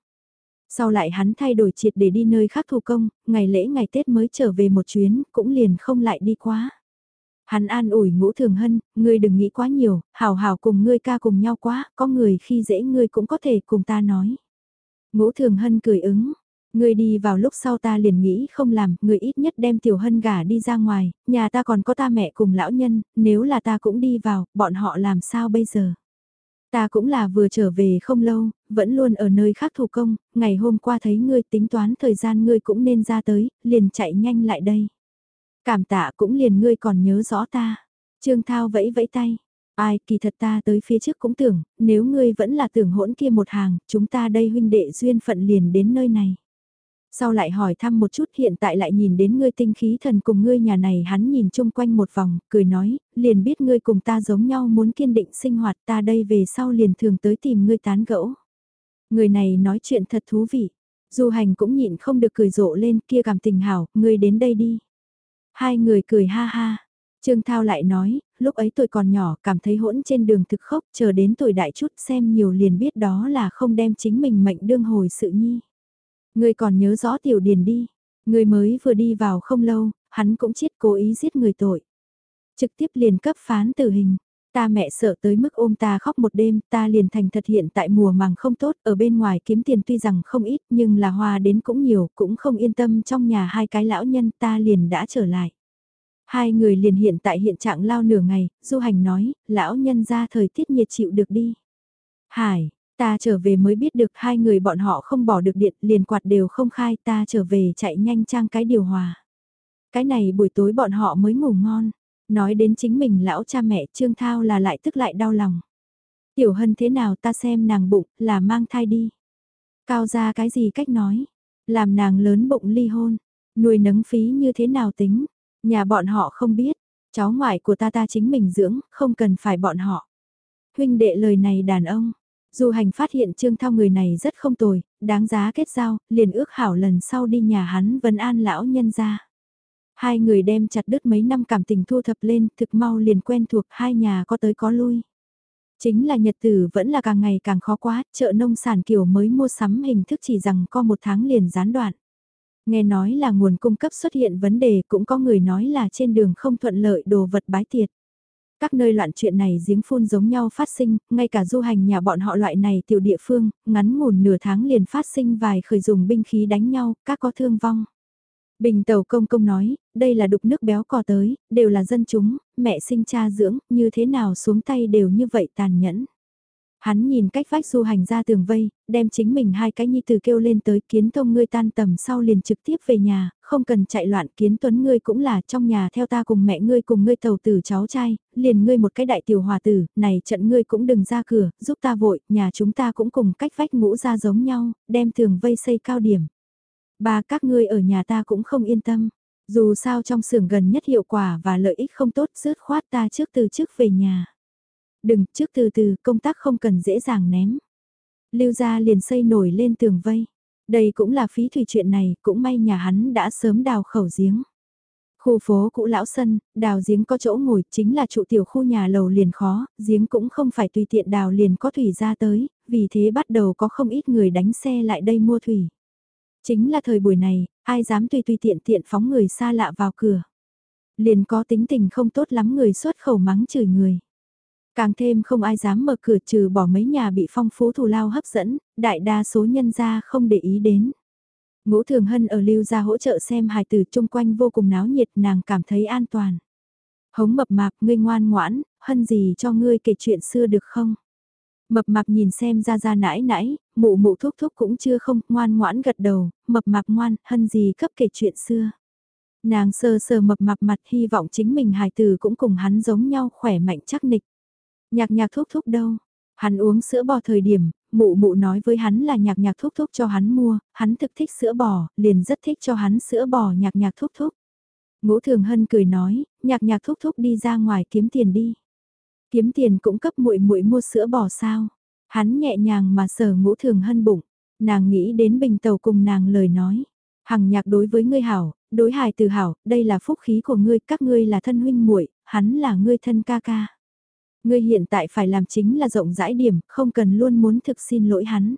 [SPEAKER 1] Sau lại hắn thay đổi triệt để đi nơi khác thủ công, ngày lễ ngày Tết mới trở về một chuyến, cũng liền không lại đi quá. Hắn an ủi ngũ thường hân, ngươi đừng nghĩ quá nhiều, hào hào cùng ngươi ca cùng nhau quá, có người khi dễ ngươi cũng có thể cùng ta nói. Ngũ thường hân cười ứng, ngươi đi vào lúc sau ta liền nghĩ không làm, ngươi ít nhất đem tiểu hân gả đi ra ngoài, nhà ta còn có ta mẹ cùng lão nhân, nếu là ta cũng đi vào, bọn họ làm sao bây giờ? Ta cũng là vừa trở về không lâu, vẫn luôn ở nơi khác thủ công, ngày hôm qua thấy ngươi tính toán thời gian ngươi cũng nên ra tới, liền chạy nhanh lại đây. Cảm tạ cũng liền ngươi còn nhớ rõ ta. Trương Thao vẫy vẫy tay. Ai kỳ thật ta tới phía trước cũng tưởng, nếu ngươi vẫn là tưởng hỗn kia một hàng, chúng ta đây huynh đệ duyên phận liền đến nơi này. Sau lại hỏi thăm một chút hiện tại lại nhìn đến ngươi tinh khí thần cùng ngươi nhà này hắn nhìn chung quanh một vòng, cười nói, liền biết ngươi cùng ta giống nhau muốn kiên định sinh hoạt ta đây về sau liền thường tới tìm ngươi tán gẫu. Người này nói chuyện thật thú vị. Du hành cũng nhịn không được cười rộ lên kia cảm tình hảo, ngươi đến đây đi. Hai người cười ha ha. Trương Thao lại nói, lúc ấy tôi còn nhỏ cảm thấy hỗn trên đường thực khốc chờ đến tuổi đại chút xem nhiều liền biết đó là không đem chính mình mệnh đương hồi sự nhi. Ngươi còn nhớ rõ tiểu điền đi, ngươi mới vừa đi vào không lâu, hắn cũng chết cố ý giết người tội. Trực tiếp liền cấp phán tử hình, Ta mẹ sợ tới mức ôm ta khóc một đêm, ta liền thành thật hiện tại mùa màng không tốt, ở bên ngoài kiếm tiền tuy rằng không ít nhưng là hoa đến cũng nhiều, cũng không yên tâm trong nhà hai cái lão nhân ta liền đã trở lại. Hai người liền hiện tại hiện trạng lao nửa ngày, du hành nói, lão nhân ra thời tiết nhiệt chịu được đi. Hải, ta trở về mới biết được hai người bọn họ không bỏ được điện liền quạt đều không khai ta trở về chạy nhanh trang cái điều hòa. Cái này buổi tối bọn họ mới ngủ ngon. Nói đến chính mình lão cha mẹ Trương Thao là lại tức lại đau lòng. Tiểu Hân thế nào ta xem nàng bụng là mang thai đi. Cao ra cái gì cách nói. Làm nàng lớn bụng ly hôn. Nuôi nấng phí như thế nào tính. Nhà bọn họ không biết. Cháu ngoại của ta ta chính mình dưỡng, không cần phải bọn họ. Huynh đệ lời này đàn ông. Dù hành phát hiện Trương Thao người này rất không tồi, đáng giá kết giao, liền ước hảo lần sau đi nhà hắn vấn an lão nhân ra. Hai người đem chặt đứt mấy năm cảm tình thu thập lên, thực mau liền quen thuộc hai nhà có tới có lui. Chính là nhật tử vẫn là càng ngày càng khó quá, chợ nông sản kiểu mới mua sắm hình thức chỉ rằng có một tháng liền gián đoạn. Nghe nói là nguồn cung cấp xuất hiện vấn đề cũng có người nói là trên đường không thuận lợi đồ vật bái tiệt. Các nơi loạn chuyện này giếng phun giống nhau phát sinh, ngay cả du hành nhà bọn họ loại này tiểu địa phương, ngắn ngủn nửa tháng liền phát sinh vài khởi dùng binh khí đánh nhau, các có thương vong. Bình tàu công công nói, đây là đục nước béo cò tới, đều là dân chúng, mẹ sinh cha dưỡng, như thế nào xuống tay đều như vậy tàn nhẫn. Hắn nhìn cách vách du hành ra tường vây, đem chính mình hai cái nhi từ kêu lên tới kiến thông ngươi tan tầm sau liền trực tiếp về nhà, không cần chạy loạn kiến tuấn ngươi cũng là trong nhà theo ta cùng mẹ ngươi cùng ngươi tàu tử cháu trai, liền ngươi một cái đại tiểu hòa tử, này trận ngươi cũng đừng ra cửa, giúp ta vội, nhà chúng ta cũng cùng cách vách ngũ ra giống nhau, đem tường vây xây cao điểm. Ba các ngươi ở nhà ta cũng không yên tâm. Dù sao trong xưởng gần nhất hiệu quả và lợi ích không tốt rớt khoát ta trước từ trước về nhà. Đừng, trước từ từ, công tác không cần dễ dàng ném. Lưu gia liền xây nổi lên tường vây. Đây cũng là phí thủy chuyện này, cũng may nhà hắn đã sớm đào khẩu giếng. Khu phố cũ lão sân, đào giếng có chỗ ngồi, chính là trụ tiểu khu nhà lầu liền khó, giếng cũng không phải tùy tiện đào liền có thủy ra tới, vì thế bắt đầu có không ít người đánh xe lại đây mua thủy. Chính là thời buổi này, ai dám tùy tùy tiện tiện phóng người xa lạ vào cửa. Liền có tính tình không tốt lắm người xuất khẩu mắng chửi người. Càng thêm không ai dám mở cửa trừ bỏ mấy nhà bị phong phú thù lao hấp dẫn, đại đa số nhân gia không để ý đến. Ngũ Thường Hân ở lưu ra hỗ trợ xem hài tử chung quanh vô cùng náo nhiệt nàng cảm thấy an toàn. Hống mập mạp ngươi ngoan ngoãn, Hân gì cho ngươi kể chuyện xưa được không? Mập mạp nhìn xem ra ra nãi nãi, mụ mụ thúc thúc cũng chưa không, ngoan ngoãn gật đầu, mập mạp ngoan, hân gì cấp kể chuyện xưa. Nàng sơ sơ mập mạp mặt hy vọng chính mình hài tử cũng cùng hắn giống nhau khỏe mạnh chắc nịch. Nhạc nhạc thúc thúc đâu? Hắn uống sữa bò thời điểm, mụ mụ nói với hắn là nhạc nhạc thúc thúc cho hắn mua, hắn thực thích sữa bò, liền rất thích cho hắn sữa bò nhạc nhạc thúc thúc. Ngũ Thường Hân cười nói, nhạc nhạc thúc thúc đi ra ngoài kiếm tiền đi. Kiếm tiền cũng cấp muội muội mua sữa bò sao. Hắn nhẹ nhàng mà sờ ngũ thường hân bụng. Nàng nghĩ đến bình tàu cùng nàng lời nói. Hằng nhạc đối với ngươi hảo, đối hài từ hảo, đây là phúc khí của ngươi, các ngươi là thân huynh muội, hắn là ngươi thân ca ca. Ngươi hiện tại phải làm chính là rộng rãi điểm, không cần luôn muốn thực xin lỗi hắn.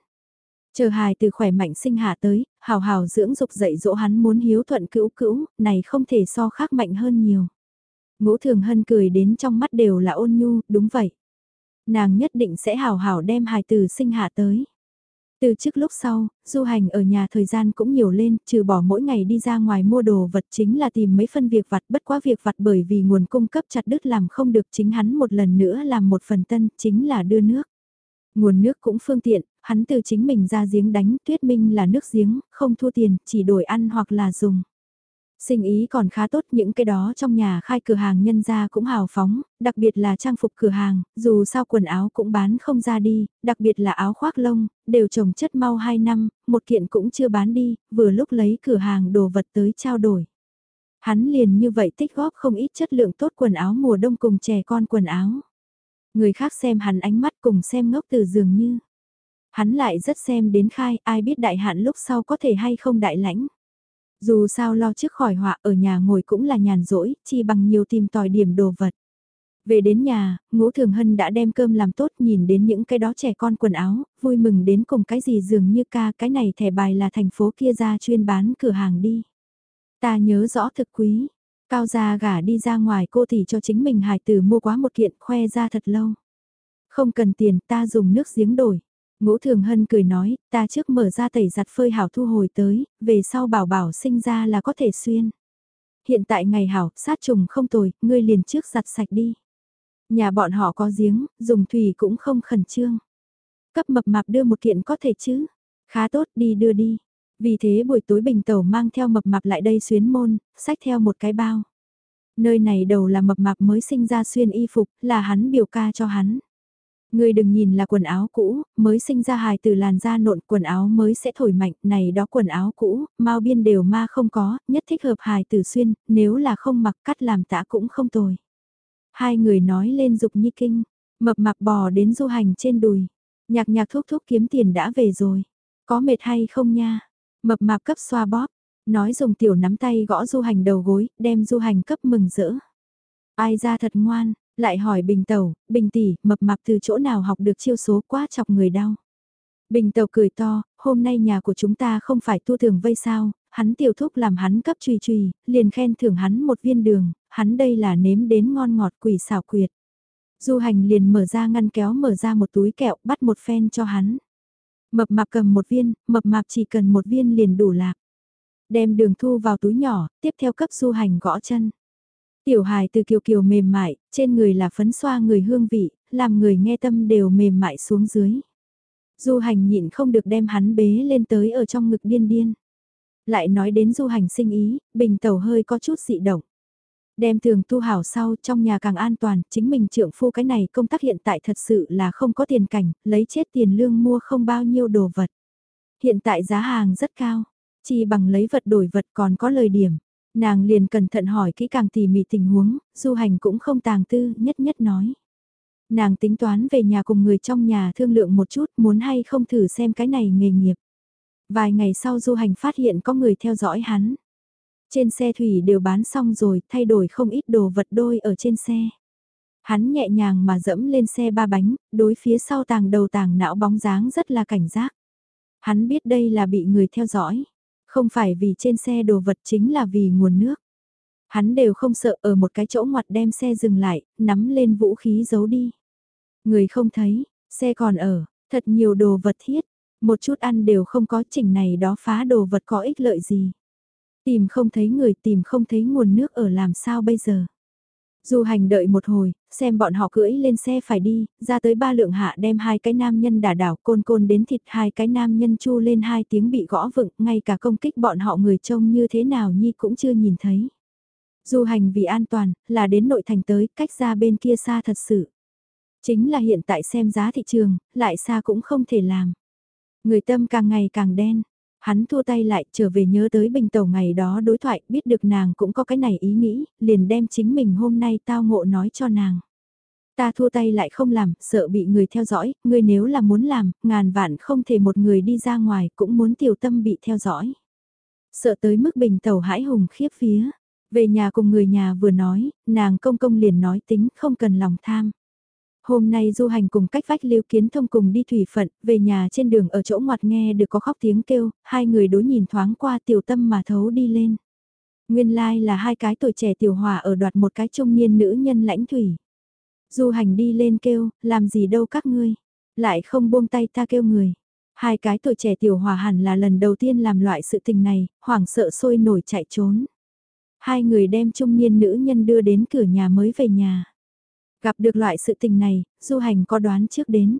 [SPEAKER 1] Chờ hài từ khỏe mạnh sinh hạ tới, hào hào dưỡng dục dạy dỗ hắn muốn hiếu thuận cữu cữu, này không thể so khác mạnh hơn nhiều. Ngũ Thường Hân cười đến trong mắt đều là ôn nhu, đúng vậy. Nàng nhất định sẽ hào hào đem hài tử sinh hạ tới. Từ trước lúc sau, du hành ở nhà thời gian cũng nhiều lên, trừ bỏ mỗi ngày đi ra ngoài mua đồ vật chính là tìm mấy phân việc vặt bất quá việc vặt bởi vì nguồn cung cấp chặt đứt làm không được chính hắn một lần nữa làm một phần tân, chính là đưa nước. Nguồn nước cũng phương tiện, hắn từ chính mình ra giếng đánh, tuyết minh là nước giếng, không thua tiền, chỉ đổi ăn hoặc là dùng. Sinh ý còn khá tốt những cái đó trong nhà khai cửa hàng nhân ra cũng hào phóng, đặc biệt là trang phục cửa hàng, dù sao quần áo cũng bán không ra đi, đặc biệt là áo khoác lông, đều trồng chất mau 2 năm, một kiện cũng chưa bán đi, vừa lúc lấy cửa hàng đồ vật tới trao đổi. Hắn liền như vậy tích góp không ít chất lượng tốt quần áo mùa đông cùng trẻ con quần áo. Người khác xem hắn ánh mắt cùng xem ngốc từ dường như. Hắn lại rất xem đến khai ai biết đại hạn lúc sau có thể hay không đại lãnh. Dù sao lo trước khỏi họa ở nhà ngồi cũng là nhàn rỗi, chi bằng nhiều tìm tòi điểm đồ vật. Về đến nhà, ngũ thường hân đã đem cơm làm tốt nhìn đến những cái đó trẻ con quần áo, vui mừng đến cùng cái gì dường như ca cái này thẻ bài là thành phố kia ra chuyên bán cửa hàng đi. Ta nhớ rõ thực quý, cao gia gả đi ra ngoài cô thì cho chính mình hài tử mua quá một kiện khoe ra thật lâu. Không cần tiền ta dùng nước giếng đổi. Ngũ Thường Hân cười nói, ta trước mở ra tẩy giặt phơi hảo thu hồi tới, về sau bảo bảo sinh ra là có thể xuyên. Hiện tại ngày hảo, sát trùng không tồi, ngươi liền trước giặt sạch đi. Nhà bọn họ có giếng, dùng thủy cũng không khẩn trương. Cấp mập mạp đưa một kiện có thể chứ. Khá tốt đi đưa đi. Vì thế buổi tối bình tẩu mang theo mập mạp lại đây xuyến môn, xách theo một cái bao. Nơi này đầu là mập mạp mới sinh ra xuyên y phục, là hắn biểu ca cho hắn. Người đừng nhìn là quần áo cũ, mới sinh ra hài từ làn da nộn quần áo mới sẽ thổi mạnh, này đó quần áo cũ, mau biên đều ma không có, nhất thích hợp hài từ xuyên, nếu là không mặc cắt làm tã cũng không tồi. Hai người nói lên dục nhi kinh, mập mạp bò đến du hành trên đùi, nhạc nhạc thúc thúc kiếm tiền đã về rồi, có mệt hay không nha, mập mạp cấp xoa bóp, nói dùng tiểu nắm tay gõ du hành đầu gối, đem du hành cấp mừng rỡ. Ai ra thật ngoan, lại hỏi Bình Tẩu, Bình tỷ, mập mạp từ chỗ nào học được chiêu số quá chọc người đau. Bình Tẩu cười to, hôm nay nhà của chúng ta không phải tu thường vây sao, hắn tiểu thúc làm hắn cấp trùy trùy, liền khen thưởng hắn một viên đường, hắn đây là nếm đến ngon ngọt quỷ xảo quyệt. Du hành liền mở ra ngăn kéo mở ra một túi kẹo bắt một phen cho hắn. Mập mạp cầm một viên, mập mạp chỉ cần một viên liền đủ lạc. Đem đường thu vào túi nhỏ, tiếp theo cấp du hành gõ chân. Tiểu hài từ kiều kiều mềm mại, trên người là phấn xoa người hương vị, làm người nghe tâm đều mềm mại xuống dưới. Du hành nhịn không được đem hắn bế lên tới ở trong ngực điên điên. Lại nói đến du hành sinh ý, bình tàu hơi có chút dị động. Đem thường tu hảo sau trong nhà càng an toàn, chính mình trượng phu cái này công tác hiện tại thật sự là không có tiền cảnh, lấy chết tiền lương mua không bao nhiêu đồ vật. Hiện tại giá hàng rất cao, chỉ bằng lấy vật đổi vật còn có lời điểm. Nàng liền cẩn thận hỏi kỹ càng tỉ mỉ tình huống, du hành cũng không tàng tư, nhất nhất nói. Nàng tính toán về nhà cùng người trong nhà thương lượng một chút muốn hay không thử xem cái này nghề nghiệp. Vài ngày sau du hành phát hiện có người theo dõi hắn. Trên xe thủy đều bán xong rồi, thay đổi không ít đồ vật đôi ở trên xe. Hắn nhẹ nhàng mà dẫm lên xe ba bánh, đối phía sau tàng đầu tàng não bóng dáng rất là cảnh giác. Hắn biết đây là bị người theo dõi. Không phải vì trên xe đồ vật chính là vì nguồn nước. Hắn đều không sợ ở một cái chỗ ngoặt đem xe dừng lại, nắm lên vũ khí giấu đi. Người không thấy, xe còn ở, thật nhiều đồ vật thiết, một chút ăn đều không có chỉnh này đó phá đồ vật có ích lợi gì. Tìm không thấy người tìm không thấy nguồn nước ở làm sao bây giờ. Du hành đợi một hồi, xem bọn họ cưỡi lên xe phải đi, ra tới ba lượng hạ đem hai cái nam nhân đả đảo côn côn đến thịt hai cái nam nhân chu lên hai tiếng bị gõ vựng, ngay cả công kích bọn họ người trông như thế nào nhi cũng chưa nhìn thấy. Du hành vì an toàn, là đến nội thành tới, cách ra bên kia xa thật sự. Chính là hiện tại xem giá thị trường, lại xa cũng không thể làm. Người tâm càng ngày càng đen, Hắn thua tay lại trở về nhớ tới bình tàu ngày đó đối thoại biết được nàng cũng có cái này ý nghĩ, liền đem chính mình hôm nay tao ngộ nói cho nàng. Ta thua tay lại không làm, sợ bị người theo dõi, người nếu là muốn làm, ngàn vạn không thể một người đi ra ngoài cũng muốn tiểu tâm bị theo dõi. Sợ tới mức bình tàu hãi hùng khiếp phía. Về nhà cùng người nhà vừa nói, nàng công công liền nói tính không cần lòng tham. Hôm nay du hành cùng cách vách lưu kiến thông cùng đi thủy phận, về nhà trên đường ở chỗ ngoặt nghe được có khóc tiếng kêu, hai người đối nhìn thoáng qua tiểu tâm mà thấu đi lên. Nguyên lai like là hai cái tuổi trẻ tiểu hòa ở đoạt một cái trung niên nữ nhân lãnh thủy. Du hành đi lên kêu, làm gì đâu các ngươi, lại không buông tay ta kêu người. Hai cái tuổi trẻ tiểu hòa hẳn là lần đầu tiên làm loại sự tình này, hoảng sợ sôi nổi chạy trốn. Hai người đem trung niên nữ nhân đưa đến cửa nhà mới về nhà. Gặp được loại sự tình này, du hành có đoán trước đến.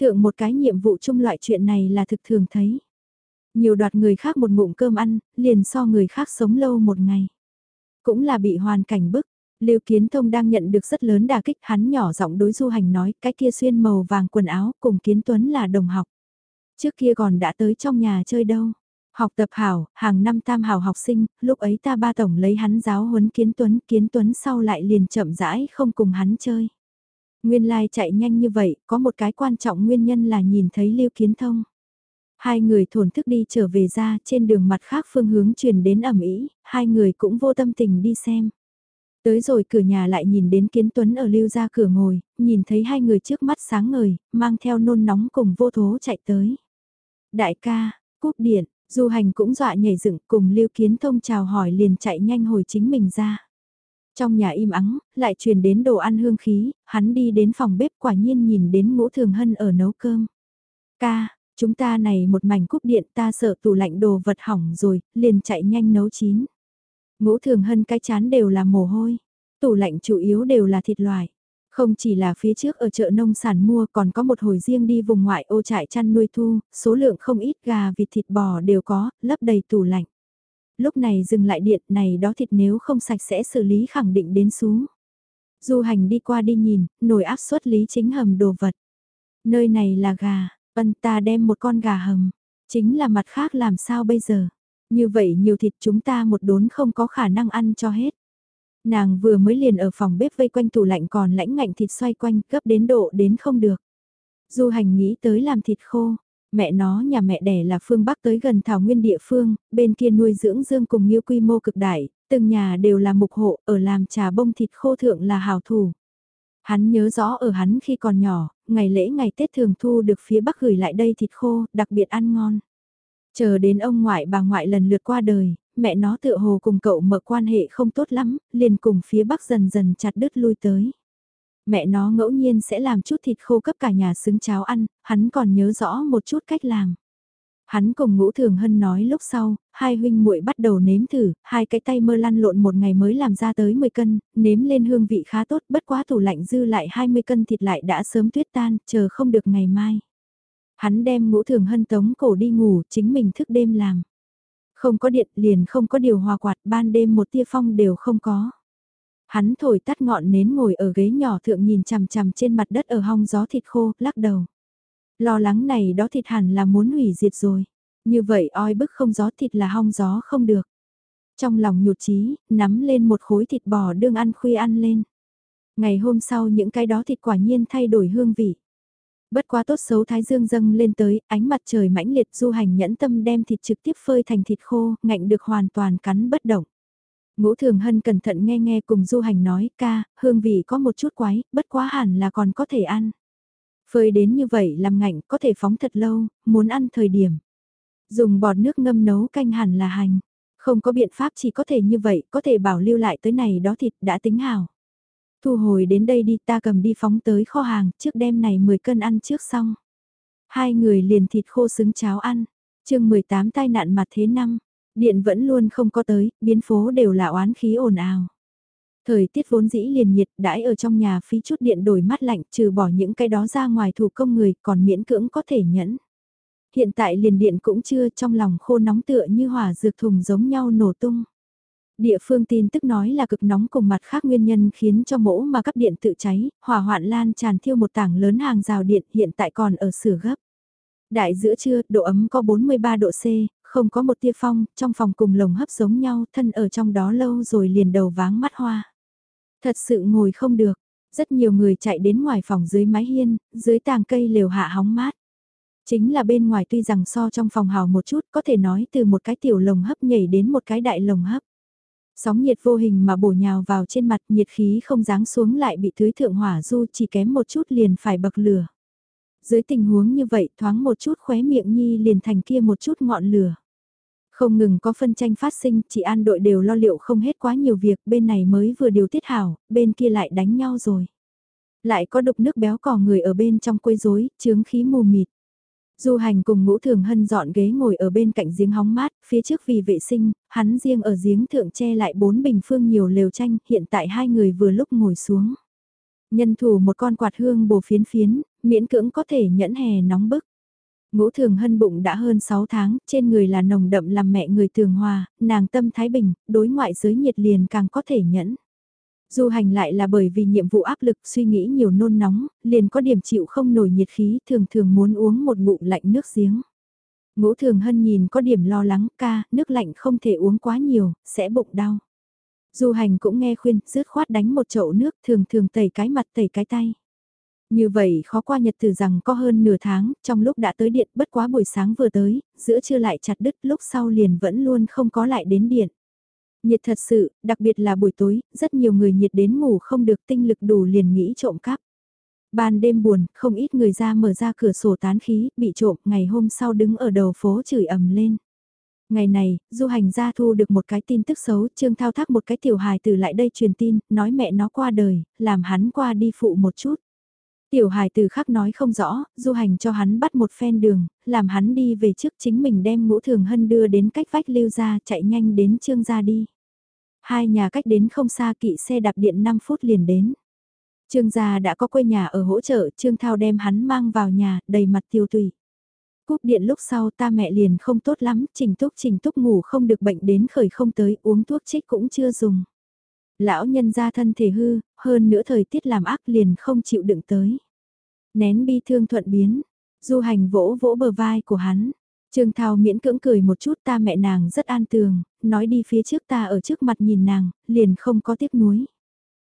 [SPEAKER 1] Thượng một cái nhiệm vụ chung loại chuyện này là thực thường thấy. Nhiều đoạt người khác một ngụm cơm ăn, liền so người khác sống lâu một ngày. Cũng là bị hoàn cảnh bức, Lưu Kiến Thông đang nhận được rất lớn đà kích, hắn nhỏ giọng đối Du Hành nói, cái kia xuyên màu vàng quần áo, cùng Kiến Tuấn là đồng học. Trước kia còn đã tới trong nhà chơi đâu. Học tập hảo, hàng năm tam hảo học sinh, lúc ấy ta ba tổng lấy hắn giáo huấn Kiến Tuấn, Kiến Tuấn sau lại liền chậm rãi không cùng hắn chơi. Nguyên lai like chạy nhanh như vậy, có một cái quan trọng nguyên nhân là nhìn thấy Lưu Kiến Thông. Hai người thổn thức đi trở về ra, trên đường mặt khác phương hướng truyền đến ẩm ý, hai người cũng vô tâm tình đi xem. Tới rồi cửa nhà lại nhìn đến Kiến Tuấn ở lưu ra cửa ngồi, nhìn thấy hai người trước mắt sáng ngời, mang theo nôn nóng cùng vô thố chạy tới. Đại ca, cúp điện, du hành cũng dọa nhảy dựng cùng Lưu Kiến Thông chào hỏi liền chạy nhanh hồi chính mình ra. Trong nhà im ắng, lại truyền đến đồ ăn hương khí, hắn đi đến phòng bếp quả nhiên nhìn đến ngũ thường hân ở nấu cơm. Ca, chúng ta này một mảnh cúp điện ta sợ tủ lạnh đồ vật hỏng rồi, liền chạy nhanh nấu chín. Ngũ thường hân cái chán đều là mồ hôi. Tủ lạnh chủ yếu đều là thịt loại. Không chỉ là phía trước ở chợ nông sản mua còn có một hồi riêng đi vùng ngoại ô trại chăn nuôi thu, số lượng không ít gà vịt thịt bò đều có, lấp đầy tủ lạnh. Lúc này dừng lại điện này đó thịt nếu không sạch sẽ xử lý khẳng định đến xú. Du hành đi qua đi nhìn, nồi áp suất lý chính hầm đồ vật. Nơi này là gà, ân ta đem một con gà hầm, chính là mặt khác làm sao bây giờ. Như vậy nhiều thịt chúng ta một đốn không có khả năng ăn cho hết. Nàng vừa mới liền ở phòng bếp vây quanh tủ lạnh còn lãnh ngạnh thịt xoay quanh gấp đến độ đến không được. Du hành nghĩ tới làm thịt khô, mẹ nó nhà mẹ đẻ là phương Bắc tới gần thảo nguyên địa phương, bên kia nuôi dưỡng dương cùng như quy mô cực đại, từng nhà đều là mục hộ, ở làm trà bông thịt khô thượng là hào thủ. Hắn nhớ rõ ở hắn khi còn nhỏ, ngày lễ ngày Tết thường thu được phía Bắc gửi lại đây thịt khô, đặc biệt ăn ngon. Chờ đến ông ngoại bà ngoại lần lượt qua đời, mẹ nó tựa hồ cùng cậu mở quan hệ không tốt lắm, liền cùng phía bắc dần dần chặt đứt lui tới. Mẹ nó ngẫu nhiên sẽ làm chút thịt khô cấp cả nhà xứng cháo ăn, hắn còn nhớ rõ một chút cách làm. Hắn cùng ngũ thường hân nói lúc sau, hai huynh muội bắt đầu nếm thử, hai cái tay mơ lăn lộn một ngày mới làm ra tới 10 cân, nếm lên hương vị khá tốt, bất quá tủ lạnh dư lại 20 cân thịt lại đã sớm tuyết tan, chờ không được ngày mai. Hắn đem ngũ thường hân tống cổ đi ngủ, chính mình thức đêm làm. Không có điện liền không có điều hòa quạt, ban đêm một tia phong đều không có. Hắn thổi tắt ngọn nến ngồi ở ghế nhỏ thượng nhìn chằm chằm trên mặt đất ở hong gió thịt khô, lắc đầu. Lo lắng này đó thịt hẳn là muốn hủy diệt rồi. Như vậy oi bức không gió thịt là hong gió không được. Trong lòng nhụt chí nắm lên một khối thịt bò đương ăn khuya ăn lên. Ngày hôm sau những cái đó thịt quả nhiên thay đổi hương vị. Bất quá tốt xấu thái dương dâng lên tới, ánh mặt trời mãnh liệt du hành nhẫn tâm đem thịt trực tiếp phơi thành thịt khô, ngạnh được hoàn toàn cắn bất động. Ngũ Thường Hân cẩn thận nghe nghe cùng du hành nói, ca, hương vị có một chút quái, bất quá hẳn là còn có thể ăn. Phơi đến như vậy làm ngạnh có thể phóng thật lâu, muốn ăn thời điểm. Dùng bọt nước ngâm nấu canh hẳn là hành. Không có biện pháp chỉ có thể như vậy, có thể bảo lưu lại tới này đó thịt đã tính hào. Thu hồi đến đây đi ta cầm đi phóng tới kho hàng, trước đêm này 10 cân ăn trước xong. Hai người liền thịt khô xứng cháo ăn. chương 18 tai nạn mặt thế năm, điện vẫn luôn không có tới, biến phố đều là oán khí ồn ào. Thời tiết vốn dĩ liền nhiệt đãi ở trong nhà phí chút điện đổi mát lạnh trừ bỏ những cái đó ra ngoài thủ công người còn miễn cưỡng có thể nhẫn. Hiện tại liền điện cũng chưa trong lòng khô nóng tựa như hỏa dược thùng giống nhau nổ tung. Địa phương tin tức nói là cực nóng cùng mặt khác nguyên nhân khiến cho mỗ mà cấp điện tự cháy, hỏa hoạn lan tràn thiêu một tảng lớn hàng rào điện hiện tại còn ở sửa gấp. Đại giữa trưa, độ ấm có 43 độ C, không có một tia phong, trong phòng cùng lồng hấp giống nhau, thân ở trong đó lâu rồi liền đầu váng mắt hoa. Thật sự ngồi không được, rất nhiều người chạy đến ngoài phòng dưới mái hiên, dưới tàng cây lều hạ hóng mát. Chính là bên ngoài tuy rằng so trong phòng hào một chút có thể nói từ một cái tiểu lồng hấp nhảy đến một cái đại lồng hấp. Sóng nhiệt vô hình mà bổ nhào vào trên mặt nhiệt khí không ráng xuống lại bị tưới thượng hỏa du chỉ kém một chút liền phải bậc lửa. Dưới tình huống như vậy thoáng một chút khóe miệng nhi liền thành kia một chút ngọn lửa. Không ngừng có phân tranh phát sinh, chị an đội đều lo liệu không hết quá nhiều việc, bên này mới vừa điều tiết hảo, bên kia lại đánh nhau rồi. Lại có đục nước béo cò người ở bên trong quấy rối, chướng khí mù mịt. Du hành cùng ngũ thường hân dọn ghế ngồi ở bên cạnh giếng hóng mát, phía trước vì vệ sinh, hắn riêng ở giếng thượng che lại bốn bình phương nhiều lều tranh, hiện tại hai người vừa lúc ngồi xuống. Nhân thủ một con quạt hương bồ phiến phiến, miễn cưỡng có thể nhẫn hè nóng bức. Ngũ thường hân bụng đã hơn 6 tháng, trên người là nồng đậm làm mẹ người thường hòa, nàng tâm thái bình, đối ngoại giới nhiệt liền càng có thể nhẫn. Du hành lại là bởi vì nhiệm vụ áp lực suy nghĩ nhiều nôn nóng, liền có điểm chịu không nổi nhiệt khí thường thường muốn uống một ngụm lạnh nước giếng. Ngũ thường hân nhìn có điểm lo lắng ca, nước lạnh không thể uống quá nhiều, sẽ bụng đau. Du hành cũng nghe khuyên, rứt khoát đánh một chậu nước thường thường tẩy cái mặt tẩy cái tay. Như vậy khó qua nhật từ rằng có hơn nửa tháng, trong lúc đã tới điện bất quá buổi sáng vừa tới, giữa trưa lại chặt đứt lúc sau liền vẫn luôn không có lại đến điện. Nhiệt thật sự, đặc biệt là buổi tối, rất nhiều người nhiệt đến ngủ không được tinh lực đủ liền nghĩ trộm cắp. Ban đêm buồn, không ít người ra mở ra cửa sổ tán khí, bị trộm, ngày hôm sau đứng ở đầu phố chửi ầm lên. Ngày này, du hành gia thu được một cái tin tức xấu, Trương Thao thác một cái tiểu hài từ lại đây truyền tin, nói mẹ nó qua đời, làm hắn qua đi phụ một chút. Tiểu hài từ khắc nói không rõ, du hành cho hắn bắt một phen đường, làm hắn đi về trước chính mình đem ngũ thường hân đưa đến cách vách lưu ra chạy nhanh đến trương gia đi. Hai nhà cách đến không xa kỵ xe đạp điện 5 phút liền đến. Trương gia đã có quê nhà ở hỗ trợ, Trương Thao đem hắn mang vào nhà, đầy mặt tiêu tùy. Cúp điện lúc sau ta mẹ liền không tốt lắm, trình túc trình túc ngủ không được bệnh đến khởi không tới, uống thuốc trích cũng chưa dùng. Lão nhân gia thân thể hư, hơn nữa thời tiết làm ác liền không chịu đựng tới. Nén bi thương thuận biến, du hành vỗ vỗ bờ vai của hắn. Trương Thao miễn cưỡng cười một chút ta mẹ nàng rất an tường, nói đi phía trước ta ở trước mặt nhìn nàng, liền không có tiếc nuối.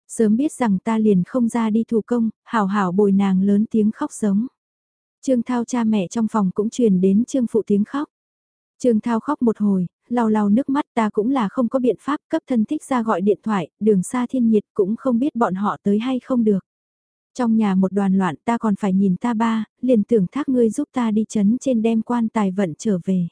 [SPEAKER 1] Sớm biết rằng ta liền không ra đi thủ công, hảo hảo bồi nàng lớn tiếng khóc giống. Trương Thao cha mẹ trong phòng cũng truyền đến Trương Phụ tiếng khóc. Trương Thao khóc một hồi, lau lau nước mắt ta cũng là không có biện pháp cấp thân thích ra gọi điện thoại, đường xa thiên nhiệt cũng không biết bọn họ tới hay không được. Trong nhà một đoàn loạn ta còn phải nhìn ta ba, liền tưởng thác ngươi giúp ta đi chấn trên đem quan tài vận trở về.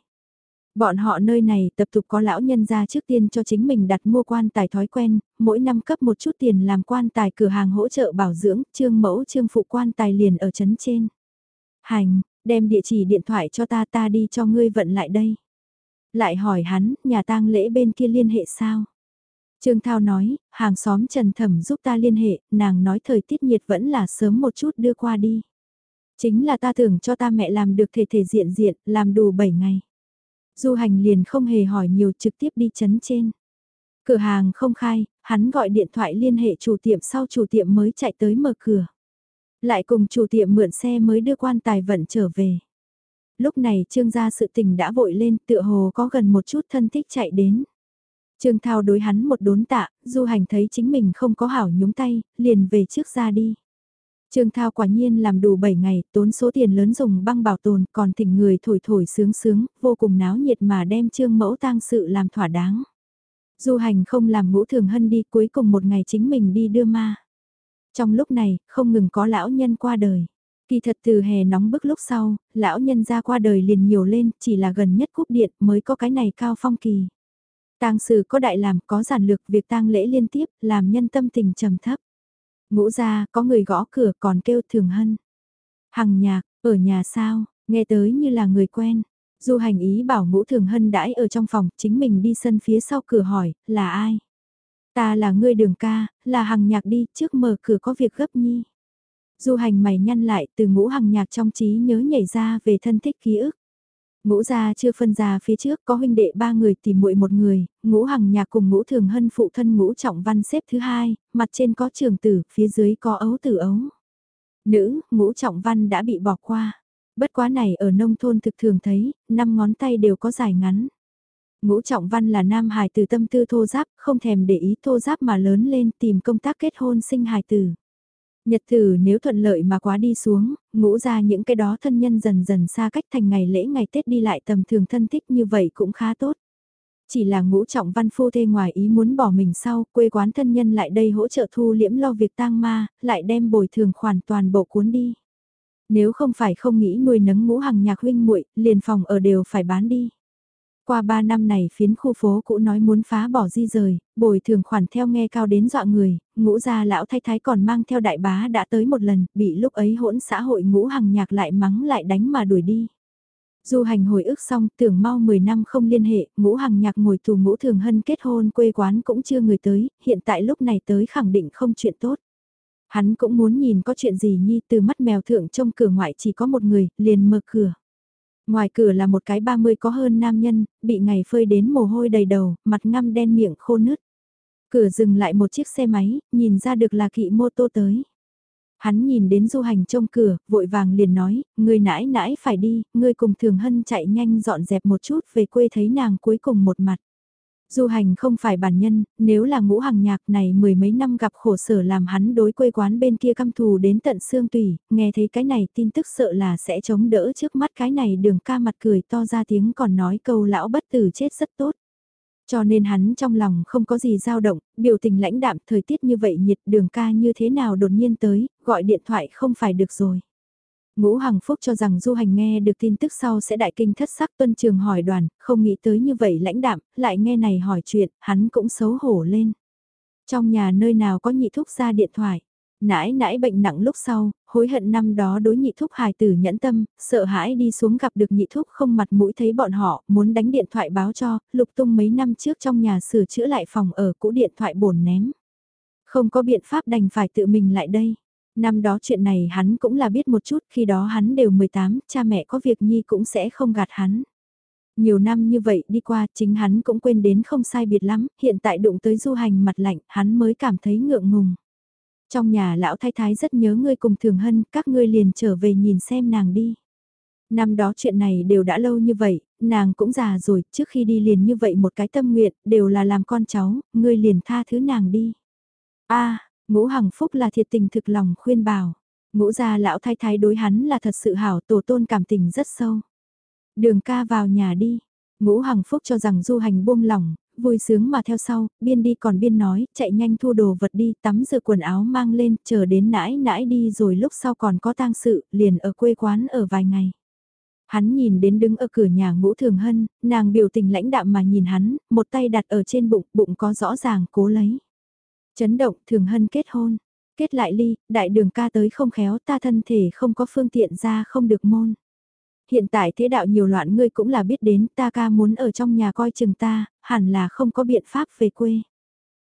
[SPEAKER 1] Bọn họ nơi này tập tục có lão nhân ra trước tiên cho chính mình đặt mua quan tài thói quen, mỗi năm cấp một chút tiền làm quan tài cửa hàng hỗ trợ bảo dưỡng, trương mẫu trương phụ quan tài liền ở chấn trên. Hành, đem địa chỉ điện thoại cho ta ta đi cho ngươi vận lại đây. Lại hỏi hắn, nhà tang lễ bên kia liên hệ sao? Trương Thao nói, hàng xóm Trần Thẩm giúp ta liên hệ, nàng nói thời tiết nhiệt vẫn là sớm một chút đưa qua đi. Chính là ta tưởng cho ta mẹ làm được thể thể diện diện, làm đủ 7 ngày. Du hành liền không hề hỏi nhiều trực tiếp đi chấn trên. Cửa hàng không khai, hắn gọi điện thoại liên hệ chủ tiệm sau chủ tiệm mới chạy tới mở cửa. Lại cùng chủ tiệm mượn xe mới đưa quan tài vận trở về. Lúc này trương gia sự tình đã vội lên tựa hồ có gần một chút thân thích chạy đến. Trương Thao đối hắn một đốn tạ, du hành thấy chính mình không có hảo nhúng tay, liền về trước ra đi. Trương Thao quả nhiên làm đủ 7 ngày, tốn số tiền lớn dùng băng bảo tồn, còn thỉnh người thổi thổi sướng sướng, vô cùng náo nhiệt mà đem trương mẫu tang sự làm thỏa đáng. Du hành không làm ngũ thường hân đi cuối cùng một ngày chính mình đi đưa ma. Trong lúc này, không ngừng có lão nhân qua đời. Kỳ thật từ hè nóng bức lúc sau, lão nhân ra qua đời liền nhiều lên, chỉ là gần nhất cúp điện mới có cái này cao phong kỳ. Tang sự có đại làm, có giản lược việc tang lễ liên tiếp, làm nhân tâm tình trầm thấp. Ngũ ra, có người gõ cửa còn kêu thường hân. Hằng nhạc, ở nhà sao, nghe tới như là người quen. Du hành ý bảo ngũ thường hân đãi ở trong phòng, chính mình đi sân phía sau cửa hỏi, là ai? Ta là ngươi đường ca, là hằng nhạc đi, trước mở cửa có việc gấp nhi. Du hành mày nhăn lại từ ngũ hằng nhạc trong trí nhớ nhảy ra về thân thích ký ức. Ngũ gia chưa phân ra phía trước có huynh đệ ba người tìm muội một người, ngũ hằng nhạc cùng ngũ thường hân phụ thân ngũ trọng văn xếp thứ hai, mặt trên có trường tử, phía dưới có ấu tử ấu. Nữ, ngũ trọng văn đã bị bỏ qua. Bất quá này ở nông thôn thực thường thấy, năm ngón tay đều có dài ngắn. Ngũ trọng văn là nam hài từ tâm tư thô giáp, không thèm để ý thô giáp mà lớn lên tìm công tác kết hôn sinh hài tử. Nhật tử nếu thuận lợi mà quá đi xuống, ngũ ra những cái đó thân nhân dần dần xa cách thành ngày lễ ngày Tết đi lại tầm thường thân thích như vậy cũng khá tốt. Chỉ là ngũ trọng văn phu thê ngoài ý muốn bỏ mình sau, quê quán thân nhân lại đây hỗ trợ thu liễm lo việc tang ma, lại đem bồi thường khoản toàn bộ cuốn đi. Nếu không phải không nghĩ nuôi nấng ngũ hàng nhạc huynh muội liền phòng ở đều phải bán đi. Qua 3 năm này phiến khu phố cũ nói muốn phá bỏ di rời, bồi thường khoản theo nghe cao đến dọa người, ngũ gia lão thay thái còn mang theo đại bá đã tới một lần, bị lúc ấy hỗn xã hội ngũ hằng nhạc lại mắng lại đánh mà đuổi đi. Du hành hồi ức xong tưởng mau 10 năm không liên hệ, ngũ hằng nhạc ngồi tù ngũ thường hân kết hôn quê quán cũng chưa người tới, hiện tại lúc này tới khẳng định không chuyện tốt. Hắn cũng muốn nhìn có chuyện gì nhi từ mắt mèo thượng trong cửa ngoại chỉ có một người, liền mở cửa. Ngoài cửa là một cái 30 có hơn nam nhân, bị ngày phơi đến mồ hôi đầy đầu, mặt ngăm đen miệng khô nứt. Cửa dừng lại một chiếc xe máy, nhìn ra được là kỵ mô tô tới. Hắn nhìn đến du hành trong cửa, vội vàng liền nói, người nãi nãi phải đi, người cùng thường hân chạy nhanh dọn dẹp một chút về quê thấy nàng cuối cùng một mặt. Du hành không phải bản nhân, nếu là ngũ hàng nhạc này mười mấy năm gặp khổ sở làm hắn đối quê quán bên kia căm thù đến tận xương tùy, nghe thấy cái này tin tức sợ là sẽ chống đỡ trước mắt cái này đường ca mặt cười to ra tiếng còn nói câu lão bất tử chết rất tốt. Cho nên hắn trong lòng không có gì dao động, biểu tình lãnh đạm thời tiết như vậy nhiệt đường ca như thế nào đột nhiên tới, gọi điện thoại không phải được rồi. Ngũ Hằng Phúc cho rằng du hành nghe được tin tức sau sẽ đại kinh thất sắc tuân trường hỏi đoàn, không nghĩ tới như vậy lãnh đạm, lại nghe này hỏi chuyện, hắn cũng xấu hổ lên. Trong nhà nơi nào có nhị thúc ra điện thoại, nãi nãi bệnh nặng lúc sau, hối hận năm đó đối nhị thúc hài tử nhẫn tâm, sợ hãi đi xuống gặp được nhị thúc không mặt mũi thấy bọn họ, muốn đánh điện thoại báo cho, lục tung mấy năm trước trong nhà sửa chữa lại phòng ở cũ điện thoại bổn ném. Không có biện pháp đành phải tự mình lại đây. Năm đó chuyện này hắn cũng là biết một chút, khi đó hắn đều 18, cha mẹ có việc nhi cũng sẽ không gạt hắn. Nhiều năm như vậy đi qua, chính hắn cũng quên đến không sai biệt lắm, hiện tại đụng tới du hành mặt lạnh, hắn mới cảm thấy ngượng ngùng. Trong nhà lão thái thái rất nhớ ngươi cùng thường hân, các ngươi liền trở về nhìn xem nàng đi. Năm đó chuyện này đều đã lâu như vậy, nàng cũng già rồi, trước khi đi liền như vậy một cái tâm nguyện, đều là làm con cháu, ngươi liền tha thứ nàng đi. a Ngũ Hằng Phúc là thiệt tình thực lòng khuyên bảo. Ngũ gia lão thái thái đối hắn là thật sự hảo tổ tôn cảm tình rất sâu. Đường ca vào nhà đi. Ngũ Hằng Phúc cho rằng du hành buông lỏng, vui sướng mà theo sau, biên đi còn biên nói, chạy nhanh thu đồ vật đi, tắm rửa quần áo mang lên, chờ đến nãi nãi đi rồi lúc sau còn có tang sự, liền ở quê quán ở vài ngày. Hắn nhìn đến đứng ở cửa nhà ngũ thường hân, nàng biểu tình lãnh đạm mà nhìn hắn, một tay đặt ở trên bụng, bụng có rõ ràng cố lấy. Chấn động thường hân kết hôn. Kết lại ly, đại đường ca tới không khéo ta thân thể không có phương tiện ra không được môn. Hiện tại thế đạo nhiều loạn ngươi cũng là biết đến ta ca muốn ở trong nhà coi chừng ta, hẳn là không có biện pháp về quê.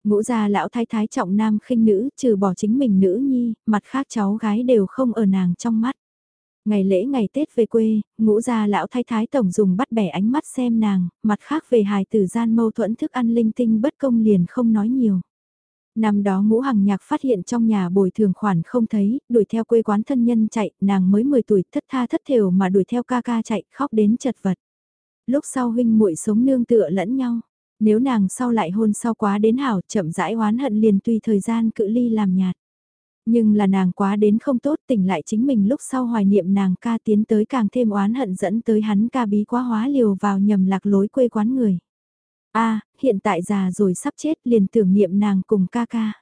[SPEAKER 1] Ngũ gia lão thái thái trọng nam khinh nữ trừ bỏ chính mình nữ nhi, mặt khác cháu gái đều không ở nàng trong mắt. Ngày lễ ngày Tết về quê, ngũ gia lão thái thái tổng dùng bắt bẻ ánh mắt xem nàng, mặt khác về hài tử gian mâu thuẫn thức ăn linh tinh bất công liền không nói nhiều. Năm đó ngũ hằng nhạc phát hiện trong nhà bồi thường khoản không thấy, đuổi theo quê quán thân nhân chạy, nàng mới 10 tuổi thất tha thất thều mà đuổi theo ca ca chạy, khóc đến chật vật. Lúc sau huynh muội sống nương tựa lẫn nhau, nếu nàng sau lại hôn sau quá đến hảo chậm rãi oán hận liền tùy thời gian cự ly làm nhạt. Nhưng là nàng quá đến không tốt tỉnh lại chính mình lúc sau hoài niệm nàng ca tiến tới càng thêm oán hận dẫn tới hắn ca bí quá hóa liều vào nhầm lạc lối quê quán người a hiện tại già rồi sắp chết liền tưởng niệm nàng cùng ca ca.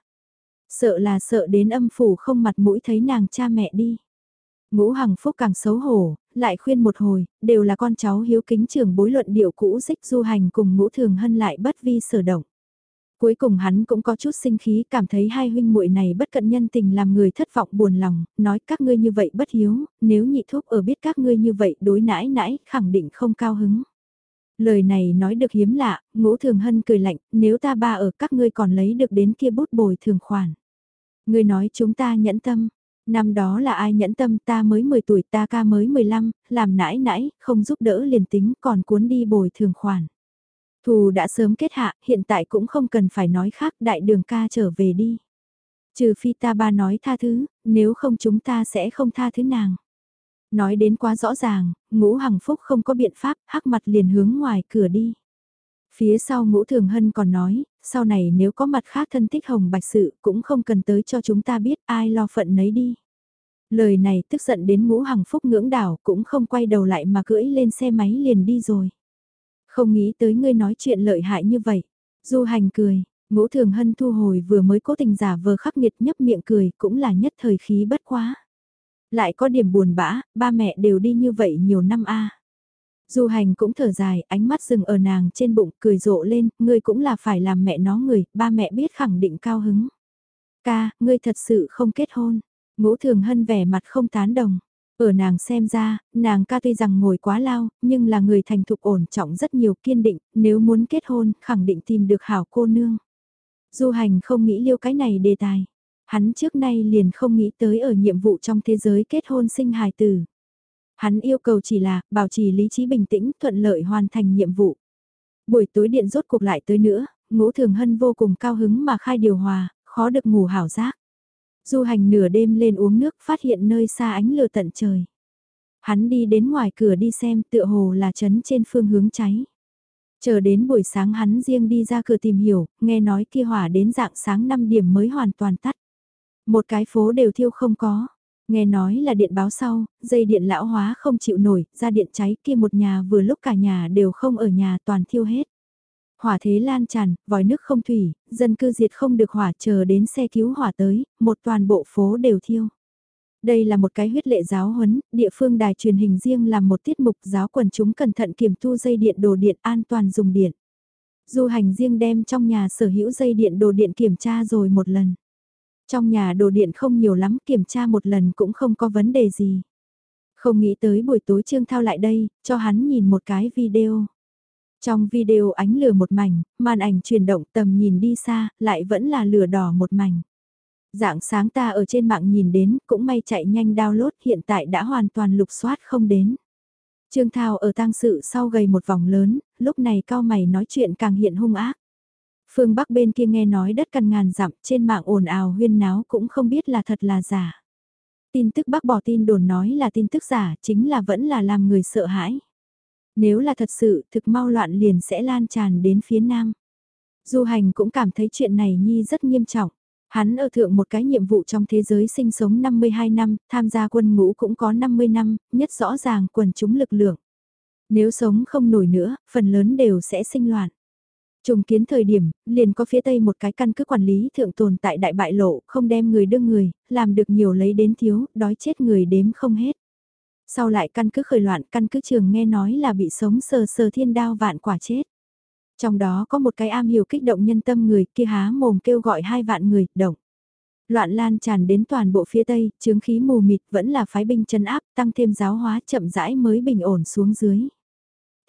[SPEAKER 1] Sợ là sợ đến âm phủ không mặt mũi thấy nàng cha mẹ đi. Ngũ Hằng Phúc càng xấu hổ, lại khuyên một hồi, đều là con cháu hiếu kính trưởng bối luận điệu cũ dích du hành cùng ngũ thường hân lại bất vi sở động. Cuối cùng hắn cũng có chút sinh khí cảm thấy hai huynh muội này bất cận nhân tình làm người thất vọng buồn lòng, nói các ngươi như vậy bất hiếu, nếu nhị thúc ở biết các ngươi như vậy đối nãi nãi khẳng định không cao hứng. Lời này nói được hiếm lạ, ngũ thường hân cười lạnh, nếu ta ba ở các ngươi còn lấy được đến kia bút bồi thường khoản. Ngươi nói chúng ta nhẫn tâm, năm đó là ai nhẫn tâm ta mới 10 tuổi ta ca mới 15, làm nãi nãi, không giúp đỡ liền tính còn cuốn đi bồi thường khoản. Thù đã sớm kết hạ, hiện tại cũng không cần phải nói khác đại đường ca trở về đi. Trừ phi ta ba nói tha thứ, nếu không chúng ta sẽ không tha thứ nàng. Nói đến quá rõ ràng, ngũ hằng phúc không có biện pháp, hắc mặt liền hướng ngoài cửa đi. Phía sau ngũ thường hân còn nói, sau này nếu có mặt khác thân thích hồng bạch sự cũng không cần tới cho chúng ta biết ai lo phận nấy đi. Lời này tức giận đến ngũ hằng phúc ngưỡng đảo cũng không quay đầu lại mà cưỡi lên xe máy liền đi rồi. Không nghĩ tới ngươi nói chuyện lợi hại như vậy. Du hành cười, ngũ thường hân thu hồi vừa mới cố tình giả vờ khắc nghiệt nhấp miệng cười cũng là nhất thời khí bất quá. Lại có điểm buồn bã, ba mẹ đều đi như vậy nhiều năm a. Du hành cũng thở dài, ánh mắt dừng ở nàng trên bụng, cười rộ lên, ngươi cũng là phải làm mẹ nó người, ba mẹ biết khẳng định cao hứng. Ca, ngươi thật sự không kết hôn. Ngũ thường hân vẻ mặt không tán đồng. Ở nàng xem ra, nàng ca tuy rằng ngồi quá lao, nhưng là người thành thục ổn trọng rất nhiều kiên định, nếu muốn kết hôn, khẳng định tìm được hảo cô nương. Du hành không nghĩ liêu cái này đề tài. Hắn trước nay liền không nghĩ tới ở nhiệm vụ trong thế giới kết hôn sinh hài tử. Hắn yêu cầu chỉ là bảo trì lý trí bình tĩnh, thuận lợi hoàn thành nhiệm vụ. Buổi tối điện rốt cuộc lại tới nữa, ngũ thường hân vô cùng cao hứng mà khai điều hòa, khó được ngủ hảo giác. Du hành nửa đêm lên uống nước phát hiện nơi xa ánh lửa tận trời. Hắn đi đến ngoài cửa đi xem tựa hồ là chấn trên phương hướng cháy. Chờ đến buổi sáng hắn riêng đi ra cửa tìm hiểu, nghe nói kia hỏa đến dạng sáng 5 điểm mới hoàn toàn tắt. Một cái phố đều thiêu không có. Nghe nói là điện báo sau, dây điện lão hóa không chịu nổi, ra điện cháy kia một nhà vừa lúc cả nhà đều không ở nhà toàn thiêu hết. Hỏa thế lan tràn, vòi nước không thủy, dân cư diệt không được hỏa chờ đến xe cứu hỏa tới, một toàn bộ phố đều thiêu. Đây là một cái huyết lệ giáo huấn, địa phương đài truyền hình riêng làm một tiết mục giáo quần chúng cẩn thận kiểm thu dây điện đồ điện an toàn dùng điện. Du hành riêng đem trong nhà sở hữu dây điện đồ điện kiểm tra rồi một lần. Trong nhà đồ điện không nhiều lắm kiểm tra một lần cũng không có vấn đề gì. Không nghĩ tới buổi tối Trương Thao lại đây, cho hắn nhìn một cái video. Trong video ánh lửa một mảnh, màn ảnh chuyển động tầm nhìn đi xa, lại vẫn là lửa đỏ một mảnh. Dạng sáng ta ở trên mạng nhìn đến, cũng may chạy nhanh download hiện tại đã hoàn toàn lục soát không đến. Trương Thao ở tang sự sau gầy một vòng lớn, lúc này cao mày nói chuyện càng hiện hung ác. Phương Bắc bên kia nghe nói đất cằn ngàn dặm trên mạng ồn ào huyên náo cũng không biết là thật là giả. Tin tức bác bỏ tin đồn nói là tin tức giả chính là vẫn là làm người sợ hãi. Nếu là thật sự thực mau loạn liền sẽ lan tràn đến phía nam. Du hành cũng cảm thấy chuyện này nhi rất nghiêm trọng. Hắn ở thượng một cái nhiệm vụ trong thế giới sinh sống 52 năm, tham gia quân ngũ cũng có 50 năm, nhất rõ ràng quần chúng lực lượng. Nếu sống không nổi nữa, phần lớn đều sẽ sinh loạn. Trùng kiến thời điểm, liền có phía tây một cái căn cứ quản lý thượng tồn tại đại bại lộ, không đem người đương người, làm được nhiều lấy đến thiếu, đói chết người đếm không hết. Sau lại căn cứ khởi loạn, căn cứ trường nghe nói là bị sống sờ sờ thiên đao vạn quả chết. Trong đó có một cái am hiểu kích động nhân tâm người kia há mồm kêu gọi hai vạn người, động. Loạn lan tràn đến toàn bộ phía tây, chướng khí mù mịt vẫn là phái binh chân áp, tăng thêm giáo hóa chậm rãi mới bình ổn xuống dưới.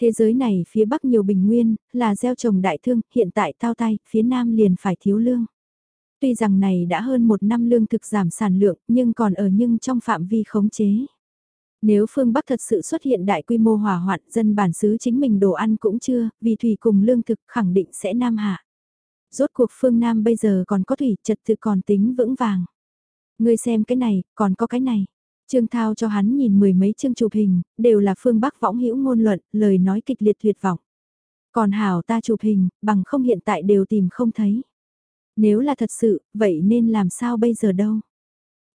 [SPEAKER 1] Thế giới này phía bắc nhiều bình nguyên, là gieo trồng đại thương, hiện tại tao tay, phía nam liền phải thiếu lương. Tuy rằng này đã hơn một năm lương thực giảm sản lượng, nhưng còn ở nhưng trong phạm vi khống chế. Nếu phương Bắc thật sự xuất hiện đại quy mô hỏa hoạn, dân bản xứ chính mình đồ ăn cũng chưa, vì thủy cùng lương thực khẳng định sẽ nam hạ. Rốt cuộc phương Nam bây giờ còn có thủy, trật tự còn tính vững vàng. Ngươi xem cái này, còn có cái này. Trương Thao cho hắn nhìn mười mấy chương chụp hình, đều là phương Bắc võng hữu ngôn luận, lời nói kịch liệt tuyệt vọng. Còn hảo ta chụp hình, bằng không hiện tại đều tìm không thấy. Nếu là thật sự, vậy nên làm sao bây giờ đâu?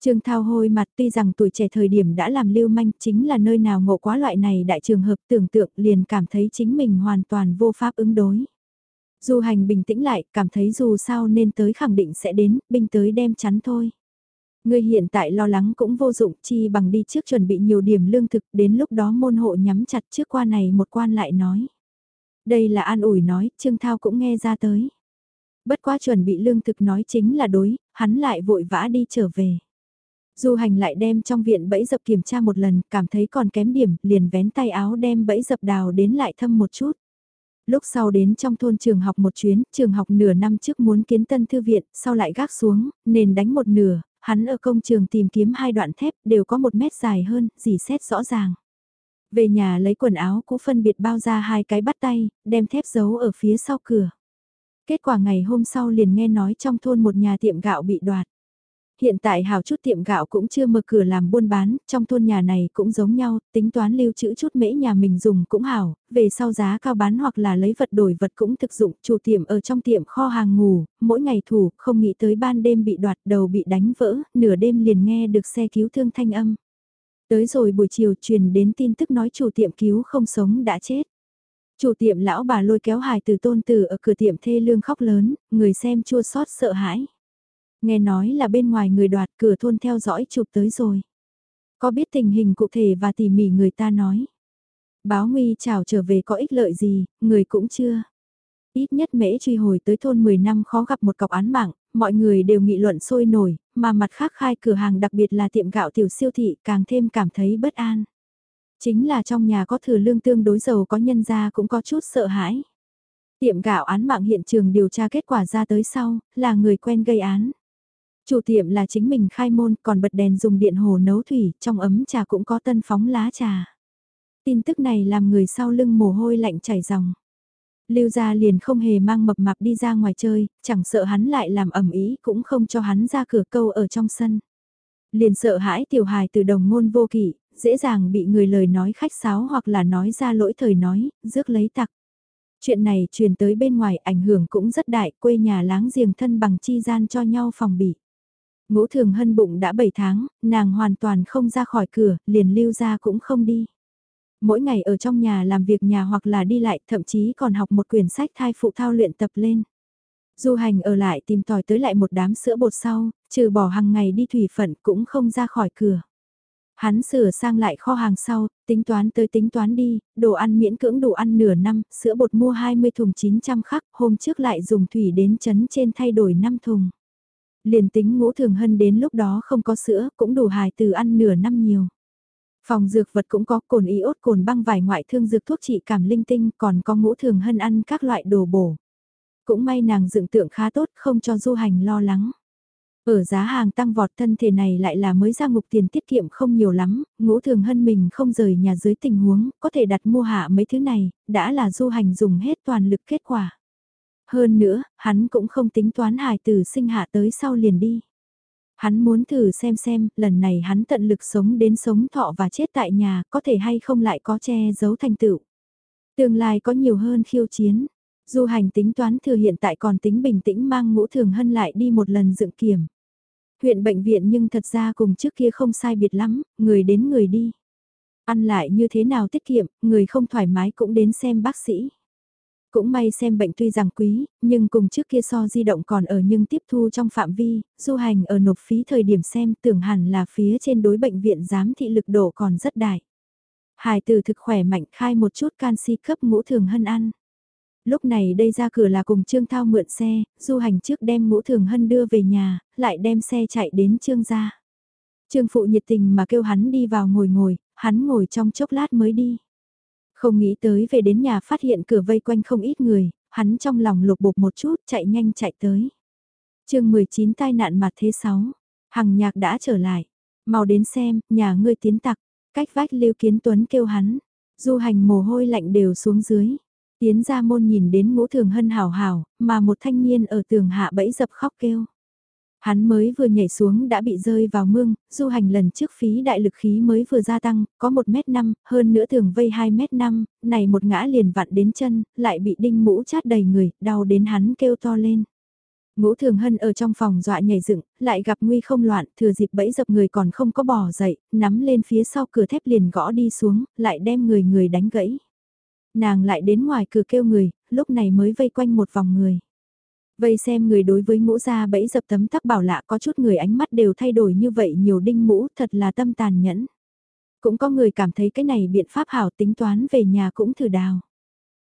[SPEAKER 1] Trương Thao hôi mặt tuy rằng tuổi trẻ thời điểm đã làm lưu manh chính là nơi nào ngộ quá loại này đại trường hợp tưởng tượng liền cảm thấy chính mình hoàn toàn vô pháp ứng đối. Du hành bình tĩnh lại, cảm thấy dù sao nên tới khẳng định sẽ đến, binh tới đem chắn thôi. Người hiện tại lo lắng cũng vô dụng chi bằng đi trước chuẩn bị nhiều điểm lương thực đến lúc đó môn hộ nhắm chặt trước qua này một quan lại nói. Đây là an ủi nói, Trương Thao cũng nghe ra tới. Bất quá chuẩn bị lương thực nói chính là đối, hắn lại vội vã đi trở về. Du hành lại đem trong viện bẫy dập kiểm tra một lần, cảm thấy còn kém điểm, liền vén tay áo đem bẫy dập đào đến lại thâm một chút. Lúc sau đến trong thôn trường học một chuyến, trường học nửa năm trước muốn kiến tân thư viện, sau lại gác xuống, nền đánh một nửa, hắn ở công trường tìm kiếm hai đoạn thép đều có một mét dài hơn, dì xét rõ ràng. Về nhà lấy quần áo cũ phân biệt bao ra hai cái bắt tay, đem thép giấu ở phía sau cửa. Kết quả ngày hôm sau liền nghe nói trong thôn một nhà tiệm gạo bị đoạt. Hiện tại hào chút tiệm gạo cũng chưa mở cửa làm buôn bán, trong thôn nhà này cũng giống nhau, tính toán lưu trữ chút mễ nhà mình dùng cũng hảo, về sau giá cao bán hoặc là lấy vật đổi vật cũng thực dụng, chủ tiệm ở trong tiệm kho hàng ngủ, mỗi ngày thủ, không nghĩ tới ban đêm bị đoạt đầu bị đánh vỡ, nửa đêm liền nghe được xe cứu thương thanh âm. Tới rồi buổi chiều truyền đến tin tức nói chủ tiệm cứu không sống đã chết. Chủ tiệm lão bà lôi kéo hài từ tôn tử ở cửa tiệm thê lương khóc lớn, người xem chua xót sợ hãi. Nghe nói là bên ngoài người đoạt cửa thôn theo dõi chụp tới rồi. Có biết tình hình cụ thể và tỉ mỉ người ta nói. Báo nguy chào trở về có ích lợi gì, người cũng chưa. Ít nhất mễ truy hồi tới thôn 10 năm khó gặp một cọc án mạng, mọi người đều nghị luận sôi nổi, mà mặt khác khai cửa hàng đặc biệt là tiệm gạo tiểu siêu thị càng thêm cảm thấy bất an. Chính là trong nhà có thừa lương tương đối giàu có nhân gia cũng có chút sợ hãi. Tiệm gạo án mạng hiện trường điều tra kết quả ra tới sau, là người quen gây án. Chủ tiệm là chính mình khai môn còn bật đèn dùng điện hồ nấu thủy, trong ấm trà cũng có tân phóng lá trà. Tin tức này làm người sau lưng mồ hôi lạnh chảy ròng. Lưu gia liền không hề mang mập mạp đi ra ngoài chơi, chẳng sợ hắn lại làm ẩm ý cũng không cho hắn ra cửa câu ở trong sân. Liền sợ hãi tiểu hài từ đồng ngôn vô kỷ, dễ dàng bị người lời nói khách sáo hoặc là nói ra lỗi thời nói, rước lấy tặc. Chuyện này truyền tới bên ngoài ảnh hưởng cũng rất đại, quê nhà láng giềng thân bằng chi gian cho nhau phòng bị. Ngũ thường hân bụng đã 7 tháng, nàng hoàn toàn không ra khỏi cửa, liền lưu ra cũng không đi. Mỗi ngày ở trong nhà làm việc nhà hoặc là đi lại, thậm chí còn học một quyển sách thai phụ thao luyện tập lên. Du hành ở lại tìm tòi tới lại một đám sữa bột sau, trừ bỏ hàng ngày đi thủy phận cũng không ra khỏi cửa. Hắn sửa sang lại kho hàng sau, tính toán tới tính toán đi, đồ ăn miễn cưỡng đủ ăn nửa năm, sữa bột mua 20 thùng 900 khắc, hôm trước lại dùng thủy đến chấn trên thay đổi 5 thùng. Liền tính ngũ thường hân đến lúc đó không có sữa, cũng đủ hài từ ăn nửa năm nhiều. Phòng dược vật cũng có cồn iốt cồn băng vài ngoại thương dược thuốc trị cảm linh tinh còn có ngũ thường hân ăn các loại đồ bổ. Cũng may nàng dựng tượng khá tốt không cho du hành lo lắng. Ở giá hàng tăng vọt thân thể này lại là mới ra ngục tiền tiết kiệm không nhiều lắm, ngũ thường hân mình không rời nhà dưới tình huống, có thể đặt mua hạ mấy thứ này, đã là du hành dùng hết toàn lực kết quả. Hơn nữa, hắn cũng không tính toán hài tử sinh hạ tới sau liền đi. Hắn muốn thử xem xem, lần này hắn tận lực sống đến sống thọ và chết tại nhà, có thể hay không lại có che giấu thành tựu. Tương lai có nhiều hơn khiêu chiến. Du hành tính toán thừa hiện tại còn tính bình tĩnh mang ngũ thường hân lại đi một lần dựng kiểm. Huyện bệnh viện nhưng thật ra cùng trước kia không sai biệt lắm, người đến người đi. Ăn lại như thế nào tiết kiệm, người không thoải mái cũng đến xem bác sĩ. Cũng may xem bệnh tuy rằng quý, nhưng cùng trước kia so di động còn ở nhưng tiếp thu trong phạm vi, du hành ở nộp phí thời điểm xem tưởng hẳn là phía trên đối bệnh viện giám thị lực độ còn rất đại. Hải tử thực khỏe mạnh khai một chút canxi cấp ngũ thường hân ăn. Lúc này đây ra cửa là cùng Trương Thao mượn xe, du hành trước đem ngũ thường hân đưa về nhà, lại đem xe chạy đến Trương gia. Trương phụ nhiệt tình mà kêu hắn đi vào ngồi ngồi, hắn ngồi trong chốc lát mới đi. Không nghĩ tới về đến nhà phát hiện cửa vây quanh không ít người, hắn trong lòng lục bục một chút chạy nhanh chạy tới. chương 19 tai nạn mặt thế 6, hằng nhạc đã trở lại, mau đến xem, nhà ngươi tiến tặc, cách vách Lưu Kiến Tuấn kêu hắn, du hành mồ hôi lạnh đều xuống dưới. Tiến ra môn nhìn đến ngũ thường hân hào hào, mà một thanh niên ở tường hạ bẫy dập khóc kêu. Hắn mới vừa nhảy xuống đã bị rơi vào mương, du hành lần trước phí đại lực khí mới vừa gia tăng, có 1m5, hơn nữa thường vây 2m5, này một ngã liền vặn đến chân, lại bị đinh mũ chát đầy người, đau đến hắn kêu to lên. Ngũ thường hân ở trong phòng dọa nhảy dựng, lại gặp nguy không loạn, thừa dịp bẫy dập người còn không có bò dậy, nắm lên phía sau cửa thép liền gõ đi xuống, lại đem người người đánh gãy. Nàng lại đến ngoài cửa kêu người, lúc này mới vây quanh một vòng người. Vây xem người đối với mũ ra bẫy dập tấm tắc bảo lạ có chút người ánh mắt đều thay đổi như vậy nhiều đinh mũ thật là tâm tàn nhẫn. Cũng có người cảm thấy cái này biện pháp hảo tính toán về nhà cũng thử đào.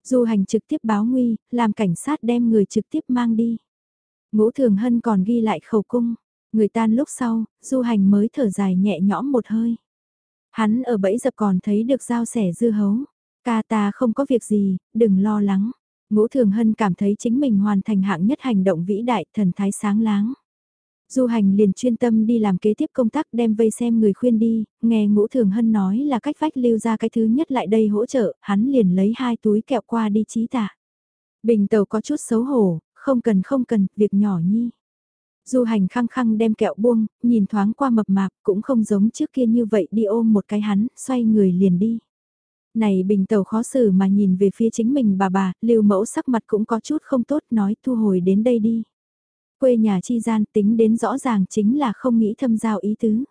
[SPEAKER 1] Du hành trực tiếp báo nguy, làm cảnh sát đem người trực tiếp mang đi. Ngũ Thường Hân còn ghi lại khẩu cung, người tan lúc sau, du hành mới thở dài nhẹ nhõm một hơi. Hắn ở bẫy dập còn thấy được dao sẻ dư hấu. Ca ta không có việc gì, đừng lo lắng. Ngũ Thường Hân cảm thấy chính mình hoàn thành hạng nhất hành động vĩ đại thần thái sáng láng. Du hành liền chuyên tâm đi làm kế tiếp công tác đem vây xem người khuyên đi, nghe Ngũ Thường Hân nói là cách vách lưu ra cái thứ nhất lại đây hỗ trợ, hắn liền lấy hai túi kẹo qua đi trí tạ. Bình tàu có chút xấu hổ, không cần không cần, việc nhỏ nhi. Du hành khăng khăng đem kẹo buông, nhìn thoáng qua mập mạp, cũng không giống trước kia như vậy đi ôm một cái hắn, xoay người liền đi. Này bình tàu khó xử mà nhìn về phía chính mình bà bà, lưu mẫu sắc mặt cũng có chút không tốt nói thu hồi đến đây đi. Quê nhà chi gian tính đến rõ ràng chính là không nghĩ thâm giao ý tứ.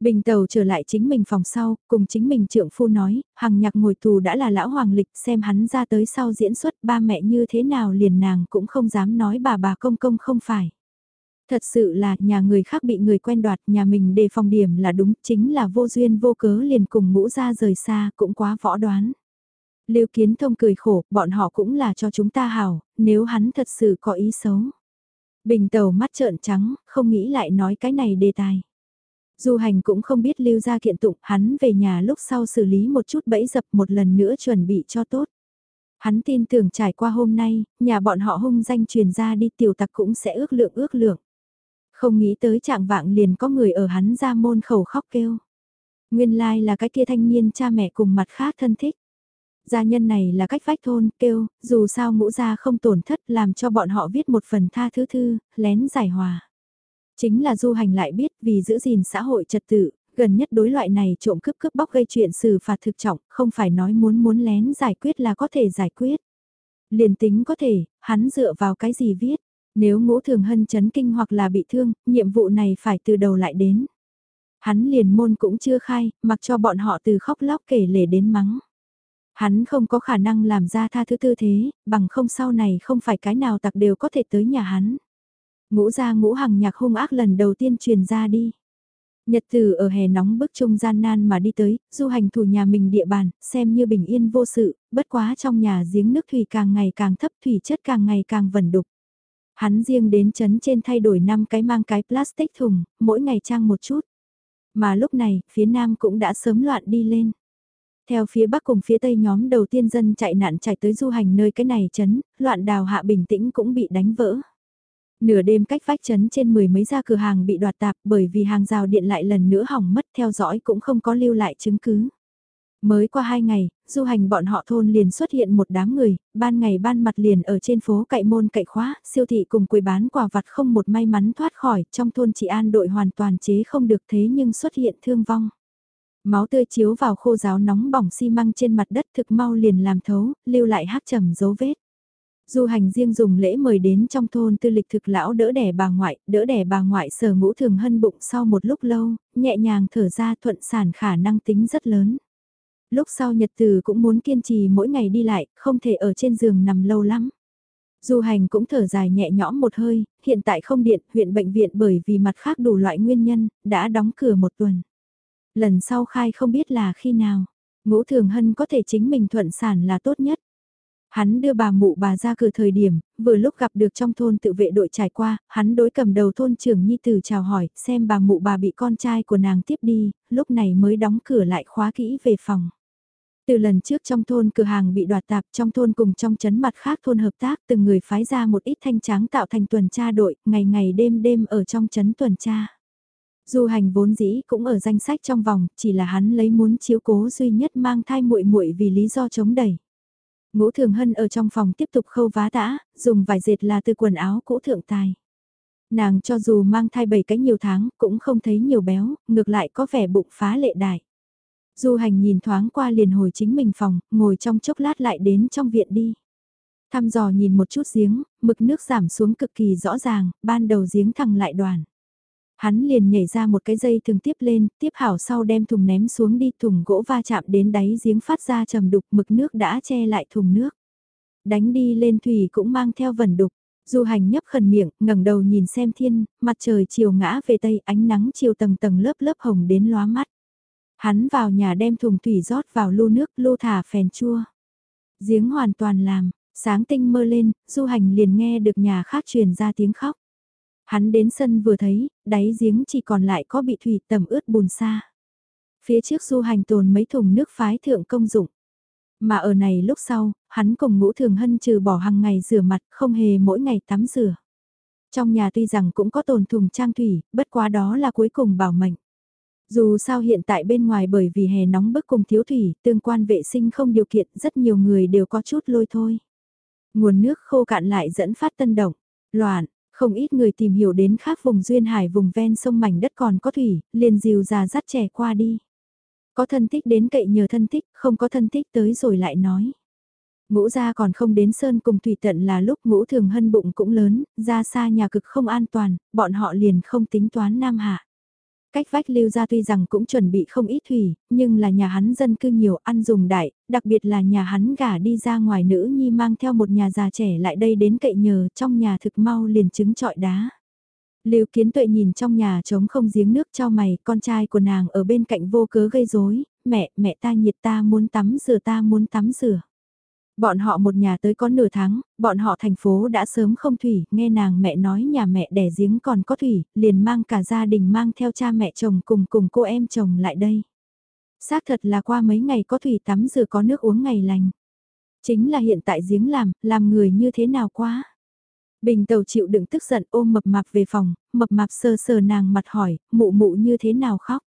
[SPEAKER 1] Bình tàu trở lại chính mình phòng sau, cùng chính mình trượng phu nói, hằng nhạc ngồi tù đã là lão hoàng lịch xem hắn ra tới sau diễn xuất ba mẹ như thế nào liền nàng cũng không dám nói bà bà công công không phải. Thật sự là nhà người khác bị người quen đoạt nhà mình đề phòng điểm là đúng chính là vô duyên vô cớ liền cùng ngũ ra rời xa cũng quá võ đoán. Lưu Kiến Thông cười khổ, bọn họ cũng là cho chúng ta hảo, nếu hắn thật sự có ý xấu. Bình tàu mắt trợn trắng, không nghĩ lại nói cái này đề tài. Du hành cũng không biết lưu ra kiện tụng, hắn về nhà lúc sau xử lý một chút bẫy dập một lần nữa chuẩn bị cho tốt. Hắn tin tưởng trải qua hôm nay, nhà bọn họ hung danh truyền ra đi tiểu tặc cũng sẽ ước lượng ước lượng. Không nghĩ tới trạng vạng liền có người ở hắn ra môn khẩu khóc kêu. Nguyên lai like là cái kia thanh niên cha mẹ cùng mặt khác thân thích. Gia nhân này là cách vách thôn, kêu, dù sao ngũ gia không tổn thất làm cho bọn họ viết một phần tha thứ thư, lén giải hòa. Chính là du hành lại biết vì giữ gìn xã hội trật tự, gần nhất đối loại này trộm cướp cướp bóc gây chuyện xử phạt thực trọng, không phải nói muốn muốn lén giải quyết là có thể giải quyết. Liền tính có thể, hắn dựa vào cái gì viết, nếu ngũ thường hân chấn kinh hoặc là bị thương, nhiệm vụ này phải từ đầu lại đến. Hắn liền môn cũng chưa khai, mặc cho bọn họ từ khóc lóc kể lể đến mắng. Hắn không có khả năng làm ra tha thứ tư thế, bằng không sau này không phải cái nào tặc đều có thể tới nhà hắn. Ngũ ra ngũ hằng nhạc hung ác lần đầu tiên truyền ra đi. Nhật từ ở hè nóng bức trung gian nan mà đi tới, du hành thủ nhà mình địa bàn, xem như bình yên vô sự, bất quá trong nhà giếng nước thủy càng ngày càng thấp thủy chất càng ngày càng vẩn đục. Hắn riêng đến chấn trên thay đổi 5 cái mang cái plastic thùng, mỗi ngày trang một chút. Mà lúc này, phía nam cũng đã sớm loạn đi lên. Theo phía bắc cùng phía tây nhóm đầu tiên dân chạy nạn chạy tới du hành nơi cái này chấn, loạn đào hạ bình tĩnh cũng bị đánh vỡ. Nửa đêm cách vách chấn trên mười mấy gia cửa hàng bị đoạt tạp bởi vì hàng rào điện lại lần nữa hỏng mất theo dõi cũng không có lưu lại chứng cứ. Mới qua hai ngày, du hành bọn họ thôn liền xuất hiện một đám người, ban ngày ban mặt liền ở trên phố cậy môn cậy khóa, siêu thị cùng quầy bán quà vặt không một may mắn thoát khỏi, trong thôn chị an đội hoàn toàn chế không được thế nhưng xuất hiện thương vong. Máu tươi chiếu vào khô giáo nóng bỏng xi măng trên mặt đất thực mau liền làm thấu, lưu lại hát trầm dấu vết. Du hành riêng dùng lễ mời đến trong thôn tư lịch thực lão đỡ đẻ bà ngoại, đỡ đẻ bà ngoại sở ngũ thường hân bụng sau một lúc lâu, nhẹ nhàng thở ra thuận sản khả năng tính rất lớn. Lúc sau nhật từ cũng muốn kiên trì mỗi ngày đi lại, không thể ở trên giường nằm lâu lắm. Du hành cũng thở dài nhẹ nhõm một hơi, hiện tại không điện, huyện bệnh viện bởi vì mặt khác đủ loại nguyên nhân, đã đóng cửa một tuần. Lần sau khai không biết là khi nào, ngũ thường hân có thể chính mình thuận sản là tốt nhất. Hắn đưa bà mụ bà ra cửa thời điểm, vừa lúc gặp được trong thôn tự vệ đội trải qua, hắn đối cầm đầu thôn trưởng Nhi Tử chào hỏi, xem bà mụ bà bị con trai của nàng tiếp đi, lúc này mới đóng cửa lại khóa kỹ về phòng. Từ lần trước trong thôn cửa hàng bị đoạt tạp trong thôn cùng trong chấn mặt khác thôn hợp tác từng người phái ra một ít thanh tráng tạo thành tuần tra đội, ngày ngày đêm đêm ở trong chấn tuần tra. Du hành vốn dĩ cũng ở danh sách trong vòng, chỉ là hắn lấy muốn chiếu cố duy nhất mang thai muội muội vì lý do chống đẩy. Ngũ Thường Hân ở trong phòng tiếp tục khâu vá tã, dùng vải dệt là từ quần áo cũ thượng tài. Nàng cho dù mang thai 7 cái nhiều tháng, cũng không thấy nhiều béo, ngược lại có vẻ bụng phá lệ đại. Du hành nhìn thoáng qua liền hồi chính mình phòng, ngồi trong chốc lát lại đến trong viện đi. Thăm dò nhìn một chút giếng, mực nước giảm xuống cực kỳ rõ ràng, ban đầu giếng thẳng lại đoàn. Hắn liền nhảy ra một cái dây thường tiếp lên, tiếp hảo sau đem thùng ném xuống đi thùng gỗ va chạm đến đáy giếng phát ra trầm đục mực nước đã che lại thùng nước. Đánh đi lên thủy cũng mang theo vần đục. Du hành nhấp khẩn miệng, ngẩng đầu nhìn xem thiên, mặt trời chiều ngã về tây, ánh nắng chiều tầng tầng lớp lớp hồng đến lóa mắt. Hắn vào nhà đem thùng thủy rót vào lu nước, lô thả phèn chua. Giếng hoàn toàn làm, sáng tinh mơ lên, du hành liền nghe được nhà khác truyền ra tiếng khóc. Hắn đến sân vừa thấy, đáy giếng chỉ còn lại có bị thủy tầm ướt bùn xa. Phía trước du hành tồn mấy thùng nước phái thượng công dụng. Mà ở này lúc sau, hắn cùng ngũ thường hân trừ bỏ hàng ngày rửa mặt không hề mỗi ngày tắm rửa. Trong nhà tuy rằng cũng có tồn thùng trang thủy, bất quá đó là cuối cùng bảo mệnh. Dù sao hiện tại bên ngoài bởi vì hè nóng bức cùng thiếu thủy, tương quan vệ sinh không điều kiện, rất nhiều người đều có chút lôi thôi. Nguồn nước khô cạn lại dẫn phát tân động, loạn, không ít người tìm hiểu đến khác vùng duyên hải vùng ven sông mảnh đất còn có thủy, liền dìu già dắt trẻ qua đi. Có thân thích đến cậy nhờ thân thích, không có thân thích tới rồi lại nói. Ngũ gia còn không đến sơn cùng thủy tận là lúc ngũ thường hân bụng cũng lớn, ra xa nhà cực không an toàn, bọn họ liền không tính toán nam hạ. Cách vách lưu ra tuy rằng cũng chuẩn bị không ít thủy, nhưng là nhà hắn dân cư nhiều ăn dùng đại, đặc biệt là nhà hắn gả đi ra ngoài nữ nhi mang theo một nhà già trẻ lại đây đến cậy nhờ trong nhà thực mau liền trứng trọi đá. Lưu kiến tuệ nhìn trong nhà trống không giếng nước cho mày, con trai của nàng ở bên cạnh vô cớ gây rối mẹ, mẹ ta nhiệt ta muốn tắm rửa ta muốn tắm rửa. Bọn họ một nhà tới có nửa tháng, bọn họ thành phố đã sớm không thủy, nghe nàng mẹ nói nhà mẹ đẻ giếng còn có thủy, liền mang cả gia đình mang theo cha mẹ chồng cùng cùng cô em chồng lại đây. Xác thật là qua mấy ngày có thủy tắm rửa có nước uống ngày lành. Chính là hiện tại giếng làm, làm người như thế nào quá. Bình tàu chịu đựng tức giận ôm mập mạp về phòng, mập mạp sờ sờ nàng mặt hỏi, mụ mụ như thế nào khóc?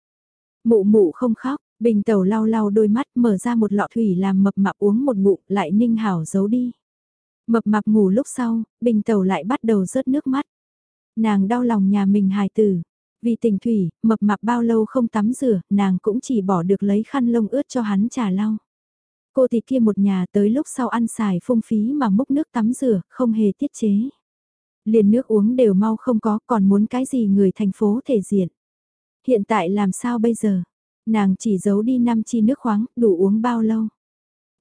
[SPEAKER 1] Mụ mụ không khóc, bình Tẩu lau lau đôi mắt mở ra một lọ thủy làm mập mạp uống một ngụm lại ninh hảo giấu đi. Mập mạp ngủ lúc sau, bình Tẩu lại bắt đầu rớt nước mắt. Nàng đau lòng nhà mình hài tử. Vì tình thủy, mập mạp bao lâu không tắm rửa, nàng cũng chỉ bỏ được lấy khăn lông ướt cho hắn trà lau. Cô thịt kia một nhà tới lúc sau ăn xài phung phí mà múc nước tắm rửa, không hề tiết chế. Liền nước uống đều mau không có, còn muốn cái gì người thành phố thể diện. Hiện tại làm sao bây giờ? Nàng chỉ giấu đi năm chi nước khoáng, đủ uống bao lâu?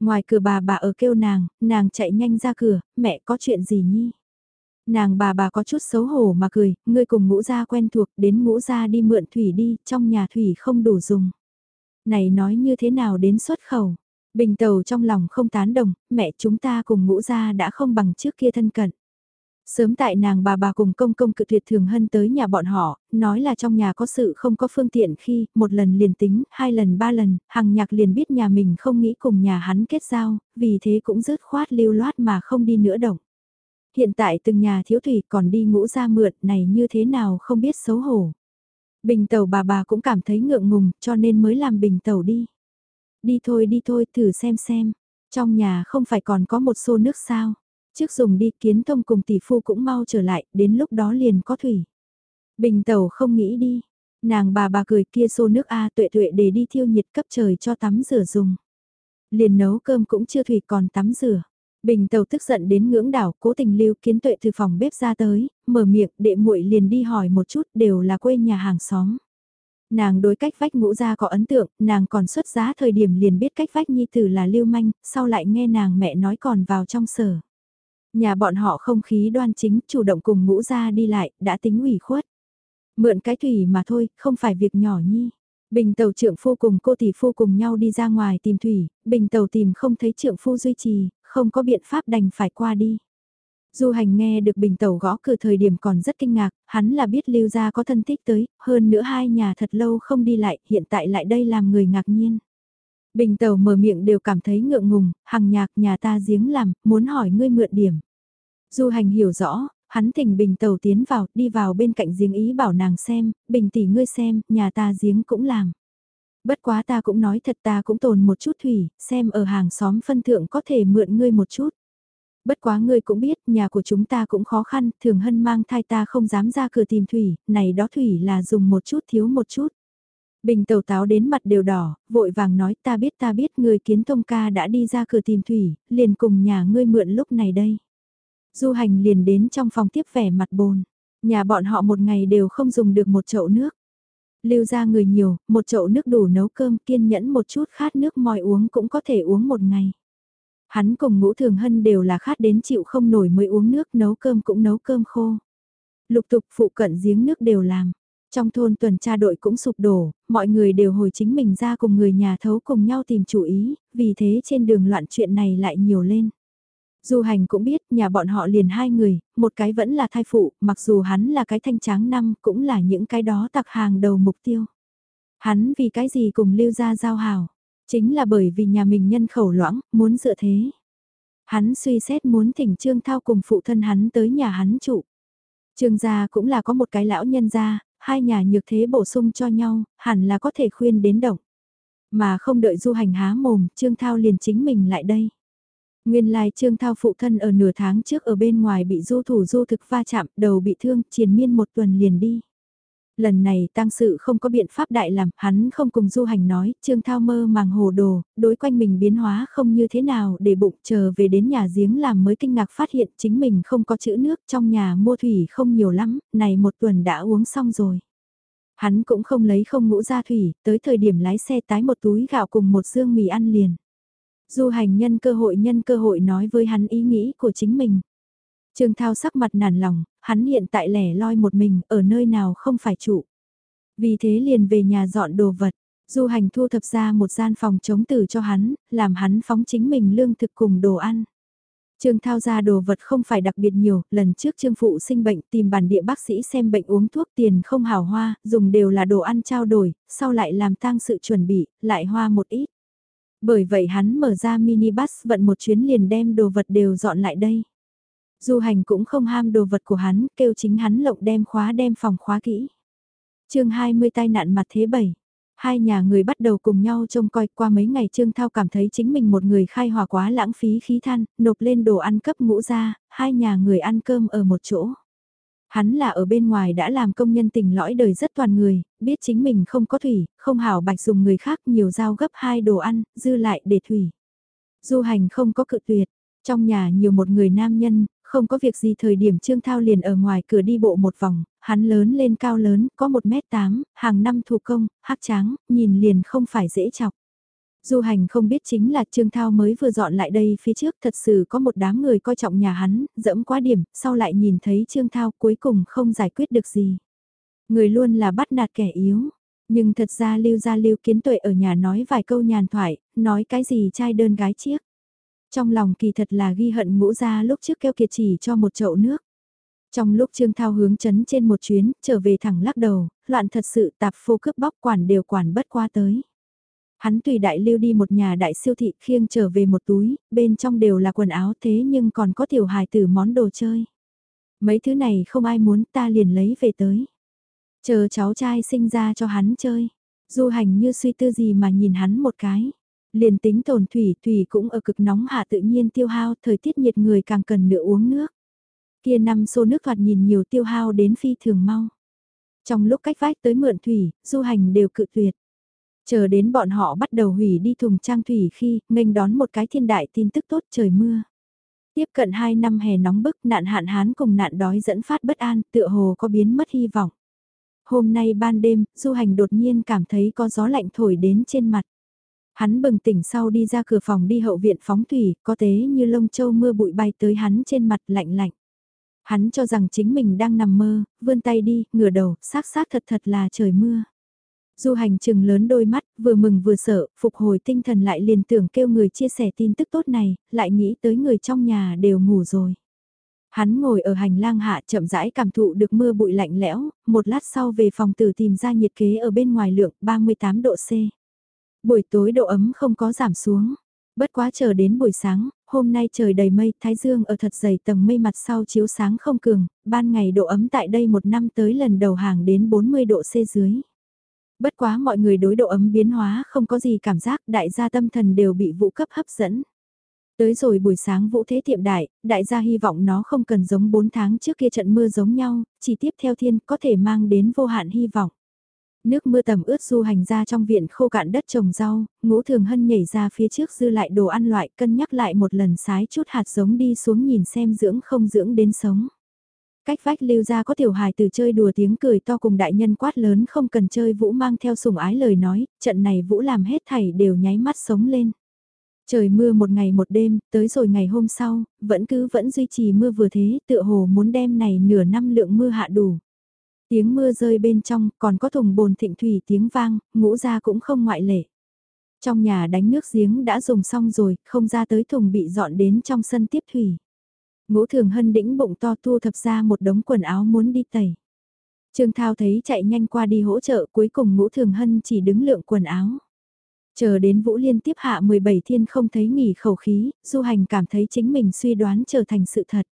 [SPEAKER 1] Ngoài cửa bà bà ở kêu nàng, nàng chạy nhanh ra cửa, mẹ có chuyện gì nhi? Nàng bà bà có chút xấu hổ mà cười, ngươi cùng ngũ gia quen thuộc, đến ngũ gia đi mượn thủy đi, trong nhà thủy không đủ dùng. Này nói như thế nào đến xuất khẩu? Bình tàu trong lòng không tán đồng, mẹ chúng ta cùng ngũ gia đã không bằng trước kia thân cận. Sớm tại nàng bà bà cùng công công cự tuyệt thường hân tới nhà bọn họ, nói là trong nhà có sự không có phương tiện khi, một lần liền tính, hai lần ba lần, hằng nhạc liền biết nhà mình không nghĩ cùng nhà hắn kết giao, vì thế cũng rớt khoát lưu loát mà không đi nữa động. Hiện tại từng nhà thiếu thủy còn đi ngũ ra mượn này như thế nào không biết xấu hổ. Bình tàu bà bà cũng cảm thấy ngượng ngùng cho nên mới làm bình tàu đi. Đi thôi đi thôi thử xem xem, trong nhà không phải còn có một xô nước sao Trước dùng đi kiến thông cùng tỷ phu cũng mau trở lại, đến lúc đó liền có thủy. Bình tàu không nghĩ đi. Nàng bà bà cười kia xô nước A tuệ tuệ để đi thiêu nhiệt cấp trời cho tắm rửa dùng. Liền nấu cơm cũng chưa thủy còn tắm rửa. Bình tàu tức giận đến ngưỡng đảo, cố tình lưu kiến tuệ từ phòng bếp ra tới, mở miệng, đệ muội liền đi hỏi một chút, đều là quê nhà hàng xóm. Nàng đối cách vách ngũ ra có ấn tượng, nàng còn xuất giá thời điểm liền biết cách vách nhi tử là lưu manh, sau lại nghe nàng mẹ nói còn vào trong sở. Nhà bọn họ không khí đoan chính, chủ động cùng ngũ ra đi lại, đã tính ủy khuất. Mượn cái thủy mà thôi, không phải việc nhỏ nhi. Bình tàu trưởng phu cùng cô tỷ phu cùng nhau đi ra ngoài tìm thủy, bình tàu tìm không thấy trưởng phu duy trì, không có biện pháp đành phải qua đi. Du hành nghe được bình tàu gõ cửa thời điểm còn rất kinh ngạc, hắn là biết lưu gia có thân thích tới, hơn nữa hai nhà thật lâu không đi lại, hiện tại lại đây làm người ngạc nhiên. Bình tàu mở miệng đều cảm thấy ngượng ngùng, hằng nhạc nhà ta giếng làm, muốn hỏi ngươi mượn điểm. Du hành hiểu rõ, hắn thỉnh bình tàu tiến vào, đi vào bên cạnh giếng ý bảo nàng xem, bình tỷ ngươi xem, nhà ta giếng cũng làm. Bất quá ta cũng nói thật ta cũng tồn một chút thủy, xem ở hàng xóm phân thượng có thể mượn ngươi một chút. Bất quá ngươi cũng biết, nhà của chúng ta cũng khó khăn, thường hân mang thai ta không dám ra cửa tìm thủy, này đó thủy là dùng một chút thiếu một chút. Bình tàu táo đến mặt đều đỏ, vội vàng nói ta biết ta biết người kiến thông ca đã đi ra cửa tìm thủy, liền cùng nhà ngươi mượn lúc này đây. Du hành liền đến trong phòng tiếp vẻ mặt bồn, nhà bọn họ một ngày đều không dùng được một chậu nước. Lưu ra người nhiều, một chậu nước đủ nấu cơm kiên nhẫn một chút khát nước mòi uống cũng có thể uống một ngày. Hắn cùng ngũ thường hân đều là khát đến chịu không nổi mới uống nước nấu cơm cũng nấu cơm khô. Lục tục phụ cận giếng nước đều làm. Trong thôn tuần tra đội cũng sụp đổ, mọi người đều hồi chính mình ra cùng người nhà thấu cùng nhau tìm chủ ý, vì thế trên đường loạn chuyện này lại nhiều lên. Du hành cũng biết nhà bọn họ liền hai người, một cái vẫn là thai phụ, mặc dù hắn là cái thanh tráng năm cũng là những cái đó tặc hàng đầu mục tiêu. Hắn vì cái gì cùng lưu ra giao hào, chính là bởi vì nhà mình nhân khẩu loãng, muốn dựa thế. Hắn suy xét muốn thỉnh Trương Thao cùng phụ thân hắn tới nhà hắn trụ. Trương gia cũng là có một cái lão nhân gia, hai nhà nhược thế bổ sung cho nhau, hẳn là có thể khuyên đến động. Mà không đợi du hành há mồm, Trương Thao liền chính mình lại đây. Nguyên lai Trương Thao phụ thân ở nửa tháng trước ở bên ngoài bị du thủ du thực va chạm, đầu bị thương, triền miên một tuần liền đi. Lần này tăng sự không có biện pháp đại làm, hắn không cùng du hành nói, Trương Thao mơ màng hồ đồ, đối quanh mình biến hóa không như thế nào để bụng chờ về đến nhà giếng làm mới kinh ngạc phát hiện chính mình không có chữ nước trong nhà mua thủy không nhiều lắm, này một tuần đã uống xong rồi. Hắn cũng không lấy không ngũ ra thủy, tới thời điểm lái xe tái một túi gạo cùng một dương mì ăn liền. Du hành nhân cơ hội nhân cơ hội nói với hắn ý nghĩ của chính mình. Trương Thao sắc mặt nản lòng, hắn hiện tại lẻ loi một mình, ở nơi nào không phải trụ. Vì thế liền về nhà dọn đồ vật, du hành thu thập ra một gian phòng chống tử cho hắn, làm hắn phóng chính mình lương thực cùng đồ ăn. Trương Thao ra đồ vật không phải đặc biệt nhiều, lần trước Trương Phụ sinh bệnh tìm bản địa bác sĩ xem bệnh uống thuốc tiền không hào hoa, dùng đều là đồ ăn trao đổi, sau lại làm tang sự chuẩn bị, lại hoa một ít. Bởi vậy hắn mở ra minibus vận một chuyến liền đem đồ vật đều dọn lại đây. Du hành cũng không ham đồ vật của hắn, kêu chính hắn lộng đem khóa đem phòng khóa kỹ. chương 20 tai nạn mặt thế 7 Hai nhà người bắt đầu cùng nhau trông coi qua mấy ngày Trương Thao cảm thấy chính mình một người khai hòa quá lãng phí khí than, nộp lên đồ ăn cấp ngũ ra, hai nhà người ăn cơm ở một chỗ. Hắn là ở bên ngoài đã làm công nhân tình lõi đời rất toàn người, biết chính mình không có thủy, không hảo bạch dùng người khác nhiều dao gấp hai đồ ăn, dư lại để thủy. Du hành không có cự tuyệt, trong nhà nhiều một người nam nhân, không có việc gì thời điểm Trương Thao liền ở ngoài cửa đi bộ một vòng, hắn lớn lên cao lớn, có 1m8, hàng năm thủ công, hắc tráng, nhìn liền không phải dễ chọc. Du hành không biết chính là Trương Thao mới vừa dọn lại đây phía trước thật sự có một đám người coi trọng nhà hắn, dẫm quá điểm, sau lại nhìn thấy Trương Thao cuối cùng không giải quyết được gì. Người luôn là bắt nạt kẻ yếu, nhưng thật ra lưu ra lưu kiến tuệ ở nhà nói vài câu nhàn thoại, nói cái gì trai đơn gái chiếc. Trong lòng kỳ thật là ghi hận ngũ ra lúc trước kêu kiệt chỉ cho một chậu nước. Trong lúc Trương Thao hướng chấn trên một chuyến, trở về thẳng lắc đầu, loạn thật sự tạp phô cướp bóc quản đều quản bất qua tới. Hắn tùy đại lưu đi một nhà đại siêu thị khiêng trở về một túi, bên trong đều là quần áo thế nhưng còn có tiểu hài tử món đồ chơi. Mấy thứ này không ai muốn ta liền lấy về tới. Chờ cháu trai sinh ra cho hắn chơi. Du hành như suy tư gì mà nhìn hắn một cái. Liền tính tồn thủy, thủy cũng ở cực nóng hạ tự nhiên tiêu hao, thời tiết nhiệt người càng cần nữa uống nước. Kia năm xô nước thoạt nhìn nhiều tiêu hao đến phi thường mau. Trong lúc cách vách tới mượn thủy, du hành đều cự tuyệt. Chờ đến bọn họ bắt đầu hủy đi thùng trang thủy khi, nghênh đón một cái thiên đại tin tức tốt trời mưa. Tiếp cận 2 năm hè nóng bức nạn hạn hán cùng nạn đói dẫn phát bất an, tựa hồ có biến mất hy vọng. Hôm nay ban đêm, du hành đột nhiên cảm thấy có gió lạnh thổi đến trên mặt. Hắn bừng tỉnh sau đi ra cửa phòng đi hậu viện phóng thủy, có tế như lông châu mưa bụi bay tới hắn trên mặt lạnh lạnh. Hắn cho rằng chính mình đang nằm mơ, vươn tay đi, ngửa đầu, xác xác thật thật là trời mưa. Du hành trừng lớn đôi mắt, vừa mừng vừa sợ, phục hồi tinh thần lại liền tưởng kêu người chia sẻ tin tức tốt này, lại nghĩ tới người trong nhà đều ngủ rồi. Hắn ngồi ở hành lang hạ chậm rãi cảm thụ được mưa bụi lạnh lẽo, một lát sau về phòng tử tìm ra nhiệt kế ở bên ngoài lượng 38 độ C. Buổi tối độ ấm không có giảm xuống. Bất quá chờ đến buổi sáng, hôm nay trời đầy mây, thái dương ở thật dày tầng mây mặt sau chiếu sáng không cường, ban ngày độ ấm tại đây một năm tới lần đầu hàng đến 40 độ C dưới. Bất quá mọi người đối độ ấm biến hóa không có gì cảm giác, đại gia tâm thần đều bị vũ cấp hấp dẫn. Tới rồi buổi sáng vũ thế tiệm đại, đại gia hy vọng nó không cần giống 4 tháng trước kia trận mưa giống nhau, chỉ tiếp theo thiên có thể mang đến vô hạn hy vọng. Nước mưa tầm ướt du hành ra trong viện khô cạn đất trồng rau, ngũ thường hân nhảy ra phía trước dư lại đồ ăn loại cân nhắc lại một lần sái chút hạt giống đi xuống nhìn xem dưỡng không dưỡng đến sống. Cách vách lưu ra có tiểu hài từ chơi đùa tiếng cười to cùng đại nhân quát lớn không cần chơi vũ mang theo sùng ái lời nói, trận này vũ làm hết thảy đều nháy mắt sống lên. Trời mưa một ngày một đêm, tới rồi ngày hôm sau, vẫn cứ vẫn duy trì mưa vừa thế, tựa hồ muốn đem này nửa năm lượng mưa hạ đủ. Tiếng mưa rơi bên trong, còn có thùng bồn thịnh thủy tiếng vang, ngũ ra cũng không ngoại lệ. Trong nhà đánh nước giếng đã dùng xong rồi, không ra tới thùng bị dọn đến trong sân tiếp thủy. Ngũ thường hân đĩnh bụng to thu thập ra một đống quần áo muốn đi tẩy. Trương Thao thấy chạy nhanh qua đi hỗ trợ cuối cùng ngũ thường hân chỉ đứng lượng quần áo. Chờ đến Vũ Liên tiếp hạ 17 thiên không thấy nghỉ khẩu khí, du hành cảm thấy chính mình suy đoán trở thành sự thật.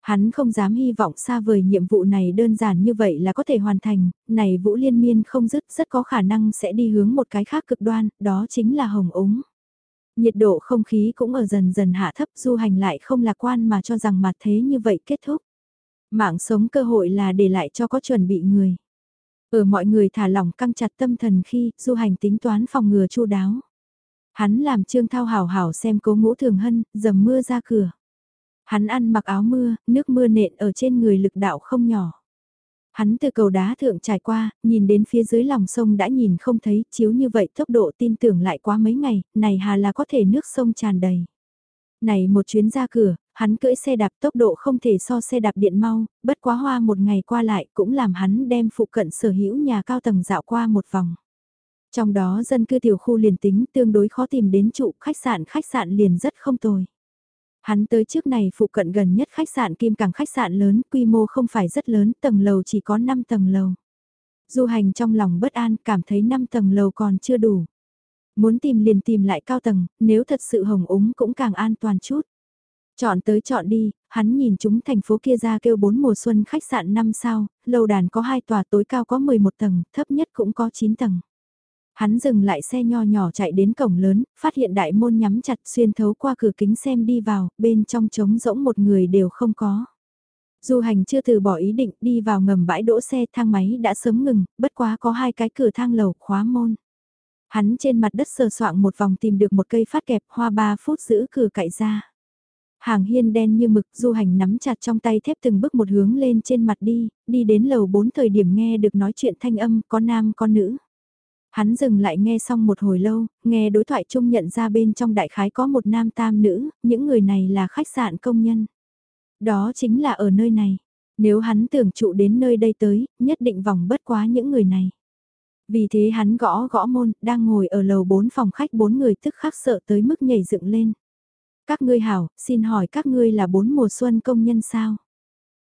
[SPEAKER 1] Hắn không dám hy vọng xa vời nhiệm vụ này đơn giản như vậy là có thể hoàn thành, này Vũ Liên miên không dứt rất có khả năng sẽ đi hướng một cái khác cực đoan, đó chính là hồng ống. Nhiệt độ không khí cũng ở dần dần hạ thấp du hành lại không lạc quan mà cho rằng mặt thế như vậy kết thúc. Mạng sống cơ hội là để lại cho có chuẩn bị người. Ở mọi người thả lỏng căng chặt tâm thần khi du hành tính toán phòng ngừa chu đáo. Hắn làm trương thao hảo hảo xem cố ngũ thường hân, dầm mưa ra cửa. Hắn ăn mặc áo mưa, nước mưa nện ở trên người lực đạo không nhỏ. Hắn từ cầu đá thượng trải qua, nhìn đến phía dưới lòng sông đã nhìn không thấy, chiếu như vậy tốc độ tin tưởng lại quá mấy ngày, này hà là có thể nước sông tràn đầy. Này một chuyến ra cửa, hắn cưỡi xe đạp tốc độ không thể so xe đạp điện mau, bất quá hoa một ngày qua lại cũng làm hắn đem phụ cận sở hữu nhà cao tầng dạo qua một vòng. Trong đó dân cư tiểu khu liền tính tương đối khó tìm đến trụ khách sạn khách sạn liền rất không tồi. Hắn tới trước này phụ cận gần nhất khách sạn Kim Cảng khách sạn lớn, quy mô không phải rất lớn, tầng lầu chỉ có 5 tầng lầu. Du hành trong lòng bất an, cảm thấy 5 tầng lầu còn chưa đủ. Muốn tìm liền tìm lại cao tầng, nếu thật sự hồng úng cũng càng an toàn chút. Chọn tới chọn đi, hắn nhìn chúng thành phố kia ra kêu bốn mùa xuân khách sạn 5 sao, lầu đàn có hai tòa tối cao có 11 tầng, thấp nhất cũng có 9 tầng. Hắn dừng lại xe nho nhỏ chạy đến cổng lớn, phát hiện đại môn nhắm chặt xuyên thấu qua cửa kính xem đi vào, bên trong trống rỗng một người đều không có. Du hành chưa từ bỏ ý định đi vào ngầm bãi đỗ xe thang máy đã sớm ngừng, bất quá có hai cái cửa thang lầu khóa môn. Hắn trên mặt đất sờ soạng một vòng tìm được một cây phát kẹp hoa 3 phút giữ cửa cậy ra. Hàng hiên đen như mực du hành nắm chặt trong tay thép từng bước một hướng lên trên mặt đi, đi đến lầu 4 thời điểm nghe được nói chuyện thanh âm có nam có nữ. Hắn dừng lại nghe xong một hồi lâu, nghe đối thoại chung nhận ra bên trong đại khái có một nam tam nữ, những người này là khách sạn công nhân. Đó chính là ở nơi này. Nếu hắn tưởng trụ đến nơi đây tới, nhất định vòng bất quá những người này. Vì thế hắn gõ gõ môn, đang ngồi ở lầu 4 phòng khách bốn người tức khắc sợ tới mức nhảy dựng lên. Các ngươi hảo, xin hỏi các ngươi là bốn mùa xuân công nhân sao?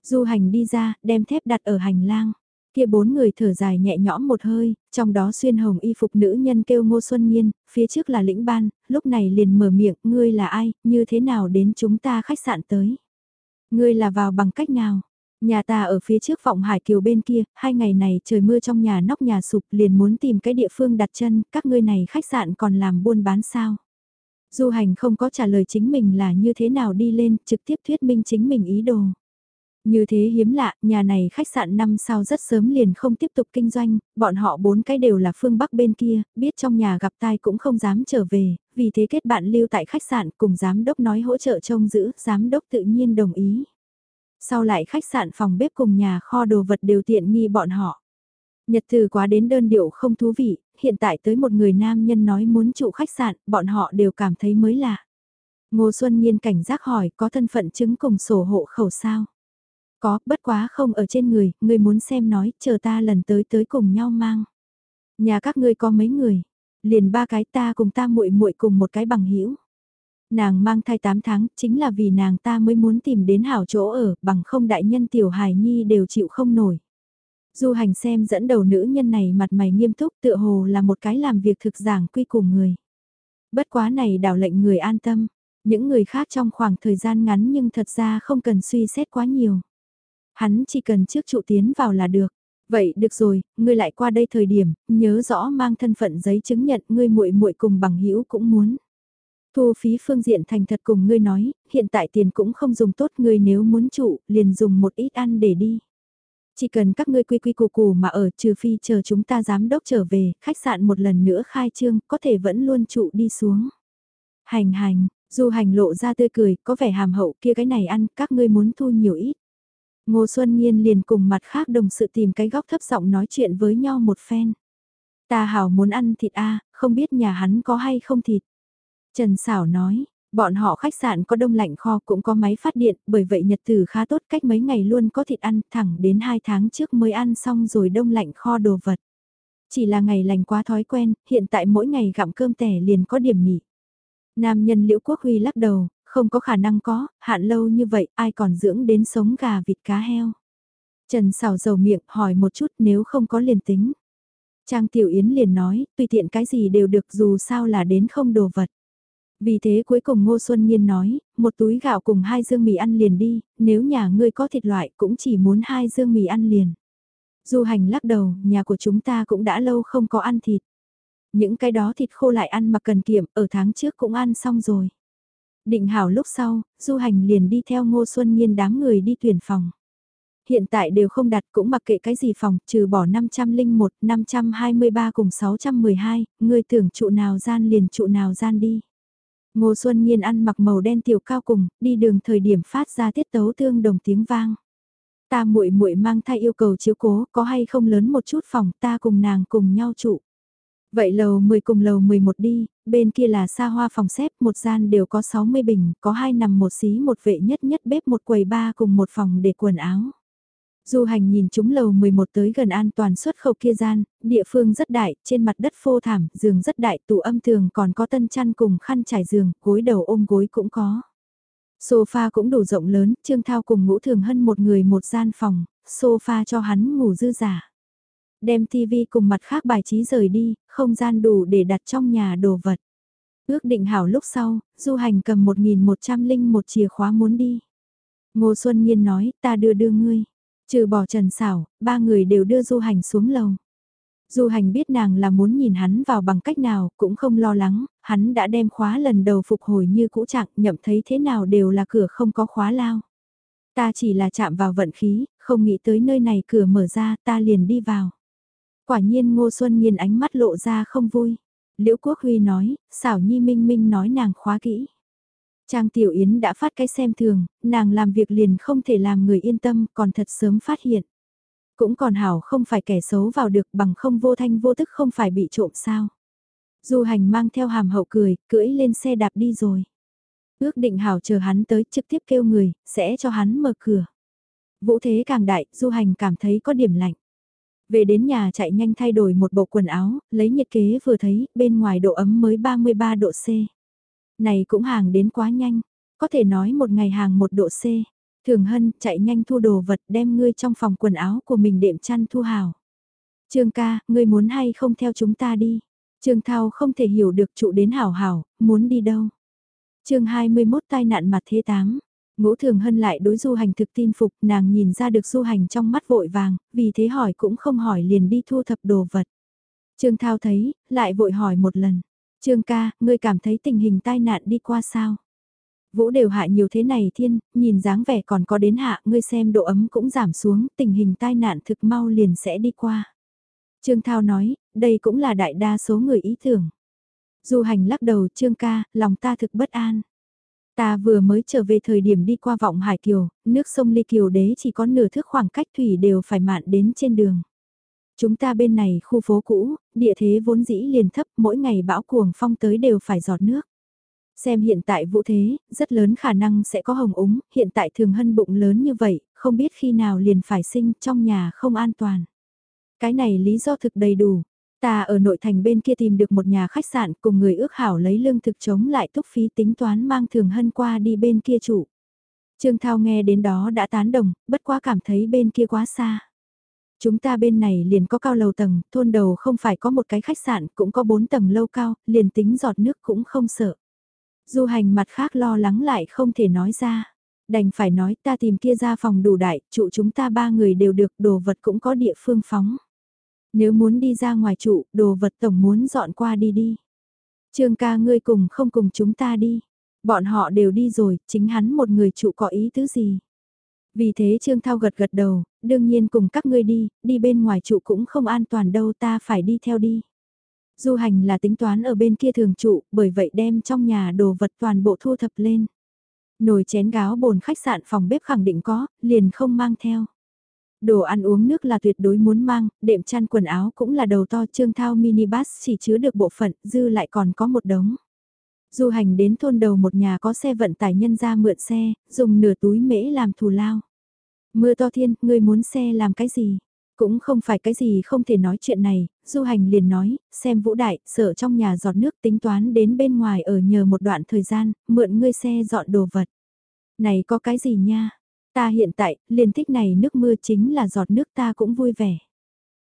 [SPEAKER 1] Du hành đi ra, đem thép đặt ở hành lang. Kia bốn người thở dài nhẹ nhõm một hơi, trong đó xuyên hồng y phục nữ nhân kêu Ngô Xuân Nhiên, phía trước là lĩnh ban, lúc này liền mở miệng, ngươi là ai, như thế nào đến chúng ta khách sạn tới? Ngươi là vào bằng cách nào? Nhà ta ở phía trước vọng hải kiều bên kia, hai ngày này trời mưa trong nhà nóc nhà sụp liền muốn tìm cái địa phương đặt chân, các ngươi này khách sạn còn làm buôn bán sao? Du hành không có trả lời chính mình là như thế nào đi lên, trực tiếp thuyết minh chính mình ý đồ. Như thế hiếm lạ, nhà này khách sạn năm sao rất sớm liền không tiếp tục kinh doanh, bọn họ bốn cái đều là phương Bắc bên kia, biết trong nhà gặp tai cũng không dám trở về, vì thế kết bạn lưu tại khách sạn cùng giám đốc nói hỗ trợ trông giữ, giám đốc tự nhiên đồng ý. Sau lại khách sạn phòng bếp cùng nhà kho đồ vật đều tiện nghi bọn họ. Nhật từ quá đến đơn điệu không thú vị, hiện tại tới một người nam nhân nói muốn trụ khách sạn, bọn họ đều cảm thấy mới lạ. Ngô Xuân Nhiên cảnh giác hỏi có thân phận chứng cùng sổ hộ khẩu sao? Có, bất quá không ở trên người, người muốn xem nói, chờ ta lần tới tới cùng nhau mang. Nhà các ngươi có mấy người? Liền ba cái ta cùng ta muội muội cùng một cái bằng hữu nàng mang thai 8 tháng, chính là vì nàng ta mới muốn tìm đến hảo chỗ ở, bằng không đại nhân tiểu hài nhi đều chịu không nổi. Du hành xem dẫn đầu nữ nhân này mặt mày nghiêm túc tựa hồ là một cái làm việc thực giảng quy cùng người. Bất quá này đảo lệnh người an tâm, những người khác trong khoảng thời gian ngắn nhưng thật ra không cần suy xét quá nhiều. Hắn chỉ cần trước trụ tiến vào là được. Vậy được rồi, ngươi lại qua đây thời điểm, nhớ rõ mang thân phận giấy chứng nhận ngươi muội muội cùng bằng hữu cũng muốn. Thu phí phương diện thành thật cùng ngươi nói, hiện tại tiền cũng không dùng tốt ngươi nếu muốn trụ, liền dùng một ít ăn để đi. Chỉ cần các ngươi quy quy củ củ mà ở trừ phi chờ chúng ta giám đốc trở về, khách sạn một lần nữa khai trương, có thể vẫn luôn trụ đi xuống. Hành hành, du hành lộ ra tươi cười, có vẻ hàm hậu kia cái này ăn, các ngươi muốn thu nhiều ít. Ngô Xuân Nhiên liền cùng mặt khác đồng sự tìm cái góc thấp giọng nói chuyện với nhau một phen. Ta hảo muốn ăn thịt a không biết nhà hắn có hay không thịt. Trần Sảo nói, bọn họ khách sạn có đông lạnh kho cũng có máy phát điện, bởi vậy nhật tử khá tốt cách mấy ngày luôn có thịt ăn thẳng đến 2 tháng trước mới ăn xong rồi đông lạnh kho đồ vật. Chỉ là ngày lành quá thói quen, hiện tại mỗi ngày gặm cơm tẻ liền có điểm nhỉ. Nam nhân Liễu Quốc Huy lắc đầu, không có khả năng có, hạn lâu như vậy ai còn dưỡng đến sống gà vịt cá heo. Trần xào dầu miệng hỏi một chút nếu không có liền tính. Trang Tiểu Yến liền nói, tùy tiện cái gì đều được dù sao là đến không đồ vật. Vì thế cuối cùng Ngô Xuân Nhiên nói, một túi gạo cùng hai dương mì ăn liền đi, nếu nhà ngươi có thịt loại cũng chỉ muốn hai dương mì ăn liền. Du hành lắc đầu, nhà của chúng ta cũng đã lâu không có ăn thịt. Những cái đó thịt khô lại ăn mà cần kiệm, ở tháng trước cũng ăn xong rồi. Định hảo lúc sau, du hành liền đi theo Ngô Xuân Nhiên đám người đi tuyển phòng. Hiện tại đều không đặt cũng mặc kệ cái gì phòng, trừ bỏ 501, 523 cùng 612, người tưởng trụ nào gian liền trụ nào gian đi. Ngô Xuân Nhiên ăn mặc màu đen tiểu cao cùng, đi đường thời điểm phát ra tiết tấu tương đồng tiếng vang. Ta muội muội mang thai yêu cầu chiếu cố, có hay không lớn một chút phòng, ta cùng nàng cùng nhau trụ. Vậy lầu 10 cùng lầu 11 đi, bên kia là xa hoa phòng xếp, một gian đều có 60 bình, có hai nằm một xí một vệ nhất nhất bếp một quầy ba cùng một phòng để quần áo. Du hành nhìn chúng lầu 11 tới gần an toàn xuất khẩu kia gian, địa phương rất đại, trên mặt đất phô thảm, giường rất đại, tủ âm tường còn có tân chăn cùng khăn trải giường, gối đầu ôm gối cũng có. Sofa cũng đủ rộng lớn, Trương Thao cùng ngũ thường hân một người một gian phòng, sofa cho hắn ngủ dư giả. Đem tivi cùng mặt khác bài trí rời đi, không gian đủ để đặt trong nhà đồ vật. Ước định hảo lúc sau, du hành cầm 1101 chìa khóa muốn đi. Ngô Xuân Nhiên nói, ta đưa đưa ngươi. Trừ bỏ trần xảo, ba người đều đưa du hành xuống lầu. Du hành biết nàng là muốn nhìn hắn vào bằng cách nào, cũng không lo lắng, hắn đã đem khóa lần đầu phục hồi như cũ trạng, nhậm thấy thế nào đều là cửa không có khóa lao. Ta chỉ là chạm vào vận khí, không nghĩ tới nơi này cửa mở ra, ta liền đi vào. Quả nhiên Ngô Xuân Nhiên ánh mắt lộ ra không vui. Liễu Quốc Huy nói, xảo nhi minh minh nói nàng khóa kỹ. Trang Tiểu Yến đã phát cái xem thường, nàng làm việc liền không thể làm người yên tâm, còn thật sớm phát hiện. Cũng còn hảo không phải kẻ xấu vào được bằng không vô thanh vô tức không phải bị trộm sao. Du hành mang theo hàm hậu cười, cưỡi lên xe đạp đi rồi. Ước định hảo chờ hắn tới trực tiếp kêu người, sẽ cho hắn mở cửa. Vũ thế càng đại, du hành cảm thấy có điểm lạnh. Về đến nhà chạy nhanh thay đổi một bộ quần áo, lấy nhiệt kế vừa thấy, bên ngoài độ ấm mới 33 độ C. Này cũng hàng đến quá nhanh, có thể nói một ngày hàng một độ C. Thường Hân chạy nhanh thu đồ vật đem ngươi trong phòng quần áo của mình đệm chăn thu hào. Trương ca, ngươi muốn hay không theo chúng ta đi. Trương Thao không thể hiểu được trụ đến hảo hảo, muốn đi đâu. chương 21 tai nạn mặt thế tám. Ngũ Thường Hân lại đối du hành thực tin phục, nàng nhìn ra được du hành trong mắt vội vàng, vì thế hỏi cũng không hỏi liền đi thu thập đồ vật. Trương Thao thấy, lại vội hỏi một lần. Trương ca, ngươi cảm thấy tình hình tai nạn đi qua sao? Vũ đều hại nhiều thế này thiên, nhìn dáng vẻ còn có đến hạ, ngươi xem độ ấm cũng giảm xuống, tình hình tai nạn thực mau liền sẽ đi qua. Trương Thao nói, đây cũng là đại đa số người ý tưởng. Du hành lắc đầu Trương ca, lòng ta thực bất an. Ta vừa mới trở về thời điểm đi qua vọng Hải Kiều, nước sông Ly Kiều đế chỉ có nửa thước khoảng cách thủy đều phải mạn đến trên đường. Chúng ta bên này khu phố cũ, địa thế vốn dĩ liền thấp, mỗi ngày bão cuồng phong tới đều phải giọt nước. Xem hiện tại vụ thế, rất lớn khả năng sẽ có hồng úng, hiện tại thường hân bụng lớn như vậy, không biết khi nào liền phải sinh trong nhà không an toàn. Cái này lý do thực đầy đủ. Ta ở nội thành bên kia tìm được một nhà khách sạn cùng người ước hảo lấy lương thực chống lại túc phí tính toán mang thường hân qua đi bên kia chủ. Trương Thao nghe đến đó đã tán đồng, bất quá cảm thấy bên kia quá xa. Chúng ta bên này liền có cao lầu tầng, thôn đầu không phải có một cái khách sạn, cũng có bốn tầng lâu cao, liền tính giọt nước cũng không sợ. Du hành mặt khác lo lắng lại không thể nói ra. Đành phải nói ta tìm kia ra phòng đủ đại, trụ chúng ta ba người đều được, đồ vật cũng có địa phương phóng. Nếu muốn đi ra ngoài trụ, đồ vật tổng muốn dọn qua đi đi. Trương ca ngươi cùng không cùng chúng ta đi. Bọn họ đều đi rồi, chính hắn một người trụ có ý tứ gì. Vì thế Trương Thao gật gật đầu, đương nhiên cùng các ngươi đi, đi bên ngoài trụ cũng không an toàn đâu ta phải đi theo đi. Du hành là tính toán ở bên kia thường trụ, bởi vậy đem trong nhà đồ vật toàn bộ thu thập lên. Nồi chén gáo bồn khách sạn phòng bếp khẳng định có, liền không mang theo. Đồ ăn uống nước là tuyệt đối muốn mang, đệm chăn quần áo cũng là đầu to trương thao minibus chỉ chứa được bộ phận, dư lại còn có một đống. Du hành đến thôn đầu một nhà có xe vận tải nhân ra mượn xe, dùng nửa túi mễ làm thù lao. Mưa to thiên, ngươi muốn xe làm cái gì? Cũng không phải cái gì không thể nói chuyện này, du hành liền nói, xem vũ đại, sợ trong nhà giọt nước tính toán đến bên ngoài ở nhờ một đoạn thời gian, mượn ngươi xe dọn đồ vật. Này có cái gì nha? Ta hiện tại, liền thích này nước mưa chính là giọt nước ta cũng vui vẻ.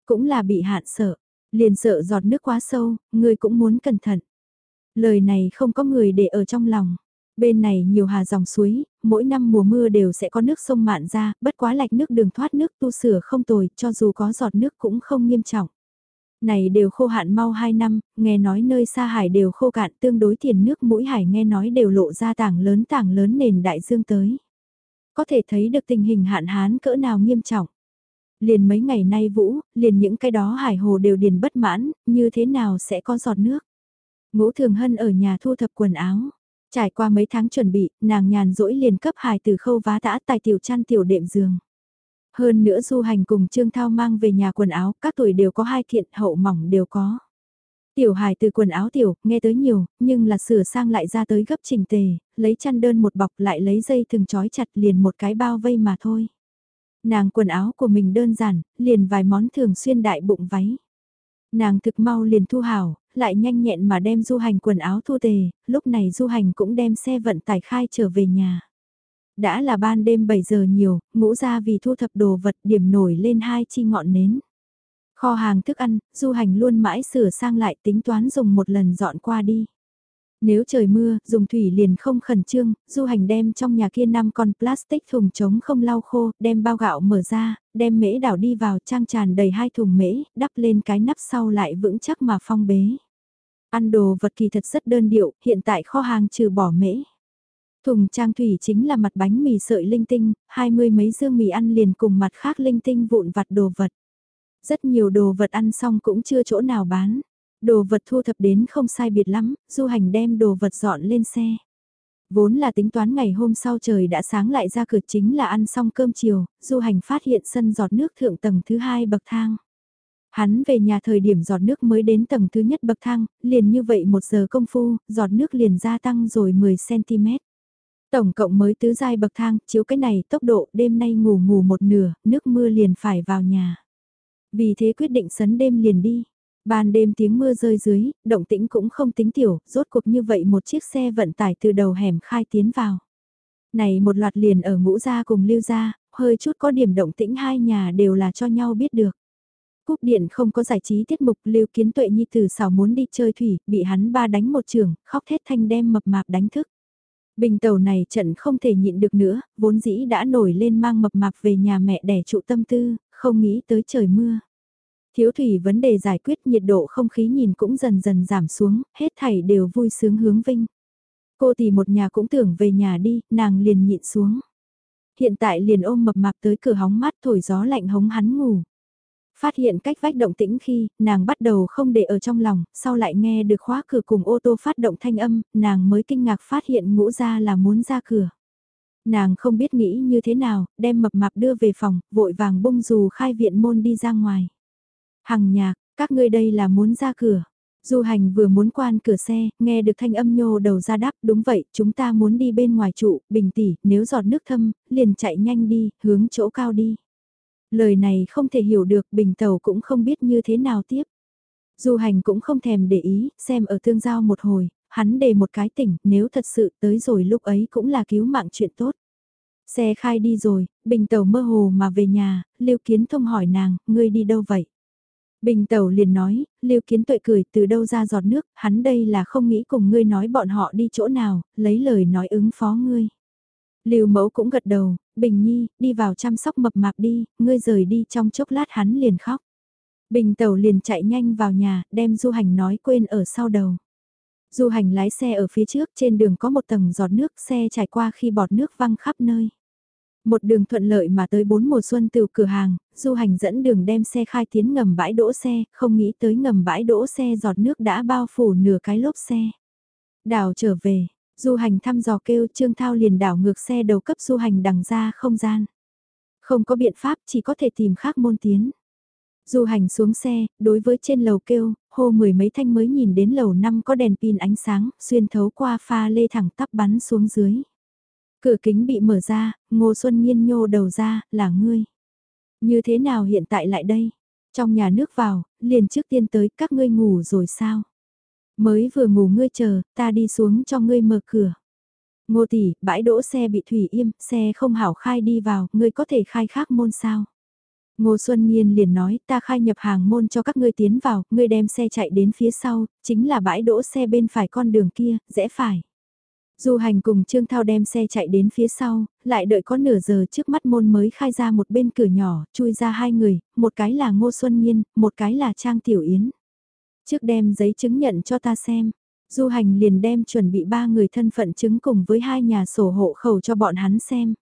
[SPEAKER 1] Cũng là bị hạn sợ, liền sợ giọt nước quá sâu, ngươi cũng muốn cẩn thận. Lời này không có người để ở trong lòng. Bên này nhiều hà dòng suối, mỗi năm mùa mưa đều sẽ có nước sông mạn ra, bất quá lạch nước đường thoát nước tu sửa không tồi, cho dù có giọt nước cũng không nghiêm trọng. Này đều khô hạn mau 2 năm, nghe nói nơi xa hải đều khô cạn tương đối thiền nước mũi hải nghe nói đều lộ ra tảng lớn tảng lớn nền đại dương tới. Có thể thấy được tình hình hạn hán cỡ nào nghiêm trọng. Liền mấy ngày nay vũ, liền những cái đó hải hồ đều điền bất mãn, như thế nào sẽ có giọt nước. Ngũ Thường Hân ở nhà thu thập quần áo. Trải qua mấy tháng chuẩn bị, nàng nhàn rỗi liền cấp hài từ khâu vá tã tài tiểu chăn tiểu đệm giường. Hơn nữa du hành cùng Trương Thao mang về nhà quần áo, các tuổi đều có hai kiện, hậu mỏng đều có. Tiểu hài từ quần áo tiểu, nghe tới nhiều, nhưng là sửa sang lại ra tới gấp trình tề, lấy chăn đơn một bọc lại lấy dây thừng trói chặt liền một cái bao vây mà thôi. Nàng quần áo của mình đơn giản, liền vài món thường xuyên đại bụng váy. Nàng thực mau liền thu hào, lại nhanh nhẹn mà đem du hành quần áo thu tề, lúc này du hành cũng đem xe vận tải khai trở về nhà. Đã là ban đêm 7 giờ nhiều, ngũ ra vì thu thập đồ vật điểm nổi lên hai chi ngọn nến. Kho hàng thức ăn, du hành luôn mãi sửa sang lại tính toán dùng một lần dọn qua đi. Nếu trời mưa, dùng thủy liền không khẩn trương, du hành đem trong nhà kia 5 con plastic thùng trống không lau khô, đem bao gạo mở ra, đem mễ đảo đi vào trang tràn đầy hai thùng mễ, đắp lên cái nắp sau lại vững chắc mà phong bế. Ăn đồ vật kỳ thật rất đơn điệu, hiện tại kho hàng trừ bỏ mễ. Thùng trang thủy chính là mặt bánh mì sợi linh tinh, hai mươi mấy dương mì ăn liền cùng mặt khác linh tinh vụn vặt đồ vật. Rất nhiều đồ vật ăn xong cũng chưa chỗ nào bán. Đồ vật thu thập đến không sai biệt lắm, du hành đem đồ vật dọn lên xe. Vốn là tính toán ngày hôm sau trời đã sáng lại ra cửa chính là ăn xong cơm chiều, du hành phát hiện sân giọt nước thượng tầng thứ hai bậc thang. Hắn về nhà thời điểm giọt nước mới đến tầng thứ nhất bậc thang, liền như vậy một giờ công phu, giọt nước liền gia tăng rồi 10cm. Tổng cộng mới tứ giai bậc thang, chiếu cái này tốc độ đêm nay ngủ ngủ một nửa, nước mưa liền phải vào nhà. Vì thế quyết định sấn đêm liền đi. Ban đêm tiếng mưa rơi dưới, động tĩnh cũng không tính tiểu, rốt cuộc như vậy một chiếc xe vận tải từ đầu hẻm khai tiến vào. Này một loạt liền ở ngũ gia cùng lưu gia, hơi chút có điểm động tĩnh hai nhà đều là cho nhau biết được. Cúp điện không có giải trí tiết mục lưu kiến tuệ nhi tử xảo muốn đi chơi thủy, bị hắn ba đánh một trường, khóc thét thanh đem mập mạp đánh thức. Bình tàu này trận không thể nhịn được nữa, vốn dĩ đã nổi lên mang mập mạp về nhà mẹ đẻ trụ tâm tư, không nghĩ tới trời mưa. Thiếu thủy vấn đề giải quyết nhiệt độ không khí nhìn cũng dần dần giảm xuống, hết thảy đều vui sướng hướng vinh. Cô thì một nhà cũng tưởng về nhà đi, nàng liền nhịn xuống. Hiện tại liền ôm mập mạp tới cửa hóng mát thổi gió lạnh hống hắn ngủ. Phát hiện cách vách động tĩnh khi, nàng bắt đầu không để ở trong lòng, sau lại nghe được khóa cửa cùng ô tô phát động thanh âm, nàng mới kinh ngạc phát hiện ngũ ra là muốn ra cửa. Nàng không biết nghĩ như thế nào, đem mập mạp đưa về phòng, vội vàng bung dù khai viện môn đi ra ngoài. Hằng nhạc, các ngươi đây là muốn ra cửa. Du hành vừa muốn quan cửa xe, nghe được thanh âm nhô đầu ra đáp, đúng vậy, chúng ta muốn đi bên ngoài trụ, bình tỉ, nếu giọt nước thâm, liền chạy nhanh đi, hướng chỗ cao đi. Lời này không thể hiểu được, bình tàu cũng không biết như thế nào tiếp. Du hành cũng không thèm để ý, xem ở tương giao một hồi, hắn đề một cái tỉnh, nếu thật sự tới rồi lúc ấy cũng là cứu mạng chuyện tốt. Xe khai đi rồi, bình tàu mơ hồ mà về nhà, Lưu Kiến Thông hỏi nàng, ngươi đi đâu vậy? Bình tàu liền nói, Lưu Kiến Tuệ cười từ đâu ra giọt nước, hắn đây là không nghĩ cùng ngươi nói bọn họ đi chỗ nào, lấy lời nói ứng phó ngươi. Lưu Mẫu cũng gật đầu, Bình Nhi, đi vào chăm sóc mập mạp đi, ngươi rời đi trong chốc lát hắn liền khóc. Bình Tàu liền chạy nhanh vào nhà, đem Du Hành nói quên ở sau đầu. Du Hành lái xe ở phía trước, trên đường có một tầng giọt nước, xe trải qua khi bọt nước văng khắp nơi. Một đường thuận lợi mà tới bốn mùa xuân từ cửa hàng, du hành dẫn đường đem xe khai tiến ngầm bãi đỗ xe, không nghĩ tới ngầm bãi đỗ xe giọt nước đã bao phủ nửa cái lốp xe. Đảo trở về, du hành thăm dò kêu Trương Thao liền đảo ngược xe đầu cấp du hành đằng ra không gian. Không có biện pháp chỉ có thể tìm khác môn tiến. Du hành xuống xe, đối với trên lầu kêu, hô mười mấy thanh mới nhìn đến lầu năm có đèn pin ánh sáng, xuyên thấu qua pha lê thẳng tắp bắn xuống dưới. Cửa kính bị mở ra, Ngô Xuân Nhiên nhô đầu ra, là ngươi. Như thế nào hiện tại lại đây? Trong nhà nước vào, liền trước tiên tới các ngươi ngủ rồi sao? Mới vừa ngủ ngươi chờ, ta đi xuống cho ngươi mở cửa. Ngô tỷ, bãi đỗ xe bị thủy im, xe không hảo khai đi vào, ngươi có thể khai khác môn sao? Ngô Xuân Nhiên liền nói, ta khai nhập hàng môn cho các ngươi tiến vào, ngươi đem xe chạy đến phía sau, chính là bãi đỗ xe bên phải con đường kia, rẽ phải. Du hành cùng Trương Thao đem xe chạy đến phía sau, lại đợi có nửa giờ trước mắt môn mới khai ra một bên cửa nhỏ, chui ra hai người, một cái là Ngô Xuân Nhiên, một cái là Trang Tiểu Yến. Trước đem giấy chứng nhận cho ta xem, Du hành liền đem chuẩn bị ba người thân phận chứng cùng với hai nhà sổ hộ khẩu cho bọn hắn xem.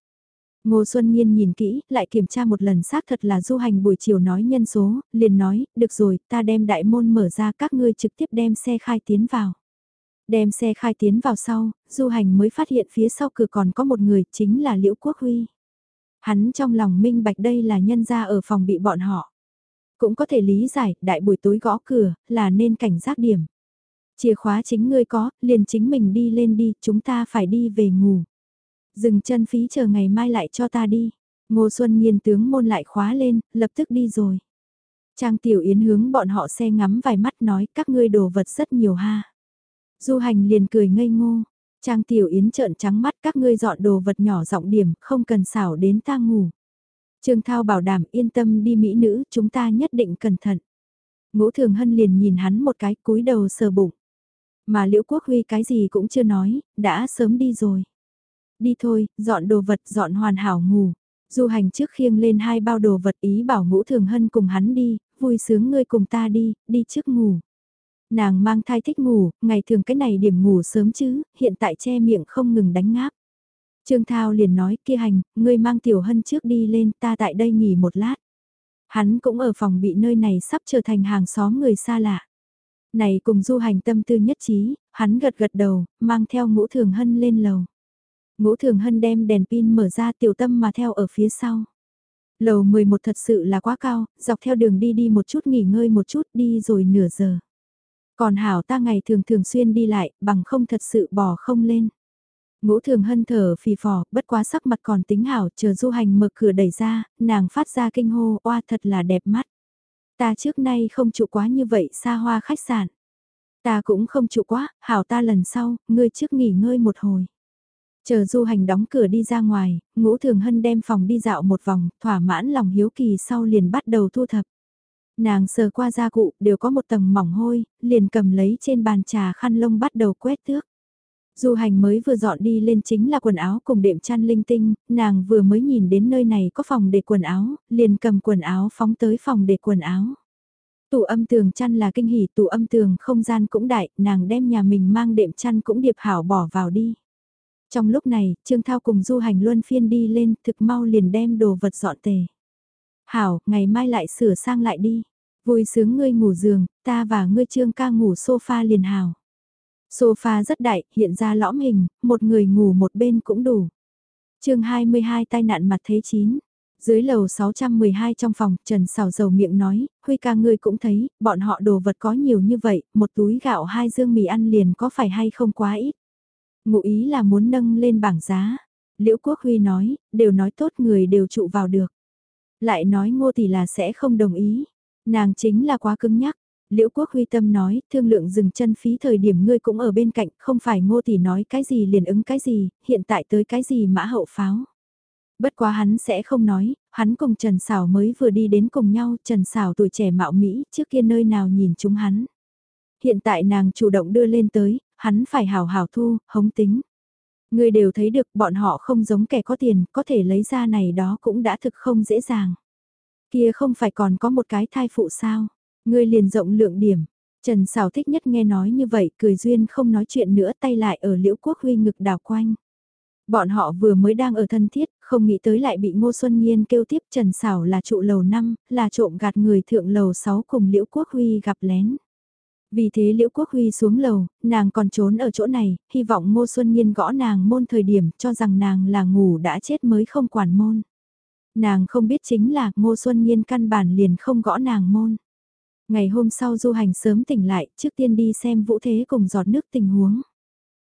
[SPEAKER 1] Ngô Xuân Nhiên nhìn kỹ, lại kiểm tra một lần xác thật là du hành buổi chiều nói nhân số, liền nói, được rồi, ta đem đại môn mở ra các ngươi trực tiếp đem xe khai tiến vào. Đem xe khai tiến vào sau, du hành mới phát hiện phía sau cửa còn có một người, chính là Liễu Quốc Huy. Hắn trong lòng minh bạch đây là nhân gia ở phòng bị bọn họ. Cũng có thể lý giải, đại buổi tối gõ cửa, là nên cảnh giác điểm. Chìa khóa chính ngươi có, liền chính mình đi lên đi, chúng ta phải đi về ngủ. Dừng chân phí chờ ngày mai lại cho ta đi. Ngô Xuân Nhiên tướng môn lại khóa lên, lập tức đi rồi. Trang Tiểu Yến hướng bọn họ xe ngắm vài mắt nói các ngươi đồ vật rất nhiều ha. Du hành liền cười ngây ngô. Trang Tiểu Yến trợn trắng mắt các ngươi dọn đồ vật nhỏ giọng điểm, không cần xảo đến ta ngủ. Trương Thao bảo đảm yên tâm đi mỹ nữ, chúng ta nhất định cẩn thận. Ngũ Thường Hân liền nhìn hắn một cái cúi đầu sờ bụng. Mà Liễu Quốc Huy cái gì cũng chưa nói, đã sớm đi rồi. Đi thôi, dọn đồ vật, dọn hoàn hảo ngủ. Du hành trước khiêng lên hai bao đồ vật ý bảo ngũ thường hân cùng hắn đi, vui sướng ngươi cùng ta đi, đi trước ngủ. Nàng mang thai thích ngủ, ngày thường cái này điểm ngủ sớm chứ, hiện tại che miệng không ngừng đánh ngáp. Trương Thao liền nói kia hành, ngươi mang tiểu hân trước đi lên ta tại đây nghỉ một lát. Hắn cũng ở phòng bị nơi này sắp trở thành hàng xóm người xa lạ. Này cùng du hành tâm tư nhất trí, hắn gật gật đầu, mang theo ngũ thường hân lên lầu. Ngũ thường hân đem đèn pin mở ra tiểu tâm mà theo ở phía sau. Lầu 11 thật sự là quá cao, dọc theo đường đi đi một chút nghỉ ngơi một chút đi rồi nửa giờ. Còn hảo ta ngày thường thường xuyên đi lại, bằng không thật sự bỏ không lên. Ngũ thường hân thở phì phò, bất quá sắc mặt còn tính hảo, chờ du hành mở cửa đẩy ra, nàng phát ra kinh hô, oa thật là đẹp mắt. Ta trước nay không trụ quá như vậy xa hoa khách sạn. Ta cũng không trụ quá, hảo ta lần sau, ngươi trước nghỉ ngơi một hồi. Chờ du hành đóng cửa đi ra ngoài, ngũ thường hân đem phòng đi dạo một vòng, thỏa mãn lòng hiếu kỳ sau liền bắt đầu thu thập. Nàng sờ qua gia cụ, đều có một tầng mỏng hôi, liền cầm lấy trên bàn trà khăn lông bắt đầu quét tước. Du hành mới vừa dọn đi lên chính là quần áo cùng đệm chăn linh tinh, nàng vừa mới nhìn đến nơi này có phòng để quần áo, liền cầm quần áo phóng tới phòng để quần áo. Tủ âm tường chăn là kinh hỉ, tủ âm tường không gian cũng đại, nàng đem nhà mình mang đệm chăn cũng điệp hảo bỏ vào đi. Trong lúc này, Trương Thao cùng du hành luân phiên đi lên, thực mau liền đem đồ vật dọn tề. Hảo, ngày mai lại sửa sang lại đi. Vui sướng ngươi ngủ giường, ta và ngươi Trương ca ngủ sofa liền hảo. Sofa rất đại, hiện ra lõm hình, một người ngủ một bên cũng đủ. chương 22 tai nạn mặt thế chín Dưới lầu 612 trong phòng, Trần xào dầu miệng nói, Huy ca ngươi cũng thấy, bọn họ đồ vật có nhiều như vậy, một túi gạo hai dương mì ăn liền có phải hay không quá ít. Ngụ ý là muốn nâng lên bảng giá. Liễu Quốc Huy nói, đều nói tốt người đều trụ vào được. Lại nói ngô tỷ là sẽ không đồng ý. Nàng chính là quá cứng nhắc. Liễu Quốc Huy tâm nói, thương lượng dừng chân phí thời điểm ngươi cũng ở bên cạnh, không phải ngô tỷ nói cái gì liền ứng cái gì, hiện tại tới cái gì mã hậu pháo. Bất quá hắn sẽ không nói, hắn cùng Trần Sảo mới vừa đi đến cùng nhau, Trần Sảo tuổi trẻ mạo Mỹ, trước kia nơi nào nhìn chúng hắn. Hiện tại nàng chủ động đưa lên tới, hắn phải hào hào thu, hống tính. Người đều thấy được bọn họ không giống kẻ có tiền, có thể lấy ra này đó cũng đã thực không dễ dàng. Kia không phải còn có một cái thai phụ sao, người liền rộng lượng điểm. Trần Sảo thích nhất nghe nói như vậy, cười duyên không nói chuyện nữa tay lại ở liễu quốc huy ngực đào quanh. Bọn họ vừa mới đang ở thân thiết, không nghĩ tới lại bị Ngô Xuân Nhiên kêu tiếp Trần Sảo là trụ lầu 5, là trộm gạt người thượng lầu 6 cùng Liễu Quốc Huy gặp lén. Vì thế Liễu Quốc Huy xuống lầu, nàng còn trốn ở chỗ này, hy vọng Ngô Xuân Nhiên gõ nàng môn thời điểm cho rằng nàng là ngủ đã chết mới không quản môn. Nàng không biết chính là Ngô Xuân Nhiên căn bản liền không gõ nàng môn. Ngày hôm sau du hành sớm tỉnh lại, trước tiên đi xem vũ thế cùng giọt nước tình huống.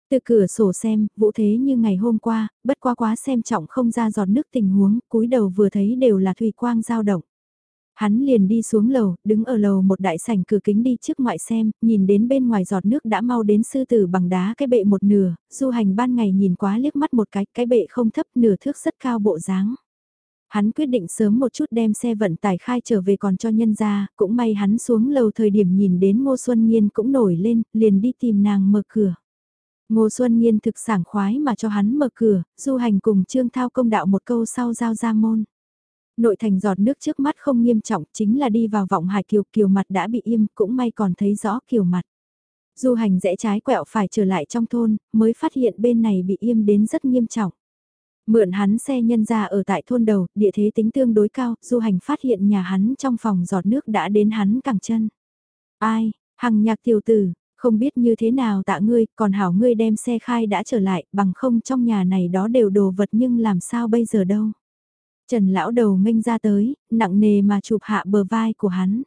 [SPEAKER 1] Từ cửa sổ xem, vũ thế như ngày hôm qua, bất qua quá xem trọng không ra giọt nước tình huống, cúi đầu vừa thấy đều là thủy quang dao động. Hắn liền đi xuống lầu, đứng ở lầu một đại sảnh cửa kính đi trước ngoại xem, nhìn đến bên ngoài giọt nước đã mau đến sư tử bằng đá cái bệ một nửa, du hành ban ngày nhìn quá liếc mắt một cái, cái bệ không thấp nửa thước rất cao bộ dáng. Hắn quyết định sớm một chút đem xe vận tải khai trở về còn cho nhân ra, cũng may hắn xuống lầu thời điểm nhìn đến Ngô Xuân Nhiên cũng nổi lên, liền đi tìm nàng mở cửa. Ngô Xuân Nhiên thực sảng khoái mà cho hắn mở cửa, du hành cùng Trương Thao công đạo một câu sau giao ra môn. Nội thành giọt nước trước mắt không nghiêm trọng chính là đi vào vọng hải kiều kiều mặt đã bị im cũng may còn thấy rõ kiều mặt. Du hành rẽ trái quẹo phải trở lại trong thôn, mới phát hiện bên này bị im đến rất nghiêm trọng. Mượn hắn xe nhân ra ở tại thôn đầu, địa thế tính tương đối cao, du hành phát hiện nhà hắn trong phòng giọt nước đã đến hắn cẳng chân. Ai, hằng nhạc tiểu tử, không biết như thế nào tạ ngươi, còn hảo ngươi đem xe khai đã trở lại, bằng không trong nhà này đó đều đồ vật nhưng làm sao bây giờ đâu. Trần lão đầu minh ra tới, nặng nề mà chụp hạ bờ vai của hắn.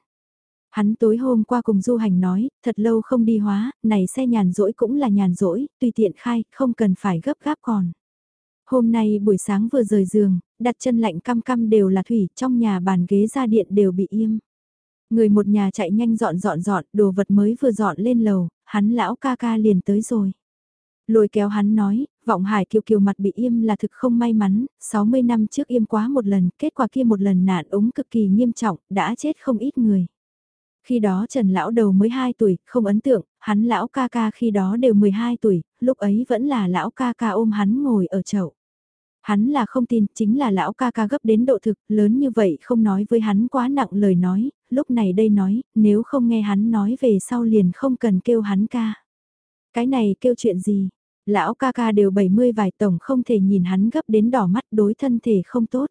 [SPEAKER 1] Hắn tối hôm qua cùng du hành nói, thật lâu không đi hóa, này xe nhàn rỗi cũng là nhàn rỗi, tùy tiện khai, không cần phải gấp gáp còn. Hôm nay buổi sáng vừa rời giường, đặt chân lạnh căm căm đều là thủy, trong nhà bàn ghế ra điện đều bị im. Người một nhà chạy nhanh dọn dọn dọn, đồ vật mới vừa dọn lên lầu, hắn lão ca ca liền tới rồi. Lôi kéo hắn nói, vọng hải kiều kiều mặt bị im là thực không may mắn, 60 năm trước im quá một lần, kết quả kia một lần nạn ống cực kỳ nghiêm trọng, đã chết không ít người. Khi đó Trần lão đầu mới 2 tuổi, không ấn tượng, hắn lão ca ca khi đó đều 12 tuổi, lúc ấy vẫn là lão ca ca ôm hắn ngồi ở chậu. Hắn là không tin, chính là lão ca ca gấp đến độ thực, lớn như vậy không nói với hắn quá nặng lời nói, lúc này đây nói, nếu không nghe hắn nói về sau liền không cần kêu hắn ca. Cái này kêu chuyện gì? Lão ca ca đều 70 vài tổng không thể nhìn hắn gấp đến đỏ mắt đối thân thể không tốt.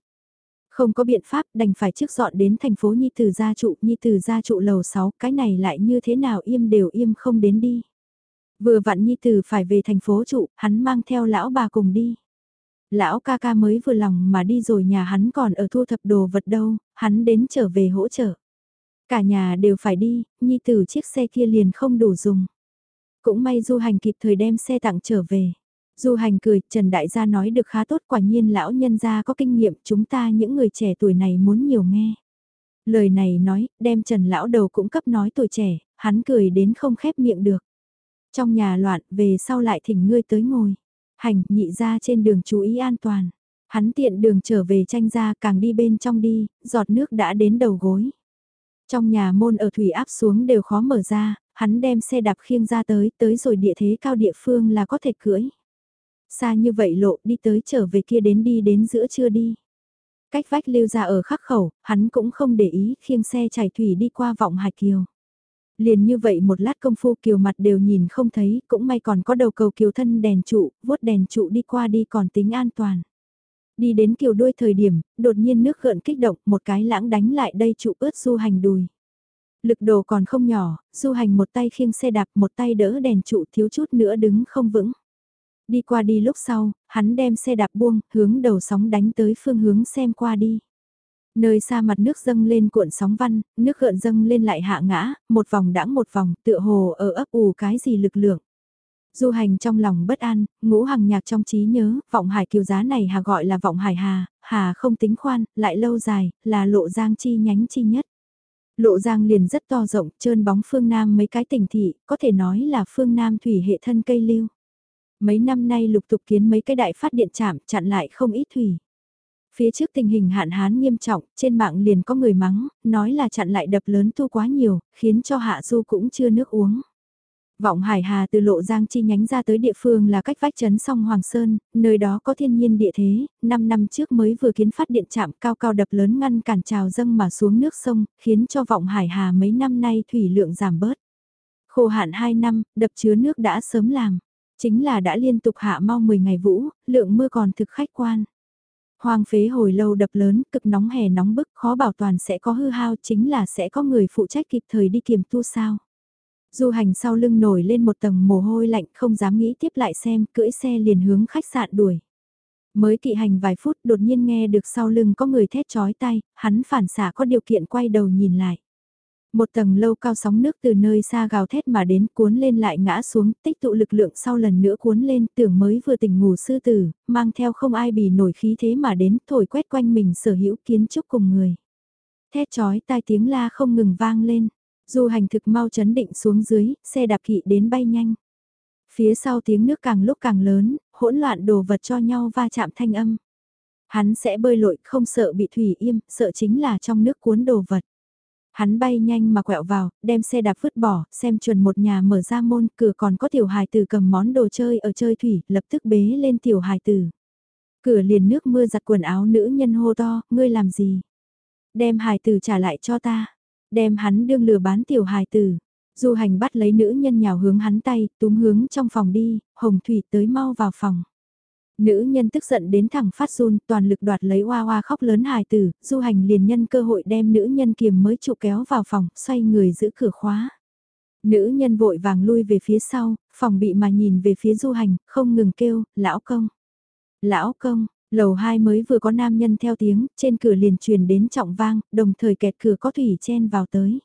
[SPEAKER 1] Không có biện pháp đành phải trước dọn đến thành phố Nhi Tử gia trụ, Nhi Tử gia trụ lầu 6, cái này lại như thế nào im đều im không đến đi. Vừa vặn Nhi Tử phải về thành phố trụ, hắn mang theo lão bà cùng đi. Lão ca ca mới vừa lòng mà đi rồi nhà hắn còn ở thu thập đồ vật đâu, hắn đến trở về hỗ trợ. Cả nhà đều phải đi, Nhi Tử chiếc xe kia liền không đủ dùng. Cũng may du hành kịp thời đem xe tặng trở về. Du hành cười, Trần Đại gia nói được khá tốt quả nhiên lão nhân gia có kinh nghiệm chúng ta những người trẻ tuổi này muốn nhiều nghe. Lời này nói, đem Trần lão đầu cũng cấp nói tuổi trẻ, hắn cười đến không khép miệng được. Trong nhà loạn, về sau lại thỉnh ngươi tới ngồi. Hành, nhị ra trên đường chú ý an toàn. Hắn tiện đường trở về tranh ra càng đi bên trong đi, giọt nước đã đến đầu gối. Trong nhà môn ở thủy áp xuống đều khó mở ra, hắn đem xe đạp khiêng ra tới, tới rồi địa thế cao địa phương là có thể cưỡi. Xa như vậy lộ đi tới trở về kia đến đi đến giữa trưa đi. Cách vách lưu ra ở khắc khẩu, hắn cũng không để ý khiêng xe chảy thủy đi qua vọng hải kiều. Liền như vậy một lát công phu kiều mặt đều nhìn không thấy, cũng may còn có đầu cầu kiều thân đèn trụ, vuốt đèn trụ đi qua đi còn tính an toàn. Đi đến kiều đuôi thời điểm, đột nhiên nước gợn kích động, một cái lãng đánh lại đây trụ ướt du hành đùi. Lực đồ còn không nhỏ, du hành một tay khiêng xe đạp một tay đỡ đèn trụ thiếu chút nữa đứng không vững. Đi qua đi lúc sau, hắn đem xe đạp buông, hướng đầu sóng đánh tới phương hướng xem qua đi. Nơi xa mặt nước dâng lên cuộn sóng văn, nước gợn dâng lên lại hạ ngã, một vòng đãng một vòng, tựa hồ ở ấp ủ cái gì lực lượng. Du hành trong lòng bất an, ngũ hằng nhạc trong trí nhớ, vọng hải kiều giá này hà gọi là vọng hải hà, hà không tính khoan, lại lâu dài, là lộ giang chi nhánh chi nhất. Lộ giang liền rất to rộng, trơn bóng phương Nam mấy cái tỉnh thị, có thể nói là phương Nam thủy hệ thân cây lưu. Mấy năm nay lục tục kiến mấy cái đại phát điện chạm chặn lại không ít thủy. Phía trước tình hình hạn hán nghiêm trọng, trên mạng liền có người mắng, nói là chặn lại đập lớn thu quá nhiều, khiến cho hạ du cũng chưa nước uống. Vọng Hải Hà từ lộ giang chi nhánh ra tới địa phương là cách vách trấn sông Hoàng Sơn, nơi đó có thiên nhiên địa thế, 5 năm trước mới vừa kiến phát điện chạm cao cao đập lớn ngăn cản trào dâng mà xuống nước sông, khiến cho Vọng Hải Hà mấy năm nay thủy lượng giảm bớt. Khô hạn 2 năm, đập chứa nước đã sớm làm, chính là đã liên tục hạ mau 10 ngày vũ, lượng mưa còn thực khách quan. Hoang phế hồi lâu đập lớn, cực nóng hè nóng bức, khó bảo toàn sẽ có hư hao, chính là sẽ có người phụ trách kịp thời đi kiểm tu sao. Du hành sau lưng nổi lên một tầng mồ hôi lạnh không dám nghĩ tiếp lại xem, cưỡi xe liền hướng khách sạn đuổi. Mới kỵ hành vài phút đột nhiên nghe được sau lưng có người thét chói tay, hắn phản xả có điều kiện quay đầu nhìn lại. Một tầng lâu cao sóng nước từ nơi xa gào thét mà đến cuốn lên lại ngã xuống, tích tụ lực lượng sau lần nữa cuốn lên tưởng mới vừa tỉnh ngủ sư tử, mang theo không ai bì nổi khí thế mà đến thổi quét quanh mình sở hữu kiến trúc cùng người. Thét chói tai tiếng la không ngừng vang lên, Du hành thực mau chấn định xuống dưới, xe đạp kỵ đến bay nhanh. Phía sau tiếng nước càng lúc càng lớn, hỗn loạn đồ vật cho nhau va chạm thanh âm. Hắn sẽ bơi lội không sợ bị thủy im, sợ chính là trong nước cuốn đồ vật. Hắn bay nhanh mà quẹo vào, đem xe đạp vứt bỏ, xem chuẩn một nhà mở ra môn, cửa còn có tiểu hài tử cầm món đồ chơi ở chơi thủy, lập tức bế lên tiểu hài tử. Cửa liền nước mưa giặt quần áo nữ nhân hô to, ngươi làm gì? Đem hài tử trả lại cho ta đem hắn đương lừa bán tiểu hài tử. Du hành bắt lấy nữ nhân nhào hướng hắn tay, túm hướng trong phòng đi, hồng thủy tới mau vào phòng. Nữ nhân tức giận đến thẳng phát run, toàn lực đoạt lấy hoa hoa khóc lớn hài tử, du hành liền nhân cơ hội đem nữ nhân kiềm mới trụ kéo vào phòng, xoay người giữ cửa khóa. Nữ nhân vội vàng lui về phía sau, phòng bị mà nhìn về phía du hành, không ngừng kêu, lão công. Lão công, Lầu 2 mới vừa có nam nhân theo tiếng, trên cửa liền truyền đến trọng vang, đồng thời kẹt cửa có thủy chen vào tới.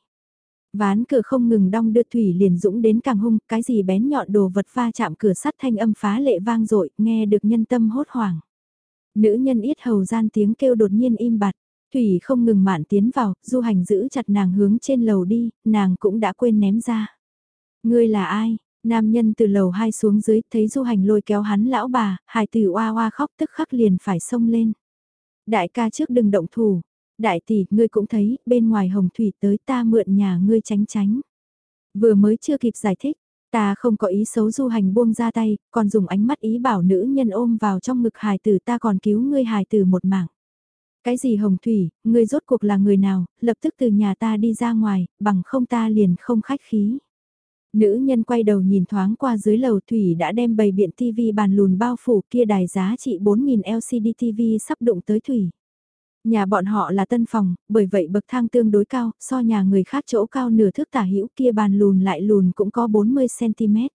[SPEAKER 1] Ván cửa không ngừng đong đưa thủy liền dũng đến càng hung, cái gì bén nhọn đồ vật pha chạm cửa sắt thanh âm phá lệ vang dội nghe được nhân tâm hốt hoảng. Nữ nhân ít hầu gian tiếng kêu đột nhiên im bặt, thủy không ngừng mạn tiến vào, du hành giữ chặt nàng hướng trên lầu đi, nàng cũng đã quên ném ra. Ngươi là ai? Nam nhân từ lầu hai xuống dưới thấy du hành lôi kéo hắn lão bà, hài tử oa oa khóc tức khắc liền phải xông lên. Đại ca trước đừng động thủ, Đại tỷ, ngươi cũng thấy, bên ngoài hồng thủy tới ta mượn nhà ngươi tránh tránh. Vừa mới chưa kịp giải thích, ta không có ý xấu du hành buông ra tay, còn dùng ánh mắt ý bảo nữ nhân ôm vào trong ngực hài tử ta còn cứu ngươi hài tử một mạng. Cái gì hồng thủy, ngươi rốt cuộc là người nào, lập tức từ nhà ta đi ra ngoài, bằng không ta liền không khách khí. Nữ nhân quay đầu nhìn thoáng qua dưới lầu thủy đã đem bầy biện TV bàn lùn bao phủ kia đài giá trị 4.000 LCD TV sắp đụng tới thủy. Nhà bọn họ là tân phòng, bởi vậy bậc thang tương đối cao, so nhà người khác chỗ cao nửa thước tả hữu kia bàn lùn lại lùn cũng có 40cm.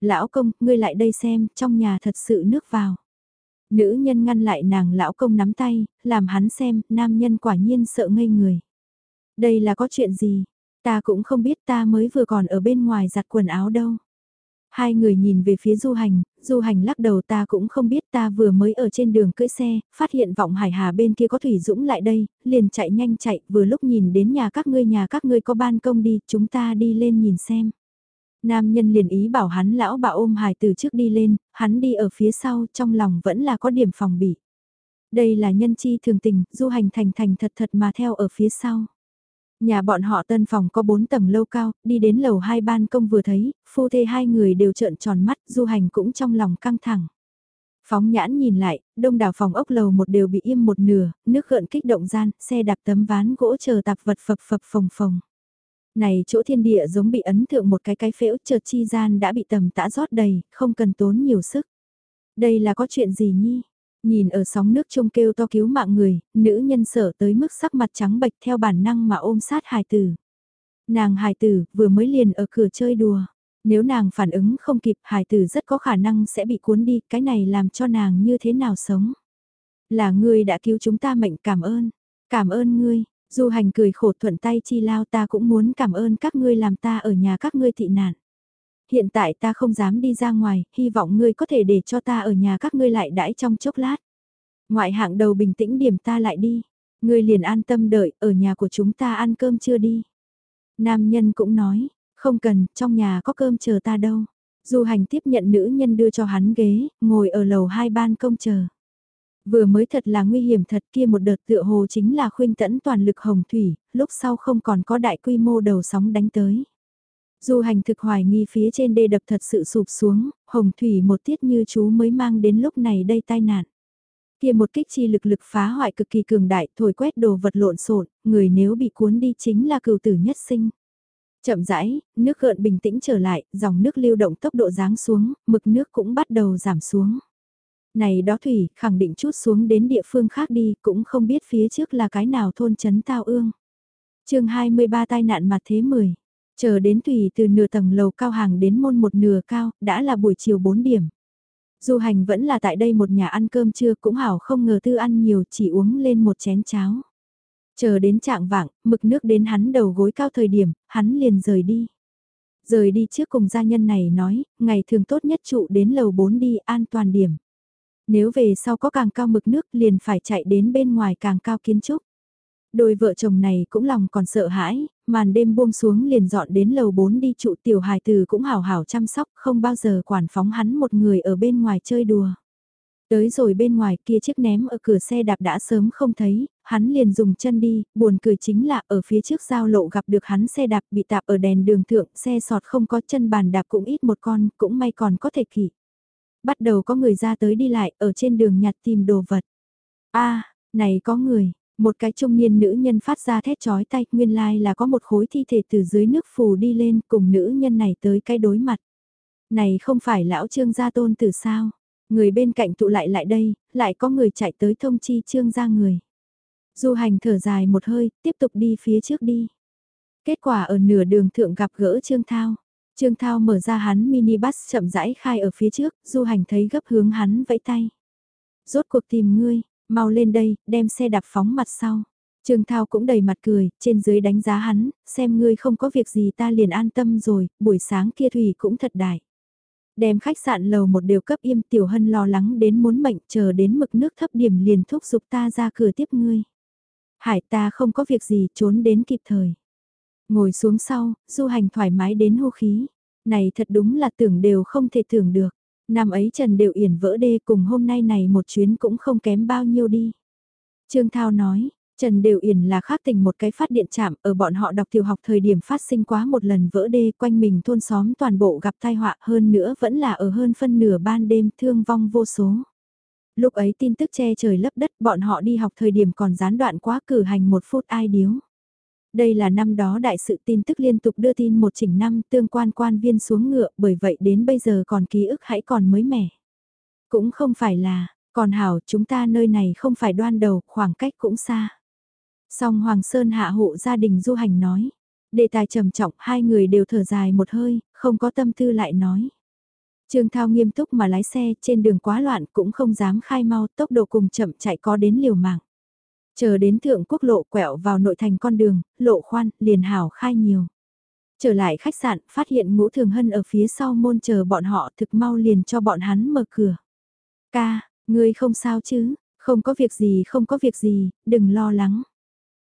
[SPEAKER 1] Lão công, ngươi lại đây xem, trong nhà thật sự nước vào. Nữ nhân ngăn lại nàng lão công nắm tay, làm hắn xem, nam nhân quả nhiên sợ ngây người. Đây là có chuyện gì? Ta cũng không biết ta mới vừa còn ở bên ngoài giặt quần áo đâu. Hai người nhìn về phía du hành, du hành lắc đầu ta cũng không biết ta vừa mới ở trên đường cưỡi xe, phát hiện vọng hải hà bên kia có Thủy Dũng lại đây, liền chạy nhanh chạy, vừa lúc nhìn đến nhà các ngươi nhà các ngươi có ban công đi, chúng ta đi lên nhìn xem. Nam nhân liền ý bảo hắn lão bà ôm hài từ trước đi lên, hắn đi ở phía sau, trong lòng vẫn là có điểm phòng bị. Đây là nhân chi thường tình, du hành thành thành thật thật mà theo ở phía sau. Nhà bọn họ tân phòng có 4 tầng lâu cao, đi đến lầu hai ban công vừa thấy, phu thê hai người đều trợn tròn mắt, du hành cũng trong lòng căng thẳng. Phóng nhãn nhìn lại, đông đảo phòng ốc lầu một đều bị im một nửa, nước gợn kích động gian, xe đạp tấm ván gỗ chờ tạp vật phập phập phồng phồng. Này chỗ thiên địa giống bị ấn thượng một cái cái phễu chợt chi gian đã bị tầm tã rót đầy, không cần tốn nhiều sức. Đây là có chuyện gì nhi? Nhìn ở sóng nước trông kêu to cứu mạng người, nữ nhân sở tới mức sắc mặt trắng bệch theo bản năng mà ôm sát hài tử. Nàng hài tử vừa mới liền ở cửa chơi đùa. Nếu nàng phản ứng không kịp hài tử rất có khả năng sẽ bị cuốn đi, cái này làm cho nàng như thế nào sống. Là ngươi đã cứu chúng ta mệnh cảm ơn. Cảm ơn ngươi, Du hành cười khổ thuận tay chi lao ta cũng muốn cảm ơn các ngươi làm ta ở nhà các ngươi thị nạn. Hiện tại ta không dám đi ra ngoài, hy vọng ngươi có thể để cho ta ở nhà các ngươi lại đãi trong chốc lát. Ngoại hạng đầu bình tĩnh điểm ta lại đi. Ngươi liền an tâm đợi, ở nhà của chúng ta ăn cơm chưa đi. Nam nhân cũng nói, không cần, trong nhà có cơm chờ ta đâu. Du hành tiếp nhận nữ nhân đưa cho hắn ghế, ngồi ở lầu hai ban công chờ. Vừa mới thật là nguy hiểm thật kia một đợt tựa hồ chính là khuynh tẫn toàn lực hồng thủy, lúc sau không còn có đại quy mô đầu sóng đánh tới. Du hành thực hoài nghi phía trên đê đập thật sự sụp xuống, hồng thủy một tiết như chú mới mang đến lúc này đây tai nạn. Kia một kích chi lực lực phá hoại cực kỳ cường đại, thổi quét đồ vật lộn xộn, người nếu bị cuốn đi chính là cừu tử nhất sinh. Chậm rãi, nước gợn bình tĩnh trở lại, dòng nước lưu động tốc độ giáng xuống, mực nước cũng bắt đầu giảm xuống. Này đó thủy, khẳng định chút xuống đến địa phương khác đi, cũng không biết phía trước là cái nào thôn chấn tao ương. chương 23 tai nạn mặt thế 10. Chờ đến tùy từ nửa tầng lầu cao hàng đến môn một nửa cao, đã là buổi chiều 4 điểm. Du hành vẫn là tại đây một nhà ăn cơm trưa cũng hảo không ngờ tư ăn nhiều chỉ uống lên một chén cháo. Chờ đến trạng vạng, mực nước đến hắn đầu gối cao thời điểm, hắn liền rời đi. Rời đi trước cùng gia nhân này nói, ngày thường tốt nhất trụ đến lầu 4 đi an toàn điểm. Nếu về sau có càng cao mực nước liền phải chạy đến bên ngoài càng cao kiến trúc. Đôi vợ chồng này cũng lòng còn sợ hãi, màn đêm buông xuống liền dọn đến lầu 4 đi trụ tiểu hài từ cũng hào hảo chăm sóc không bao giờ quản phóng hắn một người ở bên ngoài chơi đùa. Tới rồi bên ngoài kia chiếc ném ở cửa xe đạp đã sớm không thấy, hắn liền dùng chân đi, buồn cười chính là ở phía trước giao lộ gặp được hắn xe đạp bị tạp ở đèn đường thượng, xe sọt không có chân bàn đạp cũng ít một con, cũng may còn có thể kỷ bắt đầu có người ra tới đi lại ở trên đường nhặt tìm đồ vật. a này có người, một cái trung niên nữ nhân phát ra thét chói tay, nguyên lai là có một khối thi thể từ dưới nước phù đi lên cùng nữ nhân này tới cái đối mặt. Này không phải lão trương gia tôn từ sao? Người bên cạnh tụ lại lại đây, lại có người chạy tới thông chi trương gia người. Du hành thở dài một hơi, tiếp tục đi phía trước đi. Kết quả ở nửa đường thượng gặp gỡ Trương Thao. Trương Thao mở ra hắn mini bus chậm rãi khai ở phía trước, du hành thấy gấp hướng hắn vẫy tay. Rốt cuộc tìm ngươi, mau lên đây, đem xe đạp phóng mặt sau. Trương Thao cũng đầy mặt cười, trên dưới đánh giá hắn, xem ngươi không có việc gì ta liền an tâm rồi, buổi sáng kia Thủy cũng thật đại. Đem khách sạn lầu một điều cấp im tiểu hân lo lắng đến muốn mệnh chờ đến mực nước thấp điểm liền thúc giục ta ra cửa tiếp ngươi. Hải ta không có việc gì trốn đến kịp thời. Ngồi xuống sau, du hành thoải mái đến hô khí. Này thật đúng là tưởng đều không thể tưởng được. Năm ấy Trần Đều Yển vỡ đê cùng hôm nay này một chuyến cũng không kém bao nhiêu đi. Trương Thao nói, Trần Đều Yển là khác tình một cái phát điện chạm ở bọn họ đọc tiểu học thời điểm phát sinh quá một lần vỡ đê quanh mình thôn xóm toàn bộ gặp tai họa hơn nữa vẫn là ở hơn phân nửa ban đêm thương vong vô số. Lúc ấy tin tức che trời lấp đất bọn họ đi học thời điểm còn gián đoạn quá cử hành một phút ai điếu. Đây là năm đó đại sự tin tức liên tục đưa tin một chỉnh năm tương quan quan viên xuống ngựa bởi vậy đến bây giờ còn ký ức hãy còn mới mẻ. Cũng không phải là, còn hảo chúng ta nơi này không phải đoan đầu, khoảng cách cũng xa. Song Hoàng Sơn hạ hộ gia đình du hành nói. Đề tài trầm trọng hai người đều thở dài một hơi, không có tâm tư lại nói. Trương Thao nghiêm túc mà lái xe trên đường quá loạn cũng không dám khai mau tốc độ cùng chậm chạy có đến liều mạng. Chờ đến thượng quốc lộ quẹo vào nội thành con đường, lộ khoan, liền hảo khai nhiều. Trở lại khách sạn, phát hiện ngũ thường hân ở phía sau môn chờ bọn họ thực mau liền cho bọn hắn mở cửa. Ca, ngươi không sao chứ, không có việc gì không có việc gì, đừng lo lắng.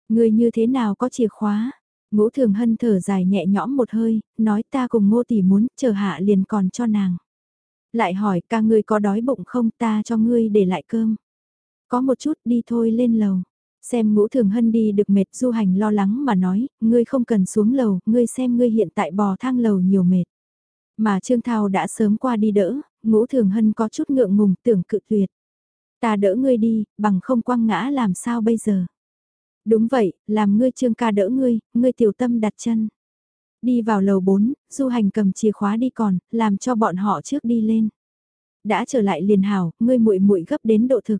[SPEAKER 1] Ngươi như thế nào có chìa khóa? Ngũ thường hân thở dài nhẹ nhõm một hơi, nói ta cùng ngô tỷ muốn, chờ hạ liền còn cho nàng. Lại hỏi ca ngươi có đói bụng không ta cho ngươi để lại cơm. Có một chút đi thôi lên lầu. Xem ngũ thường hân đi được mệt du hành lo lắng mà nói, ngươi không cần xuống lầu, ngươi xem ngươi hiện tại bò thang lầu nhiều mệt. Mà Trương Thao đã sớm qua đi đỡ, ngũ thường hân có chút ngượng ngùng tưởng cự tuyệt. Ta đỡ ngươi đi, bằng không quăng ngã làm sao bây giờ. Đúng vậy, làm ngươi Trương ca đỡ ngươi, ngươi tiểu tâm đặt chân. Đi vào lầu 4, du hành cầm chìa khóa đi còn, làm cho bọn họ trước đi lên. Đã trở lại liền hảo, ngươi muội muội gấp đến độ thực.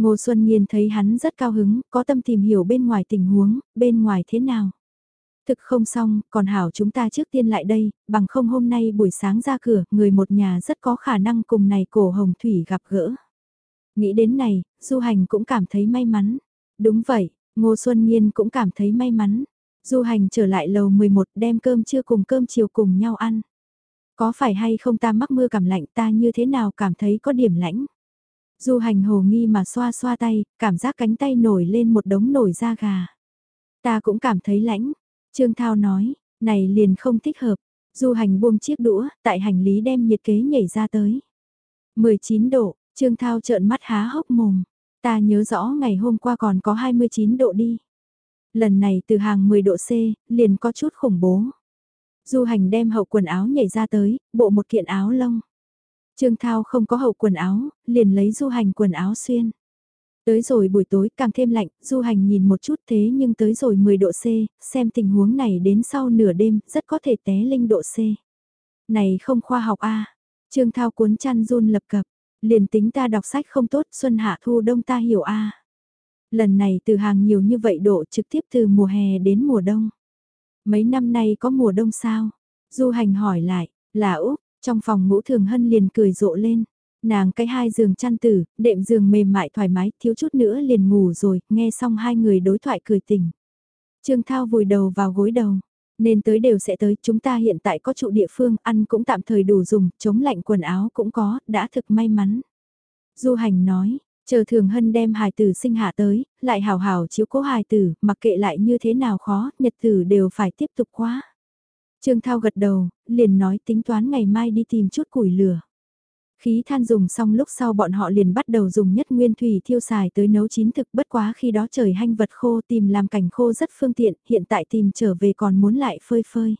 [SPEAKER 1] Ngô Xuân Nhiên thấy hắn rất cao hứng, có tâm tìm hiểu bên ngoài tình huống, bên ngoài thế nào. Thực không xong, còn hảo chúng ta trước tiên lại đây, bằng không hôm nay buổi sáng ra cửa, người một nhà rất có khả năng cùng này cổ hồng thủy gặp gỡ. Nghĩ đến này, du hành cũng cảm thấy may mắn. Đúng vậy, Ngô Xuân Nhiên cũng cảm thấy may mắn. Du hành trở lại lầu 11 đem cơm trưa cùng cơm chiều cùng nhau ăn. Có phải hay không ta mắc mưa cảm lạnh ta như thế nào cảm thấy có điểm lãnh. Du hành hồ nghi mà xoa xoa tay, cảm giác cánh tay nổi lên một đống nổi da gà. Ta cũng cảm thấy lãnh. Trương Thao nói, này liền không thích hợp. Du hành buông chiếc đũa, tại hành lý đem nhiệt kế nhảy ra tới. 19 độ, Trương Thao trợn mắt há hốc mồm. Ta nhớ rõ ngày hôm qua còn có 29 độ đi. Lần này từ hàng 10 độ C, liền có chút khủng bố. Du hành đem hậu quần áo nhảy ra tới, bộ một kiện áo lông. Trương Thao không có hậu quần áo, liền lấy du hành quần áo xuyên. Tới rồi buổi tối càng thêm lạnh, du hành nhìn một chút thế nhưng tới rồi 10 độ C, xem tình huống này đến sau nửa đêm, rất có thể té linh độ C. Này không khoa học a Trương Thao cuốn chăn run lập cập, liền tính ta đọc sách không tốt, xuân hạ thu đông ta hiểu a Lần này từ hàng nhiều như vậy độ trực tiếp từ mùa hè đến mùa đông. Mấy năm nay có mùa đông sao? Du hành hỏi lại, là Úc, trong phòng ngũ thường hân liền cười rộ lên. Nàng cái hai giường chăn tử, đệm giường mềm mại thoải mái, thiếu chút nữa liền ngủ rồi, nghe xong hai người đối thoại cười tỉnh. Trương Thao vùi đầu vào gối đầu. Nên tới đều sẽ tới, chúng ta hiện tại có trụ địa phương, ăn cũng tạm thời đủ dùng, chống lạnh quần áo cũng có, đã thực may mắn. Du hành nói, chờ thường hân đem hài tử sinh hạ tới, lại hào hào chiếu cố hài tử, mặc kệ lại như thế nào khó, nhật tử đều phải tiếp tục quá. Trương Thao gật đầu, liền nói tính toán ngày mai đi tìm chút củi lửa. Khí than dùng xong lúc sau bọn họ liền bắt đầu dùng nhất nguyên thủy thiêu xài tới nấu chín thực bất quá khi đó trời hanh vật khô tìm làm cảnh khô rất phương tiện, hiện tại tìm trở về còn muốn lại phơi phơi.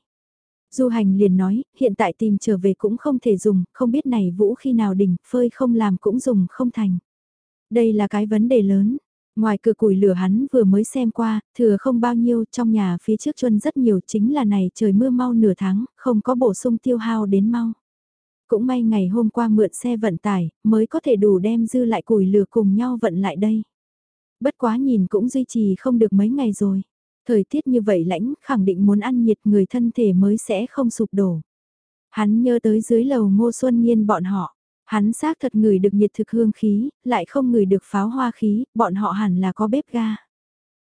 [SPEAKER 1] Du hành liền nói, hiện tại tìm trở về cũng không thể dùng, không biết này vũ khi nào đỉnh, phơi không làm cũng dùng không thành. Đây là cái vấn đề lớn, Ngoài cửa củi lửa hắn vừa mới xem qua, thừa không bao nhiêu, trong nhà phía trước chuân rất nhiều chính là này trời mưa mau nửa tháng, không có bổ sung tiêu hao đến mau. Cũng may ngày hôm qua mượn xe vận tải, mới có thể đủ đem dư lại củi lửa cùng nhau vận lại đây. Bất quá nhìn cũng duy trì không được mấy ngày rồi. Thời tiết như vậy lãnh, khẳng định muốn ăn nhiệt người thân thể mới sẽ không sụp đổ. Hắn nhớ tới dưới lầu ngô xuân nhiên bọn họ. Hắn xác thật ngửi được nhiệt thực hương khí, lại không ngửi được pháo hoa khí, bọn họ hẳn là có bếp ga.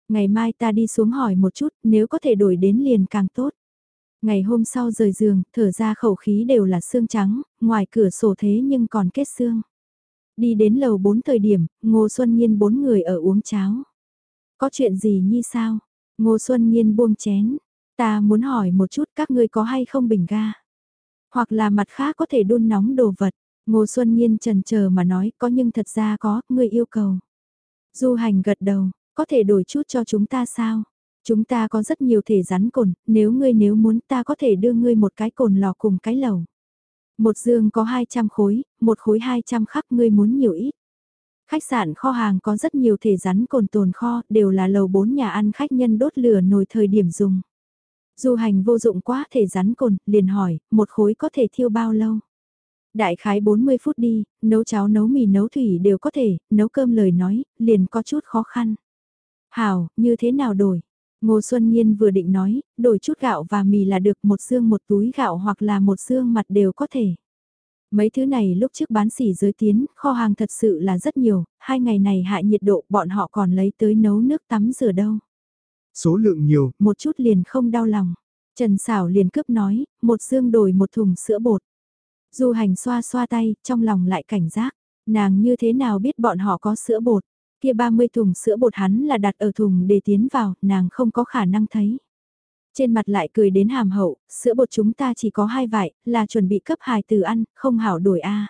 [SPEAKER 1] Ngày mai ta đi xuống hỏi một chút, nếu có thể đổi đến liền càng tốt. Ngày hôm sau rời giường, thở ra khẩu khí đều là xương trắng, ngoài cửa sổ thế nhưng còn kết xương. Đi đến lầu 4 thời điểm, Ngô Xuân Nhiên bốn người ở uống cháo. Có chuyện gì như sao? Ngô Xuân Nhiên buông chén. Ta muốn hỏi một chút các ngươi có hay không bình ga? Hoặc là mặt khác có thể đun nóng đồ vật. Ngô Xuân Nhiên trần chờ mà nói có nhưng thật ra có, người yêu cầu. Du hành gật đầu, Có thể đổi chút cho chúng ta sao? Chúng ta có rất nhiều thể rắn cồn, nếu ngươi nếu muốn ta có thể đưa ngươi một cái cồn lò cùng cái lầu. Một dương có 200 khối, một khối 200 khắc ngươi muốn nhiều ít. Khách sạn kho hàng có rất nhiều thể rắn cồn tồn kho, đều là lầu 4 nhà ăn khách nhân đốt lửa nồi thời điểm dùng. Du hành vô dụng quá thể rắn cồn, liền hỏi, một khối có thể thiêu bao lâu? Đại khái 40 phút đi, nấu cháo nấu mì nấu thủy đều có thể, nấu cơm lời nói, liền có chút khó khăn. Hảo, như thế nào đổi? Ngô Xuân Nhiên vừa định nói, đổi chút gạo và mì là được một xương một túi gạo hoặc là một xương mặt đều có thể. Mấy thứ này lúc trước bán xỉ giới tiến, kho hàng thật sự là rất nhiều, hai ngày này hạ nhiệt độ bọn họ còn lấy tới nấu nước tắm rửa đâu.
[SPEAKER 2] Số lượng nhiều,
[SPEAKER 1] một chút liền không đau lòng. Trần Sảo liền cướp nói, một xương đổi một thùng sữa bột. Du hành xoa xoa tay, trong lòng lại cảnh giác, nàng như thế nào biết bọn họ có sữa bột. Kia 30 thùng sữa bột hắn là đặt ở thùng để tiến vào, nàng không có khả năng thấy. Trên mặt lại cười đến hàm hậu, sữa bột chúng ta chỉ có hai vải, là chuẩn bị cấp hài từ ăn, không hảo đổi a.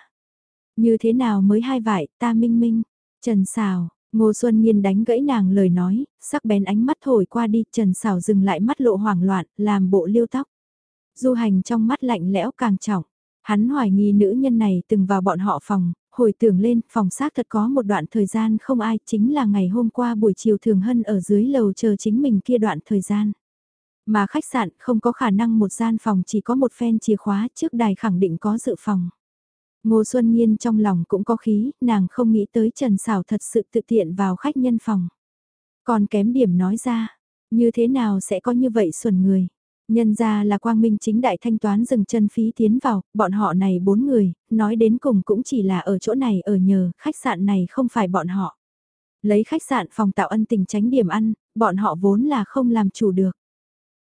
[SPEAKER 1] Như thế nào mới hai vải, ta minh minh. Trần xào, Ngô Xuân Nhiên đánh gãy nàng lời nói, sắc bén ánh mắt thổi qua đi, Trần xào dừng lại mắt lộ hoảng loạn, làm bộ liêu tóc. Du hành trong mắt lạnh lẽo càng trọng. Hắn hoài nghi nữ nhân này từng vào bọn họ phòng, hồi tưởng lên phòng xác thật có một đoạn thời gian không ai chính là ngày hôm qua buổi chiều thường hân ở dưới lầu chờ chính mình kia đoạn thời gian. Mà khách sạn không có khả năng một gian phòng chỉ có một phen chìa khóa trước đài khẳng định có dự phòng. Ngô Xuân Nhiên trong lòng cũng có khí, nàng không nghĩ tới Trần Sảo thật sự tự tiện vào khách nhân phòng. Còn kém điểm nói ra, như thế nào sẽ có như vậy xuẩn người. Nhân ra là quang minh chính đại thanh toán dừng chân phí tiến vào, bọn họ này bốn người, nói đến cùng cũng chỉ là ở chỗ này ở nhờ, khách sạn này không phải bọn họ. Lấy khách sạn phòng tạo ân tình tránh điểm ăn, bọn họ vốn là không làm chủ được.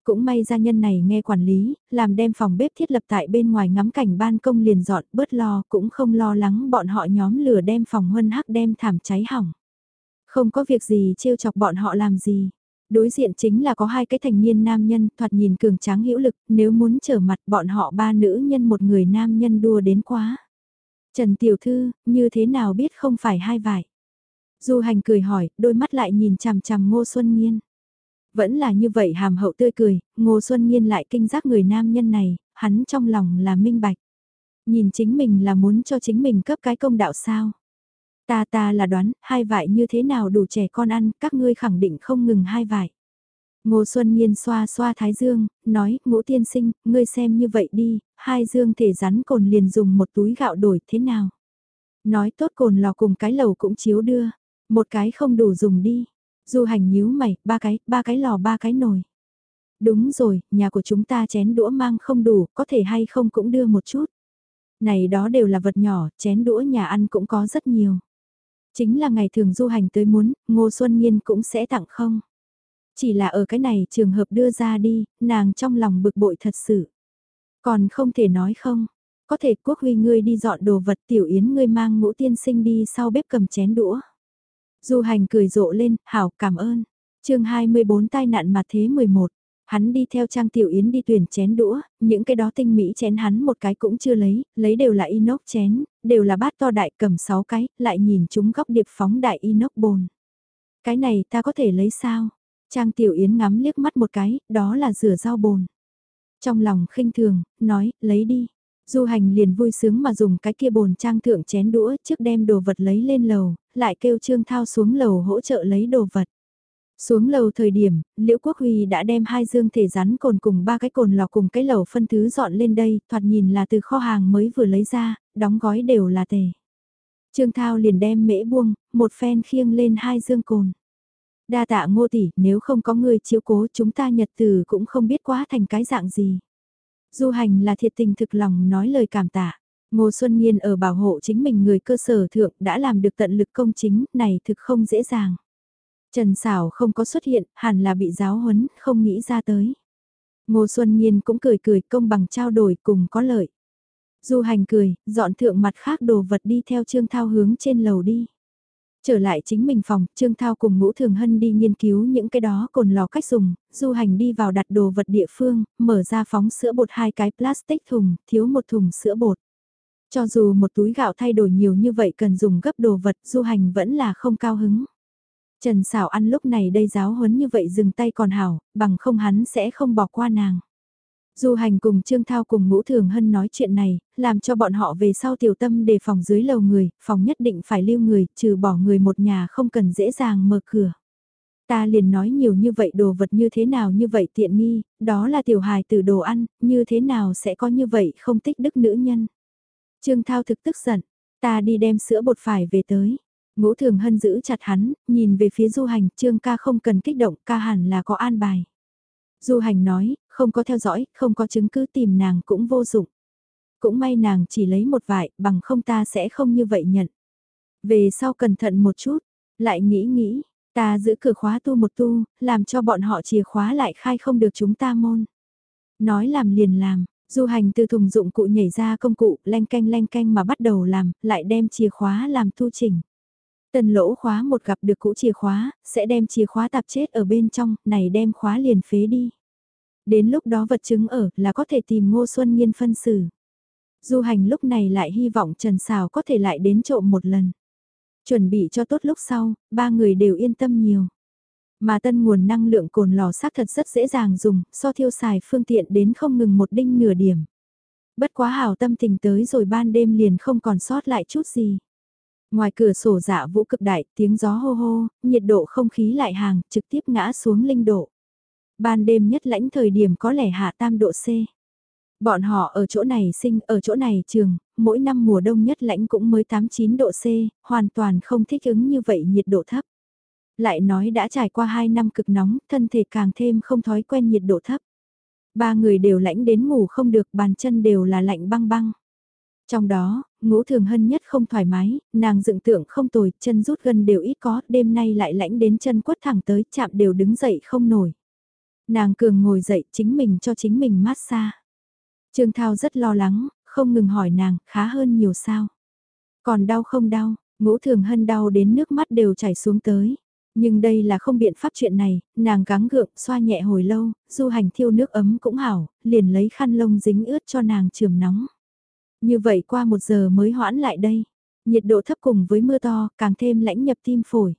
[SPEAKER 1] Cũng may gia nhân này nghe quản lý, làm đem phòng bếp thiết lập tại bên ngoài ngắm cảnh ban công liền dọn, bớt lo, cũng không lo lắng bọn họ nhóm lửa đem phòng huân hắc đem thảm cháy hỏng. Không có việc gì trêu chọc bọn họ làm gì. Đối diện chính là có hai cái thành niên nam nhân thoạt nhìn cường tráng hữu lực, nếu muốn trở mặt bọn họ ba nữ nhân một người nam nhân đua đến quá. Trần Tiểu Thư, như thế nào biết không phải hai vải? Du hành cười hỏi, đôi mắt lại nhìn chằm chằm Ngô Xuân Nhiên. Vẫn là như vậy hàm hậu tươi cười, Ngô Xuân Nhiên lại kinh giác người nam nhân này, hắn trong lòng là minh bạch. Nhìn chính mình là muốn cho chính mình cấp cái công đạo sao? Ta ta là đoán, hai vải như thế nào đủ trẻ con ăn, các ngươi khẳng định không ngừng hai vải. Ngô Xuân Nhiên xoa xoa thái dương, nói, ngũ tiên sinh, ngươi xem như vậy đi, hai dương thể rắn cồn liền dùng một túi gạo đổi thế nào. Nói tốt cồn lò cùng cái lầu cũng chiếu đưa, một cái không đủ dùng đi. Du hành nhíu mày, ba cái, ba cái lò ba cái nồi. Đúng rồi, nhà của chúng ta chén đũa mang không đủ, có thể hay không cũng đưa một chút. Này đó đều là vật nhỏ, chén đũa nhà ăn cũng có rất nhiều. Chính là ngày thường du hành tới muốn, Ngô Xuân Nhiên cũng sẽ tặng không. Chỉ là ở cái này trường hợp đưa ra đi, nàng trong lòng bực bội thật sự. Còn không thể nói không, có thể quốc huy ngươi đi dọn đồ vật tiểu yến ngươi mang ngũ tiên sinh đi sau bếp cầm chén đũa. Du hành cười rộ lên, hảo cảm ơn. chương 24 tai nạn mà thế 11. Hắn đi theo Trang Tiểu Yến đi tuyển chén đũa, những cái đó tinh mỹ chén hắn một cái cũng chưa lấy, lấy đều là inox chén, đều là bát to đại cầm 6 cái, lại nhìn chúng góc điệp phóng đại inox bồn. Cái này ta có thể lấy sao? Trang Tiểu Yến ngắm liếc mắt một cái, đó là rửa rau bồn. Trong lòng khinh thường, nói, lấy đi. Du hành liền vui sướng mà dùng cái kia bồn trang thượng chén đũa trước đem đồ vật lấy lên lầu, lại kêu Trương Thao xuống lầu hỗ trợ lấy đồ vật. Xuống lầu thời điểm, Liễu Quốc Huy đã đem hai dương thể rắn cồn cùng ba cái cồn lò cùng cái lầu phân thứ dọn lên đây, thoạt nhìn là từ kho hàng mới vừa lấy ra, đóng gói đều là tề. Trương Thao liền đem mễ buông, một phen khiêng lên hai dương cồn. Đa tạ ngô tỷ, nếu không có người chiếu cố chúng ta nhật từ cũng không biết quá thành cái dạng gì. Du hành là thiệt tình thực lòng nói lời cảm tạ. Ngô Xuân Nhiên ở bảo hộ chính mình người cơ sở thượng đã làm được tận lực công chính, này thực không dễ dàng. Trần Sảo không có xuất hiện, hẳn là bị giáo huấn, không nghĩ ra tới. Ngô Xuân Nhiên cũng cười cười công bằng trao đổi cùng có lợi. Du hành cười, dọn thượng mặt khác đồ vật đi theo Trương Thao hướng trên lầu đi. Trở lại chính mình phòng, Trương Thao cùng Ngũ Thường Hân đi nghiên cứu những cái đó cồn lò cách dùng, du hành đi vào đặt đồ vật địa phương, mở ra phóng sữa bột hai cái plastic thùng, thiếu một thùng sữa bột. Cho dù một túi gạo thay đổi nhiều như vậy cần dùng gấp đồ vật, du hành vẫn là không cao hứng. Trần xảo ăn lúc này đây giáo huấn như vậy dừng tay còn hảo, bằng không hắn sẽ không bỏ qua nàng. Du hành cùng Trương Thao cùng Ngũ Thường Hân nói chuyện này, làm cho bọn họ về sau tiểu tâm đề phòng dưới lầu người, phòng nhất định phải lưu người, trừ bỏ người một nhà không cần dễ dàng mở cửa. Ta liền nói nhiều như vậy đồ vật như thế nào như vậy tiện nghi, đó là tiểu hài từ đồ ăn, như thế nào sẽ có như vậy không tích đức nữ nhân. Trương Thao thực tức giận, ta đi đem sữa bột phải về tới. Ngũ Thường Hân giữ chặt hắn, nhìn về phía du hành, Trương ca không cần kích động, ca hẳn là có an bài. Du hành nói, không có theo dõi, không có chứng cứ tìm nàng cũng vô dụng. Cũng may nàng chỉ lấy một vải, bằng không ta sẽ không như vậy nhận. Về sau cẩn thận một chút, lại nghĩ nghĩ, ta giữ cửa khóa tu một tu, làm cho bọn họ chìa khóa lại khai không được chúng ta môn. Nói làm liền làm, du hành từ thùng dụng cụ nhảy ra công cụ, len canh len canh mà bắt đầu làm, lại đem chìa khóa làm tu chỉnh. Tần lỗ khóa một gặp được cũ chìa khóa, sẽ đem chìa khóa tạp chết ở bên trong, này đem khóa liền phế đi. Đến lúc đó vật chứng ở là có thể tìm Ngô Xuân Nhiên phân xử. Du hành lúc này lại hy vọng Trần Sào có thể lại đến trộm một lần. Chuẩn bị cho tốt lúc sau, ba người đều yên tâm nhiều. Mà tân nguồn năng lượng cồn lò xác thật rất dễ dàng dùng, so thiêu xài phương tiện đến không ngừng một đinh nửa điểm. Bất quá hảo tâm tình tới rồi ban đêm liền không còn sót lại chút gì. Ngoài cửa sổ dạ vũ cực đại, tiếng gió hô hô, nhiệt độ không khí lại hàng, trực tiếp ngã xuống linh độ. Ban đêm nhất lãnh thời điểm có lẽ hạ tam độ C. Bọn họ ở chỗ này sinh, ở chỗ này trường, mỗi năm mùa đông nhất lãnh cũng mới 8-9 độ C, hoàn toàn không thích ứng như vậy nhiệt độ thấp. Lại nói đã trải qua 2 năm cực nóng, thân thể càng thêm không thói quen nhiệt độ thấp. Ba người đều lãnh đến ngủ không được, bàn chân đều là lạnh băng băng. Trong đó, ngũ thường hân nhất không thoải mái, nàng dựng tượng không tồi, chân rút gân đều ít có, đêm nay lại lãnh đến chân quất thẳng tới, chạm đều đứng dậy không nổi. Nàng cường ngồi dậy chính mình cho chính mình mát xa. Trương Thao rất lo lắng, không ngừng hỏi nàng, khá hơn nhiều sao. Còn đau không đau, ngũ thường hân đau đến nước mắt đều chảy xuống tới. Nhưng đây là không biện pháp chuyện này, nàng gắng gượng, xoa nhẹ hồi lâu, du hành thiêu nước ấm cũng hảo, liền lấy khăn lông dính ướt cho nàng trường nóng. Như vậy qua một giờ mới hoãn lại đây, nhiệt độ thấp cùng với mưa to, càng thêm lãnh nhập tim phổi.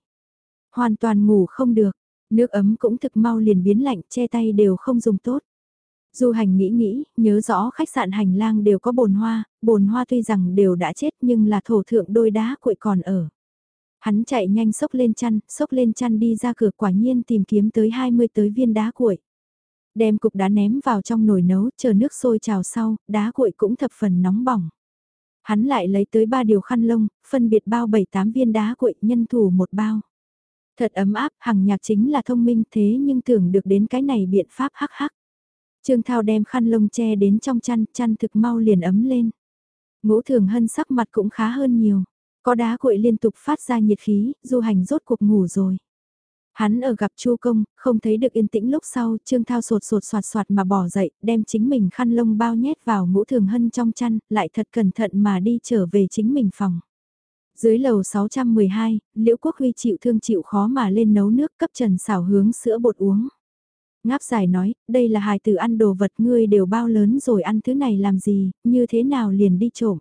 [SPEAKER 1] Hoàn toàn ngủ không được, nước ấm cũng thực mau liền biến lạnh, che tay đều không dùng tốt. Du hành nghĩ nghĩ, nhớ rõ khách sạn hành lang đều có bồn hoa, bồn hoa tuy rằng đều đã chết nhưng là thổ thượng đôi đá cuội còn ở. Hắn chạy nhanh sốc lên chăn, sốc lên chăn đi ra cửa quả nhiên tìm kiếm tới 20 tới viên đá cuội. Đem cục đá ném vào trong nồi nấu, chờ nước sôi trào sau, đá cuội cũng thập phần nóng bỏng. Hắn lại lấy tới ba điều khăn lông, phân biệt bao 7-8 viên đá cuội nhân thủ một bao. Thật ấm áp, hằng nhạc chính là thông minh thế nhưng tưởng được đến cái này biện pháp hắc hắc. Trương Thao đem khăn lông che đến trong chăn, chăn thực mau liền ấm lên. Ngũ thường hân sắc mặt cũng khá hơn nhiều. Có đá cuội liên tục phát ra nhiệt khí, du hành rốt cuộc ngủ rồi. Hắn ở gặp Chu Công, không thấy được yên tĩnh lúc sau, Trương Thao sột sột soạt soạt mà bỏ dậy, đem chính mình khăn lông bao nhét vào ngũ thường hân trong chăn, lại thật cẩn thận mà đi trở về chính mình phòng. Dưới lầu 612, Liễu Quốc Huy chịu thương chịu khó mà lên nấu nước cấp Trần xảo hướng sữa bột uống. Ngáp dài nói, đây là hài tử ăn đồ vật ngươi đều bao lớn rồi ăn thứ này làm gì, như thế nào liền đi trộm.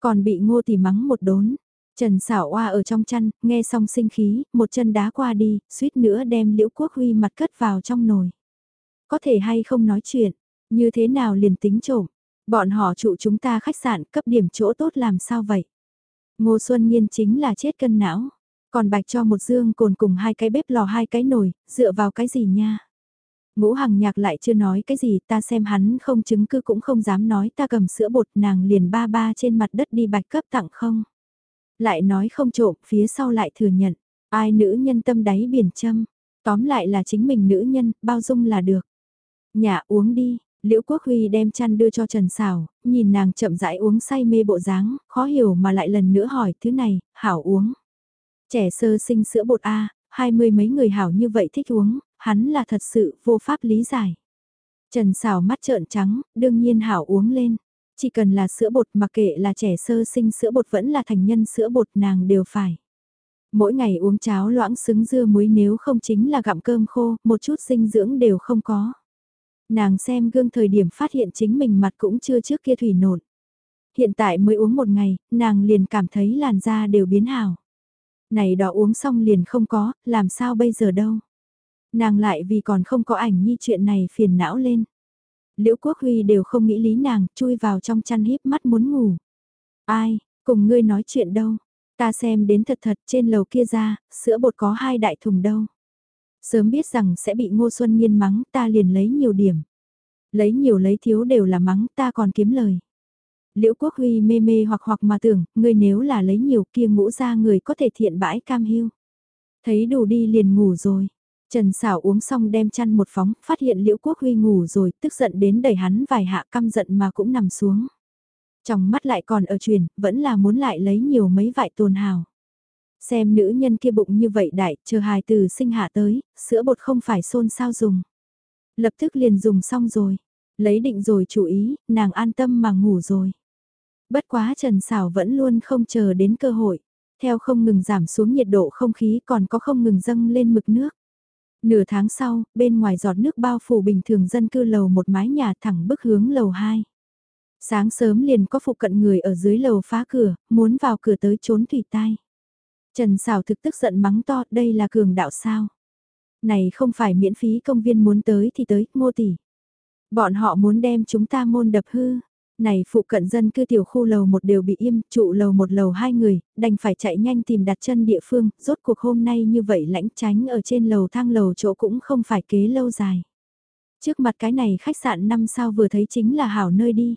[SPEAKER 1] Còn bị ngô thì mắng một đốn. Trần xảo oa ở trong chăn, nghe xong sinh khí, một chân đá qua đi, suýt nữa đem liễu quốc huy mặt cất vào trong nồi. Có thể hay không nói chuyện, như thế nào liền tính trộm, bọn họ trụ chúng ta khách sạn cấp điểm chỗ tốt làm sao vậy. Ngô Xuân Nhiên chính là chết cân não, còn bạch cho một dương cồn cùng hai cái bếp lò hai cái nồi, dựa vào cái gì nha. Ngũ Hằng nhạc lại chưa nói cái gì ta xem hắn không chứng cứ cũng không dám nói ta cầm sữa bột nàng liền ba ba trên mặt đất đi bạch cấp tặng không. Lại nói không trộm phía sau lại thừa nhận, ai nữ nhân tâm đáy biển châm, tóm lại là chính mình nữ nhân, bao dung là được. Nhà uống đi, Liễu Quốc Huy đem chăn đưa cho Trần Sảo, nhìn nàng chậm rãi uống say mê bộ dáng, khó hiểu mà lại lần nữa hỏi thứ này, hảo uống. Trẻ sơ sinh sữa bột A, hai mươi mấy người hảo như vậy thích uống, hắn là thật sự vô pháp lý giải. Trần xào mắt trợn trắng, đương nhiên hảo uống lên. Chỉ cần là sữa bột mà kệ là trẻ sơ sinh sữa bột vẫn là thành nhân sữa bột nàng đều phải. Mỗi ngày uống cháo loãng xứng dưa muối nếu không chính là gặm cơm khô, một chút dinh dưỡng đều không có. Nàng xem gương thời điểm phát hiện chính mình mặt cũng chưa trước kia thủy nộn Hiện tại mới uống một ngày, nàng liền cảm thấy làn da đều biến hào. Này đó uống xong liền không có, làm sao bây giờ đâu. Nàng lại vì còn không có ảnh nhi chuyện này phiền não lên. Liễu Quốc Huy đều không nghĩ lý nàng, chui vào trong chăn híp mắt muốn ngủ. Ai, cùng ngươi nói chuyện đâu. Ta xem đến thật thật trên lầu kia ra, sữa bột có hai đại thùng đâu. Sớm biết rằng sẽ bị Ngô Xuân Nhiên mắng ta liền lấy nhiều điểm. Lấy nhiều lấy thiếu đều là mắng ta còn kiếm lời. Liễu Quốc Huy mê mê hoặc hoặc mà tưởng, ngươi nếu là lấy nhiều kia ngũ ra người có thể thiện bãi cam hiu. Thấy đủ đi liền ngủ rồi. Trần xảo uống xong đem chăn một phóng, phát hiện Liễu Quốc Huy ngủ rồi, tức giận đến đẩy hắn vài hạ căm giận mà cũng nằm xuống. Trong mắt lại còn ở truyền, vẫn là muốn lại lấy nhiều mấy vại tồn hào. Xem nữ nhân kia bụng như vậy đại, chờ hài từ sinh hạ tới, sữa bột không phải xôn sao dùng. Lập tức liền dùng xong rồi, lấy định rồi chủ ý, nàng an tâm mà ngủ rồi. Bất quá Trần Sảo vẫn luôn không chờ đến cơ hội, theo không ngừng giảm xuống nhiệt độ không khí còn có không ngừng dâng lên mực nước. Nửa tháng sau, bên ngoài giọt nước bao phủ bình thường dân cư lầu một mái nhà thẳng bức hướng lầu 2. Sáng sớm liền có phụ cận người ở dưới lầu phá cửa, muốn vào cửa tới trốn thủy tai. Trần Sảo thực tức giận mắng to, đây là cường đạo sao? Này không phải miễn phí công viên muốn tới thì tới, ngô tỷ. Bọn họ muốn đem chúng ta môn đập hư. Này phụ cận dân cư tiểu khu lầu một đều bị im, trụ lầu một lầu hai người, đành phải chạy nhanh tìm đặt chân địa phương, rốt cuộc hôm nay như vậy lãnh tránh ở trên lầu thang lầu chỗ cũng không phải kế lâu dài. Trước mặt cái này khách sạn năm sao vừa thấy chính là hảo nơi đi.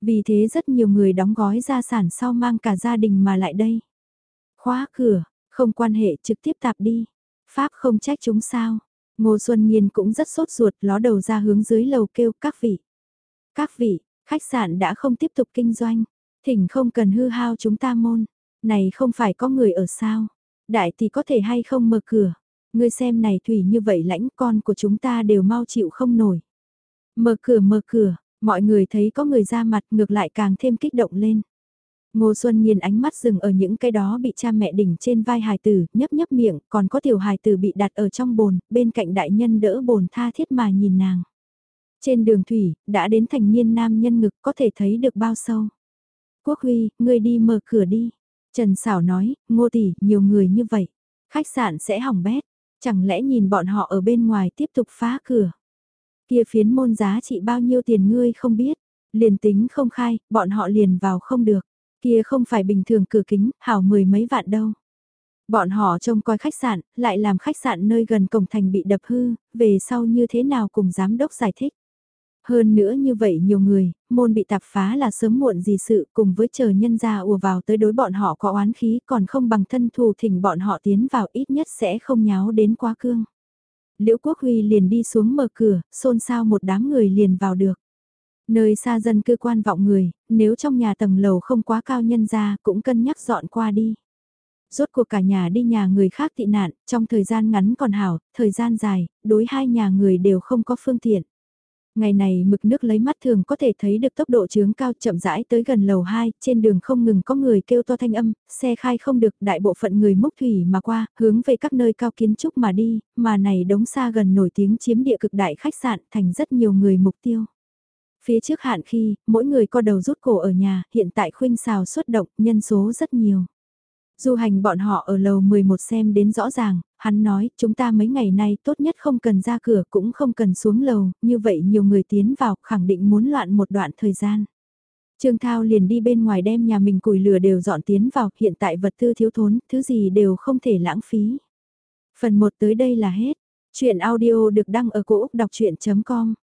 [SPEAKER 1] Vì thế rất nhiều người đóng gói gia sản sau mang cả gia đình mà lại đây. Khóa cửa, không quan hệ trực tiếp tạp đi. Pháp không trách chúng sao. Ngô Xuân Nhiên cũng rất sốt ruột ló đầu ra hướng dưới lầu kêu các vị. Các vị, khách sạn đã không tiếp tục kinh doanh. Thỉnh không cần hư hao chúng ta môn. Này không phải có người ở sao. Đại thì có thể hay không mở cửa. Ngươi xem này thủy như vậy lãnh con của chúng ta đều mau chịu không nổi. Mở cửa mở cửa, mọi người thấy có người ra mặt ngược lại càng thêm kích động lên. Ngô Xuân Nhiên ánh mắt dừng ở những cái đó bị cha mẹ đỉnh trên vai hài tử, nhấp nhấp miệng, còn có tiểu hài tử bị đặt ở trong bồn, bên cạnh đại nhân đỡ bồn tha thiết mà nhìn nàng. Trên đường thủy, đã đến thành niên nam nhân ngực có thể thấy được bao sâu. Quốc Huy, ngươi đi mở cửa đi. Trần Sảo nói, ngô tỷ, nhiều người như vậy. Khách sạn sẽ hỏng bét. Chẳng lẽ nhìn bọn họ ở bên ngoài tiếp tục phá cửa. Kia phiến môn giá trị bao nhiêu tiền ngươi không biết. Liền tính không khai, bọn họ liền vào không được. Kia không phải bình thường cửa kính, hảo mười mấy vạn đâu. Bọn họ trông coi khách sạn, lại làm khách sạn nơi gần cổng thành bị đập hư, về sau như thế nào cùng giám đốc giải thích. Hơn nữa như vậy nhiều người, môn bị tạp phá là sớm muộn gì sự cùng với chờ nhân gia ùa vào tới đối bọn họ có oán khí còn không bằng thân thù thỉnh bọn họ tiến vào ít nhất sẽ không nháo đến quá cương. Liễu Quốc Huy liền đi xuống mở cửa, xôn xao một đám người liền vào được. Nơi xa dân cư quan vọng người, nếu trong nhà tầng lầu không quá cao nhân ra cũng cân nhắc dọn qua đi. Rốt cuộc cả nhà đi nhà người khác tị nạn, trong thời gian ngắn còn hảo, thời gian dài, đối hai nhà người đều không có phương tiện. Ngày này mực nước lấy mắt thường có thể thấy được tốc độ chướng cao chậm rãi tới gần lầu 2, trên đường không ngừng có người kêu to thanh âm, xe khai không được, đại bộ phận người mốc thủy mà qua, hướng về các nơi cao kiến trúc mà đi, mà này đống xa gần nổi tiếng chiếm địa cực đại khách sạn thành rất nhiều người mục tiêu. Phía trước hạn khi, mỗi người co đầu rút cổ ở nhà, hiện tại khuynh xào xuất động, nhân số rất nhiều. Du hành bọn họ ở lầu 11 xem đến rõ ràng, hắn nói chúng ta mấy ngày nay tốt nhất không cần ra cửa cũng không cần xuống lầu, như vậy nhiều người tiến vào khẳng định muốn loạn một đoạn thời gian. Trương Thao liền đi bên ngoài đem nhà mình củi lửa đều dọn tiến vào, hiện tại vật tư thiếu thốn, thứ gì đều không thể lãng phí. Phần 1 tới đây là hết. Chuyện audio được đăng ở cổ Úc đọc chuyện.com